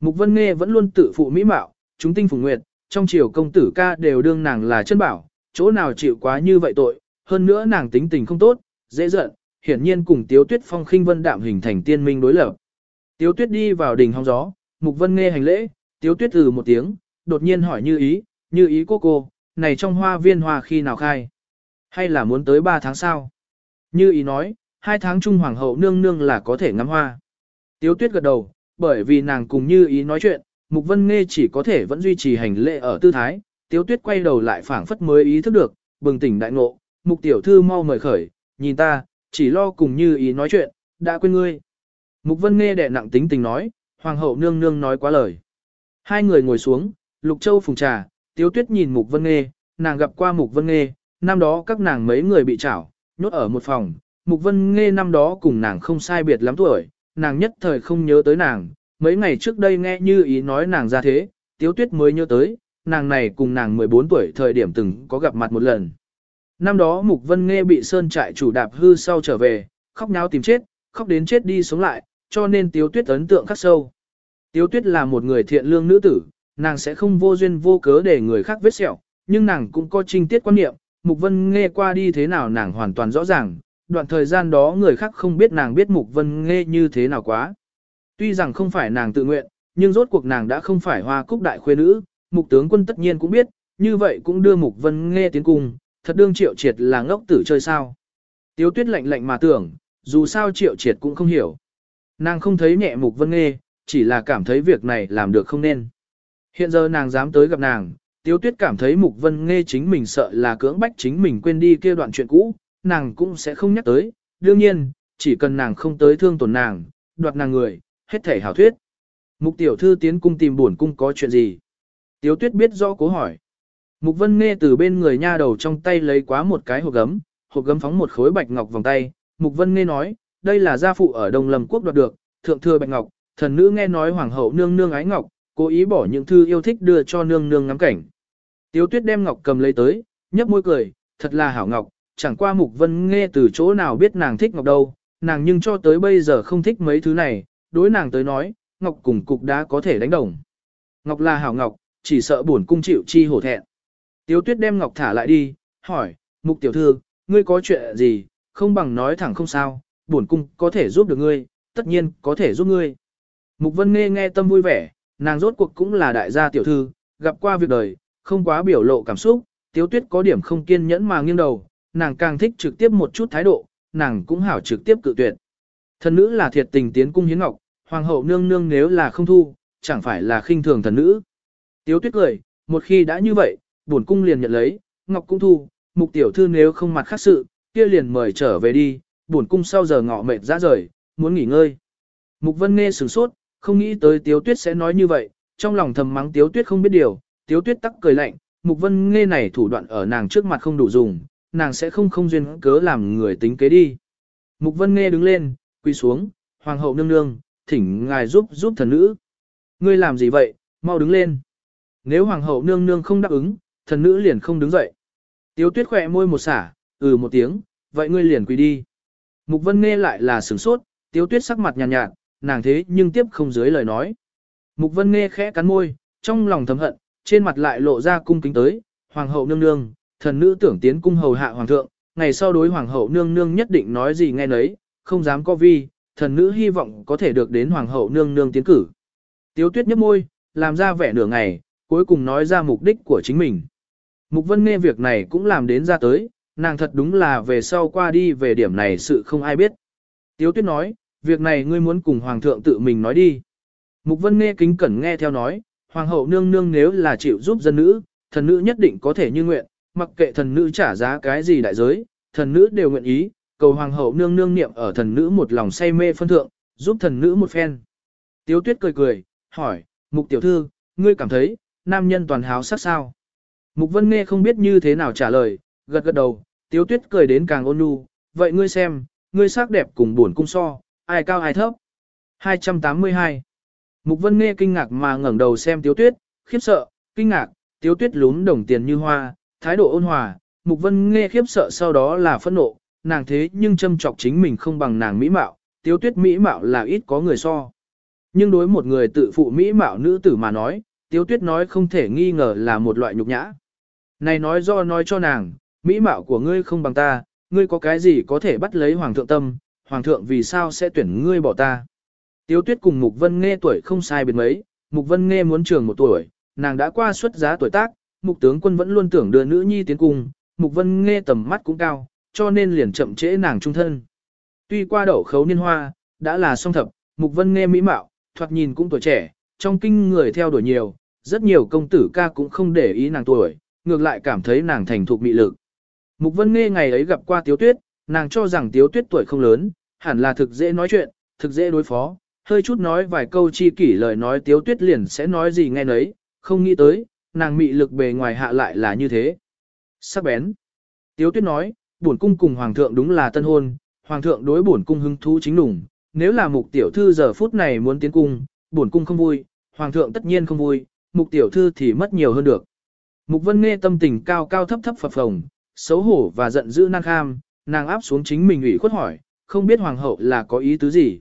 Mục vân nghe vẫn luôn tự phụ mỹ mạo, chúng tinh phùng nguyệt, trong triều công tử ca đều đương nàng là chân bảo, chỗ nào chịu quá như vậy tội, hơn nữa nàng tính tình không tốt, dễ giận, hiển nhiên cùng Tiếu Tuyết phong khinh vân đạm hình thành tiên minh đối lập. Tiếu Tuyết đi vào đỉnh hóng gió, Mục Vân nghe hành lễ, Tiếu Tuyết từ một tiếng, đột nhiên hỏi như ý, như ý cô cô, này trong hoa viên hoa khi nào khai? Hay là muốn tới 3 tháng sau? Như ý nói, hai tháng trung hoàng hậu nương nương là có thể ngắm hoa. Tiếu Tuyết gật đầu, bởi vì nàng cùng như ý nói chuyện, Mục Vân Nghe chỉ có thể vẫn duy trì hành lễ ở tư thái, Tiếu Tuyết quay đầu lại phảng phất mới ý thức được, bừng tỉnh đại ngộ, Mục tiểu thư mau mời khởi, nhìn ta, chỉ lo cùng như ý nói chuyện, đã quên ngươi. Mục Vân Nghe đẻ nặng tính tình nói, hoàng hậu nương nương nói quá lời. Hai người ngồi xuống, Lục Châu phùng trà, Tiếu Tuyết nhìn Mục Vân Nghe, nàng gặp qua Mục Vân Nghe, năm đó các nàng mấy người bị trảo, nhốt ở một phòng, Mục Vân Nghe năm đó cùng nàng không sai biệt lắm tuổi, nàng nhất thời không nhớ tới nàng, mấy ngày trước đây nghe như ý nói nàng ra thế, Tiếu Tuyết mới nhớ tới, nàng này cùng nàng 14 tuổi thời điểm từng có gặp mặt một lần. Năm đó Mục Vân Nghe bị sơn trại chủ đạp hư sau trở về, khóc nháo tìm chết, khóc đến chết đi sống lại, cho nên Tiếu Tuyết ấn tượng khắc sâu. Tiếu Tuyết là một người thiện lương nữ tử, nàng sẽ không vô duyên vô cớ để người khác vết sẹo, nhưng nàng cũng có trinh tiết quan niệm, Mục Vân Nghe qua đi thế nào nàng hoàn toàn rõ ràng, đoạn thời gian đó người khác không biết nàng biết Mục Vân Nghe như thế nào quá. Tuy rằng không phải nàng tự nguyện, nhưng rốt cuộc nàng đã không phải hoa cúc đại khuê nữ, Mục tướng quân tất nhiên cũng biết, như vậy cũng đưa Mục Vân Nghe tiến cùng, thật đương triệu triệt là ngốc tử chơi sao. Tiếu tuyết lạnh lạnh mà tưởng, dù sao triệu triệt cũng không hiểu. Nàng không thấy nhẹ Mục Vân Nghe, chỉ là cảm thấy việc này làm được không nên. Hiện giờ nàng dám tới gặp nàng, Tiếu Tuyết cảm thấy Mục Vân Nghe chính mình sợ là cưỡng bách chính mình quên đi kia đoạn chuyện cũ, nàng cũng sẽ không nhắc tới, đương nhiên, chỉ cần nàng không tới thương tổn nàng, đoạt nàng người, hết thể hảo thuyết. Mục tiểu thư tiến cung tìm buồn cung có chuyện gì? Tiếu Tuyết biết rõ cố hỏi. Mục Vân Nghe từ bên người nha đầu trong tay lấy quá một cái hộp gấm, hộp gấm phóng một khối bạch ngọc vòng tay, Mục Vân Nghe nói, đây là gia phụ ở Đông Lâm quốc đoạt được, thượng thừa bạch ngọc, thần nữ nghe nói hoàng hậu nương nương ái ngọc, cố ý bỏ những thư yêu thích đưa cho nương nương ngắm cảnh. Tiếu tuyết đem ngọc cầm lấy tới, nhấp môi cười, thật là hảo ngọc, chẳng qua mục vân nghe từ chỗ nào biết nàng thích ngọc đâu, nàng nhưng cho tới bây giờ không thích mấy thứ này, đối nàng tới nói, ngọc cùng cục đá có thể đánh đồng. Ngọc là hảo ngọc, chỉ sợ buồn cung chịu chi hổ thẹn. Tiếu tuyết đem ngọc thả lại đi, hỏi, mục tiểu thư, ngươi có chuyện gì, không bằng nói thẳng không sao, Bổn cung có thể giúp được ngươi, tất nhiên có thể giúp ngươi. Mục vân nghe nghe tâm vui vẻ, nàng rốt cuộc cũng là đại gia tiểu thư, gặp qua việc đời, không quá biểu lộ cảm xúc, tiếu tuyết có điểm không kiên nhẫn mà nghiêng đầu, nàng càng thích trực tiếp một chút thái độ, nàng cũng hảo trực tiếp cự tuyệt. Thần nữ là thiệt tình tiến cung hiến ngọc, hoàng hậu nương nương nếu là không thu, chẳng phải là khinh thường thần nữ. Tiếu tuyết cười, một khi đã như vậy, bổn cung liền nhận lấy, ngọc cũng thu, mục tiểu thư nếu không mặt khác sự, kia liền mời trở về đi, buồn cung sau giờ ngọ mệt ra rời, muốn nghỉ ngơi. Mục vân nghe sửng sốt, không nghĩ tới tiếu tuyết sẽ nói như vậy, trong lòng thầm mắng tiếu tuyết không biết điều, tiếu tuyết tắc cười lạnh, mục vân nghe này thủ đoạn ở nàng trước mặt không đủ dùng, nàng sẽ không không duyên cớ làm người tính kế đi. Mục vân nghe đứng lên, quỳ xuống, hoàng hậu nương nương, thỉnh ngài giúp giúp thần nữ. Ngươi làm gì vậy, mau đứng lên. Nếu hoàng hậu nương nương không đáp ứng, thần nữ liền không đứng dậy. Tiếu tuyết khỏe môi một xả, ừ một tiếng, vậy ngươi liền quỳ đi. Mục vân nghe lại là sửng sốt, tiếu tuyết sắc mặt nhàn nhạt, nhạt, nàng thế nhưng tiếp không dưới lời nói. Mục vân nghe khẽ cắn môi, trong lòng thầm hận, trên mặt lại lộ ra cung kính tới, hoàng hậu nương nương, thần nữ tưởng tiến cung hầu hạ hoàng thượng, ngày sau đối hoàng hậu nương nương nhất định nói gì nghe nấy, không dám có vi, thần nữ hy vọng có thể được đến hoàng hậu nương nương tiến cử. Tiếu tuyết nhấp môi, làm ra vẻ nửa ngày, cuối cùng nói ra mục đích của chính mình. Mục vân nghe việc này cũng làm đến ra tới, nàng thật đúng là về sau qua đi về điểm này sự không ai biết. Tiếu tuyết nói, việc này ngươi muốn cùng hoàng thượng tự mình nói đi. Mục vân nghe kính cẩn nghe theo nói, hoàng hậu nương nương nếu là chịu giúp dân nữ, thần nữ nhất định có thể như nguyện, mặc kệ thần nữ trả giá cái gì đại giới, thần nữ đều nguyện ý, cầu hoàng hậu nương nương niệm ở thần nữ một lòng say mê phân thượng, giúp thần nữ một phen. Tiếu tuyết cười cười, hỏi, mục tiểu thư, ngươi cảm thấy, nam nhân toàn háo sắc sao? Mục vân nghe không biết như thế nào trả lời, gật gật đầu, tiếu tuyết cười đến càng ôn nhu, vậy ngươi xem, ngươi sắc đẹp cùng buồn cung so, ai cao ai thấp. 282 Mục Vân nghe kinh ngạc mà ngẩng đầu xem Tiếu Tuyết, khiếp sợ, kinh ngạc, Tiếu Tuyết lún đồng tiền như hoa, thái độ ôn hòa, Mục Vân nghe khiếp sợ sau đó là phẫn nộ, nàng thế nhưng châm chọc chính mình không bằng nàng mỹ mạo, Tiếu Tuyết mỹ mạo là ít có người so. Nhưng đối một người tự phụ mỹ mạo nữ tử mà nói, Tiếu Tuyết nói không thể nghi ngờ là một loại nhục nhã. Này nói do nói cho nàng, mỹ mạo của ngươi không bằng ta, ngươi có cái gì có thể bắt lấy hoàng thượng tâm, hoàng thượng vì sao sẽ tuyển ngươi bỏ ta. Tiếu tuyết cùng Mục Vân Nghe tuổi không sai biệt mấy, Mục Vân Nghe muốn trường một tuổi, nàng đã qua xuất giá tuổi tác, Mục tướng quân vẫn luôn tưởng đưa nữ nhi tiến cung, Mục Vân Nghe tầm mắt cũng cao, cho nên liền chậm trễ nàng trung thân. Tuy qua đậu khấu niên hoa, đã là song thập, Mục Vân Nghe mỹ mạo, thoạt nhìn cũng tuổi trẻ, trong kinh người theo đuổi nhiều, rất nhiều công tử ca cũng không để ý nàng tuổi, ngược lại cảm thấy nàng thành thục mị lực. Mục Vân Nghe ngày ấy gặp qua Tiếu Tuyết, nàng cho rằng Tiếu Tuyết tuổi không lớn, hẳn là thực dễ nói chuyện, thực dễ đối phó, hơi chút nói vài câu chi kỷ lời nói Tiếu Tuyết liền sẽ nói gì nghe nấy, không nghĩ tới, nàng mị lực bề ngoài hạ lại là như thế. Sắc bén. Tiếu Tuyết nói, bổn cung cùng hoàng thượng đúng là tân hôn, hoàng thượng đối bổn cung hứng thú chính đủng, nếu là mục tiểu thư giờ phút này muốn tiến cung, bổn cung không vui, hoàng thượng tất nhiên không vui, mục tiểu thư thì mất nhiều hơn được. Mục Vân nghe tâm tình cao cao thấp thấp phập phồng, xấu hổ và giận dữ năng kham, nàng áp xuống chính mình ủy khuất hỏi, không biết hoàng hậu là có ý tứ gì.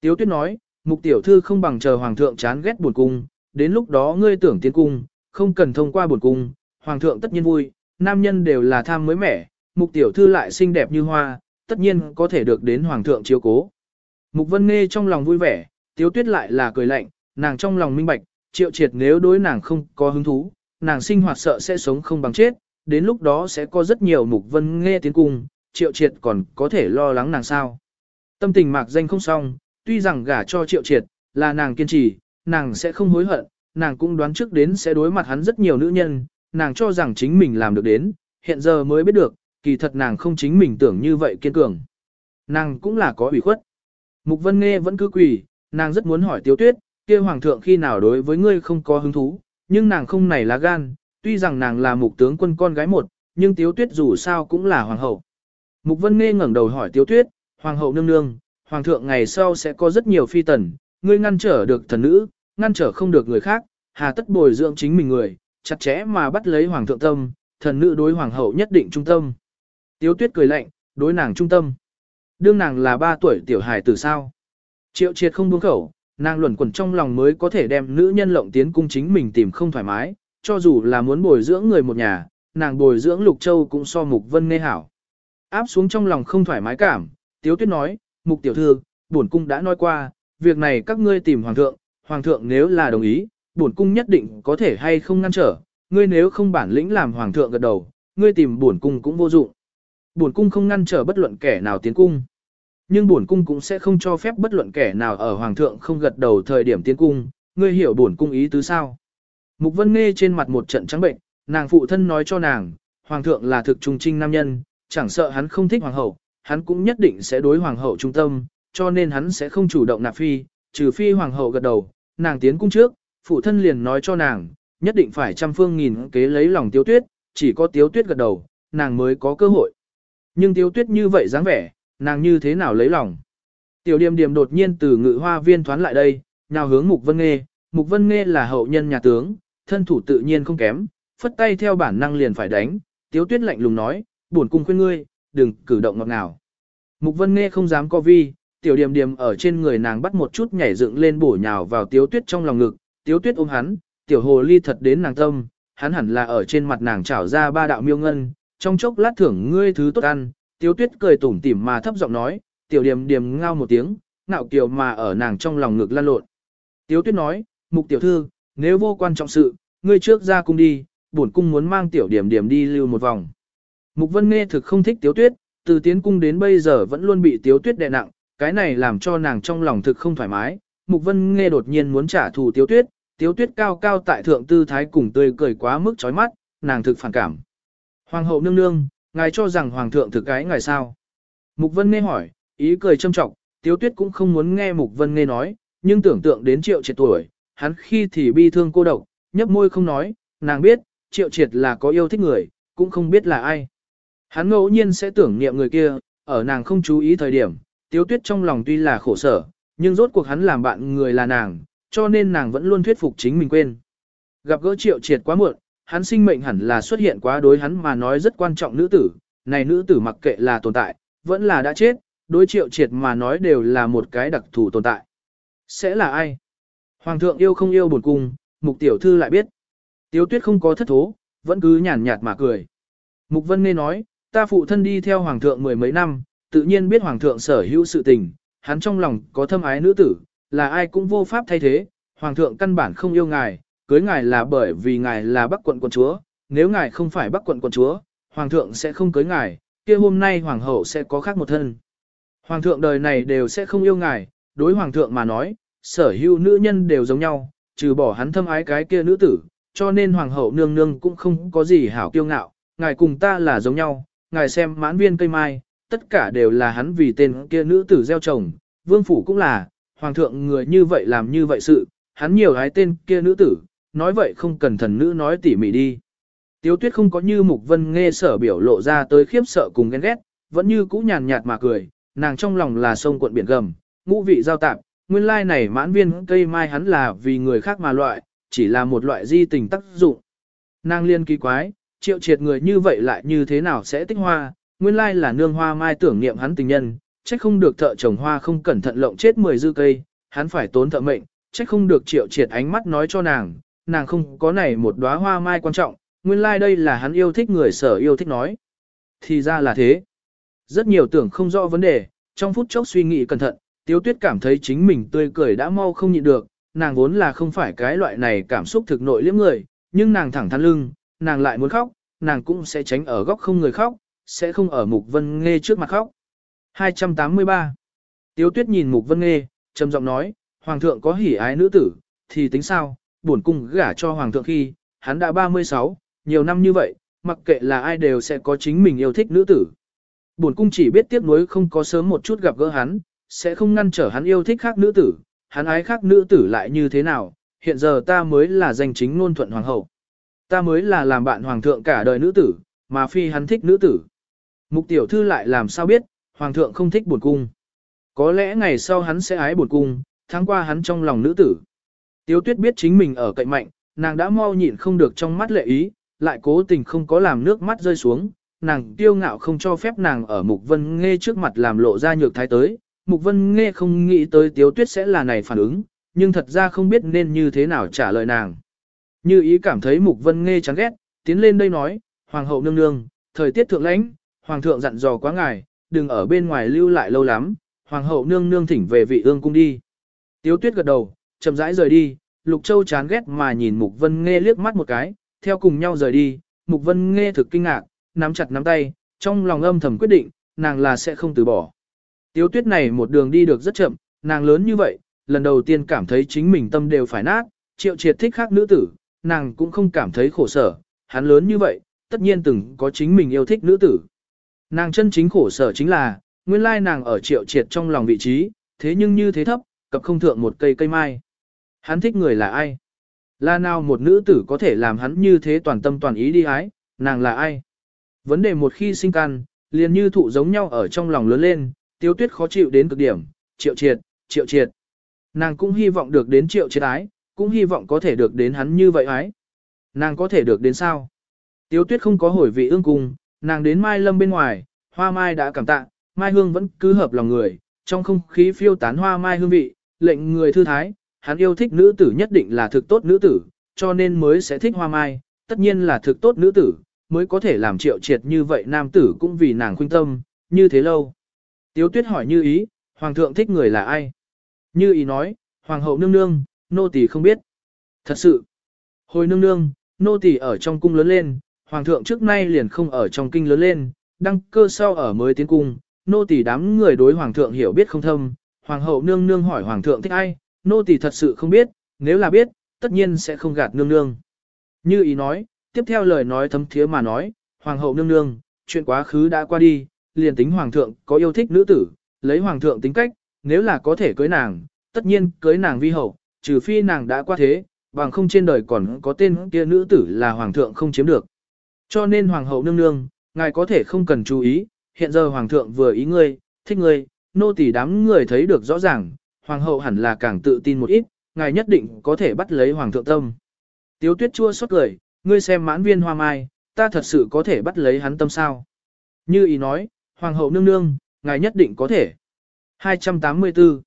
Tiếu tuyết nói, mục tiểu thư không bằng chờ hoàng thượng chán ghét buồn cung, đến lúc đó ngươi tưởng tiến cung, không cần thông qua buồn cung, hoàng thượng tất nhiên vui, nam nhân đều là tham mới mẻ, mục tiểu thư lại xinh đẹp như hoa, tất nhiên có thể được đến hoàng thượng chiếu cố. Mục vân nghe trong lòng vui vẻ, tiếu tuyết lại là cười lạnh, nàng trong lòng minh bạch, triệu triệt nếu đối nàng không có hứng thú, nàng sinh hoạt sợ sẽ sống không bằng chết, đến lúc đó sẽ có rất nhiều mục vân nghe tiến cung, triệu triệt còn có thể lo lắng nàng sao. Tâm tình mạc danh không xong, tuy rằng gả cho triệu triệt, là nàng kiên trì, nàng sẽ không hối hận, nàng cũng đoán trước đến sẽ đối mặt hắn rất nhiều nữ nhân, nàng cho rằng chính mình làm được đến, hiện giờ mới biết được, kỳ thật nàng không chính mình tưởng như vậy kiên cường. Nàng cũng là có ủy khuất. Mục Vân Nghe vẫn cứ quỳ, nàng rất muốn hỏi Tiếu Tuyết, kia hoàng thượng khi nào đối với ngươi không có hứng thú, nhưng nàng không nảy lá gan, tuy rằng nàng là mục tướng quân con gái một, nhưng Tiếu Tuyết dù sao cũng là hoàng hậu. Mục Vân Nghê ngẩng đầu hỏi Tiếu Tuyết, hoàng hậu nương nương, hoàng thượng ngày sau sẽ có rất nhiều phi tần, ngươi ngăn trở được thần nữ, ngăn trở không được người khác, hà tất bồi dưỡng chính mình người, chặt chẽ mà bắt lấy hoàng thượng tâm, thần nữ đối hoàng hậu nhất định trung tâm. Tiếu Tuyết cười lạnh, đối nàng trung tâm. Đương nàng là ba tuổi tiểu hài tử sao? Triệu triệt không buông khẩu, nàng luẩn quẩn trong lòng mới có thể đem nữ nhân lộng tiến cung chính mình tìm không thoải mái, cho dù là muốn bồi dưỡng người một nhà, nàng bồi dưỡng Lục Châu cũng so Mục Vân nghe hảo. Áp xuống trong lòng không thoải mái cảm, Tiếu Tuyết nói, Mục tiểu thư, bổn cung đã nói qua, việc này các ngươi tìm hoàng thượng, hoàng thượng nếu là đồng ý, bổn cung nhất định có thể hay không ngăn trở, ngươi nếu không bản lĩnh làm hoàng thượng gật đầu, ngươi tìm bổn cung cũng vô dụng. Bổn cung không ngăn trở bất luận kẻ nào tiến cung. Nhưng bổn cung cũng sẽ không cho phép bất luận kẻ nào ở hoàng thượng không gật đầu thời điểm tiến cung, ngươi hiểu bổn cung ý tứ sao? Mục Vân Nghe trên mặt một trận trắng bệnh, nàng phụ thân nói cho nàng, hoàng thượng là thực trung trinh nam nhân, chẳng sợ hắn không thích hoàng hậu, hắn cũng nhất định sẽ đối hoàng hậu trung tâm, cho nên hắn sẽ không chủ động nạp phi, trừ phi hoàng hậu gật đầu, nàng tiến cung trước, phụ thân liền nói cho nàng, nhất định phải trăm phương nghìn kế lấy lòng Tiếu Tuyết, chỉ có Tiếu Tuyết gật đầu, nàng mới có cơ hội. Nhưng Tiếu Tuyết như vậy dáng vẻ, nàng như thế nào lấy lòng? Tiểu Điềm Điềm đột nhiên từ ngự hoa viên thoán lại đây, nào hướng Mục Vân Nghê, Mục Vân Nghê là hậu nhân nhà tướng, thân thủ tự nhiên không kém, phất tay theo bản năng liền phải đánh, Tiếu Tuyết lạnh lùng nói, buồn cung khuyên ngươi, đừng cử động ngọt ngào. Mục Vân nghe không dám co vi, Tiểu Điềm Điềm ở trên người nàng bắt một chút nhảy dựng lên bổ nhào vào Tiếu Tuyết trong lòng ngực, Tiếu Tuyết ôm hắn, tiểu hồ ly thật đến nàng tâm, hắn hẳn là ở trên mặt nàng trảo ra ba đạo miêu ngân, trong chốc lát thưởng ngươi thứ tốt ăn, Tiếu Tuyết cười tủm tỉm mà thấp giọng nói, tiểu điềm điềm ngao một tiếng, ngạo kiều mà ở nàng trong lòng ngực lan lộn. Tiếu Tuyết nói, mục tiểu thư, nếu vô quan trọng sự, ngươi trước ra cung đi, bổn cung muốn mang tiểu điểm điểm đi lưu một vòng. Mục Vân nghe thực không thích Tiếu Tuyết, từ tiến cung đến bây giờ vẫn luôn bị Tiếu Tuyết đè nặng, cái này làm cho nàng trong lòng thực không thoải mái. Mục Vân nghe đột nhiên muốn trả thù Tiếu Tuyết, Tiếu Tuyết cao cao tại thượng tư thái cùng tươi cười quá mức chói mắt, nàng thực phản cảm. Hoàng hậu nương nương, ngài cho rằng hoàng thượng thực cái ngài sao? Mục Vân nghe hỏi, ý cười châm trọng, Tiếu Tuyết cũng không muốn nghe Mục Vân nghe nói, nhưng tưởng tượng đến triệu triệt tuổi, hắn khi thì bi thương cô độc, nhấp môi không nói, nàng biết, triệu triệt là có yêu thích người, cũng không biết là ai. Hắn ngẫu nhiên sẽ tưởng niệm người kia, ở nàng không chú ý thời điểm, Tiếu Tuyết trong lòng tuy là khổ sở, nhưng rốt cuộc hắn làm bạn người là nàng, cho nên nàng vẫn luôn thuyết phục chính mình quên. Gặp gỡ triệu triệt quá muộn, hắn sinh mệnh hẳn là xuất hiện quá đối hắn mà nói rất quan trọng nữ tử, này nữ tử mặc kệ là tồn tại, vẫn là đã chết, đối triệu triệt mà nói đều là một cái đặc thù tồn tại. Sẽ là ai? Hoàng thượng yêu không yêu buồn cung, mục tiểu thư lại biết. Tiếu tuyết không có thất thố, vẫn cứ nhàn nhạt mà cười. Mục vân nghe nói, ta phụ thân đi theo hoàng thượng mười mấy năm, tự nhiên biết hoàng thượng sở hữu sự tình, hắn trong lòng có thâm ái nữ tử, là ai cũng vô pháp thay thế, hoàng thượng căn bản không yêu ngài, cưới ngài là bởi vì ngài là bắc quận quận chúa, nếu ngài không phải bắc quận quận chúa, hoàng thượng sẽ không cưới ngài, kia hôm nay hoàng hậu sẽ có khác một thân. Hoàng thượng đời này đều sẽ không yêu ngài, đối hoàng thượng mà nói, sở hữu nữ nhân đều giống nhau, trừ bỏ hắn thâm ái cái kia nữ tử, cho nên hoàng hậu nương nương cũng không có gì hảo kiêu ngạo, ngài cùng ta là giống nhau, ngài xem mãn viên cây mai, tất cả đều là hắn vì tên kia nữ tử gieo trồng, vương phủ cũng là, hoàng thượng người như vậy làm như vậy sự, hắn nhiều hái tên kia nữ tử, nói vậy không cần thần nữ nói tỉ mỉ đi. Tiếu tuyết không có như mục vân nghe sở biểu lộ ra tới khiếp sợ cùng ghen ghét, vẫn như cũ nhàn nhạt mà cười, nàng trong lòng là sông cuộn biển gầm, ngũ vị giao tạp, nguyên lai này mãn viên cây mai hắn là vì người khác mà loại, chỉ là một loại di tình tác dụng. Nàng liên kỳ quái, triệu triệt người như vậy lại như thế nào sẽ tích hoa, nguyên lai là nương hoa mai tưởng niệm hắn tình nhân, trách không được thợ trồng hoa không cẩn thận lộng chết 10 dư cây, hắn phải tốn thợ mệnh, trách không được triệu triệt ánh mắt nói cho nàng, nàng không có này một đóa hoa mai quan trọng, nguyên lai đây là hắn yêu thích người sở yêu thích nói. Thì ra là thế. Rất nhiều tưởng không rõ vấn đề, trong phút chốc suy nghĩ cẩn thận, Tiếu Tuyết cảm thấy chính mình tươi cười đã mau không nhịn được, nàng vốn là không phải cái loại này cảm xúc thực nội liếm người, nhưng nàng thẳng thắn lưng, nàng lại muốn khóc, nàng cũng sẽ tránh ở góc không người khóc, sẽ không ở Mục Vân Nghê trước mặt khóc. 283. Tiếu Tuyết nhìn Mục Vân Nghê, trầm giọng nói, Hoàng thượng có hỉ ái nữ tử, thì tính sao, buồn cung gả cho Hoàng thượng khi, hắn đã 36, nhiều năm như vậy, mặc kệ là ai đều sẽ có chính mình yêu thích nữ tử. Buồn cung chỉ biết tiếc nuối không có sớm một chút gặp gỡ hắn, sẽ không ngăn trở hắn yêu thích khác nữ tử, hắn ái khác nữ tử lại như thế nào, hiện giờ ta mới là danh chính ngôn thuận hoàng hậu. Ta mới là làm bạn hoàng thượng cả đời nữ tử, mà phi hắn thích nữ tử. Mục tiểu thư lại làm sao biết, hoàng thượng không thích buồn cung. Có lẽ ngày sau hắn sẽ ái buồn cung, tháng qua hắn trong lòng nữ tử. Tiếu tuyết biết chính mình ở cạnh mạnh, nàng đã mau nhịn không được trong mắt lệ ý, lại cố tình không có làm nước mắt rơi xuống, nàng tiêu ngạo không cho phép nàng ở Mục Vân Nghe trước mặt làm lộ ra nhược thái tới. Mục Vân Nghe không nghĩ tới Tiếu Tuyết sẽ là này phản ứng, nhưng thật ra không biết nên như thế nào trả lời nàng. Như ý cảm thấy Mục Vân Nghe chán ghét, tiến lên đây nói, Hoàng hậu nương nương, thời tiết thượng lãnh, Hoàng thượng dặn dò quá ngài, đừng ở bên ngoài lưu lại lâu lắm, Hoàng hậu nương nương thỉnh về vị ương cung đi. Tiếu Tuyết gật đầu, chậm rãi rời đi, Lục Châu chán ghét mà nhìn Mục Vân Nghe liếc mắt một cái, theo cùng nhau rời đi, Mục Vân Nghe thực kinh ngạc, nắm chặt nắm tay, trong lòng âm thầm quyết định, nàng là sẽ không từ bỏ. Tiếu tuyết này một đường đi được rất chậm, nàng lớn như vậy, lần đầu tiên cảm thấy chính mình tâm đều phải nát, triệu triệt thích khác nữ tử, nàng cũng không cảm thấy khổ sở, hắn lớn như vậy, tất nhiên từng có chính mình yêu thích nữ tử. Nàng chân chính khổ sở chính là, nguyên lai nàng ở triệu triệt trong lòng vị trí, thế nhưng như thế thấp, cập không thượng một cây cây mai. Hắn thích người là ai? Là nào một nữ tử có thể làm hắn như thế toàn tâm toàn ý đi ái, nàng là ai? Vấn đề một khi sinh căn, liền như thụ giống nhau ở trong lòng lớn lên, tiêu tuyết khó chịu đến cực điểm, triệu triệt, triệu triệt. Nàng cũng hy vọng được đến triệu triệt ái, cũng hy vọng có thể được đến hắn như vậy ái. Nàng có thể được đến sao? Tiêu tuyết không có hồi vị ương cung, nàng đến mai lâm bên ngoài, hoa mai đã cảm tạ, mai hương vẫn cứ hợp lòng người, trong không khí phiêu tán hoa mai hương vị, lệnh người thư thái, hắn yêu thích nữ tử nhất định là thực tốt nữ tử, cho nên mới sẽ thích hoa mai, tất nhiên là thực tốt nữ tử, mới có thể làm triệu triệt như vậy nam tử cũng vì nàng khuyên tâm, như thế lâu. Tiếu tuyết hỏi như ý, hoàng thượng thích người là ai? Như ý nói, hoàng hậu nương nương, nô tỳ không biết. Thật sự, hồi nương nương, nô tỳ ở trong cung lớn lên, hoàng thượng trước nay liền không ở trong kinh lớn lên, đăng cơ sau ở mới tiến cung, nô tỳ đám người đối hoàng thượng hiểu biết không thâm, hoàng hậu nương nương hỏi hoàng thượng thích ai, nô tỳ thật sự không biết, nếu là biết, tất nhiên sẽ không gạt nương nương. Như ý nói, tiếp theo lời nói thấm thiế mà nói, Hoàng hậu nương nương, chuyện quá khứ đã qua đi, liền tính Hoàng thượng có yêu thích nữ tử, lấy Hoàng thượng tính cách, nếu là có thể cưới nàng, tất nhiên cưới nàng vi hậu, trừ phi nàng đã qua thế, bằng không trên đời còn có tên kia nữ tử là Hoàng thượng không chiếm được. Cho nên Hoàng hậu nương nương, ngài có thể không cần chú ý, hiện giờ Hoàng thượng vừa ý ngươi, thích ngươi, nô tỳ đám người thấy được rõ ràng, Hoàng hậu hẳn là càng tự tin một ít, ngài nhất định có thể bắt lấy Hoàng thượng tâm. Tiếu tuyết chua xót cười, ngươi xem mãn viên hoa mai, ta thật sự có thể bắt lấy hắn tâm sao. Như ý nói, Hoàng hậu nương nương, ngài nhất định có thể. 284.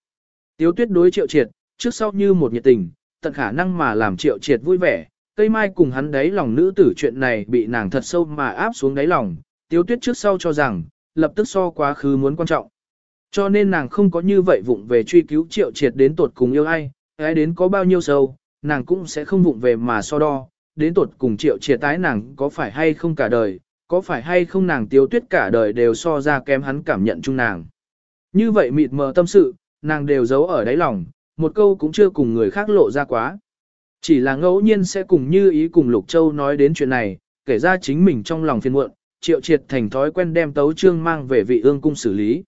Tiếu tuyết đối triệu triệt, trước sau như một nhiệt tình, tận khả năng mà làm triệu triệt vui vẻ. Cây mai cùng hắn đáy lòng nữ tử chuyện này bị nàng thật sâu mà áp xuống đáy lòng. Tiếu tuyết trước sau cho rằng, lập tức so quá khứ muốn quan trọng. Cho nên nàng không có như vậy vụng về truy cứu triệu triệt đến tột cùng yêu ai, ai đến có bao nhiêu sâu, nàng cũng sẽ không vụng về mà so đo, đến tột cùng triệu triệt tái nàng có phải hay không cả đời, có phải hay không nàng tiêu tuyết cả đời đều so ra kém hắn cảm nhận chung nàng. Như vậy mịt mờ tâm sự, nàng đều giấu ở đáy lòng, một câu cũng chưa cùng người khác lộ ra quá. Chỉ là ngẫu nhiên sẽ cùng như ý cùng Lục Châu nói đến chuyện này, kể ra chính mình trong lòng phiền muộn, triệu triệt thành thói quen đem tấu trương mang về vị ương cung xử lý.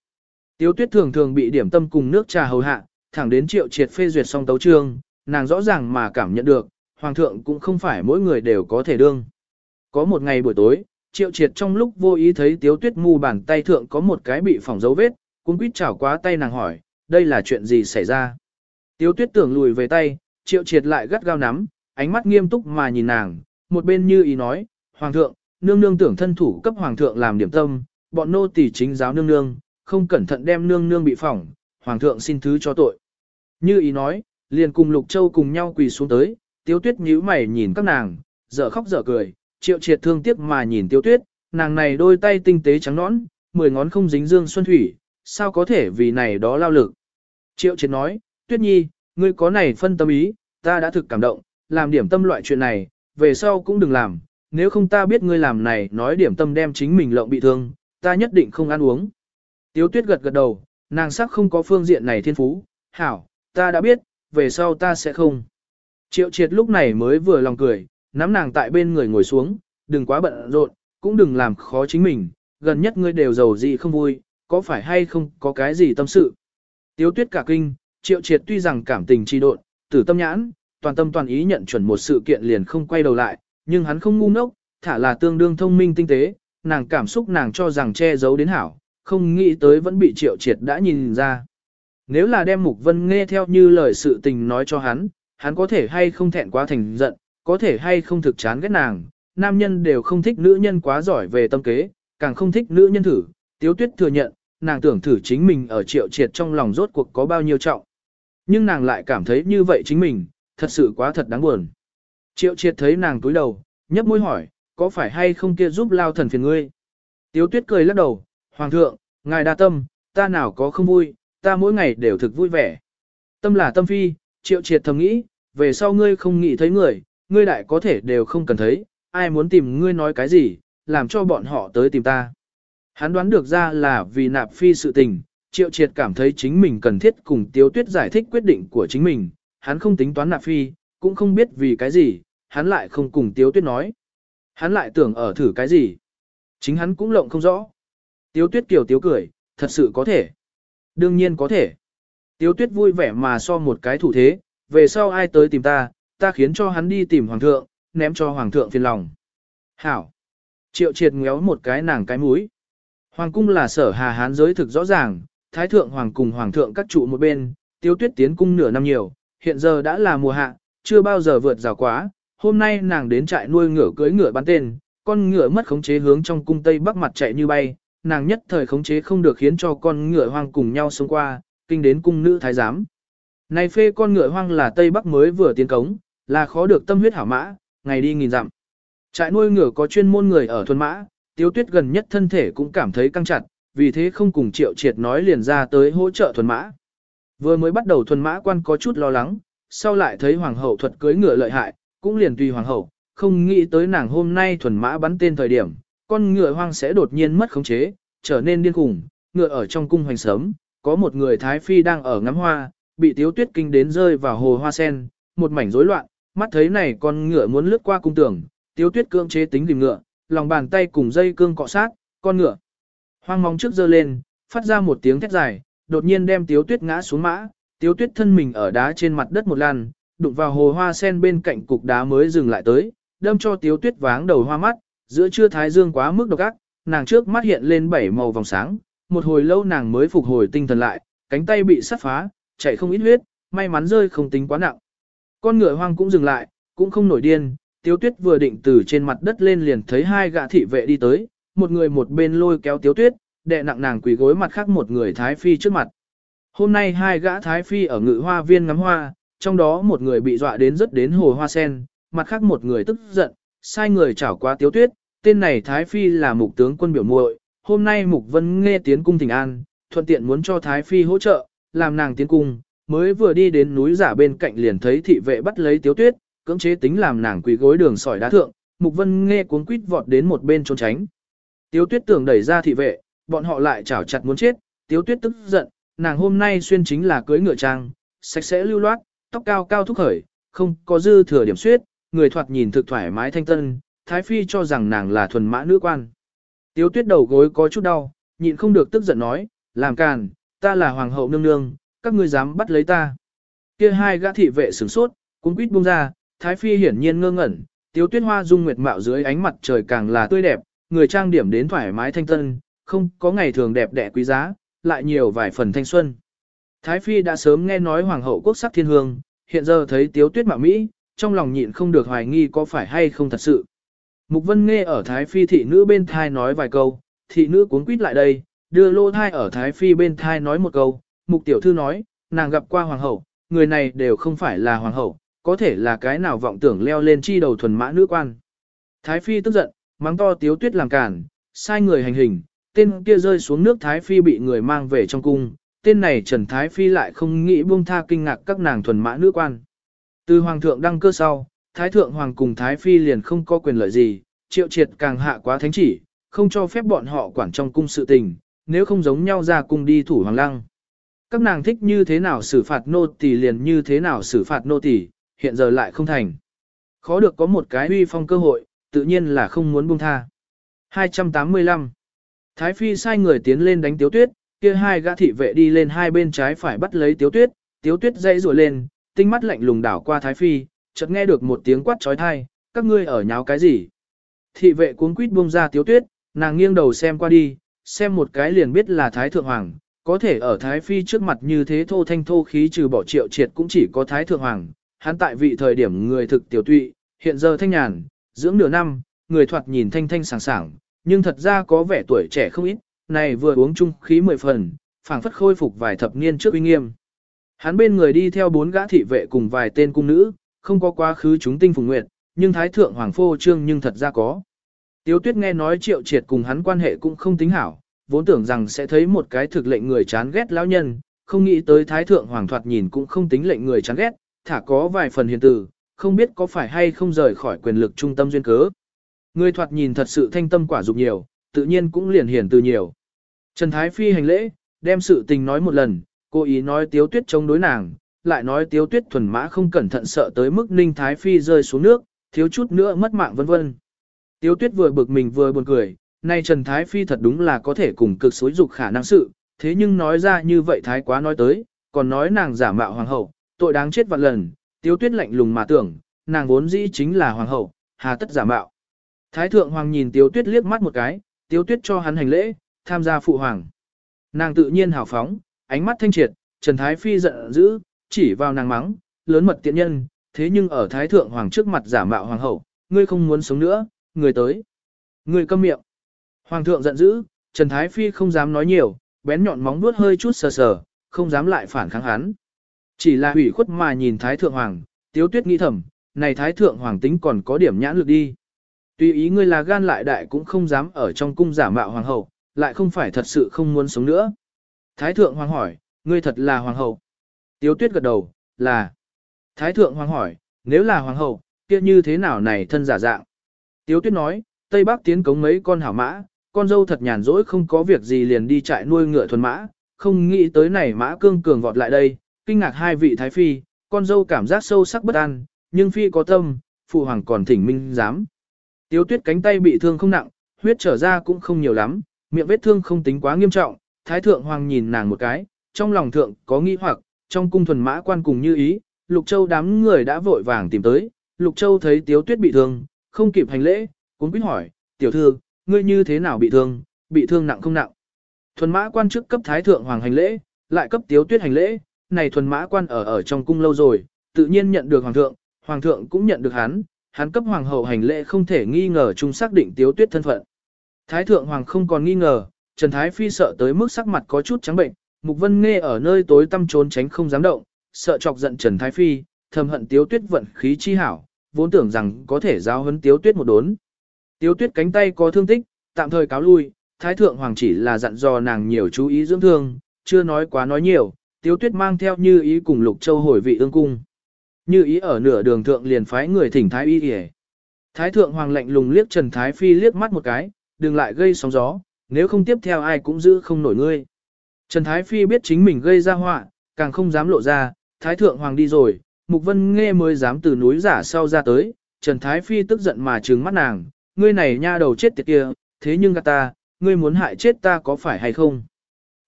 Tiếu tuyết thường thường bị điểm tâm cùng nước trà hầu hạ, thẳng đến triệu triệt phê duyệt xong tấu trương, nàng rõ ràng mà cảm nhận được, hoàng thượng cũng không phải mỗi người đều có thể đương. Có một ngày buổi tối, triệu triệt trong lúc vô ý thấy tiếu tuyết mu bàn tay thượng có một cái bị phỏng dấu vết, cũng quýt chảo quá tay nàng hỏi, đây là chuyện gì xảy ra. Tiếu tuyết tưởng lùi về tay, triệu triệt lại gắt gao nắm, ánh mắt nghiêm túc mà nhìn nàng, một bên như ý nói, Hoàng thượng, nương nương tưởng thân thủ cấp Hoàng thượng làm điểm tâm, bọn nô tỳ chính giáo nương nương, không cẩn thận đem nương nương bị phỏng, Hoàng thượng xin thứ cho tội. Như ý nói, liền cùng Lục Châu cùng nhau quỳ xuống tới, Tiếu Tuyết nhíu mày nhìn các nàng, dở khóc dở cười, triệu triệt thương tiếc mà nhìn Tiêu Tuyết, nàng này đôi tay tinh tế trắng nõn, mười ngón không dính dương xuân thủy, sao có thể vì này đó lao lực. Triệu triệt nói, Tuyết Nhi, ngươi có này phân tâm ý, ta đã thực cảm động, làm điểm tâm loại chuyện này, về sau cũng đừng làm, nếu không ta biết ngươi làm này nói điểm tâm đem chính mình lộng bị thương, ta nhất định không ăn uống. Tiếu tuyết gật gật đầu, nàng sắc không có phương diện này thiên phú, hảo, ta đã biết, về sau ta sẽ không. Triệu triệt lúc này mới vừa lòng cười, nắm nàng tại bên người ngồi xuống, đừng quá bận rộn, cũng đừng làm khó chính mình, gần nhất ngươi đều giàu gì không vui, có phải hay không có cái gì tâm sự. Tiếu tuyết cả kinh, triệu triệt tuy rằng cảm tình trì độn, tử tâm nhãn, toàn tâm toàn ý nhận chuẩn một sự kiện liền không quay đầu lại, nhưng hắn không ngu ngốc, thả là tương đương thông minh tinh tế, nàng cảm xúc nàng cho rằng che giấu đến hảo, không nghĩ tới vẫn bị triệu triệt đã nhìn ra. Nếu là đem Mục Vân nghe theo như lời sự tình nói cho hắn, hắn có thể hay không thẹn quá thành giận, có thể hay không thực chán ghét nàng, nam nhân đều không thích nữ nhân quá giỏi về tâm kế, càng không thích nữ nhân thử, tiếu tuyết thừa nhận, nàng tưởng thử chính mình ở triệu triệt trong lòng rốt cuộc có bao nhiêu trọng. Nhưng nàng lại cảm thấy như vậy chính mình, thật sự quá thật đáng buồn. Triệu triệt thấy nàng túi đầu, nhấp môi hỏi, có phải hay không kia giúp lao thần phiền ngươi? Tiếu tuyết cười lắc đầu, Hoàng thượng, ngài đa tâm, ta nào có không vui, ta mỗi ngày đều thực vui vẻ. Tâm là tâm phi, triệu triệt thầm nghĩ, về sau ngươi không nghĩ thấy người, ngươi đại có thể đều không cần thấy, ai muốn tìm ngươi nói cái gì, làm cho bọn họ tới tìm ta. Hắn đoán được ra là vì nạp phi sự tình, triệu triệt cảm thấy chính mình cần thiết cùng tiếu tuyết giải thích quyết định của chính mình, hắn không tính toán nạp phi, cũng không biết vì cái gì, hắn lại không cùng Tiếu Tuyết nói. Hắn lại tưởng ở thử cái gì. Chính hắn cũng lộng không rõ. Tiếu Tuyết kiểu tiếu cười, thật sự có thể. Đương nhiên có thể. Tiếu Tuyết vui vẻ mà so một cái thủ thế, về sau ai tới tìm ta, ta khiến cho hắn đi tìm Hoàng thượng, ném cho Hoàng thượng phiền lòng. Hảo. Triệu triệt ngéo một cái nàng cái mũi. Hoàng cung là sở hà hán giới thực rõ ràng, Thái thượng Hoàng cùng Hoàng thượng các trụ một bên, tiêu Tuyết tiến cung nửa năm nhiều, hiện giờ đã là mùa hạ, chưa bao giờ vượt rào quá, hôm nay nàng đến trại nuôi ngựa cưới ngựa bán tên, con ngựa mất khống chế hướng trong cung tây bắc mặt chạy như bay, nàng nhất thời khống chế không được khiến cho con ngựa hoang cùng nhau xông qua, kinh đến cung nữ thái giám. Này phê con ngựa hoang là tây bắc mới vừa tiến cống, là khó được tâm huyết hảo mã, ngày đi nghìn dặm. Trại nuôi ngựa có chuyên môn người ở thuần mã, tiếu tuyết gần nhất thân thể cũng cảm thấy căng chặt, vì thế không cùng triệu triệt nói liền ra tới hỗ trợ thuần mã. Vừa mới bắt đầu thuần mã quan có chút lo lắng, sau lại thấy hoàng hậu thuật cưới ngựa lợi hại, cũng liền tùy hoàng hậu, không nghĩ tới nàng hôm nay thuần mã bắn tên thời điểm, con ngựa hoang sẽ đột nhiên mất khống chế, trở nên điên khủng, ngựa ở trong cung hoành sớm, có một người thái phi đang ở ngắm hoa, bị tiếu tuyết kinh đến rơi vào hồ hoa sen, một mảnh rối loạn, mắt thấy này con ngựa muốn lướt qua cung tường, tiếu tuyết cưỡng chế tính tìm ngựa, lòng bàn tay cùng dây cương cọ sát, con ngựa hoang mong trước giơ lên, phát ra một tiếng thét dài, đột nhiên đem tiếu tuyết ngã xuống mã, tiếu tuyết thân mình ở đá trên mặt đất một lần, đụng vào hồ hoa sen bên cạnh cục đá mới dừng lại tới, đâm cho tiếu tuyết váng đầu hoa mắt, giữa trưa thái dương quá mức độc ác, nàng trước mắt hiện lên bảy màu vòng sáng, một hồi lâu nàng mới phục hồi tinh thần lại, cánh tay bị sắt phá, chảy không ít huyết, may mắn rơi không tính quá nặng. Con ngựa hoang cũng dừng lại, cũng không nổi điên, tiếu tuyết vừa định từ trên mặt đất lên liền thấy hai gã thị vệ đi tới, một người một bên lôi kéo tiếu tuyết, đệ nặng nàng quỳ gối mặt khác một người thái phi trước mặt. Hôm nay hai gã thái phi ở ngự hoa viên ngắm hoa, trong đó một người bị dọa đến rất đến hồ hoa sen, mặt khác một người tức giận, sai người chảo qua tiếu tuyết, tên này Thái Phi là mục tướng quân biểu muội. hôm nay mục vân nghe tiến cung thỉnh an, thuận tiện muốn cho Thái Phi hỗ trợ, làm nàng tiến cung, mới vừa đi đến núi giả bên cạnh liền thấy thị vệ bắt lấy tiếu tuyết, cưỡng chế tính làm nàng quỳ gối đường sỏi đá thượng, mục vân nghe cuốn quýt vọt đến một bên trốn tránh. Tiếu tuyết tưởng đẩy ra thị vệ, bọn họ lại chảo chặt muốn chết, tiếu tuyết tức giận, nàng hôm nay xuyên chính là cưới ngựa trang, sạch sẽ lưu loát, tóc cao cao thúc khởi, không có dư thừa điểm suyết, người thoạt nhìn thực thoải mái thanh tân, Thái Phi cho rằng nàng là thuần mã nữ quan. Tiếu tuyết đầu gối có chút đau, nhịn không được tức giận nói, làm càn, ta là hoàng hậu nương nương, các ngươi dám bắt lấy ta. Kia hai gã thị vệ sửng sốt, cũng quýt buông ra, Thái Phi hiển nhiên ngơ ngẩn, tiếu tuyết hoa dung nguyệt mạo dưới ánh mặt trời càng là tươi đẹp, người trang điểm đến thoải mái thanh tân, không có ngày thường đẹp đẽ quý giá, lại nhiều vài phần thanh xuân. Thái Phi đã sớm nghe nói hoàng hậu quốc sắc thiên hương, hiện giờ thấy tiếu tuyết mạo Mỹ, trong lòng nhịn không được hoài nghi có phải hay không thật sự. Mục Vân nghe ở Thái Phi thị nữ bên thai nói vài câu, thị nữ cuốn quýt lại đây, đưa lô thai ở Thái Phi bên thai nói một câu, Mục Tiểu Thư nói, nàng gặp qua hoàng hậu, người này đều không phải là hoàng hậu, có thể là cái nào vọng tưởng leo lên chi đầu thuần mã nữ quan. Thái Phi tức giận, mắng to tiếu tuyết làm cản, sai người hành hình, tên kia rơi xuống nước Thái Phi bị người mang về trong cung, tên này Trần Thái Phi lại không nghĩ buông tha kinh ngạc các nàng thuần mã nữ quan. Từ Hoàng thượng đăng cơ sau, Thái Thượng Hoàng cùng Thái Phi liền không có quyền lợi gì, triệu triệt càng hạ quá thánh chỉ, không cho phép bọn họ quản trong cung sự tình, nếu không giống nhau ra cung đi thủ Hoàng Lăng. Các nàng thích như thế nào xử phạt nô tỳ liền như thế nào xử phạt nô tỳ, hiện giờ lại không thành. Khó được có một cái uy phong cơ hội, tự nhiên là không muốn buông tha. 285. Thái Phi sai người tiến lên đánh Tiếu Tuyết, kia hai gã thị vệ đi lên hai bên trái phải bắt lấy Tiếu Tuyết, Tiếu Tuyết dây rủa lên, tinh mắt lạnh lùng đảo qua Thái Phi, chợt nghe được một tiếng quát trói thai, các ngươi ở nháo cái gì? Thị vệ cuống quýt buông ra Tiếu Tuyết, nàng nghiêng đầu xem qua đi, xem một cái liền biết là Thái Thượng Hoàng, có thể ở Thái Phi trước mặt như thế thô thanh thô khí trừ bỏ triệu triệt cũng chỉ có Thái Thượng Hoàng, hắn tại vị thời điểm người thực tiểu tụy, hiện giờ thanh nhàn, dưỡng nửa năm, người thoạt nhìn thanh thanh sảng sảng, nhưng thật ra có vẻ tuổi trẻ không ít, này vừa uống chung khí mười phần, phảng phất khôi phục vài thập niên trước uy nghiêm. Hắn bên người đi theo bốn gã thị vệ cùng vài tên cung nữ, không có quá khứ chúng tinh phùng nguyệt, nhưng thái thượng hoàng phô trương nhưng thật ra có. Tiếu tuyết nghe nói triệu triệt cùng hắn quan hệ cũng không tính hảo, vốn tưởng rằng sẽ thấy một cái thực lệnh người chán ghét lão nhân, không nghĩ tới thái thượng hoàng thoạt nhìn cũng không tính lệnh người chán ghét, thả có vài phần hiền từ, không biết có phải hay không rời khỏi quyền lực trung tâm duyên cớ. Người thoạt nhìn thật sự thanh tâm quả dục nhiều, tự nhiên cũng liền hiền từ nhiều. Trần Thái Phi hành lễ, đem sự tình nói một lần, cố ý nói tiếu tuyết chống đối nàng, lại nói tiếu tuyết thuần mã không cẩn thận sợ tới mức ninh Thái Phi rơi xuống nước, thiếu chút nữa mất mạng vân vân. Tiếu tuyết vừa bực mình vừa buồn cười, nay Trần Thái Phi thật đúng là có thể cùng cực xối dục khả năng sự, thế nhưng nói ra như vậy Thái quá nói tới, còn nói nàng giả mạo hoàng hậu, tội đáng chết vạn lần, tiếu tuyết lạnh lùng mà tưởng, nàng vốn dĩ chính là hoàng hậu, hà tất giả mạo. Thái thượng hoàng nhìn tiếu tuyết liếc mắt một cái, tiếu tuyết cho hắn hành lễ, tham gia phụ hoàng. Nàng tự nhiên hào phóng, ánh mắt thanh triệt, Trần Thái Phi giận dữ, chỉ vào nàng mắng, lớn mật tiện nhân, thế nhưng ở Thái Thượng Hoàng trước mặt giả mạo Hoàng hậu, ngươi không muốn sống nữa, người tới. Ngươi câm miệng. Hoàng thượng giận dữ, Trần Thái Phi không dám nói nhiều, bén nhọn móng vuốt hơi chút sờ sờ, không dám lại phản kháng hắn. Chỉ là hủy khuất mà nhìn Thái Thượng Hoàng, Tiếu Tuyết nghĩ thầm, này Thái Thượng Hoàng tính còn có điểm nhãn lực đi. Tuy ý ngươi là gan lại đại cũng không dám ở trong cung giả mạo Hoàng hậu, lại không phải thật sự không muốn sống nữa. Thái Thượng Hoàng hỏi, ngươi thật là Hoàng hậu. Tiếu Tuyết gật đầu, là. Thái Thượng Hoàng hỏi, nếu là Hoàng hậu, kia như thế nào này thân giả dạng. Tiếu Tuyết nói, Tây Bắc tiến cống mấy con hảo mã, con dâu thật nhàn rỗi không có việc gì liền đi trại nuôi ngựa thuần mã, không nghĩ tới này mã cương cường vọt lại đây, kinh ngạc hai vị thái phi, con dâu cảm giác sâu sắc bất an, nhưng phi có tâm, phụ hoàng còn thỉnh minh dám. Tiếu tuyết cánh tay bị thương không nặng, huyết trở ra cũng không nhiều lắm, miệng vết thương không tính quá nghiêm trọng, thái thượng hoàng nhìn nàng một cái, trong lòng thượng có nghi hoặc, trong cung thuần mã quan cùng như ý, lục châu đám người đã vội vàng tìm tới, lục châu thấy tiếu tuyết bị thương, không kịp hành lễ, cũng biết hỏi, tiểu thư, ngươi như thế nào bị thương, bị thương nặng không nặng. Thuần mã quan chức cấp thái thượng hoàng hành lễ, lại cấp tiếu tuyết hành lễ, này thuần mã quan ở ở trong cung lâu rồi, tự nhiên nhận được hoàng thượng, hoàng thượng cũng nhận được hắn, hắn cấp hoàng hậu hành lễ không thể nghi ngờ chung xác định tiếu tuyết thân phận. Thái thượng hoàng không còn nghi ngờ, Trần Thái Phi sợ tới mức sắc mặt có chút trắng bệnh, Mục Vân Nghe ở nơi tối tăm trốn tránh không dám động, sợ chọc giận Trần Thái Phi, thầm hận tiếu tuyết vận khí chi hảo, vốn tưởng rằng có thể giáo huấn tiếu tuyết một đốn. Tiếu tuyết cánh tay có thương tích, tạm thời cáo lui, Thái thượng hoàng chỉ là dặn dò nàng nhiều chú ý dưỡng thương, chưa nói quá nói nhiều, Tiếu Tuyết mang theo Như Ý cùng Lục Châu hồi vị ương cung. Như Ý ở nửa đường thượng liền phái người thỉnh Thái Y kể. Thái thượng hoàng lạnh lùng liếc Trần Thái Phi liếc mắt một cái, đừng lại gây sóng gió, nếu không tiếp theo ai cũng giữ không nổi ngươi. Trần Thái Phi biết chính mình gây ra họa, càng không dám lộ ra, Thái Thượng Hoàng đi rồi, Mục Vân Nghe mới dám từ núi giả sau ra tới, Trần Thái Phi tức giận mà trừng mắt nàng, ngươi này nha đầu chết tiệt kia, thế nhưng gạt ta, ngươi muốn hại chết ta có phải hay không?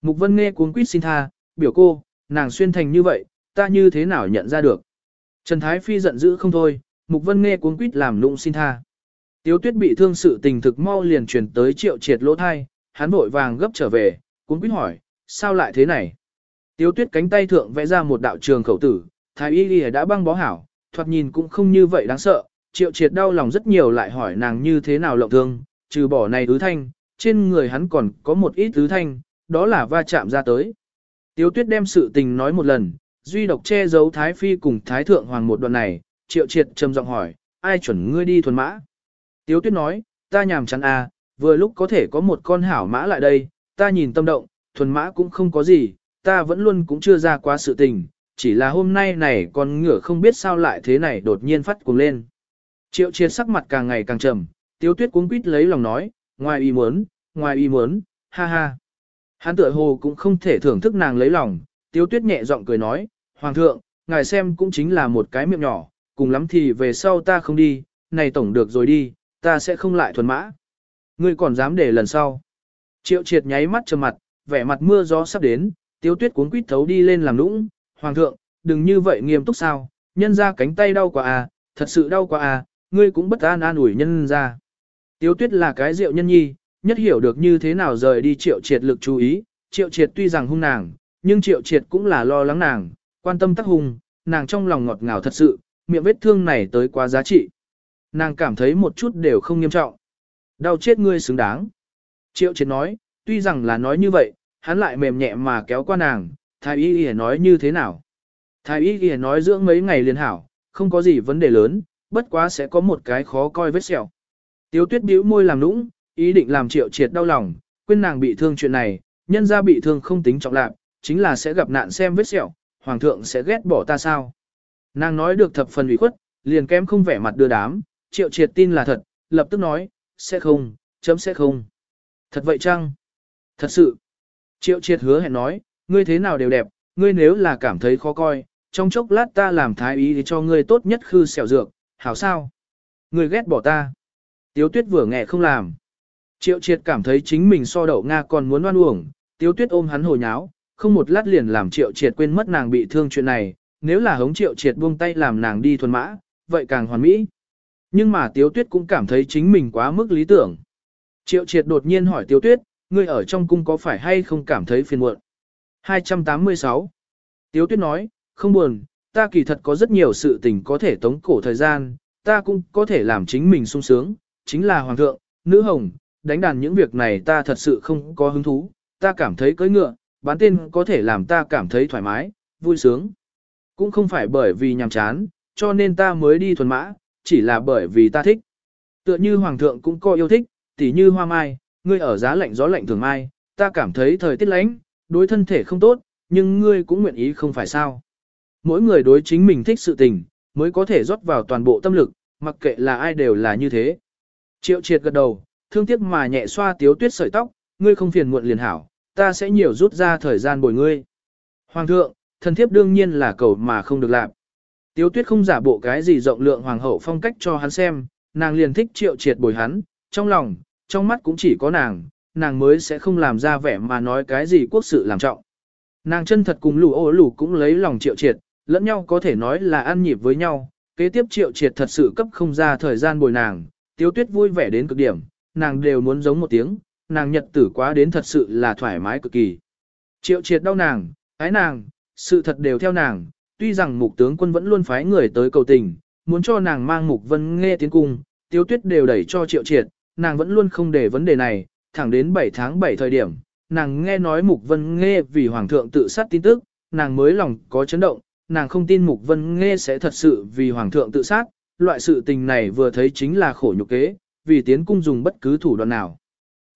Mục Vân Nghe cuốn quýt xin tha, biểu cô, nàng xuyên thành như vậy, ta như thế nào nhận ra được? Trần Thái Phi giận dữ không thôi, Mục Vân Nghe cuốn quýt làm lụng xin tha. Tiếu tuyết bị thương sự tình thực mau liền truyền tới triệu triệt lỗ thai, hắn vội vàng gấp trở về, cuốn quýt hỏi, sao lại thế này? Tiếu tuyết cánh tay thượng vẽ ra một đạo trường khẩu tử, thái y y đã băng bó hảo, thoạt nhìn cũng không như vậy đáng sợ, triệu triệt đau lòng rất nhiều lại hỏi nàng như thế nào lộng thương, trừ bỏ này tứ thanh, trên người hắn còn có một ít tứ thanh, đó là va chạm ra tới. Tiếu tuyết đem sự tình nói một lần, duy độc che giấu thái phi cùng thái thượng hoàng một đoạn này, triệu triệt trầm giọng hỏi, ai chuẩn ngươi đi thuần mã? Tiếu tuyết nói, ta nhàm chán à, vừa lúc có thể có một con hảo mã lại đây, ta nhìn tâm động, thuần mã cũng không có gì, ta vẫn luôn cũng chưa ra quá sự tình, chỉ là hôm nay này con ngựa không biết sao lại thế này đột nhiên phát cuồng lên. Triệu triệt sắc mặt càng ngày càng trầm, tiếu tuyết cuống quýt lấy lòng nói, ngoài ý muốn, ngoài ý muốn, ha ha. Hắn tựa hồ cũng không thể thưởng thức nàng lấy lòng, tiếu tuyết nhẹ giọng cười nói, Hoàng thượng, ngài xem cũng chính là một cái miệng nhỏ, cùng lắm thì về sau ta không đi, này tổng được rồi đi, ta sẽ không lại thuần mã. Ngươi còn dám để lần sau. Triệu triệt nháy mắt trầm mặt, vẻ mặt mưa gió sắp đến, tiếu tuyết cuốn quýt thấu đi lên làm nũng. Hoàng thượng, đừng như vậy nghiêm túc sao, nhân ra cánh tay đau quá à, thật sự đau quá à, ngươi cũng bất an an ủi nhân ra. Tiếu tuyết là cái rượu nhân nhi, nhất hiểu được như thế nào rời đi triệu triệt lực chú ý, triệu triệt tuy rằng hung nàng, nhưng triệu triệt cũng là lo lắng nàng, quan tâm tác hung, nàng trong lòng ngọt ngào thật sự, miệng vết thương này tới quá giá trị. Nàng cảm thấy một chút đều không nghiêm trọng. Đau chết ngươi xứng đáng. Triệu triệt nói, tuy rằng là nói như vậy, hắn lại mềm nhẹ mà kéo qua nàng, thái y y nói như thế nào. Thái y y nói dưỡng mấy ngày liền hảo, không có gì vấn đề lớn, bất quá sẽ có một cái khó coi vết sẹo. Tiếu tuyết bĩu môi làm nũng, ý định làm triệu triệt đau lòng, quên nàng bị thương chuyện này, nhân ra bị thương không tính trọng lạc, chính là sẽ gặp nạn xem vết sẹo, hoàng thượng sẽ ghét bỏ ta sao. Nàng nói được thập phần ủy khuất, liền kém không vẻ mặt đưa đám, triệu triệt tin là thật, lập tức nói, sẽ không, chấm sẽ không. Thật vậy chăng? Thật sự. Triệu triệt hứa hẹn nói, ngươi thế nào đều đẹp, ngươi nếu là cảm thấy khó coi, trong chốc lát ta làm thái ý thì cho ngươi tốt nhất khư xẻo dược, hảo sao? Người ghét bỏ ta. Tiếu tuyết vừa nghe không làm. Triệu triệt cảm thấy chính mình so đậu Nga còn muốn oan uổng, tiếu tuyết ôm hắn hồi nháo, không một lát liền làm triệu triệt quên mất nàng bị thương chuyện này, nếu là hống triệu triệt buông tay làm nàng đi thuần mã, vậy càng hoàn mỹ. Nhưng mà tiếu tuyết cũng cảm thấy chính mình quá mức lý tưởng. Triệu triệt đột nhiên hỏi tiếu tuyết, ngươi ở trong cung có phải hay không cảm thấy phiền muộn? 286. Tiếu tuyết nói, không buồn, ta kỳ thật có rất nhiều sự tình có thể tống cổ thời gian, ta cũng có thể làm chính mình sung sướng, chính là hoàng thượng, nữ hồng, đánh đàn những việc này ta thật sự không có hứng thú, ta cảm thấy cưỡi ngựa, bán tên có thể làm ta cảm thấy thoải mái, vui sướng. Cũng không phải bởi vì nhàm chán, cho nên ta mới đi thuần mã, chỉ là bởi vì ta thích. Tựa như hoàng thượng cũng có yêu thích, tỉ như hoa mai, ngươi ở giá lạnh gió lạnh thường mai, ta cảm thấy thời tiết lạnh, đối thân thể không tốt, nhưng ngươi cũng nguyện ý không phải sao. Mỗi người đối chính mình thích sự tình, mới có thể rót vào toàn bộ tâm lực, mặc kệ là ai đều là như thế. Triệu triệt gật đầu, thương tiếc mà nhẹ xoa tiếu tuyết sợi tóc, ngươi không phiền muộn liền hảo, ta sẽ nhiều rút ra thời gian bồi ngươi. Hoàng thượng, thần thiếp đương nhiên là cầu mà không được làm. Tiếu tuyết không giả bộ cái gì rộng lượng hoàng hậu phong cách cho hắn xem, nàng liền thích triệu triệt bồi hắn, trong lòng, trong mắt cũng chỉ có nàng, nàng mới sẽ không làm ra vẻ mà nói cái gì quốc sự làm trọng. Nàng chân thật cùng lù ô lù cũng lấy lòng triệu triệt, lẫn nhau có thể nói là ăn nhịp với nhau, kế tiếp triệu triệt thật sự cấp không ra thời gian bồi nàng, tiếu tuyết vui vẻ đến cực điểm, nàng đều muốn giống một tiếng, nàng nhật tử quá đến thật sự là thoải mái cực kỳ. Triệu triệt đau nàng, ái nàng, sự thật đều theo nàng, tuy rằng mục tướng quân vẫn luôn phái người tới cầu tình, muốn cho nàng mang mục vân nghe tiến cung, tiếu tuyết đều đẩy cho triệu triệt, nàng vẫn luôn không để vấn đề này, thẳng đến 7 tháng 7 thời điểm, nàng nghe nói mục vân nghe vì hoàng thượng tự sát tin tức, nàng mới lòng có chấn động, nàng không tin mục vân nghe sẽ thật sự vì hoàng thượng tự sát, loại sự tình này vừa thấy chính là khổ nhục kế, vì tiến cung dùng bất cứ thủ đoạn nào.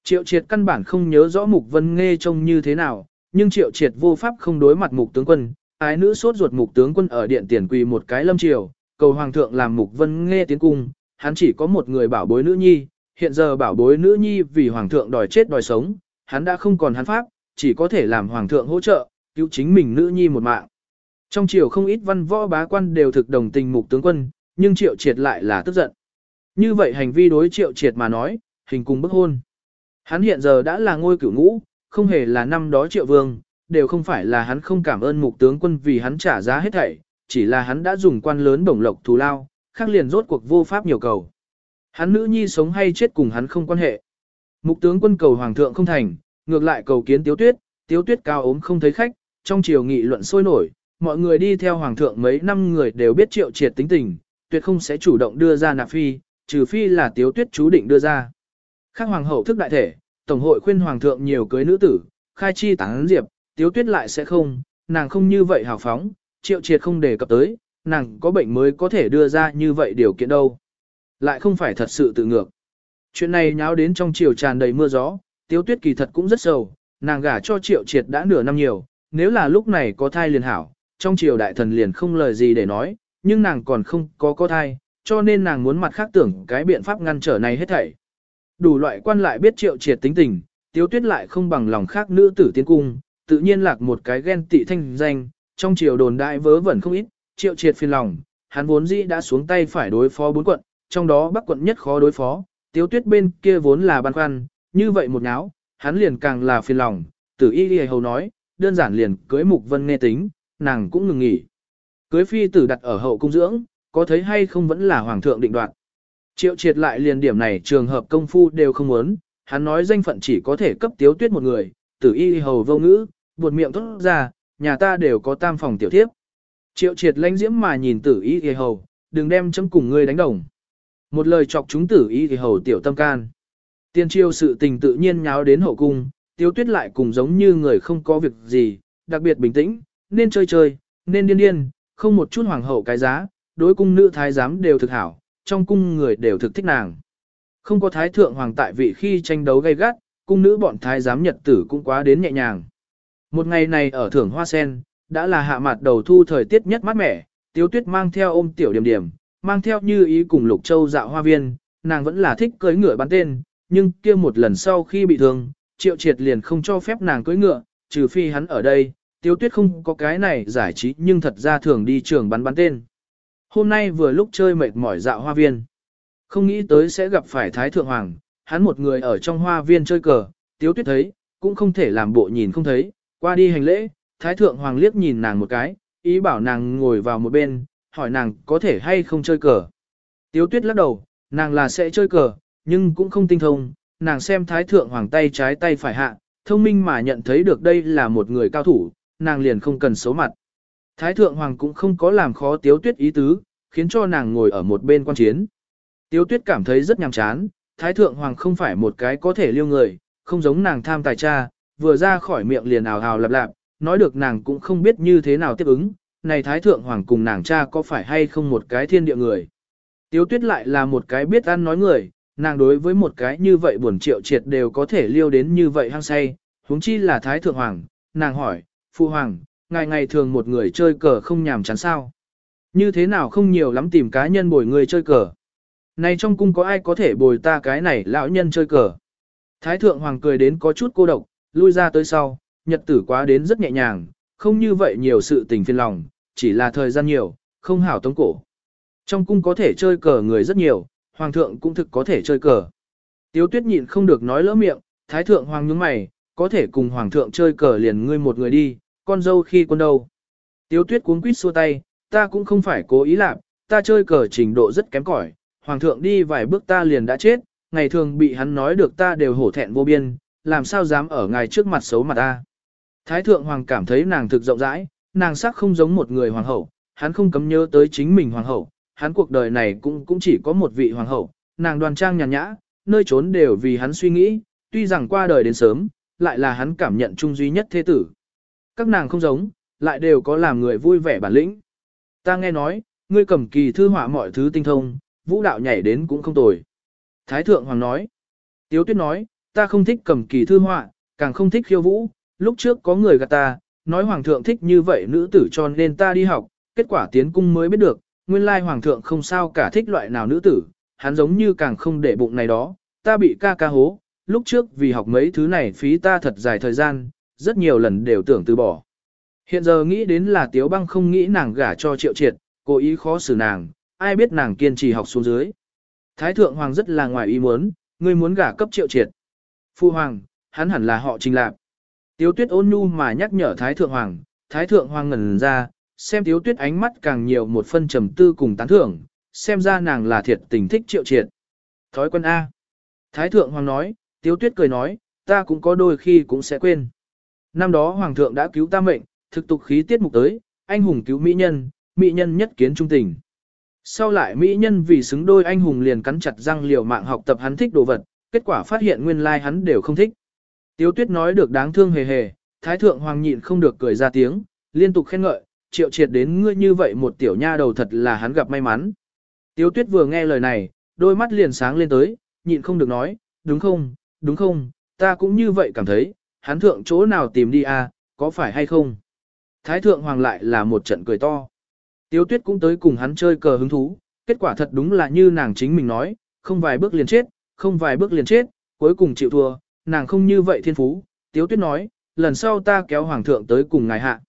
Triệu triệt căn bản không nhớ rõ mục vân nghe trông như thế nào, nhưng triệu triệt vô pháp không đối mặt mục tướng quân, ái nữ sốt ruột mục tướng quân ở điện tiền quỳ một cái lâm triều, cầu hoàng thượng làm mục vân nghe tiến cung, hắn chỉ có một người bảo bối nữ nhi, hiện giờ bảo bối nữ nhi vì hoàng thượng đòi chết đòi sống, hắn đã không còn hắn pháp, chỉ có thể làm hoàng thượng hỗ trợ, cứu chính mình nữ nhi một mạng. Trong triều không ít văn võ bá quan đều thực đồng tình mục tướng quân, nhưng triệu triệt lại là tức giận. Như vậy hành vi đối triệu triệt mà nói, hình cùng bức hôn. Hắn hiện giờ đã là ngôi cửu ngũ, không hề là năm đó triệu vương, đều không phải là hắn không cảm ơn mục tướng quân vì hắn trả giá hết thảy, chỉ là hắn đã dùng quan lớn bổng lộc thù lao, khác liền rốt cuộc vô pháp nhiều cầu. Hắn nữ nhi sống hay chết cùng hắn không quan hệ. Mục tướng quân cầu hoàng thượng không thành, ngược lại cầu kiến tiếu tuyết, tiếu tuyết cao ốm không thấy khách, trong triều nghị luận sôi nổi, mọi người đi theo hoàng thượng mấy năm người đều biết triệu triệt tính tình, tuyệt không sẽ chủ động đưa ra nạp phi, trừ phi là tiếu tuyết chú định đưa ra. Khác hoàng hậu thức đại thể, tổng hội khuyên hoàng thượng nhiều cưới nữ tử, khai chi tán diệp, tiếu tuyết lại sẽ không, nàng không như vậy hào phóng, triệu triệt không đề cập tới, nàng có bệnh mới có thể đưa ra như vậy điều kiện đâu. Lại không phải thật sự tự ngược. Chuyện này nháo đến trong chiều tràn đầy mưa gió, tiếu tuyết kỳ thật cũng rất sầu, nàng gả cho triệu triệt đã nửa năm nhiều, nếu là lúc này có thai liền hảo, trong triều đại thần liền không lời gì để nói, nhưng nàng còn không có có thai, cho nên nàng muốn mặt khác tưởng cái biện pháp ngăn trở này hết thảy. Đủ loại quan lại biết triệu triệt tính tình, tiếu tuyết lại không bằng lòng khác nữ tử tiến cung, tự nhiên lạc một cái ghen tị thanh danh, trong triều đồn đại vớ vẩn không ít, triệu triệt phiền lòng, hắn vốn dĩ đã xuống tay phải đối phó bốn quận, trong đó bắc quận nhất khó đối phó, tiếu tuyết bên kia vốn là băn khoăn, như vậy một náo, hắn liền càng là phiền lòng, tử y hầu nói, đơn giản liền cưới mục vân nghe tính, nàng cũng ngừng nghỉ. Cưới phi tử đặt ở hậu cung dưỡng, có thấy hay không vẫn là hoàng thượng định đoạt. Triệu triệt lại liền điểm này trường hợp công phu đều không muốn, hắn nói danh phận chỉ có thể cấp tiếu tuyết một người, tử y hầu vô ngữ, buột miệng thốt ra, nhà ta đều có tam phòng tiểu thiếp. Triệu triệt lãnh diễm mà nhìn tử y thì hầu, đừng đem chấm cùng ngươi đánh đồng. Một lời chọc chúng tử y thì hầu tiểu tâm can. Tiên triêu sự tình tự nhiên nháo đến hậu cung, tiêu tuyết lại cùng giống như người không có việc gì, đặc biệt bình tĩnh, nên chơi chơi, nên điên điên, không một chút hoàng hậu cái giá, đối cung nữ thái giám đều thực hảo, trong cung người đều thực thích nàng. Không có thái thượng hoàng tại vị khi tranh đấu gay gắt, cung nữ bọn thái giám nhật tử cũng quá đến nhẹ nhàng. Một ngày này ở thưởng hoa sen, đã là hạ mặt đầu thu thời tiết nhất mát mẻ, tiếu tuyết mang theo ôm tiểu điểm điểm, mang theo như ý cùng lục châu dạo hoa viên, nàng vẫn là thích cưới ngựa bắn tên, nhưng kia một lần sau khi bị thương, triệu triệt liền không cho phép nàng cưới ngựa, trừ phi hắn ở đây, Tiêu tuyết không có cái này giải trí nhưng thật ra thường đi trường bắn bắn tên. Hôm nay vừa lúc chơi mệt mỏi dạo hoa viên, không nghĩ tới sẽ gặp phải Thái Thượng Hoàng, hắn một người ở trong hoa viên chơi cờ, Tiêu tuyết thấy, cũng không thể làm bộ nhìn không thấy, qua đi hành lễ, Thái Thượng Hoàng liếc nhìn nàng một cái, ý bảo nàng ngồi vào một bên, hỏi nàng có thể hay không chơi cờ. Tiêu tuyết lắc đầu, nàng là sẽ chơi cờ, nhưng cũng không tinh thông, nàng xem Thái Thượng Hoàng tay trái tay phải hạ, thông minh mà nhận thấy được đây là một người cao thủ, nàng liền không cần xấu mặt. Thái Thượng Hoàng cũng không có làm khó Tiếu Tuyết ý tứ, khiến cho nàng ngồi ở một bên quan chiến. Tiếu Tuyết cảm thấy rất nhàm chán, Thái Thượng Hoàng không phải một cái có thể liêu người, không giống nàng tham tài cha, vừa ra khỏi miệng liền ào ào lạp lạp, nói được nàng cũng không biết như thế nào tiếp ứng, này Thái Thượng Hoàng cùng nàng cha có phải hay không một cái thiên địa người. Tiếu Tuyết lại là một cái biết ăn nói người, nàng đối với một cái như vậy buồn triệu triệt đều có thể liêu đến như vậy hăng say, huống chi là Thái Thượng Hoàng, nàng hỏi, Phu Hoàng, ngày ngày thường một người chơi cờ không nhàm chán sao. Như thế nào không nhiều lắm tìm cá nhân bồi người chơi cờ. Này trong cung có ai có thể bồi ta cái này lão nhân chơi cờ. Thái thượng hoàng cười đến có chút cô độc, lui ra tới sau, nhật tử quá đến rất nhẹ nhàng, không như vậy nhiều sự tình phiền lòng, chỉ là thời gian nhiều, không hảo tống cổ. Trong cung có thể chơi cờ người rất nhiều, hoàng thượng cũng thực có thể chơi cờ. Tiếu tuyết nhịn không được nói lỡ miệng, thái thượng hoàng nhướng mày, có thể cùng hoàng thượng chơi cờ liền ngươi một người đi, con dâu khi con đâu. Tiếu tuyết cuống quýt xua tay, ta cũng không phải cố ý làm, ta chơi cờ trình độ rất kém cỏi, hoàng thượng đi vài bước ta liền đã chết, ngày thường bị hắn nói được ta đều hổ thẹn vô biên, làm sao dám ở ngài trước mặt xấu mặt ta. Thái thượng hoàng cảm thấy nàng thực rộng rãi, nàng sắc không giống một người hoàng hậu, hắn không cấm nhớ tới chính mình hoàng hậu, hắn cuộc đời này cũng cũng chỉ có một vị hoàng hậu, nàng đoan trang nhàn nhã, nơi trốn đều vì hắn suy nghĩ, tuy rằng qua đời đến sớm, lại là hắn cảm nhận chung duy nhất thế tử các nàng không giống, lại đều có làm người vui vẻ bản lĩnh. Ta nghe nói, ngươi cầm kỳ thư họa mọi thứ tinh thông, vũ đạo nhảy đến cũng không tồi. Thái thượng hoàng nói. Tiếu tuyết nói, ta không thích cầm kỳ thư họa, càng không thích khiêu vũ, lúc trước có người gạt ta, nói hoàng thượng thích như vậy nữ tử cho nên ta đi học, kết quả tiến cung mới biết được, nguyên lai hoàng thượng không sao cả thích loại nào nữ tử, hắn giống như càng không để bụng này đó, ta bị ca ca hố, lúc trước vì học mấy thứ này phí ta thật dài thời gian, rất nhiều lần đều tưởng từ bỏ. Hiện giờ nghĩ đến là tiếu băng không nghĩ nàng gả cho triệu triệt, cố ý khó xử nàng, ai biết nàng kiên trì học xuống dưới. Thái thượng hoàng rất là ngoài ý muốn, ngươi muốn gả cấp triệu triệt. Phu hoàng, hắn hẳn là họ trình Lạp. Tiếu tuyết ôn nhu mà nhắc nhở thái thượng hoàng, thái thượng hoàng ngẩn ra, xem tiếu tuyết ánh mắt càng nhiều một phân trầm tư cùng tán thưởng, xem ra nàng là thiệt tình thích triệu triệt. Thói quân A. Thái thượng hoàng nói, tiếu tuyết cười nói, ta cũng có đôi khi cũng sẽ quên. Năm đó hoàng thượng đã cứu ta mệnh, thực tục khí tiết mục tới, anh hùng cứu mỹ nhân, mỹ nhân nhất kiến trung tình. Sau lại mỹ nhân vì xứng đôi anh hùng liền cắn chặt răng liều mạng học tập hắn thích đồ vật, kết quả phát hiện nguyên lai like hắn đều không thích. Tiếu tuyết nói được đáng thương hề hề, thái thượng hoàng nhịn không được cười ra tiếng, liên tục khen ngợi, triệu triệt đến ngươi như vậy một tiểu nha đầu thật là hắn gặp may mắn. Tiếu tuyết vừa nghe lời này, đôi mắt liền sáng lên tới, nhịn không được nói, đúng không, đúng không, ta cũng như vậy cảm thấy, hắn thượng chỗ nào tìm đi à, có phải hay không? Thái thượng hoàng lại là một trận cười to. Tiếu tuyết cũng tới cùng hắn chơi cờ hứng thú, kết quả thật đúng là như nàng chính mình nói, không vài bước liền chết, không vài bước liền chết, cuối cùng chịu thua, nàng không như vậy thiên phú. Tiếu tuyết nói, lần sau ta kéo hoàng thượng tới cùng ngài hạ.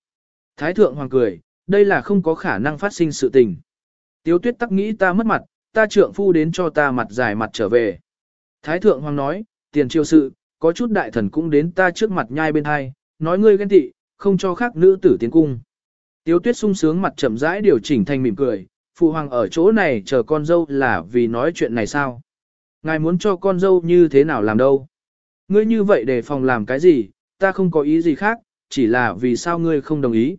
Thái thượng hoàng cười, đây là không có khả năng phát sinh sự tình. Tiếu tuyết tắc nghĩ ta mất mặt, ta trượng phu đến cho ta mặt dài mặt trở về. Thái thượng hoàng nói, tiền triều sự, có chút đại thần cũng đến ta trước mặt nhai bên hai, nói ngươi ghen tị, không cho khác nữ tử tiến cung. Tiếu tuyết sung sướng mặt chậm rãi điều chỉnh thành mỉm cười, phụ hoàng ở chỗ này chờ con dâu là vì nói chuyện này sao? Ngài muốn cho con dâu như thế nào làm đâu? Ngươi như vậy để phòng làm cái gì, ta không có ý gì khác, chỉ là vì sao ngươi không đồng ý.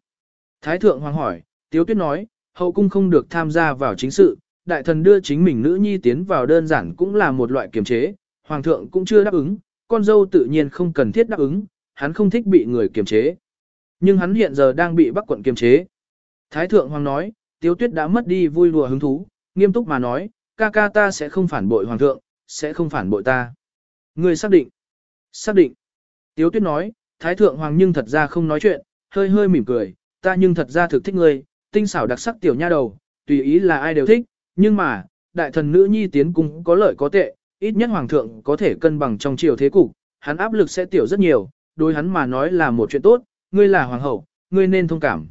Thái thượng hoàng hỏi, tiếu tuyết nói, hậu cung không được tham gia vào chính sự, đại thần đưa chính mình nữ nhi tiến vào đơn giản cũng là một loại kiềm chế, hoàng thượng cũng chưa đáp ứng, con dâu tự nhiên không cần thiết đáp ứng, hắn không thích bị người kiềm chế. Nhưng hắn hiện giờ đang bị bắc quận kiềm chế. Thái thượng hoàng nói, tiếu tuyết đã mất đi vui lùa hứng thú, nghiêm túc mà nói, ca ca ta sẽ không phản bội hoàng thượng, sẽ không phản bội ta. Người xác định. Xác định. Tiếu tuyết nói, thái thượng hoàng nhưng thật ra không nói chuyện, hơi hơi mỉm cười, ta nhưng thật ra thực thích ngươi, tinh xảo đặc sắc tiểu nha đầu, tùy ý là ai đều thích, nhưng mà, đại thần nữ nhi tiến cung có lợi có tệ, ít nhất hoàng thượng có thể cân bằng trong triều thế cục, hắn áp lực sẽ tiểu rất nhiều, đối hắn mà nói là một chuyện tốt, ngươi là hoàng hậu, ngươi nên thông cảm.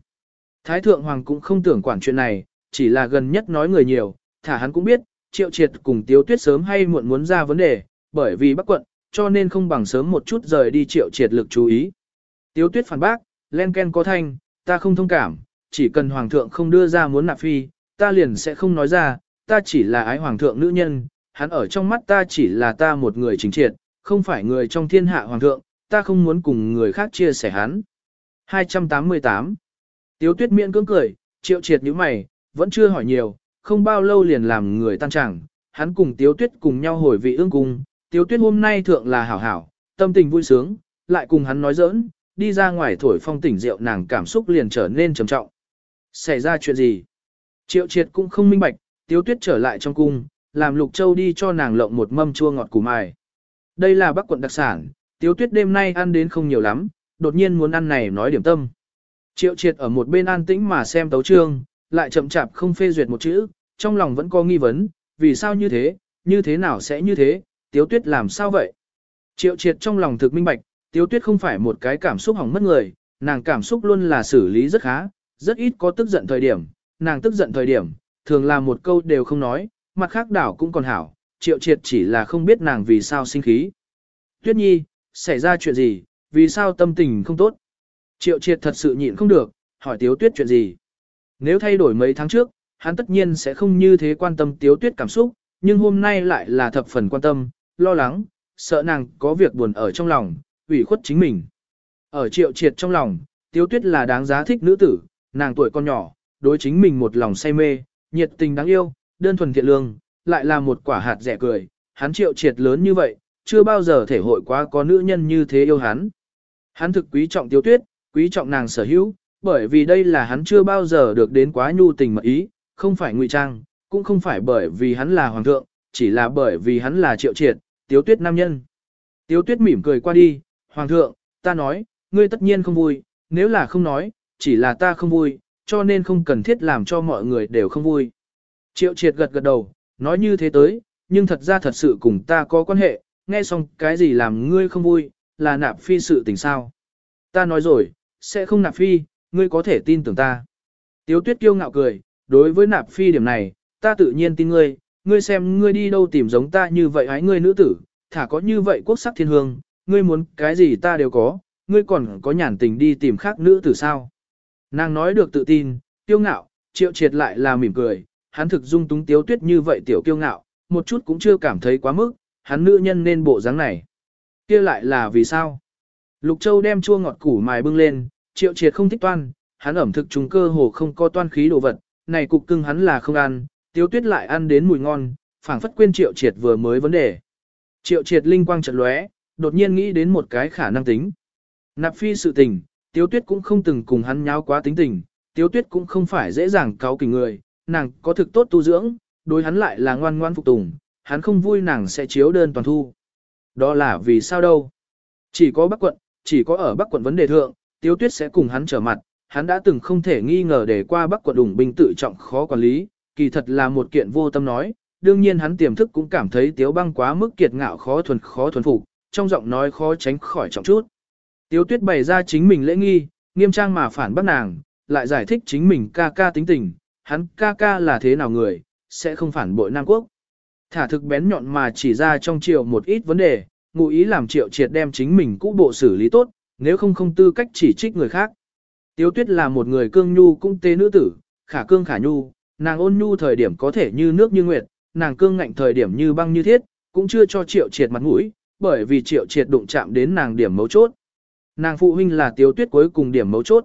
Thái thượng hoàng cũng không tưởng quản chuyện này, chỉ là gần nhất nói người nhiều, thả hắn cũng biết, triệu triệt cùng tiếu tuyết sớm hay muộn muốn ra vấn đề, bởi vì bắc quận, cho nên không bằng sớm một chút rời đi triệu triệt lực chú ý. Tiếu tuyết phản bác, len ken có thanh, ta không thông cảm, chỉ cần hoàng thượng không đưa ra muốn nạp phi, ta liền sẽ không nói ra, ta chỉ là ái hoàng thượng nữ nhân, hắn ở trong mắt ta chỉ là ta một người chính triệt, không phải người trong thiên hạ hoàng thượng, ta không muốn cùng người khác chia sẻ hắn. 288 Tiếu tuyết miễn cưỡng cười, triệu triệt như mày, vẫn chưa hỏi nhiều, không bao lâu liền làm người tan chẳng, hắn cùng tiếu tuyết cùng nhau hồi vị ương cung, tiếu tuyết hôm nay thượng là hảo hảo, tâm tình vui sướng, lại cùng hắn nói giỡn, đi ra ngoài thổi phong tỉnh rượu nàng cảm xúc liền trở nên trầm trọng. Xảy ra chuyện gì? Triệu triệt cũng không minh bạch, tiếu tuyết trở lại trong cung, làm lục châu đi cho nàng lộng một mâm chua ngọt củ mài. Đây là bắc quận đặc sản, tiếu tuyết đêm nay ăn đến không nhiều lắm, đột nhiên muốn ăn này nói điểm tâm. Triệu triệt ở một bên an tĩnh mà xem tấu trương, lại chậm chạp không phê duyệt một chữ, trong lòng vẫn có nghi vấn, vì sao như thế, như thế nào sẽ như thế, tiếu tuyết làm sao vậy? Triệu triệt trong lòng thực minh bạch, tiếu tuyết không phải một cái cảm xúc hỏng mất người, nàng cảm xúc luôn là xử lý rất khá, rất ít có tức giận thời điểm, nàng tức giận thời điểm, thường là một câu đều không nói, mặt khác đảo cũng còn hảo, triệu triệt chỉ là không biết nàng vì sao sinh khí. Tuyết nhi, xảy ra chuyện gì, vì sao tâm tình không tốt? Triệu triệt thật sự nhịn không được, hỏi tiếu tuyết chuyện gì? Nếu thay đổi mấy tháng trước, hắn tất nhiên sẽ không như thế quan tâm tiếu tuyết cảm xúc, nhưng hôm nay lại là thập phần quan tâm, lo lắng, sợ nàng có việc buồn ở trong lòng, ủy khuất chính mình. Ở triệu triệt trong lòng, tiếu tuyết là đáng giá thích nữ tử, nàng tuổi con nhỏ, đối chính mình một lòng say mê, nhiệt tình đáng yêu, đơn thuần thiện lương, lại là một quả hạt rẻ cười, hắn triệu triệt lớn như vậy, chưa bao giờ thể hội quá có nữ nhân như thế yêu hắn. Hắn thực quý trọng tiêu tuyết, quý trọng nàng sở hữu, bởi vì đây là hắn chưa bao giờ được đến quá nhu tình mật ý, không phải ngụy trang, cũng không phải bởi vì hắn là hoàng thượng, chỉ là bởi vì hắn là triệu triệt, tiêu tuyết nam nhân. Tiêu tuyết mỉm cười qua đi, hoàng thượng, ta nói, ngươi tất nhiên không vui, nếu là không nói, chỉ là ta không vui, cho nên không cần thiết làm cho mọi người đều không vui. Triệu triệt gật gật đầu, nói như thế tới, nhưng thật ra thật sự cùng ta có quan hệ, nghe xong cái gì làm ngươi không vui, là nạp phi sự tình sao. Ta nói rồi, sẽ không nạp phi, ngươi có thể tin tưởng ta. Tiếu tuyết kiêu ngạo cười, đối với nạp phi điểm này, ta tự nhiên tin ngươi, ngươi xem ngươi đi đâu tìm giống ta như vậy hái ngươi nữ tử, thả có như vậy quốc sắc thiên hương, ngươi muốn cái gì ta đều có, ngươi còn có nhàn tình đi tìm khác nữ tử sao. Nàng nói được tự tin, kiêu ngạo, triệu triệt lại là mỉm cười, hắn thực dung túng tiếu tuyết như vậy tiểu kiêu ngạo, một chút cũng chưa cảm thấy quá mức, hắn nữ nhân nên bộ dáng này. kia lại là vì sao? Lục Châu đem chua ngọt củ mài bưng lên, triệu triệt không thích toan, hắn ẩm thực trùng cơ hồ không có toan khí đồ vật, này cục cưng hắn là không ăn, tiếu tuyết lại ăn đến mùi ngon, phảng phất quên triệu triệt vừa mới vấn đề. Triệu triệt linh quang chợt lóe, đột nhiên nghĩ đến một cái khả năng tính. Nạp phi sự tình, tiếu tuyết cũng không từng cùng hắn nháo quá tính tình, tiếu tuyết cũng không phải dễ dàng cáo kỉnh người, nàng có thực tốt tu dưỡng, đối hắn lại là ngoan ngoan phục tùng, hắn không vui nàng sẽ chiếu đơn toàn thu. Đó là vì sao đâu? Chỉ có Bắc quận, chỉ có ở Bắc quận vấn đề thượng, Tiếu Tuyết sẽ cùng hắn trở mặt, hắn đã từng không thể nghi ngờ để qua Bắc quận đủng binh tự trọng khó quản lý, kỳ thật là một kiện vô tâm nói, đương nhiên hắn tiềm thức cũng cảm thấy Tiếu Băng quá mức kiệt ngạo khó thuần khó thuần phục, trong giọng nói khó tránh khỏi trọng chút. Tiếu Tuyết bày ra chính mình lễ nghi, nghiêm trang mà phản bác nàng, lại giải thích chính mình ca ca tính tình, hắn ca ca là thế nào người, sẽ không phản bội Nam Quốc. Thả thực bén nhọn mà chỉ ra trong triệu một ít vấn đề, ngụ ý làm triệu triệt đem chính mình cũ bộ xử lý tốt, nếu không không tư cách chỉ trích người khác. Tiếu tuyết là một người cương nhu cũng tế nữ tử, khả cương khả nhu, nàng ôn nhu thời điểm có thể như nước như nguyệt, nàng cương ngạnh thời điểm như băng như thiết, cũng chưa cho triệu triệt mặt mũi, bởi vì triệu triệt đụng chạm đến nàng điểm mấu chốt. Nàng phụ huynh là tiếu tuyết cuối cùng điểm mấu chốt.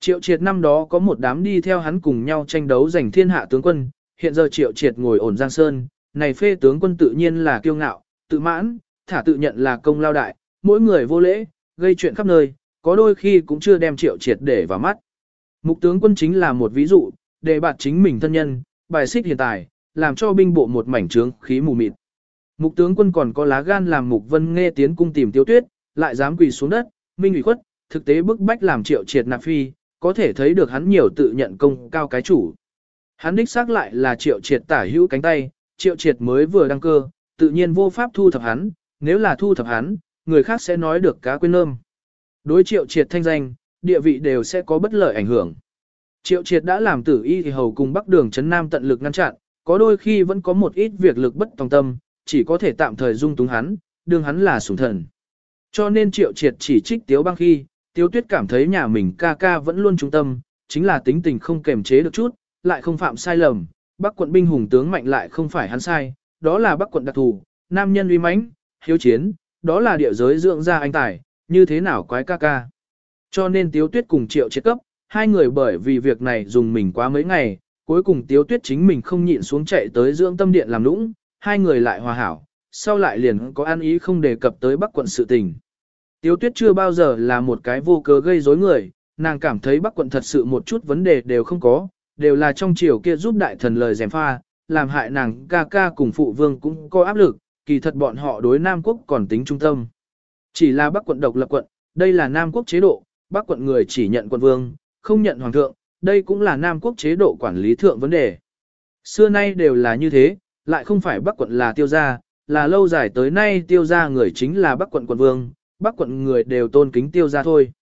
Triệu triệt năm đó có một đám đi theo hắn cùng nhau tranh đấu giành thiên hạ tướng quân, hiện giờ triệu triệt ngồi ổn giang sơn, này phê tướng quân tự nhiên là kiêu ngạo, tự mãn, thả tự nhận là công lao đại, mỗi người vô lễ, gây chuyện khắp nơi, có đôi khi cũng chưa đem triệu triệt để vào mắt. Mục tướng quân chính là một ví dụ, đề bạt chính mình thân nhân, bài xích hiện tại, làm cho binh bộ một mảnh trướng khí mù mịt. Mục tướng quân còn có lá gan làm mục vân nghe tiến cung tìm tiêu tuyết, lại dám quỳ xuống đất, minh ủy khuất, thực tế bức bách làm triệu triệt nạp phi, có thể thấy được hắn nhiều tự nhận công cao cái chủ. Hắn đích xác lại là triệu triệt tả hữu cánh tay, triệu triệt mới vừa đăng cơ, tự nhiên vô pháp thu thập hắn, nếu là thu thập hắn, người khác sẽ nói được cá quên lơm. Đối triệu triệt thanh danh, địa vị đều sẽ có bất lợi ảnh hưởng. Triệu triệt đã làm tử y thì hầu cùng bắc đường chấn nam tận lực ngăn chặn, có đôi khi vẫn có một ít việc lực bất tòng tâm, chỉ có thể tạm thời dung túng hắn, đương hắn là sủng thần. Cho nên triệu triệt chỉ trích tiếu băng khi, tiếu tuyết cảm thấy nhà mình ca ca vẫn luôn trung tâm, chính là tính tình không kềm chế được chút, lại không phạm sai lầm, bắc quận binh hùng tướng mạnh lại không phải hắn sai, đó là bắc quận đặc thù, nam nhân uy mãnh, hiếu chiến, đó là địa giới dưỡng ra anh tài, như thế nào quái ca ca. Cho nên tiếu tuyết cùng triệu chết cấp, hai người bởi vì việc này dùng mình quá mấy ngày, cuối cùng tiếu tuyết chính mình không nhịn xuống chạy tới dưỡng tâm điện làm lũng, hai người lại hòa hảo, sau lại liền có ăn ý không đề cập tới bắc quận sự tình. Tiếu tuyết chưa bao giờ là một cái vô cớ gây rối người, nàng cảm thấy bắc quận thật sự một chút vấn đề đều không có, đều là trong chiều kia giúp đại thần lời dèm pha, làm hại nàng ca ca cùng phụ vương cũng có áp lực, kỳ thật bọn họ đối Nam quốc còn tính trung tâm. Chỉ là Bắc quận độc lập quận, đây là Nam quốc chế độ, Bắc quận người chỉ nhận quận vương, không nhận hoàng thượng, đây cũng là Nam quốc chế độ quản lý thượng vấn đề. Xưa nay đều là như thế, lại không phải Bắc quận là tiêu gia, là lâu dài tới nay tiêu gia người chính là Bắc quận quận vương, Bắc quận người đều tôn kính tiêu gia thôi.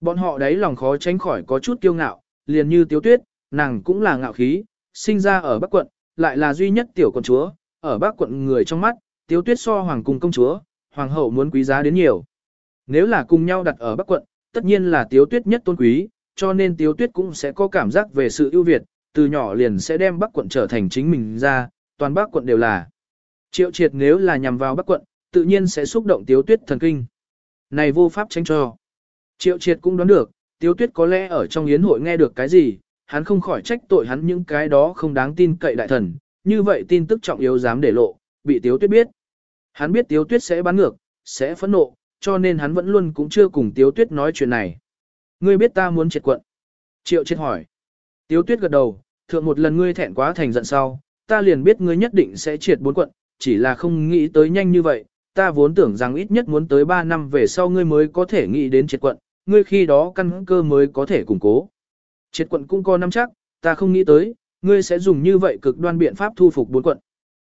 Bọn họ đấy lòng khó tránh khỏi có chút kiêu ngạo, liền như tiêu tuyết, nàng cũng là ngạo khí, sinh ra ở Bắc quận, lại là duy nhất tiểu con chúa, ở Bắc quận người trong mắt, Tiếu Tuyết so hoàng cung công chúa, hoàng hậu muốn quý giá đến nhiều. Nếu là cùng nhau đặt ở Bắc quận, tất nhiên là Tiếu Tuyết nhất tôn quý, cho nên Tiếu Tuyết cũng sẽ có cảm giác về sự ưu việt, từ nhỏ liền sẽ đem Bắc quận trở thành chính mình ra, toàn Bắc quận đều là. Triệu Triệt nếu là nhằm vào Bắc quận, tự nhiên sẽ xúc động Tiếu Tuyết thần kinh. Này vô pháp tranh cho. Triệu Triệt cũng đoán được, Tiếu Tuyết có lẽ ở trong yến hội nghe được cái gì, hắn không khỏi trách tội hắn những cái đó không đáng tin cậy đại thần, như vậy tin tức trọng yếu dám để lộ, bị Tiếu Tuyết biết. Hắn biết Tiếu Tuyết sẽ bắn ngược, sẽ phẫn nộ, cho nên hắn vẫn luôn cũng chưa cùng Tiếu Tuyết nói chuyện này. Ngươi biết ta muốn triệt quận. Triệu triệt hỏi. Tiếu Tuyết gật đầu, thượng một lần ngươi thẹn quá thành giận sau, ta liền biết ngươi nhất định sẽ triệt bốn quận, chỉ là không nghĩ tới nhanh như vậy, ta vốn tưởng rằng ít nhất muốn tới 3 năm về sau ngươi mới có thể nghĩ đến triệt quận, ngươi khi đó căn cơ mới có thể củng cố. Triệt quận cũng có năm chắc, ta không nghĩ tới, ngươi sẽ dùng như vậy cực đoan biện pháp thu phục bốn quận.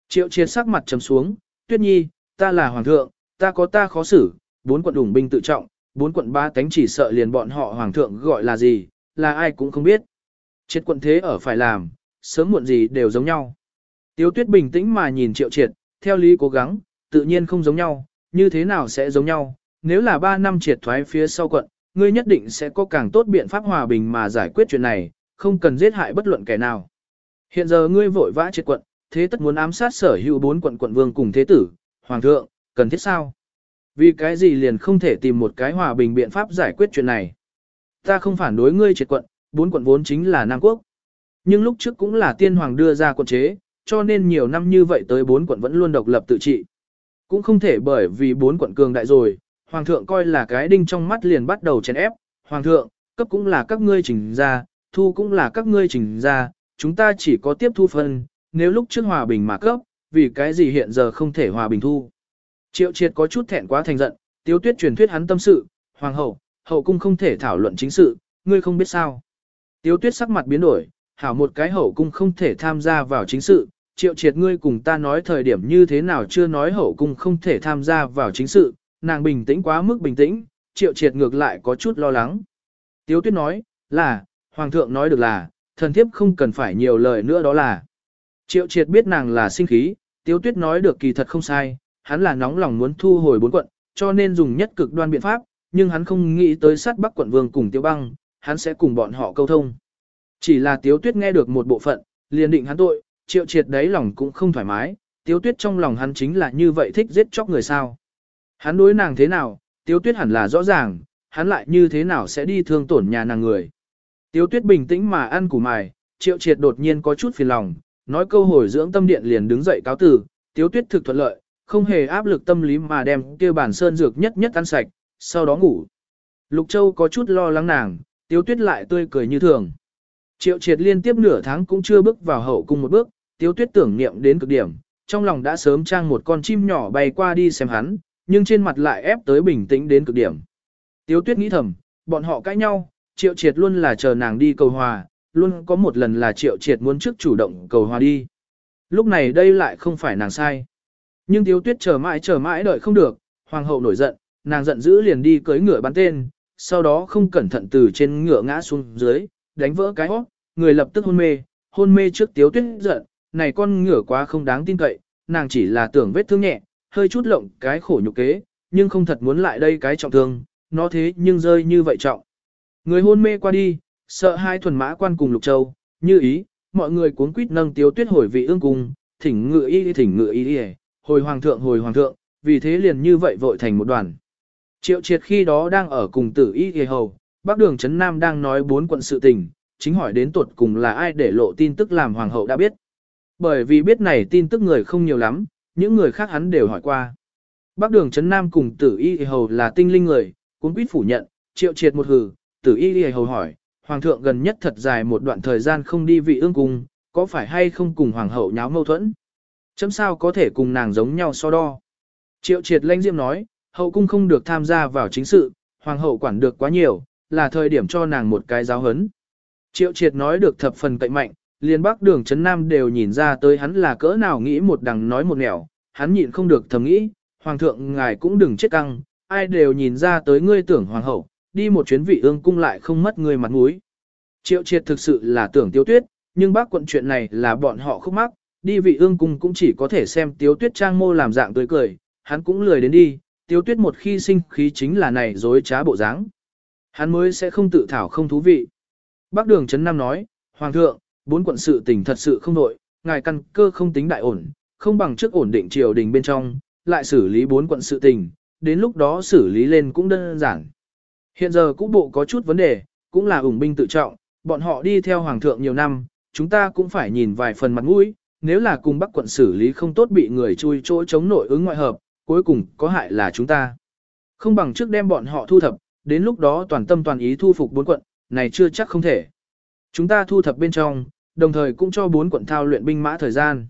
Triệu triệt sắc mặt trầm xuống, tuyết nhi, ta là hoàng thượng, ta có ta khó xử, bốn quận đủng binh tự trọng, bốn quận ba cánh chỉ sợ liền bọn họ hoàng thượng gọi là gì, là ai cũng không biết. Triệt quận thế ở phải làm, sớm muộn gì đều giống nhau. Tiếu tuyết bình tĩnh mà nhìn triệu triệt, theo lý cố gắng, tự nhiên không giống nhau, như thế nào sẽ giống nhau, nếu là 3 năm triệt thoái phía sau quận, ngươi nhất định sẽ có càng tốt biện pháp hòa bình mà giải quyết chuyện này, không cần giết hại bất luận kẻ nào. Hiện giờ ngươi vội vã triệt quận, thế tất muốn ám sát sở hữu bốn quận quận vương cùng thế tử, hoàng thượng, cần thiết sao? Vì cái gì liền không thể tìm một cái hòa bình biện pháp giải quyết chuyện này? Ta không phản đối ngươi triệt quận, bốn quận vốn chính là Nam Quốc. Nhưng lúc trước cũng là tiên hoàng đưa ra quận chế, cho nên nhiều năm như vậy tới bốn quận vẫn luôn độc lập tự trị. Cũng không thể bởi vì bốn quận cường đại rồi, hoàng thượng coi là cái đinh trong mắt liền bắt đầu chèn ép, hoàng thượng, cấp cũng là các ngươi chỉnh ra, thu cũng là các ngươi chỉnh ra, chúng ta chỉ có tiếp thu phân, nếu lúc trước hòa bình mà cấp, vì cái gì hiện giờ không thể hòa bình thu. Triệu triệt có chút thẹn quá thành giận, tiếu tuyết truyền thuyết hắn tâm sự, hoàng hậu, hậu cung không thể thảo luận chính sự, ngươi không biết sao. Tiếu tuyết sắc mặt biến đổi, hảo một cái hậu cung không thể tham gia vào chính sự, triệu triệt ngươi cùng ta nói thời điểm như thế nào chưa nói hậu cung không thể tham gia vào chính sự, nàng bình tĩnh quá mức bình tĩnh, triệu triệt ngược lại có chút lo lắng. Tiếu tuyết nói, là, hoàng thượng nói được là, thần thiếp không cần phải nhiều lời nữa đó là. Triệu triệt biết nàng là sinh khí, tiếu tuyết nói được kỳ thật không sai, hắn là nóng lòng muốn thu hồi bốn quận, cho nên dùng nhất cực đoan biện pháp, nhưng hắn không nghĩ tới sát bắc quận vương cùng tiêu băng, hắn sẽ cùng bọn họ câu thông. Chỉ là tiếu tuyết nghe được một bộ phận, liền định hắn tội, triệu triệt đấy lòng cũng không thoải mái, tiếu tuyết trong lòng hắn chính là như vậy thích giết chóc người sao. Hắn đối nàng thế nào, tiếu tuyết hẳn là rõ ràng, hắn lại như thế nào sẽ đi thương tổn nhà nàng người. Tiếu tuyết bình tĩnh mà ăn củ mài, triệu triệt đột nhiên có chút phiền lòng, nói câu hồi dưỡng tâm điện liền đứng dậy cáo tử, tiếu tuyết thực thuận lợi, không hề áp lực tâm lý mà đem kia bản sơn dược nhất nhất ăn sạch, sau đó ngủ. Lục Châu có chút lo lắng nàng, tiếu tuyết lại tươi cười như thường. Triệu triệt liên tiếp nửa tháng cũng chưa bước vào hậu cung một bước, tiếu tuyết tưởng niệm đến cực điểm, trong lòng đã sớm trang một con chim nhỏ bay qua đi xem hắn, nhưng trên mặt lại ép tới bình tĩnh đến cực điểm. Tiếu tuyết nghĩ thầm, bọn họ cãi nhau, triệu triệt luôn là chờ nàng đi cầu hòa, luôn có một lần là triệu triệt muốn trước chủ động cầu hòa đi. Lúc này đây lại không phải nàng sai. Nhưng tiếu tuyết chờ mãi chờ mãi đợi không được, hoàng hậu nổi giận, nàng giận dữ liền đi cưới ngựa bắn tên, sau đó không cẩn thận từ trên ngựa ngã xuống dưới, đánh vỡ cái hót, người lập tức hôn mê, hôn mê trước tiếu tuyết giận, này con ngựa quá không đáng tin cậy, nàng chỉ là tưởng vết thương nhẹ, hơi chút lộng cái khổ nhục kế, nhưng không thật muốn lại đây cái trọng thương, nó thế nhưng rơi như vậy trọng. Người hôn mê qua đi, sợ hai thuần mã quan cùng lục châu, như ý, mọi người cuốn quýt nâng tiếu tuyết hồi vị ương cung, thỉnh ngựa y thỉnh ngựa y hồi hoàng thượng hồi hoàng thượng, vì thế liền như vậy vội thành một đoàn. Triệu triệt khi đó đang ở cùng tử y y hầu, bác đường Trấn Nam đang nói bốn quận sự tình, chính hỏi đến tuột cùng là ai để lộ tin tức làm hoàng hậu đã biết. Bởi vì biết này tin tức người không nhiều lắm, những người khác hắn đều hỏi qua. Bác đường Trấn Nam cùng tử y hầu là tinh linh người, cũng quyết phủ nhận, triệu triệt một hừ, tử y hầu hỏi, hoàng thượng gần nhất thật dài một đoạn thời gian không đi vị ương cung, có phải hay không cùng hoàng hậu nháo mâu thuẫn? Chấm sao có thể cùng nàng giống nhau so đo? Triệu triệt lanh diệm nói, hậu cung không được tham gia vào chính sự, hoàng hậu quản được quá nhiều, là thời điểm cho nàng một cái giáo hấn. Triệu triệt nói được thập phần cậy mạnh, liền bắc đường Trấn Nam đều nhìn ra tới hắn là cỡ nào nghĩ một đằng nói một nẻo, hắn nhịn không được thầm nghĩ, hoàng thượng ngài cũng đừng chết căng, ai đều nhìn ra tới ngươi tưởng hoàng hậu, đi một chuyến vị ương cung lại không mất ngươi mặt mũi. Triệu triệt thực sự là tưởng tiêu tuyết, nhưng bác quận chuyện này là bọn họ khúc mắc, đi vị ương cung cũng chỉ có thể xem tiêu tuyết trang mô làm dạng tươi cười, hắn cũng lười đến đi, tiêu tuyết một khi sinh khí chính là này dối trá bộ dáng. Hắn mới sẽ không tự thảo không thú vị. Bác đường Trấn Nam nói, Hoàng thượng, bốn quận sự tình thật sự không nội, ngài căn cơ không tính đại ổn, không bằng trước ổn định triều đình bên trong, lại xử lý bốn quận sự tình, đến lúc đó xử lý lên cũng đơn giản. Hiện giờ cũ bộ có chút vấn đề, cũng là ủng binh tự trọng, bọn họ đi theo hoàng thượng nhiều năm, chúng ta cũng phải nhìn vài phần mặt mũi, nếu là cùng bắc quận xử lý không tốt bị người chui chỗ chống nội ứng ngoại hợp, cuối cùng có hại là chúng ta. Không bằng trước đem bọn họ thu thập, đến lúc đó toàn tâm toàn ý thu phục bốn quận, này chưa chắc không thể. Chúng ta thu thập bên trong, đồng thời cũng cho bốn quận thao luyện binh mã thời gian.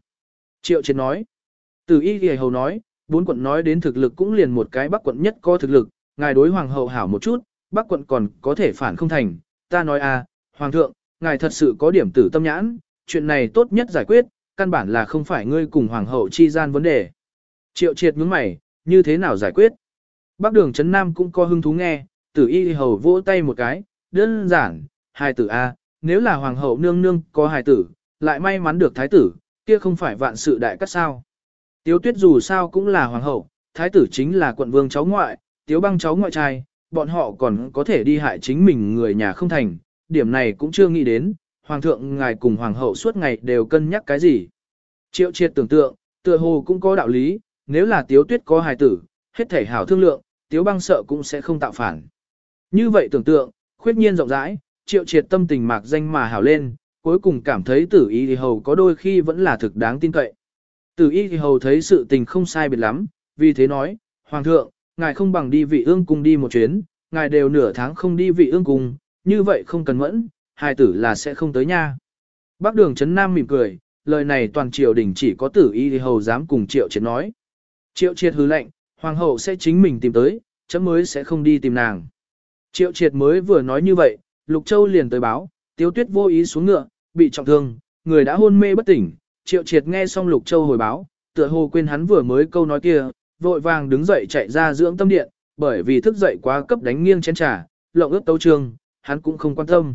Triệu Triệt nói, từ y ghi hầu nói, bốn quận nói đến thực lực cũng liền một cái bắc quận nhất có thực lực, ngài đối hoàng hậu hảo một chút, bắc quận còn có thể phản không thành. Ta nói à, hoàng thượng, ngài thật sự có điểm tử tâm nhãn, chuyện này tốt nhất giải quyết, căn bản là không phải ngươi cùng hoàng hậu chi gian vấn đề. Triệu triệt nhướng mày, như thế nào giải quyết? Bắc đường Trấn Nam cũng có hứng thú nghe, tử y hầu vỗ tay một cái, đơn giản, hai tử A, nếu là hoàng hậu nương nương có hài tử, lại may mắn được thái tử, kia không phải vạn sự đại cắt sao. Tiếu tuyết dù sao cũng là hoàng hậu, thái tử chính là quận vương cháu ngoại, tiếu băng cháu ngoại trai, bọn họ còn có thể đi hại chính mình người nhà không thành, điểm này cũng chưa nghĩ đến, hoàng thượng ngài cùng hoàng hậu suốt ngày đều cân nhắc cái gì. Triệu triệt tưởng tượng, tựa hồ cũng có đạo lý, nếu là tiếu tuyết có hài tử, hết thể hảo thương lượng, tiếu băng sợ cũng sẽ không tạo phản. Như vậy tưởng tượng, khuyết nhiên rộng rãi, triệu triệt tâm tình mạc danh mà hảo lên, cuối cùng cảm thấy tử y thì hầu có đôi khi vẫn là thực đáng tin cậy. Tử y thì hầu thấy sự tình không sai biệt lắm, vì thế nói, Hoàng thượng, ngài không bằng đi vị ương cung đi một chuyến, ngài đều nửa tháng không đi vị ương cung, như vậy không cần mẫn, hài tử là sẽ không tới nha. Bác đường Trấn Nam mỉm cười, lời này toàn triều đình chỉ có tử y thì hầu dám cùng triệu triệt nói. Triệu triệt hứ lệnh, hoàng hậu sẽ chính mình tìm tới, chấm mới sẽ không đi tìm nàng. Triệu triệt mới vừa nói như vậy, Lục Châu liền tới báo, Tiếu Tuyết vô ý xuống ngựa, bị trọng thương, người đã hôn mê bất tỉnh. Triệu triệt nghe xong Lục Châu hồi báo, tựa hồ quên hắn vừa mới câu nói kia, vội vàng đứng dậy chạy ra dưỡng tâm điện, bởi vì thức dậy quá cấp đánh nghiêng chén trà, lộng ướt tấu trường, hắn cũng không quan tâm.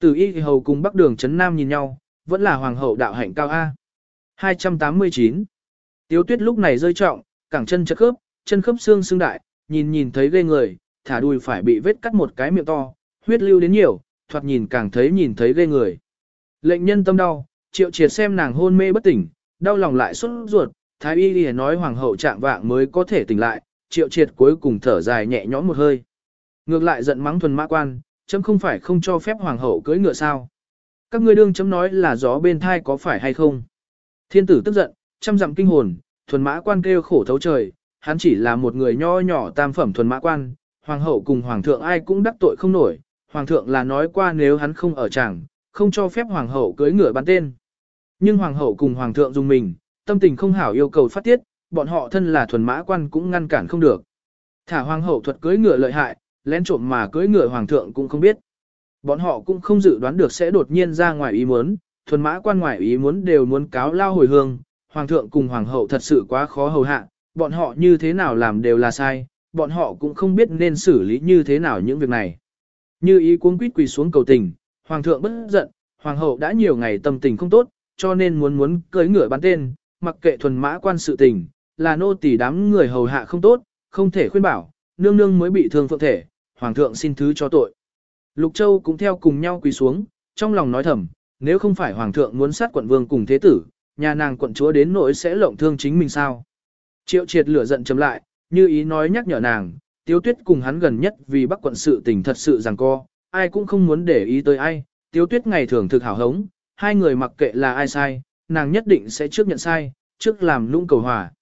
Từ y thì hầu cùng bắc đường Trấn nam nhìn nhau, vẫn là hoàng hậu đạo hạnh cao A. 289. Tiếu tuyết lúc này rơi trọng, cẳng chân chất khớp, chân khớp xương xương đại, nhìn nhìn thấy ghê người, thả đùi phải bị vết cắt một cái miệng to, huyết lưu đến nhiều, thoạt nhìn càng thấy nhìn thấy ghê người. Lệnh nhân tâm đau, triệu triệt xem nàng hôn mê bất tỉnh, đau lòng lại xuất ruột, thái y đi nói hoàng hậu trạng vạng mới có thể tỉnh lại, triệu triệt cuối cùng thở dài nhẹ nhõm một hơi. Ngược lại giận mắng thuần mã quan, chấm không phải không cho phép hoàng hậu cưỡi ngựa sao. Các ngươi đương chấm nói là gió bên thai có phải hay không. Thiên tử tức giận, trăm dặm kinh hồn, thuần mã quan kêu khổ thấu trời, hắn chỉ là một người nho nhỏ tam phẩm thuần mã quan, hoàng hậu cùng hoàng thượng ai cũng đắc tội không nổi, hoàng thượng là nói qua nếu hắn không ở chẳng, không cho phép hoàng hậu cưới ngựa bán tên. Nhưng hoàng hậu cùng hoàng thượng dùng mình, tâm tình không hảo yêu cầu phát tiết, bọn họ thân là thuần mã quan cũng ngăn cản không được. Thả hoàng hậu thuật cưới ngựa lợi hại, lén trộm mà cưới ngựa hoàng thượng cũng không biết. Bọn họ cũng không dự đoán được sẽ đột nhiên ra ngoài ý muốn, thuần mã quan ngoài ý muốn đều muốn cáo lao hồi hương, hoàng thượng cùng hoàng hậu thật sự quá khó hầu hạ, bọn họ như thế nào làm đều là sai, bọn họ cũng không biết nên xử lý như thế nào những việc này. Như ý cuống quýt quỳ xuống cầu tình, hoàng thượng bất giận, hoàng hậu đã nhiều ngày tâm tình không tốt, cho nên muốn muốn cưới ngựa bắn tên, mặc kệ thuần mã quan sự tình, là nô tỳ đám người hầu hạ không tốt, không thể khuyên bảo, nương nương mới bị thương phượng thể, hoàng thượng xin thứ cho tội. Lục Châu cũng theo cùng nhau quỳ xuống, trong lòng nói thầm, nếu không phải hoàng thượng muốn sát quận vương cùng thế tử, nhà nàng quận chúa đến nỗi sẽ lộng thương chính mình sao. Triệu triệt lửa giận chấm lại, như ý nói nhắc nhở nàng, tiếu tuyết cùng hắn gần nhất vì bắc quận sự tình thật sự rằng co, ai cũng không muốn để ý tới ai, tiếu tuyết ngày thường thực hảo hống, hai người mặc kệ là ai sai, nàng nhất định sẽ trước nhận sai, trước làm lũng cầu hòa.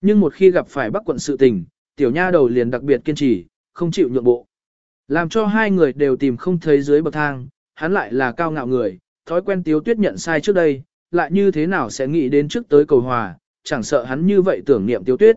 Nhưng một khi gặp phải bắc quận sự tình, tiểu nha đầu liền đặc biệt kiên trì, không chịu nhượng bộ. Làm cho hai người đều tìm không thấy dưới bậc thang, hắn lại là cao ngạo người, thói quen tiếu tuyết nhận sai trước đây, lại như thế nào sẽ nghĩ đến trước tới cầu hòa, chẳng sợ hắn như vậy tưởng niệm tiếu tuyết.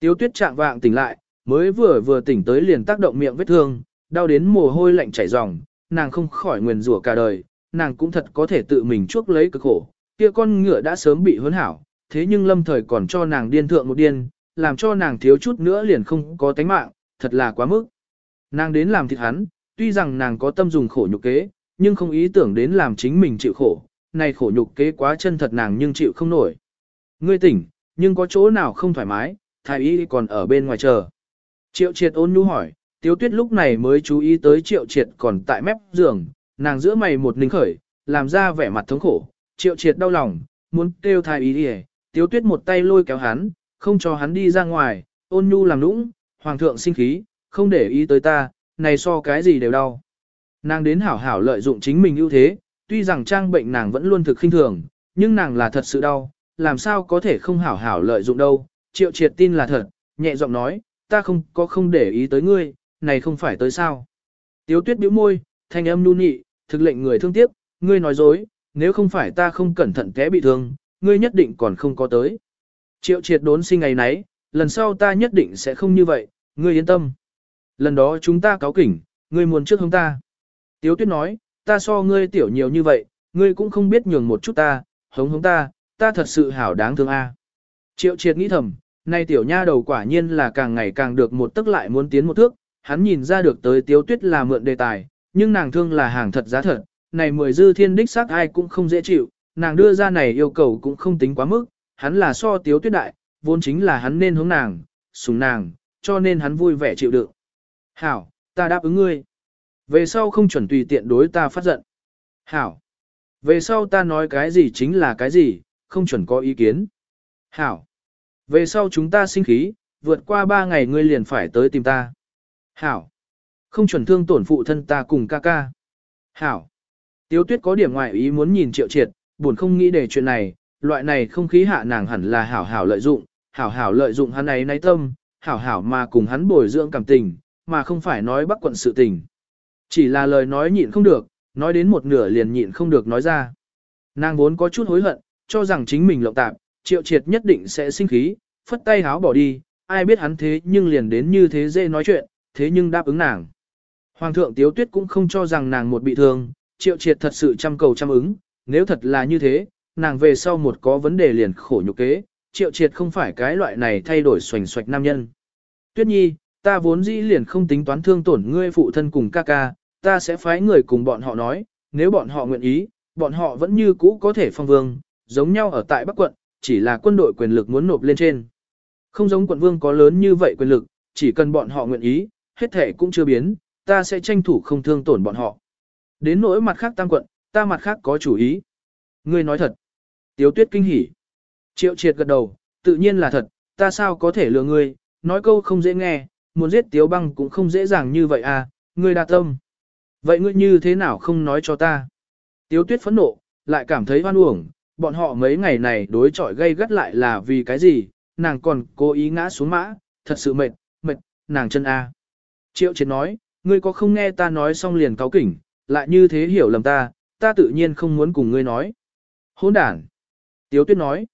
Tiếu tuyết trạng vạng tỉnh lại, mới vừa vừa tỉnh tới liền tác động miệng vết thương, đau đến mồ hôi lạnh chảy ròng, nàng không khỏi nguyền rủa cả đời, nàng cũng thật có thể tự mình chuốc lấy cực khổ, kia con ngựa đã sớm bị huấn hảo, thế nhưng lâm thời còn cho nàng điên thượng một điên, làm cho nàng thiếu chút nữa liền không có tánh mạng, thật là quá mức. Nàng đến làm thịt hắn, tuy rằng nàng có tâm dùng khổ nhục kế, nhưng không ý tưởng đến làm chính mình chịu khổ, này khổ nhục kế quá chân thật nàng nhưng chịu không nổi. Ngươi tỉnh, nhưng có chỗ nào không thoải mái, thái y còn ở bên ngoài chờ. Triệu triệt ôn nhu hỏi, tiếu tuyết lúc này mới chú ý tới triệu triệt còn tại mép giường, nàng giữa mày một ninh khởi, làm ra vẻ mặt thống khổ, triệu triệt đau lòng, muốn kêu thái ý đi tiếu tuyết một tay lôi kéo hắn, không cho hắn đi ra ngoài, ôn nhu làm nũng, hoàng thượng sinh khí, không để ý tới ta, này so cái gì đều đau. Nàng đến hảo hảo lợi dụng chính mình ưu thế, tuy rằng trang bệnh nàng vẫn luôn thực khinh thường, nhưng nàng là thật sự đau, làm sao có thể không hảo hảo lợi dụng đâu. Triệu triệt tin là thật, nhẹ giọng nói, ta không có không để ý tới ngươi, này không phải tới sao. Tiếu tuyết bĩu môi, thanh âm nu nị, thực lệnh người thương tiếc, ngươi nói dối, nếu không phải ta không cẩn thận té bị thương, ngươi nhất định còn không có tới. Triệu triệt đốn sinh ngày nấy, lần sau ta nhất định sẽ không như vậy, ngươi yên tâm. Lần đó chúng ta cáo kỉnh, ngươi muốn trước hông ta. Tiếu tuyết nói, ta so ngươi tiểu nhiều như vậy, ngươi cũng không biết nhường một chút ta, hống hống ta, ta thật sự hảo đáng thương a. Triệu triệt nghĩ thầm, nay tiểu nha đầu quả nhiên là càng ngày càng được một tức lại muốn tiến một thước, hắn nhìn ra được tới tiếu tuyết là mượn đề tài, nhưng nàng thương là hàng thật giá thật, này mười dư thiên đích xác ai cũng không dễ chịu, nàng đưa ra này yêu cầu cũng không tính quá mức, hắn là so tiếu tuyết đại, vốn chính là hắn nên hướng nàng, sùng nàng, cho nên hắn vui vẻ chịu đựng. Hảo, ta đáp ứng ngươi. Về sau không chuẩn tùy tiện đối ta phát giận. Hảo. Về sau ta nói cái gì chính là cái gì, không chuẩn có ý kiến. Hảo. Về sau chúng ta sinh khí, vượt qua ba ngày ngươi liền phải tới tìm ta. Hảo. Không chuẩn thương tổn phụ thân ta cùng ca ca. Hảo. Tiếu tuyết có điểm ngoại ý muốn nhìn triệu triệt, buồn không nghĩ để chuyện này, loại này không khí hạ nàng hẳn là hảo hảo lợi dụng, hảo hảo lợi dụng hắn ấy náy tâm, hảo hảo mà cùng hắn bồi dưỡng cảm tình, mà không phải nói bắc quận sự tình. Chỉ là lời nói nhịn không được, nói đến một nửa liền nhịn không được nói ra. Nàng vốn có chút hối hận, cho rằng chính mình lộng tạp, triệu triệt nhất định sẽ sinh khí, phất tay háo bỏ đi, ai biết hắn thế nhưng liền đến như thế dễ nói chuyện, thế nhưng đáp ứng nàng. Hoàng thượng Tiếu Tuyết cũng không cho rằng nàng một bị thương, triệu triệt thật sự chăm cầu chăm ứng, nếu thật là như thế, nàng về sau một có vấn đề liền khổ nhục kế, triệu triệt không phải cái loại này thay đổi xoành xoạch nam nhân. Tuyết nhi, ta vốn dĩ liền không tính toán thương tổn ngươi phụ thân cùng ca ca, ta sẽ phái người cùng bọn họ nói, nếu bọn họ nguyện ý, bọn họ vẫn như cũ có thể phong vương, giống nhau ở tại Bắc quận, chỉ là quân đội quyền lực muốn nộp lên trên. Không giống quận vương có lớn như vậy quyền lực, chỉ cần bọn họ nguyện ý, hết thể cũng chưa biến, ta sẽ tranh thủ không thương tổn bọn họ. Đến nỗi mặt khác tam quận, ta mặt khác có chủ ý. Ngươi nói thật. Tiếu tuyết kinh hỉ. Triệu triệt gật đầu, tự nhiên là thật, ta sao có thể lừa ngươi, nói câu không dễ nghe, muốn giết tiếu băng cũng không dễ dàng như vậy à, ngươi đa tâm. Vậy ngươi như thế nào không nói cho ta? Tiếu tuyết phẫn nộ, lại cảm thấy hoan uổng, bọn họ mấy ngày này đối chọi gây gắt lại là vì cái gì, nàng còn cố ý ngã xuống mã, thật sự mệt, mệt, nàng chân A. Triệu triệt nói, ngươi có không nghe ta nói xong liền cáo kỉnh, lại như thế hiểu lầm ta, ta tự nhiên không muốn cùng ngươi nói. Hỗn đản. Tiếu tuyết nói.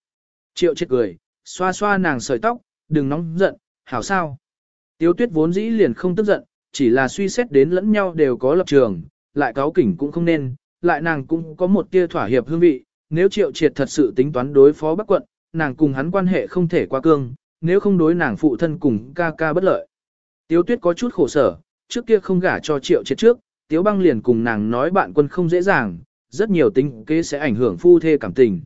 Triệu triệt cười, xoa xoa nàng sợi tóc, đừng nóng giận, hảo sao. Tiếu tuyết vốn dĩ liền không tức giận, chỉ là suy xét đến lẫn nhau đều có lập trường, lại cáo kỉnh cũng không nên, lại nàng cũng có một tia thỏa hiệp hương vị, nếu triệu triệt thật sự tính toán đối phó Bắc quận, nàng cùng hắn quan hệ không thể qua cương, nếu không đối nàng phụ thân cùng ca ca bất lợi. Tiếu tuyết có chút khổ sở, trước kia không gả cho triệu triệt trước, tiếu băng liền cùng nàng nói bạn quân không dễ dàng, rất nhiều tính kế sẽ ảnh hưởng phu thê cảm tình.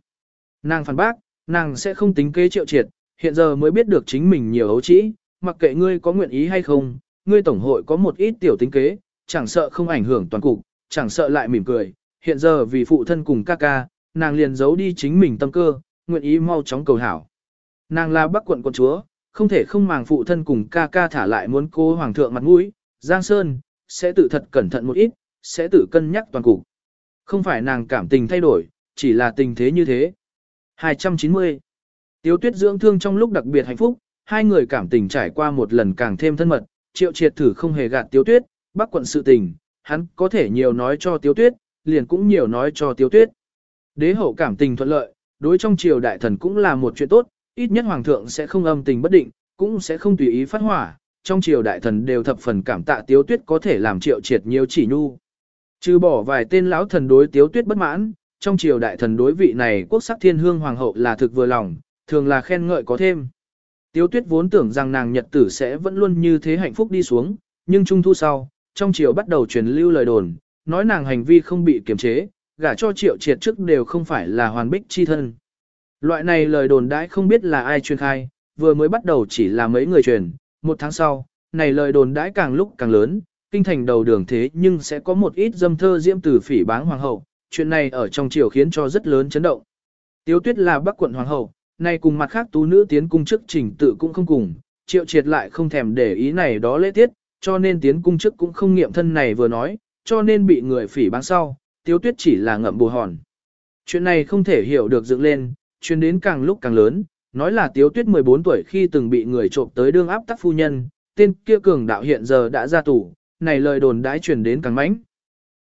Nàng phản bác, nàng sẽ không tính kế triệu triệt, hiện giờ mới biết được chính mình nhiều ấu trĩ, mặc kệ ngươi có nguyện ý hay không, ngươi tổng hội có một ít tiểu tính kế, chẳng sợ không ảnh hưởng toàn cục, chẳng sợ lại mỉm cười, hiện giờ vì phụ thân cùng ca ca, nàng liền giấu đi chính mình tâm cơ, nguyện ý mau chóng cầu hảo. Nàng là bắc quận quận chúa, không thể không màng phụ thân cùng ca ca thả lại muốn cô hoàng thượng mặt mũi, Giang Sơn, sẽ tự thật cẩn thận một ít, sẽ tự cân nhắc toàn cục. Không phải nàng cảm tình thay đổi, chỉ là tình thế như thế. 290. Tiếu tuyết dưỡng thương trong lúc đặc biệt hạnh phúc, hai người cảm tình trải qua một lần càng thêm thân mật, triệu triệt thử không hề gạt tiếu tuyết, bắc quận sự tình, hắn có thể nhiều nói cho tiếu tuyết, liền cũng nhiều nói cho tiếu tuyết. Đế hậu cảm tình thuận lợi, đối trong triều đại thần cũng là một chuyện tốt, ít nhất hoàng thượng sẽ không âm tình bất định, cũng sẽ không tùy ý phát hỏa, trong triều đại thần đều thập phần cảm tạ tiếu tuyết có thể làm triệu triệt nhiều chỉ nhu. Trừ bỏ vài tên lão thần đối tiếu tuyết bất mãn, trong triều đại thần đối vị này quốc sắc thiên hương hoàng hậu là thực vừa lòng, thường là khen ngợi có thêm. Tiếu tuyết vốn tưởng rằng nàng nhật tử sẽ vẫn luôn như thế hạnh phúc đi xuống, nhưng trung thu sau, trong triều bắt đầu truyền lưu lời đồn, nói nàng hành vi không bị kiềm chế, gả cho triệu triệt trước đều không phải là hoàn bích chi thân. Loại này lời đồn đãi không biết là ai truyền khai, vừa mới bắt đầu chỉ là mấy người truyền, một tháng sau, này lời đồn đãi càng lúc càng lớn, kinh thành đầu đường thế nhưng sẽ có một ít dâm thơ diễm từ phỉ báng hoàng hậu, chuyện này ở trong triều khiến cho rất lớn chấn động. Tiếu tuyết là bắc quận hoàng hậu, nay cùng mặt khác tú nữ tiến cung chức trình tự cũng không cùng, triệu triệt lại không thèm để ý này đó lễ tiết, cho nên tiến cung chức cũng không nghiệm thân này vừa nói, cho nên bị người phỉ báng sau, tiếu tuyết chỉ là ngậm bù hòn. Chuyện này không thể hiểu được dựng lên, chuyện đến càng lúc càng lớn, nói là tiếu tuyết 14 tuổi khi từng bị người trộm tới đương áp tắc phu nhân, tên kia cường đạo hiện giờ đã ra tù, này lời đồn đãi truyền đến càng mãnh.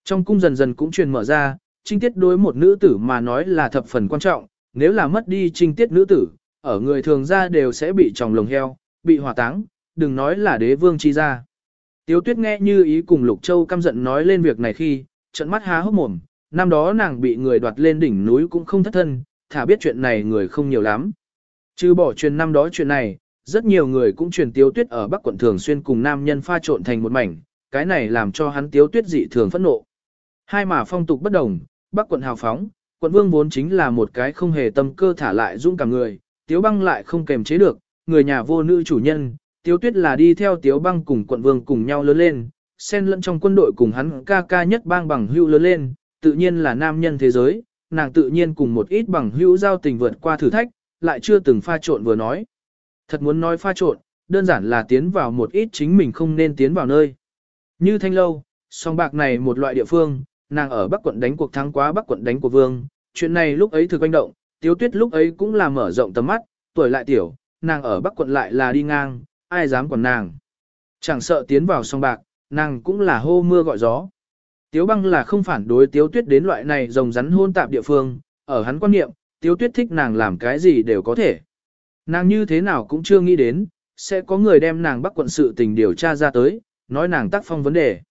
Trong cung dần dần cũng truyền mở ra, trinh tiết đối một nữ tử mà nói là thập phần quan trọng, nếu là mất đi trinh tiết nữ tử, ở người thường ra đều sẽ bị tròng lồng heo, bị hỏa táng, đừng nói là đế vương chi ra. Tiếu tuyết nghe như ý cùng Lục Châu căm giận nói lên việc này khi, trận mắt há hốc mồm, năm đó nàng bị người đoạt lên đỉnh núi cũng không thất thân, thả biết chuyện này người không nhiều lắm. Chứ bỏ truyền năm đó chuyện này, rất nhiều người cũng truyền tiếu tuyết ở Bắc quận thường xuyên cùng nam nhân pha trộn thành một mảnh, cái này làm cho hắn tiếu tuyết dị thường phẫn nộ. Hai mà phong tục bất đồng, bắc quận hào phóng, quận vương vốn chính là một cái không hề tâm cơ thả lại dung cả người, tiếu băng lại không kềm chế được, người nhà vô nữ chủ nhân, tiếu tuyết là đi theo tiếu băng cùng quận vương cùng nhau lớn lên, xen lẫn trong quân đội cùng hắn ca ca nhất bang bằng hữu lớn lên, tự nhiên là nam nhân thế giới, nàng tự nhiên cùng một ít bằng hữu giao tình vượt qua thử thách, lại chưa từng pha trộn vừa nói. Thật muốn nói pha trộn, đơn giản là tiến vào một ít chính mình không nên tiến vào nơi. Như thanh lâu, song bạc này một loại địa phương, nàng ở Bắc quận đánh cuộc thắng quá Bắc quận đánh của vương, chuyện này lúc ấy thực quanh động, tiếu tuyết lúc ấy cũng là mở rộng tầm mắt, tuổi lại tiểu, nàng ở Bắc quận lại là đi ngang, ai dám quản nàng. Chẳng sợ tiến vào song bạc, nàng cũng là hô mưa gọi gió. Tiếu băng là không phản đối tiếu tuyết đến loại này rồng rắn hôn tạp địa phương, ở hắn quan niệm, tiếu tuyết thích nàng làm cái gì đều có thể. Nàng như thế nào cũng chưa nghĩ đến, sẽ có người đem nàng bắt quận sự tình điều tra ra tới, nói nàng tác phong vấn đề.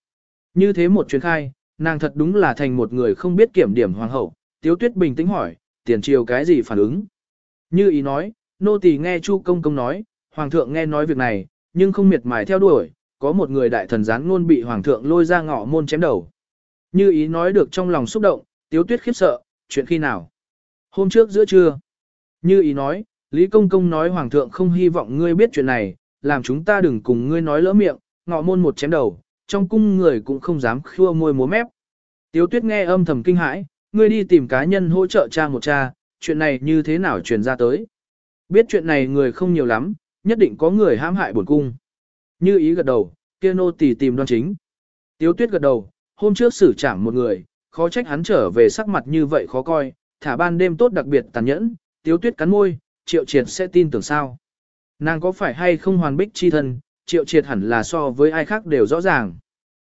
Như thế một chuyến khai, nàng thật đúng là thành một người không biết kiểm điểm hoàng hậu, tiếu tuyết bình tĩnh hỏi, tiền triều cái gì phản ứng. Như ý nói, nô tỳ nghe chu công công nói, hoàng thượng nghe nói việc này, nhưng không miệt mài theo đuổi, có một người đại thần gián ngôn bị hoàng thượng lôi ra ngõ môn chém đầu. Như ý nói được trong lòng xúc động, tiếu tuyết khiếp sợ, chuyện khi nào? Hôm trước giữa trưa. Như ý nói, Lý Công Công nói Hoàng thượng không hy vọng ngươi biết chuyện này, làm chúng ta đừng cùng ngươi nói lỡ miệng, ngọ môn một chém đầu, trong cung người cũng không dám khua môi múa mép. Tiếu tuyết nghe âm thầm kinh hãi, ngươi đi tìm cá nhân hỗ trợ cha một cha, chuyện này như thế nào truyền ra tới. Biết chuyện này người không nhiều lắm, nhất định có người hãm hại bổn cung. Như ý gật đầu, kia nô tỳ tìm đoan chính. Tiếu tuyết gật đầu, hôm trước xử trảm một người, khó trách hắn trở về sắc mặt như vậy khó coi, thả ban đêm tốt đặc biệt tàn nhẫn, tiếu tuyết cắn môi, triệu triệt sẽ tin tưởng sao. Nàng có phải hay không hoàn bích chi thân, triệu triệt hẳn là so với ai khác đều rõ ràng.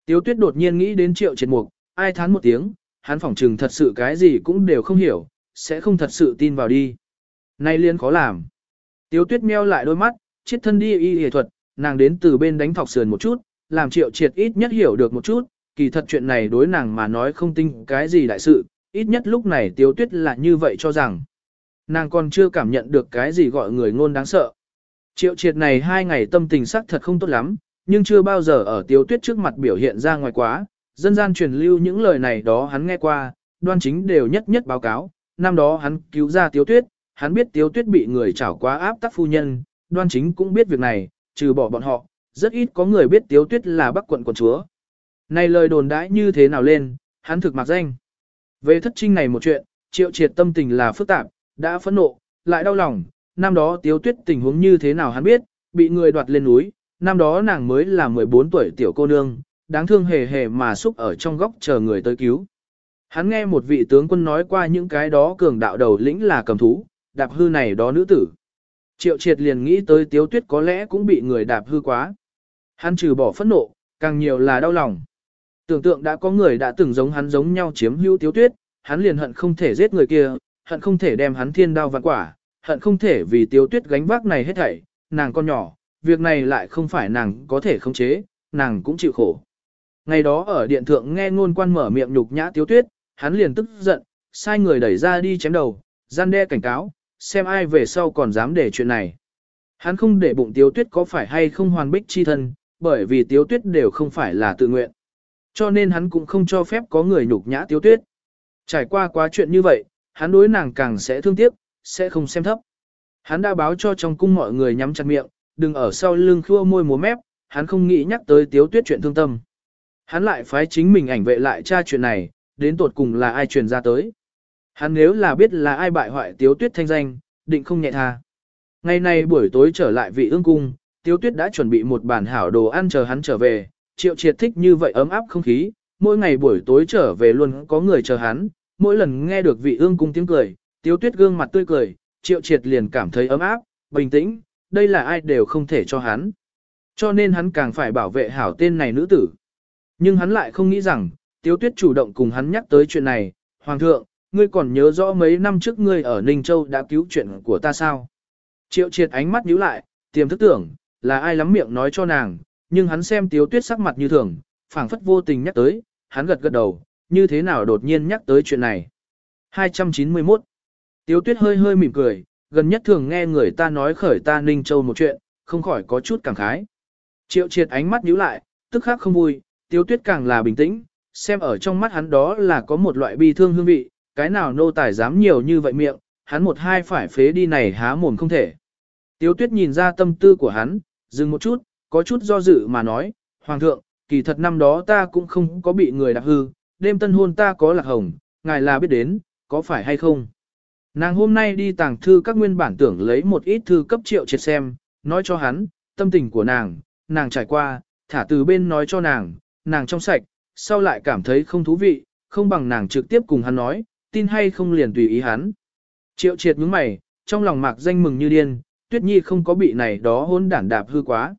Tiếu tuyết đột nhiên nghĩ đến triệu triệt mục, ai thán một tiếng, hắn phỏng trừng thật sự cái gì cũng đều không hiểu, sẽ không thật sự tin vào đi. Nay liên khó làm. Tiếu tuyết meo lại đôi mắt, chiết thân đi y y thuật, nàng đến từ bên đánh thọc sườn một chút, làm triệu triệt ít nhất hiểu được một chút, kỳ thật chuyện này đối nàng mà nói không tin cái gì đại sự, ít nhất lúc này tiếu tuyết là như vậy cho rằng. Nàng còn chưa cảm nhận được cái gì gọi người ngôn đáng sợ. Triệu triệt này hai ngày tâm tình sắc thật không tốt lắm, nhưng chưa bao giờ ở tiếu tuyết trước mặt biểu hiện ra ngoài quá, dân gian truyền lưu những lời này đó hắn nghe qua, đoan chính đều nhất nhất báo cáo, năm đó hắn cứu ra tiếu tuyết, hắn biết tiếu tuyết bị người chảo quá áp tắc phu nhân, đoan chính cũng biết việc này, trừ bỏ bọn họ, rất ít có người biết tiếu tuyết là bắc quận quận chúa. Này lời đồn đãi như thế nào lên, hắn thực mặc danh. Về thất trinh này một chuyện, triệu triệt tâm tình là phức tạp, đã phẫn nộ, lại đau lòng, năm đó tiếu tuyết tình huống như thế nào hắn biết, bị người đoạt lên núi, năm đó nàng mới là 14 tuổi tiểu cô nương, đáng thương hề hề mà xúc ở trong góc chờ người tới cứu. Hắn nghe một vị tướng quân nói qua những cái đó cường đạo đầu lĩnh là cầm thú, đạp hư này đó nữ tử. Triệu triệt liền nghĩ tới tiếu tuyết có lẽ cũng bị người đạp hư quá. Hắn trừ bỏ phẫn nộ, càng nhiều là đau lòng. Tưởng tượng đã có người đã từng giống hắn giống nhau chiếm hữu tiếu tuyết, hắn liền hận không thể giết người kia, hận không thể đem hắn thiên đao vạn quả, hận không thể vì tiếu tuyết gánh vác này hết thảy, nàng con nhỏ, việc này lại không phải nàng có thể khống chế, nàng cũng chịu khổ. Ngày đó ở điện thượng nghe ngôn quan mở miệng nhục nhã tiếu tuyết, hắn liền tức giận, sai người đẩy ra đi chém đầu, gian đe cảnh cáo, xem ai về sau còn dám để chuyện này. Hắn không để bụng tiếu tuyết có phải hay không hoàn bích chi thân, bởi vì tiếu tuyết đều không phải là tự nguyện. Cho nên hắn cũng không cho phép có người nhục nhã tiếu tuyết. Trải qua quá chuyện như vậy, hắn đối nàng càng sẽ thương tiếc, sẽ không xem thấp. Hắn đã báo cho trong cung mọi người nhắm chặt miệng, đừng ở sau lưng khua môi múa mép, hắn không nghĩ nhắc tới tiếu tuyết chuyện thương tâm. Hắn lại phái chính mình ảnh vệ lại tra chuyện này, đến tột cùng là ai truyền ra tới. Hắn nếu là biết là ai bại hoại tiếu tuyết thanh danh, định không nhẹ tha. Ngày nay buổi tối trở lại vị ương cung, tiếu tuyết đã chuẩn bị một bản hảo đồ ăn chờ hắn trở về, triệu triệt thích như vậy ấm áp không khí, mỗi ngày buổi tối trở về luôn có người chờ hắn, mỗi lần nghe được vị ương cung tiếng cười, tiếu tuyết gương mặt tươi cười, triệu triệt liền cảm thấy ấm áp, bình tĩnh, đây là ai đều không thể cho hắn. Cho nên hắn càng phải bảo vệ hảo tên này nữ tử. Nhưng hắn lại không nghĩ rằng, tiếu tuyết chủ động cùng hắn nhắc tới chuyện này, Hoàng thượng, ngươi còn nhớ rõ mấy năm trước ngươi ở Ninh Châu đã cứu chuyện của ta sao? Triệu triệt ánh mắt nhíu lại, tiềm thức tưởng, là ai lắm miệng nói cho nàng, nhưng hắn xem tiếu tuyết sắc mặt như thường, phảng phất vô tình nhắc tới, hắn gật gật đầu, như thế nào đột nhiên nhắc tới chuyện này. 291. Tiếu tuyết hơi hơi mỉm cười, gần nhất thường nghe người ta nói khởi ta Ninh Châu một chuyện, không khỏi có chút cảm khái. Triệu triệt ánh mắt nhíu lại, tức khắc không vui, tiếu tuyết càng là bình tĩnh, xem ở trong mắt hắn đó là có một loại bi thương hương vị, cái nào nô tài dám nhiều như vậy miệng, hắn một hai phải phế đi này há mồm không thể. Tiếu tuyết nhìn ra tâm tư của hắn, dừng một chút, có chút do dự mà nói, Hoàng thượng, kỳ thật năm đó ta cũng không có bị người đạp hư, đêm tân hôn ta có lạc hồng, ngài là biết đến, có phải hay không? Nàng hôm nay đi tàng thư các nguyên bản tưởng lấy một ít thư cấp triệu triệt xem, nói cho hắn, tâm tình của nàng, nàng trải qua, thả từ bên nói cho nàng, nàng trong sạch, sau lại cảm thấy không thú vị, không bằng nàng trực tiếp cùng hắn nói, tin hay không liền tùy ý hắn. Triệu triệt nhướng mày, trong lòng mạc danh mừng như điên, tuyết nhi không có bị này đó hôn đản đạp hư quá.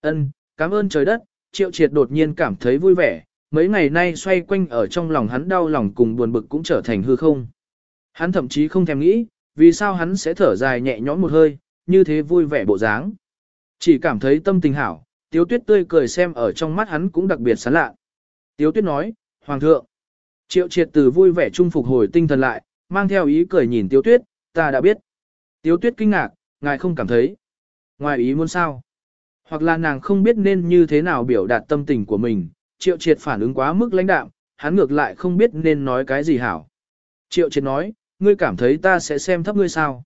Ân, cảm ơn trời đất, triệu triệt đột nhiên cảm thấy vui vẻ, mấy ngày nay xoay quanh ở trong lòng hắn đau lòng cùng buồn bực cũng trở thành hư không. Hắn thậm chí không thèm nghĩ, vì sao hắn sẽ thở dài nhẹ nhõm một hơi, như thế vui vẻ bộ dáng. Chỉ cảm thấy tâm tình hảo, tiếu tuyết tươi cười xem ở trong mắt hắn cũng đặc biệt sán lạ. Tiếu tuyết nói, Hoàng thượng, triệu triệt từ vui vẻ trung phục hồi tinh thần lại, mang theo ý cười nhìn tiếu tuyết, ta đã biết. Tiếu tuyết kinh ngạc, ngài không cảm thấy. Ngoài ý muốn sao? Hoặc là nàng không biết nên như thế nào biểu đạt tâm tình của mình, triệu triệt phản ứng quá mức lãnh đạm, hắn ngược lại không biết nên nói cái gì hảo. Triệu triệt nói, ngươi cảm thấy ta sẽ xem thấp ngươi sao?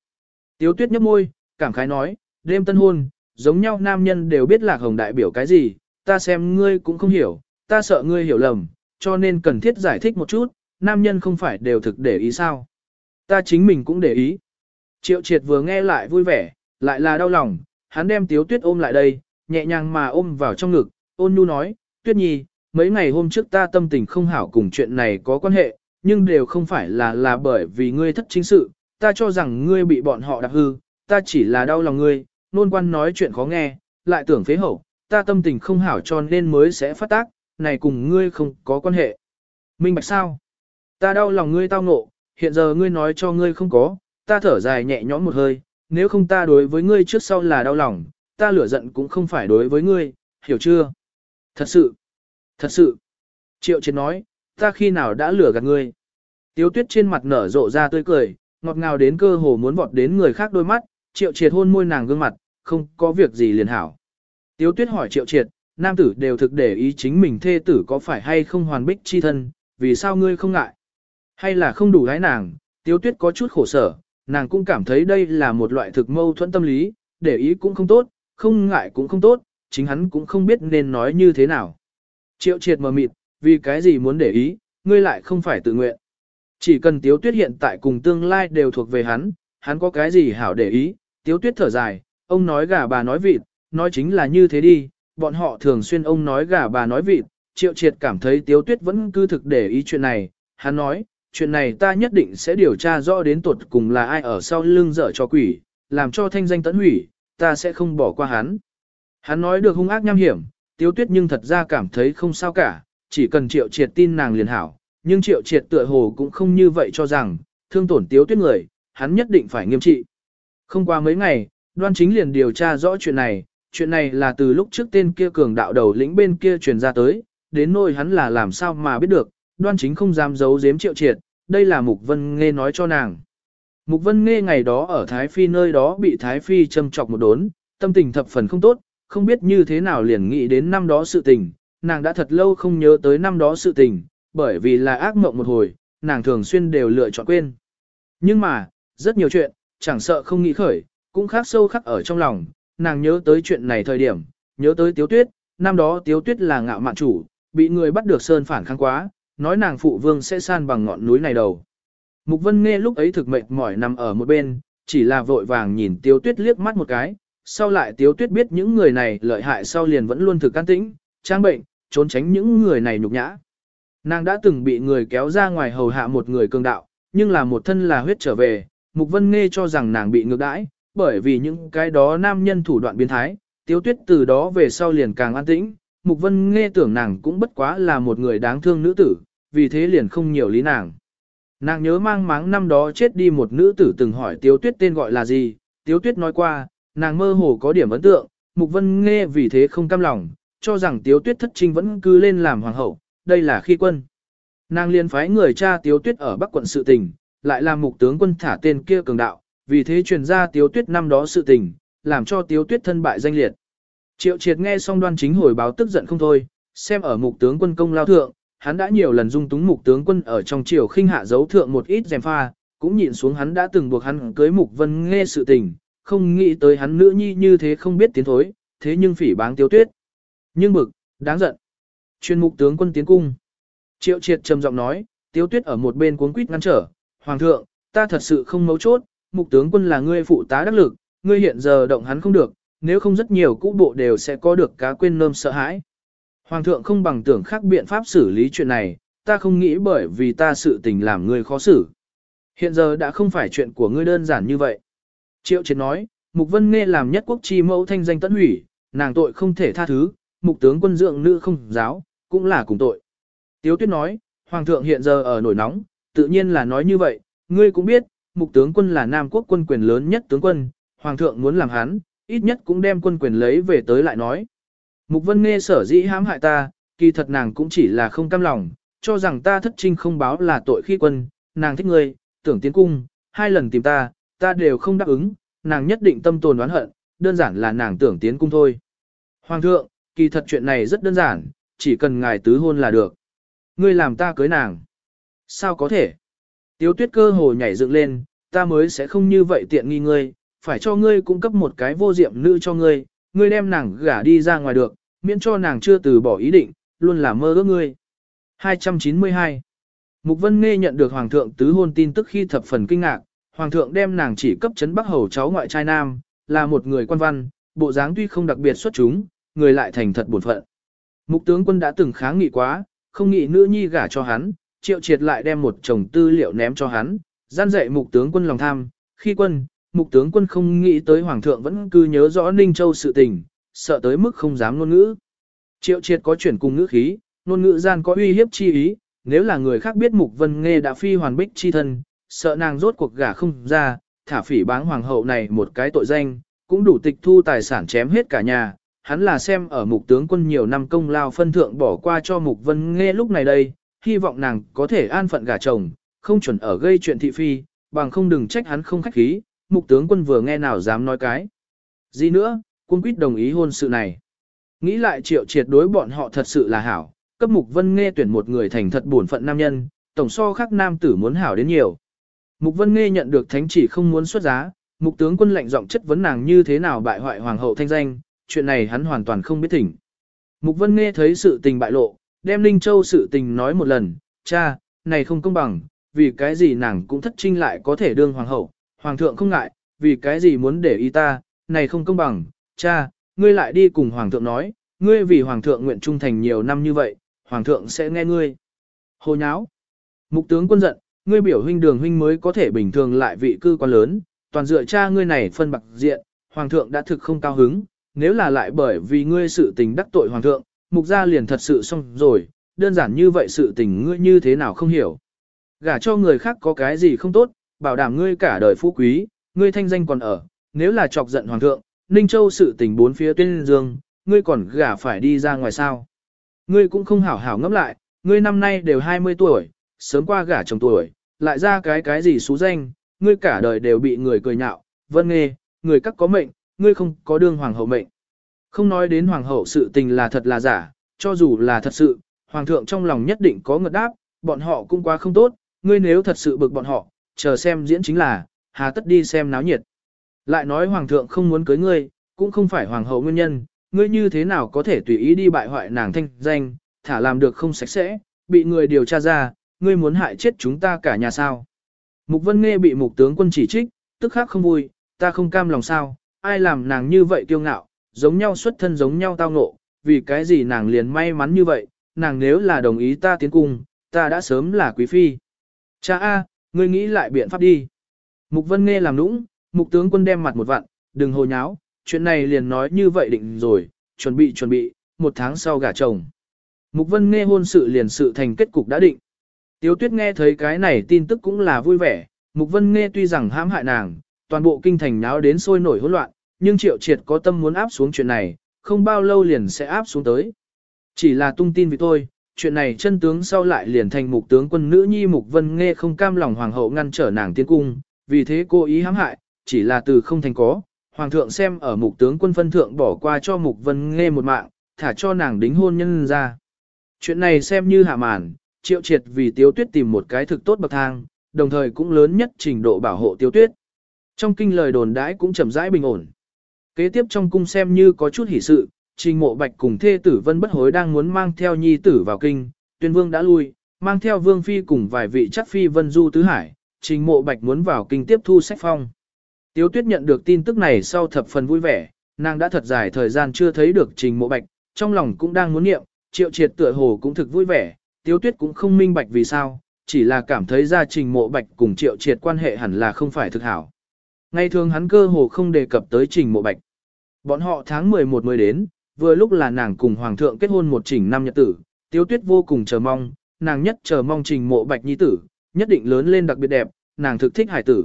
Tiếu tuyết nhấp môi, cảm khái nói, đêm tân hôn, giống nhau nam nhân đều biết lạc hồng đại biểu cái gì, ta xem ngươi cũng không hiểu, ta sợ ngươi hiểu lầm, cho nên cần thiết giải thích một chút, nam nhân không phải đều thực để ý sao. Ta chính mình cũng để ý. Triệu triệt vừa nghe lại vui vẻ, lại là đau lòng, hắn đem tiếu tuyết ôm lại đây, nhẹ nhàng mà ôm vào trong ngực, ôn nhu nói, tuyết nhi, mấy ngày hôm trước ta tâm tình không hảo cùng chuyện này có quan hệ, nhưng đều không phải là là bởi vì ngươi thất chính sự, ta cho rằng ngươi bị bọn họ đạp hư, ta chỉ là đau lòng ngươi, nôn quan nói chuyện khó nghe, lại tưởng phế hậu, ta tâm tình không hảo cho nên mới sẽ phát tác, này cùng ngươi không có quan hệ. Minh bạch sao? Ta đau lòng ngươi tao ngộ, hiện giờ ngươi nói cho ngươi không có, ta thở dài nhẹ nhõm một hơi, nếu không ta đối với ngươi trước sau là đau lòng, ta lửa giận cũng không phải đối với ngươi, hiểu chưa? Thật sự, thật sự. Triệu Chiến nói, ta khi nào đã lửa gạt ngươi? Tiếu tuyết trên mặt nở rộ ra tươi cười, ngọt ngào đến cơ hồ muốn vọt đến người khác đôi mắt, triệu triệt hôn môi nàng gương mặt, không có việc gì liền hảo. Tiếu tuyết hỏi triệu triệt, nam tử đều thực để ý chính mình thê tử có phải hay không hoàn bích chi thân, vì sao ngươi không ngại? Hay là không đủ gái nàng, tiếu tuyết có chút khổ sở, nàng cũng cảm thấy đây là một loại thực mâu thuẫn tâm lý, để ý cũng không tốt, không ngại cũng không tốt, chính hắn cũng không biết nên nói như thế nào. Triệu triệt mờ mịt, vì cái gì muốn để ý, ngươi lại không phải tự nguyện. Chỉ cần tiếu tuyết hiện tại cùng tương lai đều thuộc về hắn, hắn có cái gì hảo để ý, tiếu tuyết thở dài, ông nói gà bà nói vịt, nói chính là như thế đi, bọn họ thường xuyên ông nói gà bà nói vịt, triệu triệt cảm thấy tiếu tuyết vẫn cứ thực để ý chuyện này, hắn nói, chuyện này ta nhất định sẽ điều tra rõ đến tuột cùng là ai ở sau lưng dở cho quỷ, làm cho thanh danh tẫn hủy, ta sẽ không bỏ qua hắn. Hắn nói được hung ác nham hiểm, tiếu tuyết nhưng thật ra cảm thấy không sao cả, chỉ cần triệu triệt tin nàng liền hảo, nhưng triệu triệt tựa hồ cũng không như vậy cho rằng, thương tổn tiếu tuyết người, hắn nhất định phải nghiêm trị. Không qua mấy ngày, đoan chính liền điều tra rõ chuyện này, chuyện này là từ lúc trước tên kia cường đạo đầu lĩnh bên kia truyền ra tới, đến nỗi hắn là làm sao mà biết được, đoan chính không dám giấu giếm triệu triệt, đây là Mục Vân Nghe nói cho nàng. Mục Vân Nghe ngày đó ở Thái Phi nơi đó bị Thái Phi châm chọc một đốn, tâm tình thập phần không tốt, không biết như thế nào liền nghĩ đến năm đó sự tình, nàng đã thật lâu không nhớ tới năm đó sự tình, bởi vì là ác mộng một hồi, nàng thường xuyên đều lựa chọn quên. Nhưng mà, rất nhiều chuyện, chẳng sợ không nghĩ khởi, cũng khác sâu khắc ở trong lòng, nàng nhớ tới chuyện này thời điểm, nhớ tới Tiếu Tuyết, năm đó Tiếu Tuyết là ngạo mạn chủ, bị người bắt được sơn phản kháng quá, nói nàng phụ vương sẽ san bằng ngọn núi này đầu. Mục Vân nghe lúc ấy thực mệt mỏi nằm ở một bên, chỉ là vội vàng nhìn Tiếu Tuyết liếc mắt một cái, sau lại Tiếu Tuyết biết những người này lợi hại sau liền vẫn luôn thực can tĩnh, trang bệnh, trốn tránh những người này nhục nhã. Nàng đã từng bị người kéo ra ngoài hầu hạ một người cường đạo, nhưng là một thân là huyết trở về, Mục Vân Nghe cho rằng nàng bị ngược đãi, bởi vì những cái đó nam nhân thủ đoạn biến thái, Tiếu Tuyết từ đó về sau liền càng an tĩnh, Mục Vân Nghe tưởng nàng cũng bất quá là một người đáng thương nữ tử, vì thế liền không nhiều lý nàng. Nàng nhớ mang máng năm đó chết đi một nữ tử từng hỏi Tiếu Tuyết tên gọi là gì, Tiếu Tuyết nói qua, nàng mơ hồ có điểm ấn tượng, Mục Vân Nghe vì thế không cam lòng, cho rằng Tiếu Tuyết thất trinh vẫn cứ lên làm hoàng hậu, đây là khi quân. Nàng liền phái người cha Tiếu Tuyết ở Bắc quận sự tình, lại làm mục tướng quân thả tên kia cường đạo, vì thế truyền ra Tiếu Tuyết năm đó sự tình, làm cho Tiếu Tuyết thân bại danh liệt. Triệu Triệt nghe xong đoan chính hồi báo tức giận không thôi, xem ở mục tướng quân công lao thượng, hắn đã nhiều lần dung túng mục tướng quân ở trong triều khinh hạ dấu thượng một ít dèm pha, cũng nhịn xuống hắn đã từng buộc hắn cưới mục vân nghe sự tình, không nghĩ tới hắn nữ nhi như thế không biết tiến thối, thế nhưng phỉ báng tiêu tuyết. Nhưng bực, đáng giận. Chuyên mục tướng quân tiến cung. Triệu triệt trầm giọng nói, tiêu tuyết ở một bên cuốn quýt ngăn trở, Hoàng thượng, ta thật sự không mấu chốt, mục tướng quân là ngươi phụ tá đắc lực, ngươi hiện giờ động hắn không được, nếu không rất nhiều cũ bộ đều sẽ có được cá quên nơm sợ hãi. Hoàng thượng không bằng tưởng khác biện pháp xử lý chuyện này, ta không nghĩ bởi vì ta sự tình làm ngươi khó xử. Hiện giờ đã không phải chuyện của ngươi đơn giản như vậy. Triệu Chiến nói, Mục Vân Nghe làm nhất quốc chi mẫu thanh danh tận hủy, nàng tội không thể tha thứ, mục tướng quân dưỡng nữ không giáo, cũng là cùng tội. Tiếu Tuyết nói, Hoàng thượng hiện giờ ở nổi nóng, tự nhiên là nói như vậy, ngươi cũng biết, mục tướng quân là Nam quốc quân quyền lớn nhất tướng quân, Hoàng thượng muốn làm hắn, ít nhất cũng đem quân quyền lấy về tới lại nói. Mục Vân Nghe sở dĩ hãm hại ta, kỳ thật nàng cũng chỉ là không cam lòng, cho rằng ta thất trinh không báo là tội khi quân, nàng thích ngươi, tưởng tiến cung, hai lần tìm ta, ta đều không đáp ứng, nàng nhất định tâm tồn oán hận, đơn giản là nàng tưởng tiến cung thôi. Hoàng thượng, kỳ thật chuyện này rất đơn giản, chỉ cần ngài tứ hôn là được. Ngươi làm ta cưới nàng. Sao có thể? Tiếu tuyết cơ hồ nhảy dựng lên, ta mới sẽ không như vậy tiện nghi ngươi, phải cho ngươi cung cấp một cái vô diệm nữ cho ngươi, ngươi đem nàng gả đi ra ngoài được, miễn cho nàng chưa từ bỏ ý định, luôn là mơ ước ngươi. 292 Mục Vân Nghe nhận được Hoàng thượng tứ hôn tin tức khi thập phần kinh ngạc, Hoàng thượng đem nàng chỉ cấp chấn Bắc Hầu cháu ngoại trai nam, là một người quan văn, bộ dáng tuy không đặc biệt xuất chúng, người lại thành thật buồn phận. Mục tướng quân đã từng kháng nghị quá, không nghĩ nữ nhi gả cho hắn, triệu triệt lại đem một chồng tư liệu ném cho hắn, gian dạy mục tướng quân lòng tham, khi quân, mục tướng quân không nghĩ tới hoàng thượng vẫn cứ nhớ rõ Ninh Châu sự tình, sợ tới mức không dám ngôn ngữ. Triệu triệt có chuyển cùng ngữ khí, ngôn ngữ gian có uy hiếp chi ý, nếu là người khác biết mục vân nghe đã phi hoàn bích chi thân, sợ nàng rốt cuộc gả không ra, thả phỉ báng hoàng hậu này một cái tội danh, cũng đủ tịch thu tài sản chém hết cả nhà. Hắn là xem ở mục tướng quân nhiều năm công lao phân thượng bỏ qua cho mục vân nghe lúc này đây, hy vọng nàng có thể an phận gả chồng, không chuẩn ở gây chuyện thị phi, bằng không đừng trách hắn không khách khí, mục tướng quân vừa nghe nào dám nói cái. Gì nữa, quân quyết đồng ý hôn sự này. Nghĩ lại triệu triệt đối bọn họ thật sự là hảo, cấp mục vân nghe tuyển một người thành thật bổn phận nam nhân, tổng so khác nam tử muốn hảo đến nhiều. Mục vân nghe nhận được thánh chỉ không muốn xuất giá, mục tướng quân lệnh giọng chất vấn nàng như thế nào bại hoại hoàng hậu thanh danh, chuyện này hắn hoàn toàn không biết thỉnh. Mục vân nghe thấy sự tình bại lộ, đem Linh Châu sự tình nói một lần, cha, này không công bằng, vì cái gì nàng cũng thất trinh lại có thể đương hoàng hậu, hoàng thượng không ngại, vì cái gì muốn để ý ta, này không công bằng, cha, ngươi lại đi cùng hoàng thượng nói, ngươi vì hoàng thượng nguyện trung thành nhiều năm như vậy, hoàng thượng sẽ nghe ngươi. Hồ nháo. Mục tướng quân giận, ngươi biểu huynh đường huynh mới có thể bình thường lại vị cư quan lớn, toàn dựa cha ngươi này phân bạc diện, hoàng thượng đã thực không cao hứng, nếu là lại bởi vì ngươi sự tình đắc tội hoàng thượng, mục gia liền thật sự xong rồi, đơn giản như vậy sự tình ngươi như thế nào không hiểu. Gả cho người khác có cái gì không tốt, bảo đảm ngươi cả đời phú quý, ngươi thanh danh còn ở, nếu là chọc giận hoàng thượng, Ninh Châu sự tình bốn phía tuyên dương, ngươi còn gả phải đi ra ngoài sao. Ngươi cũng không hảo hảo ngẫm lại, ngươi năm nay đều 20 tuổi, sớm qua gả chồng tuổi, lại ra cái cái gì xú danh, ngươi cả đời đều bị người cười nhạo, vân nghe, người các có mệnh, ngươi không có đương hoàng hậu mệnh. Không nói đến hoàng hậu sự tình là thật là giả, cho dù là thật sự, hoàng thượng trong lòng nhất định có ngật đáp, bọn họ cũng quá không tốt, ngươi nếu thật sự bực bọn họ, chờ xem diễn chính là, hà tất đi xem náo nhiệt. Lại nói hoàng thượng không muốn cưới ngươi, cũng không phải hoàng hậu nguyên nhân, ngươi như thế nào có thể tùy ý đi bại hoại nàng thanh danh, thả làm được không sạch sẽ, bị người điều tra ra, ngươi muốn hại chết chúng ta cả nhà sao. Mục Vân Nghe bị mục tướng quân chỉ trích, tức khắc không vui, ta không cam lòng sao, ai làm nàng như vậy kiêu ngạo, giống nhau xuất thân giống nhau tao ngộ, vì cái gì nàng liền may mắn như vậy, nàng nếu là đồng ý ta tiến cung, ta đã sớm là quý phi. Cha A, ngươi nghĩ lại biện pháp đi. Mục Vân Nghe làm nũng, mục tướng quân đem mặt một vặn, đừng hồ nháo, chuyện này liền nói như vậy định rồi, chuẩn bị chuẩn bị, một tháng sau gả chồng. Mục Vân Nghe hôn sự liền sự thành kết cục đã định. Tiếu Tuyết nghe thấy cái này tin tức cũng là vui vẻ, Mục Vân Nghe tuy rằng hãm hại nàng, toàn bộ kinh thành náo đến sôi nổi hỗn loạn, nhưng Triệu Triệt có tâm muốn áp xuống chuyện này, không bao lâu liền sẽ áp xuống tới. Chỉ là tung tin vì tôi, chuyện này chân tướng sau lại liền thành mục tướng quân nữ nhi Mục Vân Nghe không cam lòng hoàng hậu ngăn trở nàng tiến cung, vì thế cô ý hãm hại, chỉ là từ không thành có. Hoàng thượng xem ở mục tướng quân phân thượng bỏ qua cho Mục Vân Nghe một mạng, thả cho nàng đính hôn nhân ra. Chuyện này xem như hạ màn, triệu triệt vì tiếu tuyết tìm một cái thực tốt bậc thang, đồng thời cũng lớn nhất trình độ bảo hộ tiếu tuyết. Trong kinh lời đồn đãi cũng chậm rãi bình ổn. Kế tiếp trong cung xem như có chút hỷ sự, trình mộ bạch cùng thê tử vân bất hối đang muốn mang theo nhi tử vào kinh, tuyên vương đã lui, mang theo vương phi cùng vài vị chắc phi vân du tứ hải, trình mộ bạch muốn vào kinh tiếp thu sách phong. Tiếu tuyết nhận được tin tức này sau thập phần vui vẻ, nàng đã thật dài thời gian chưa thấy được trình mộ bạch, trong lòng cũng đang muốn nghiệm, triệu triệt tựa hồ cũng thực vui vẻ, tiếu tuyết cũng không minh bạch vì sao, chỉ là cảm thấy gia trình mộ bạch cùng triệu triệt quan hệ hẳn là không phải thực hảo. Ngày thường hắn cơ hồ không đề cập tới trình mộ bạch. Bọn họ tháng 11 mới đến, vừa lúc là nàng cùng hoàng thượng kết hôn một chỉnh năm nhật tử, tiếu tuyết vô cùng chờ mong, nàng nhất chờ mong trình mộ bạch nhi tử, nhất định lớn lên đặc biệt đẹp, nàng thực thích hải tử.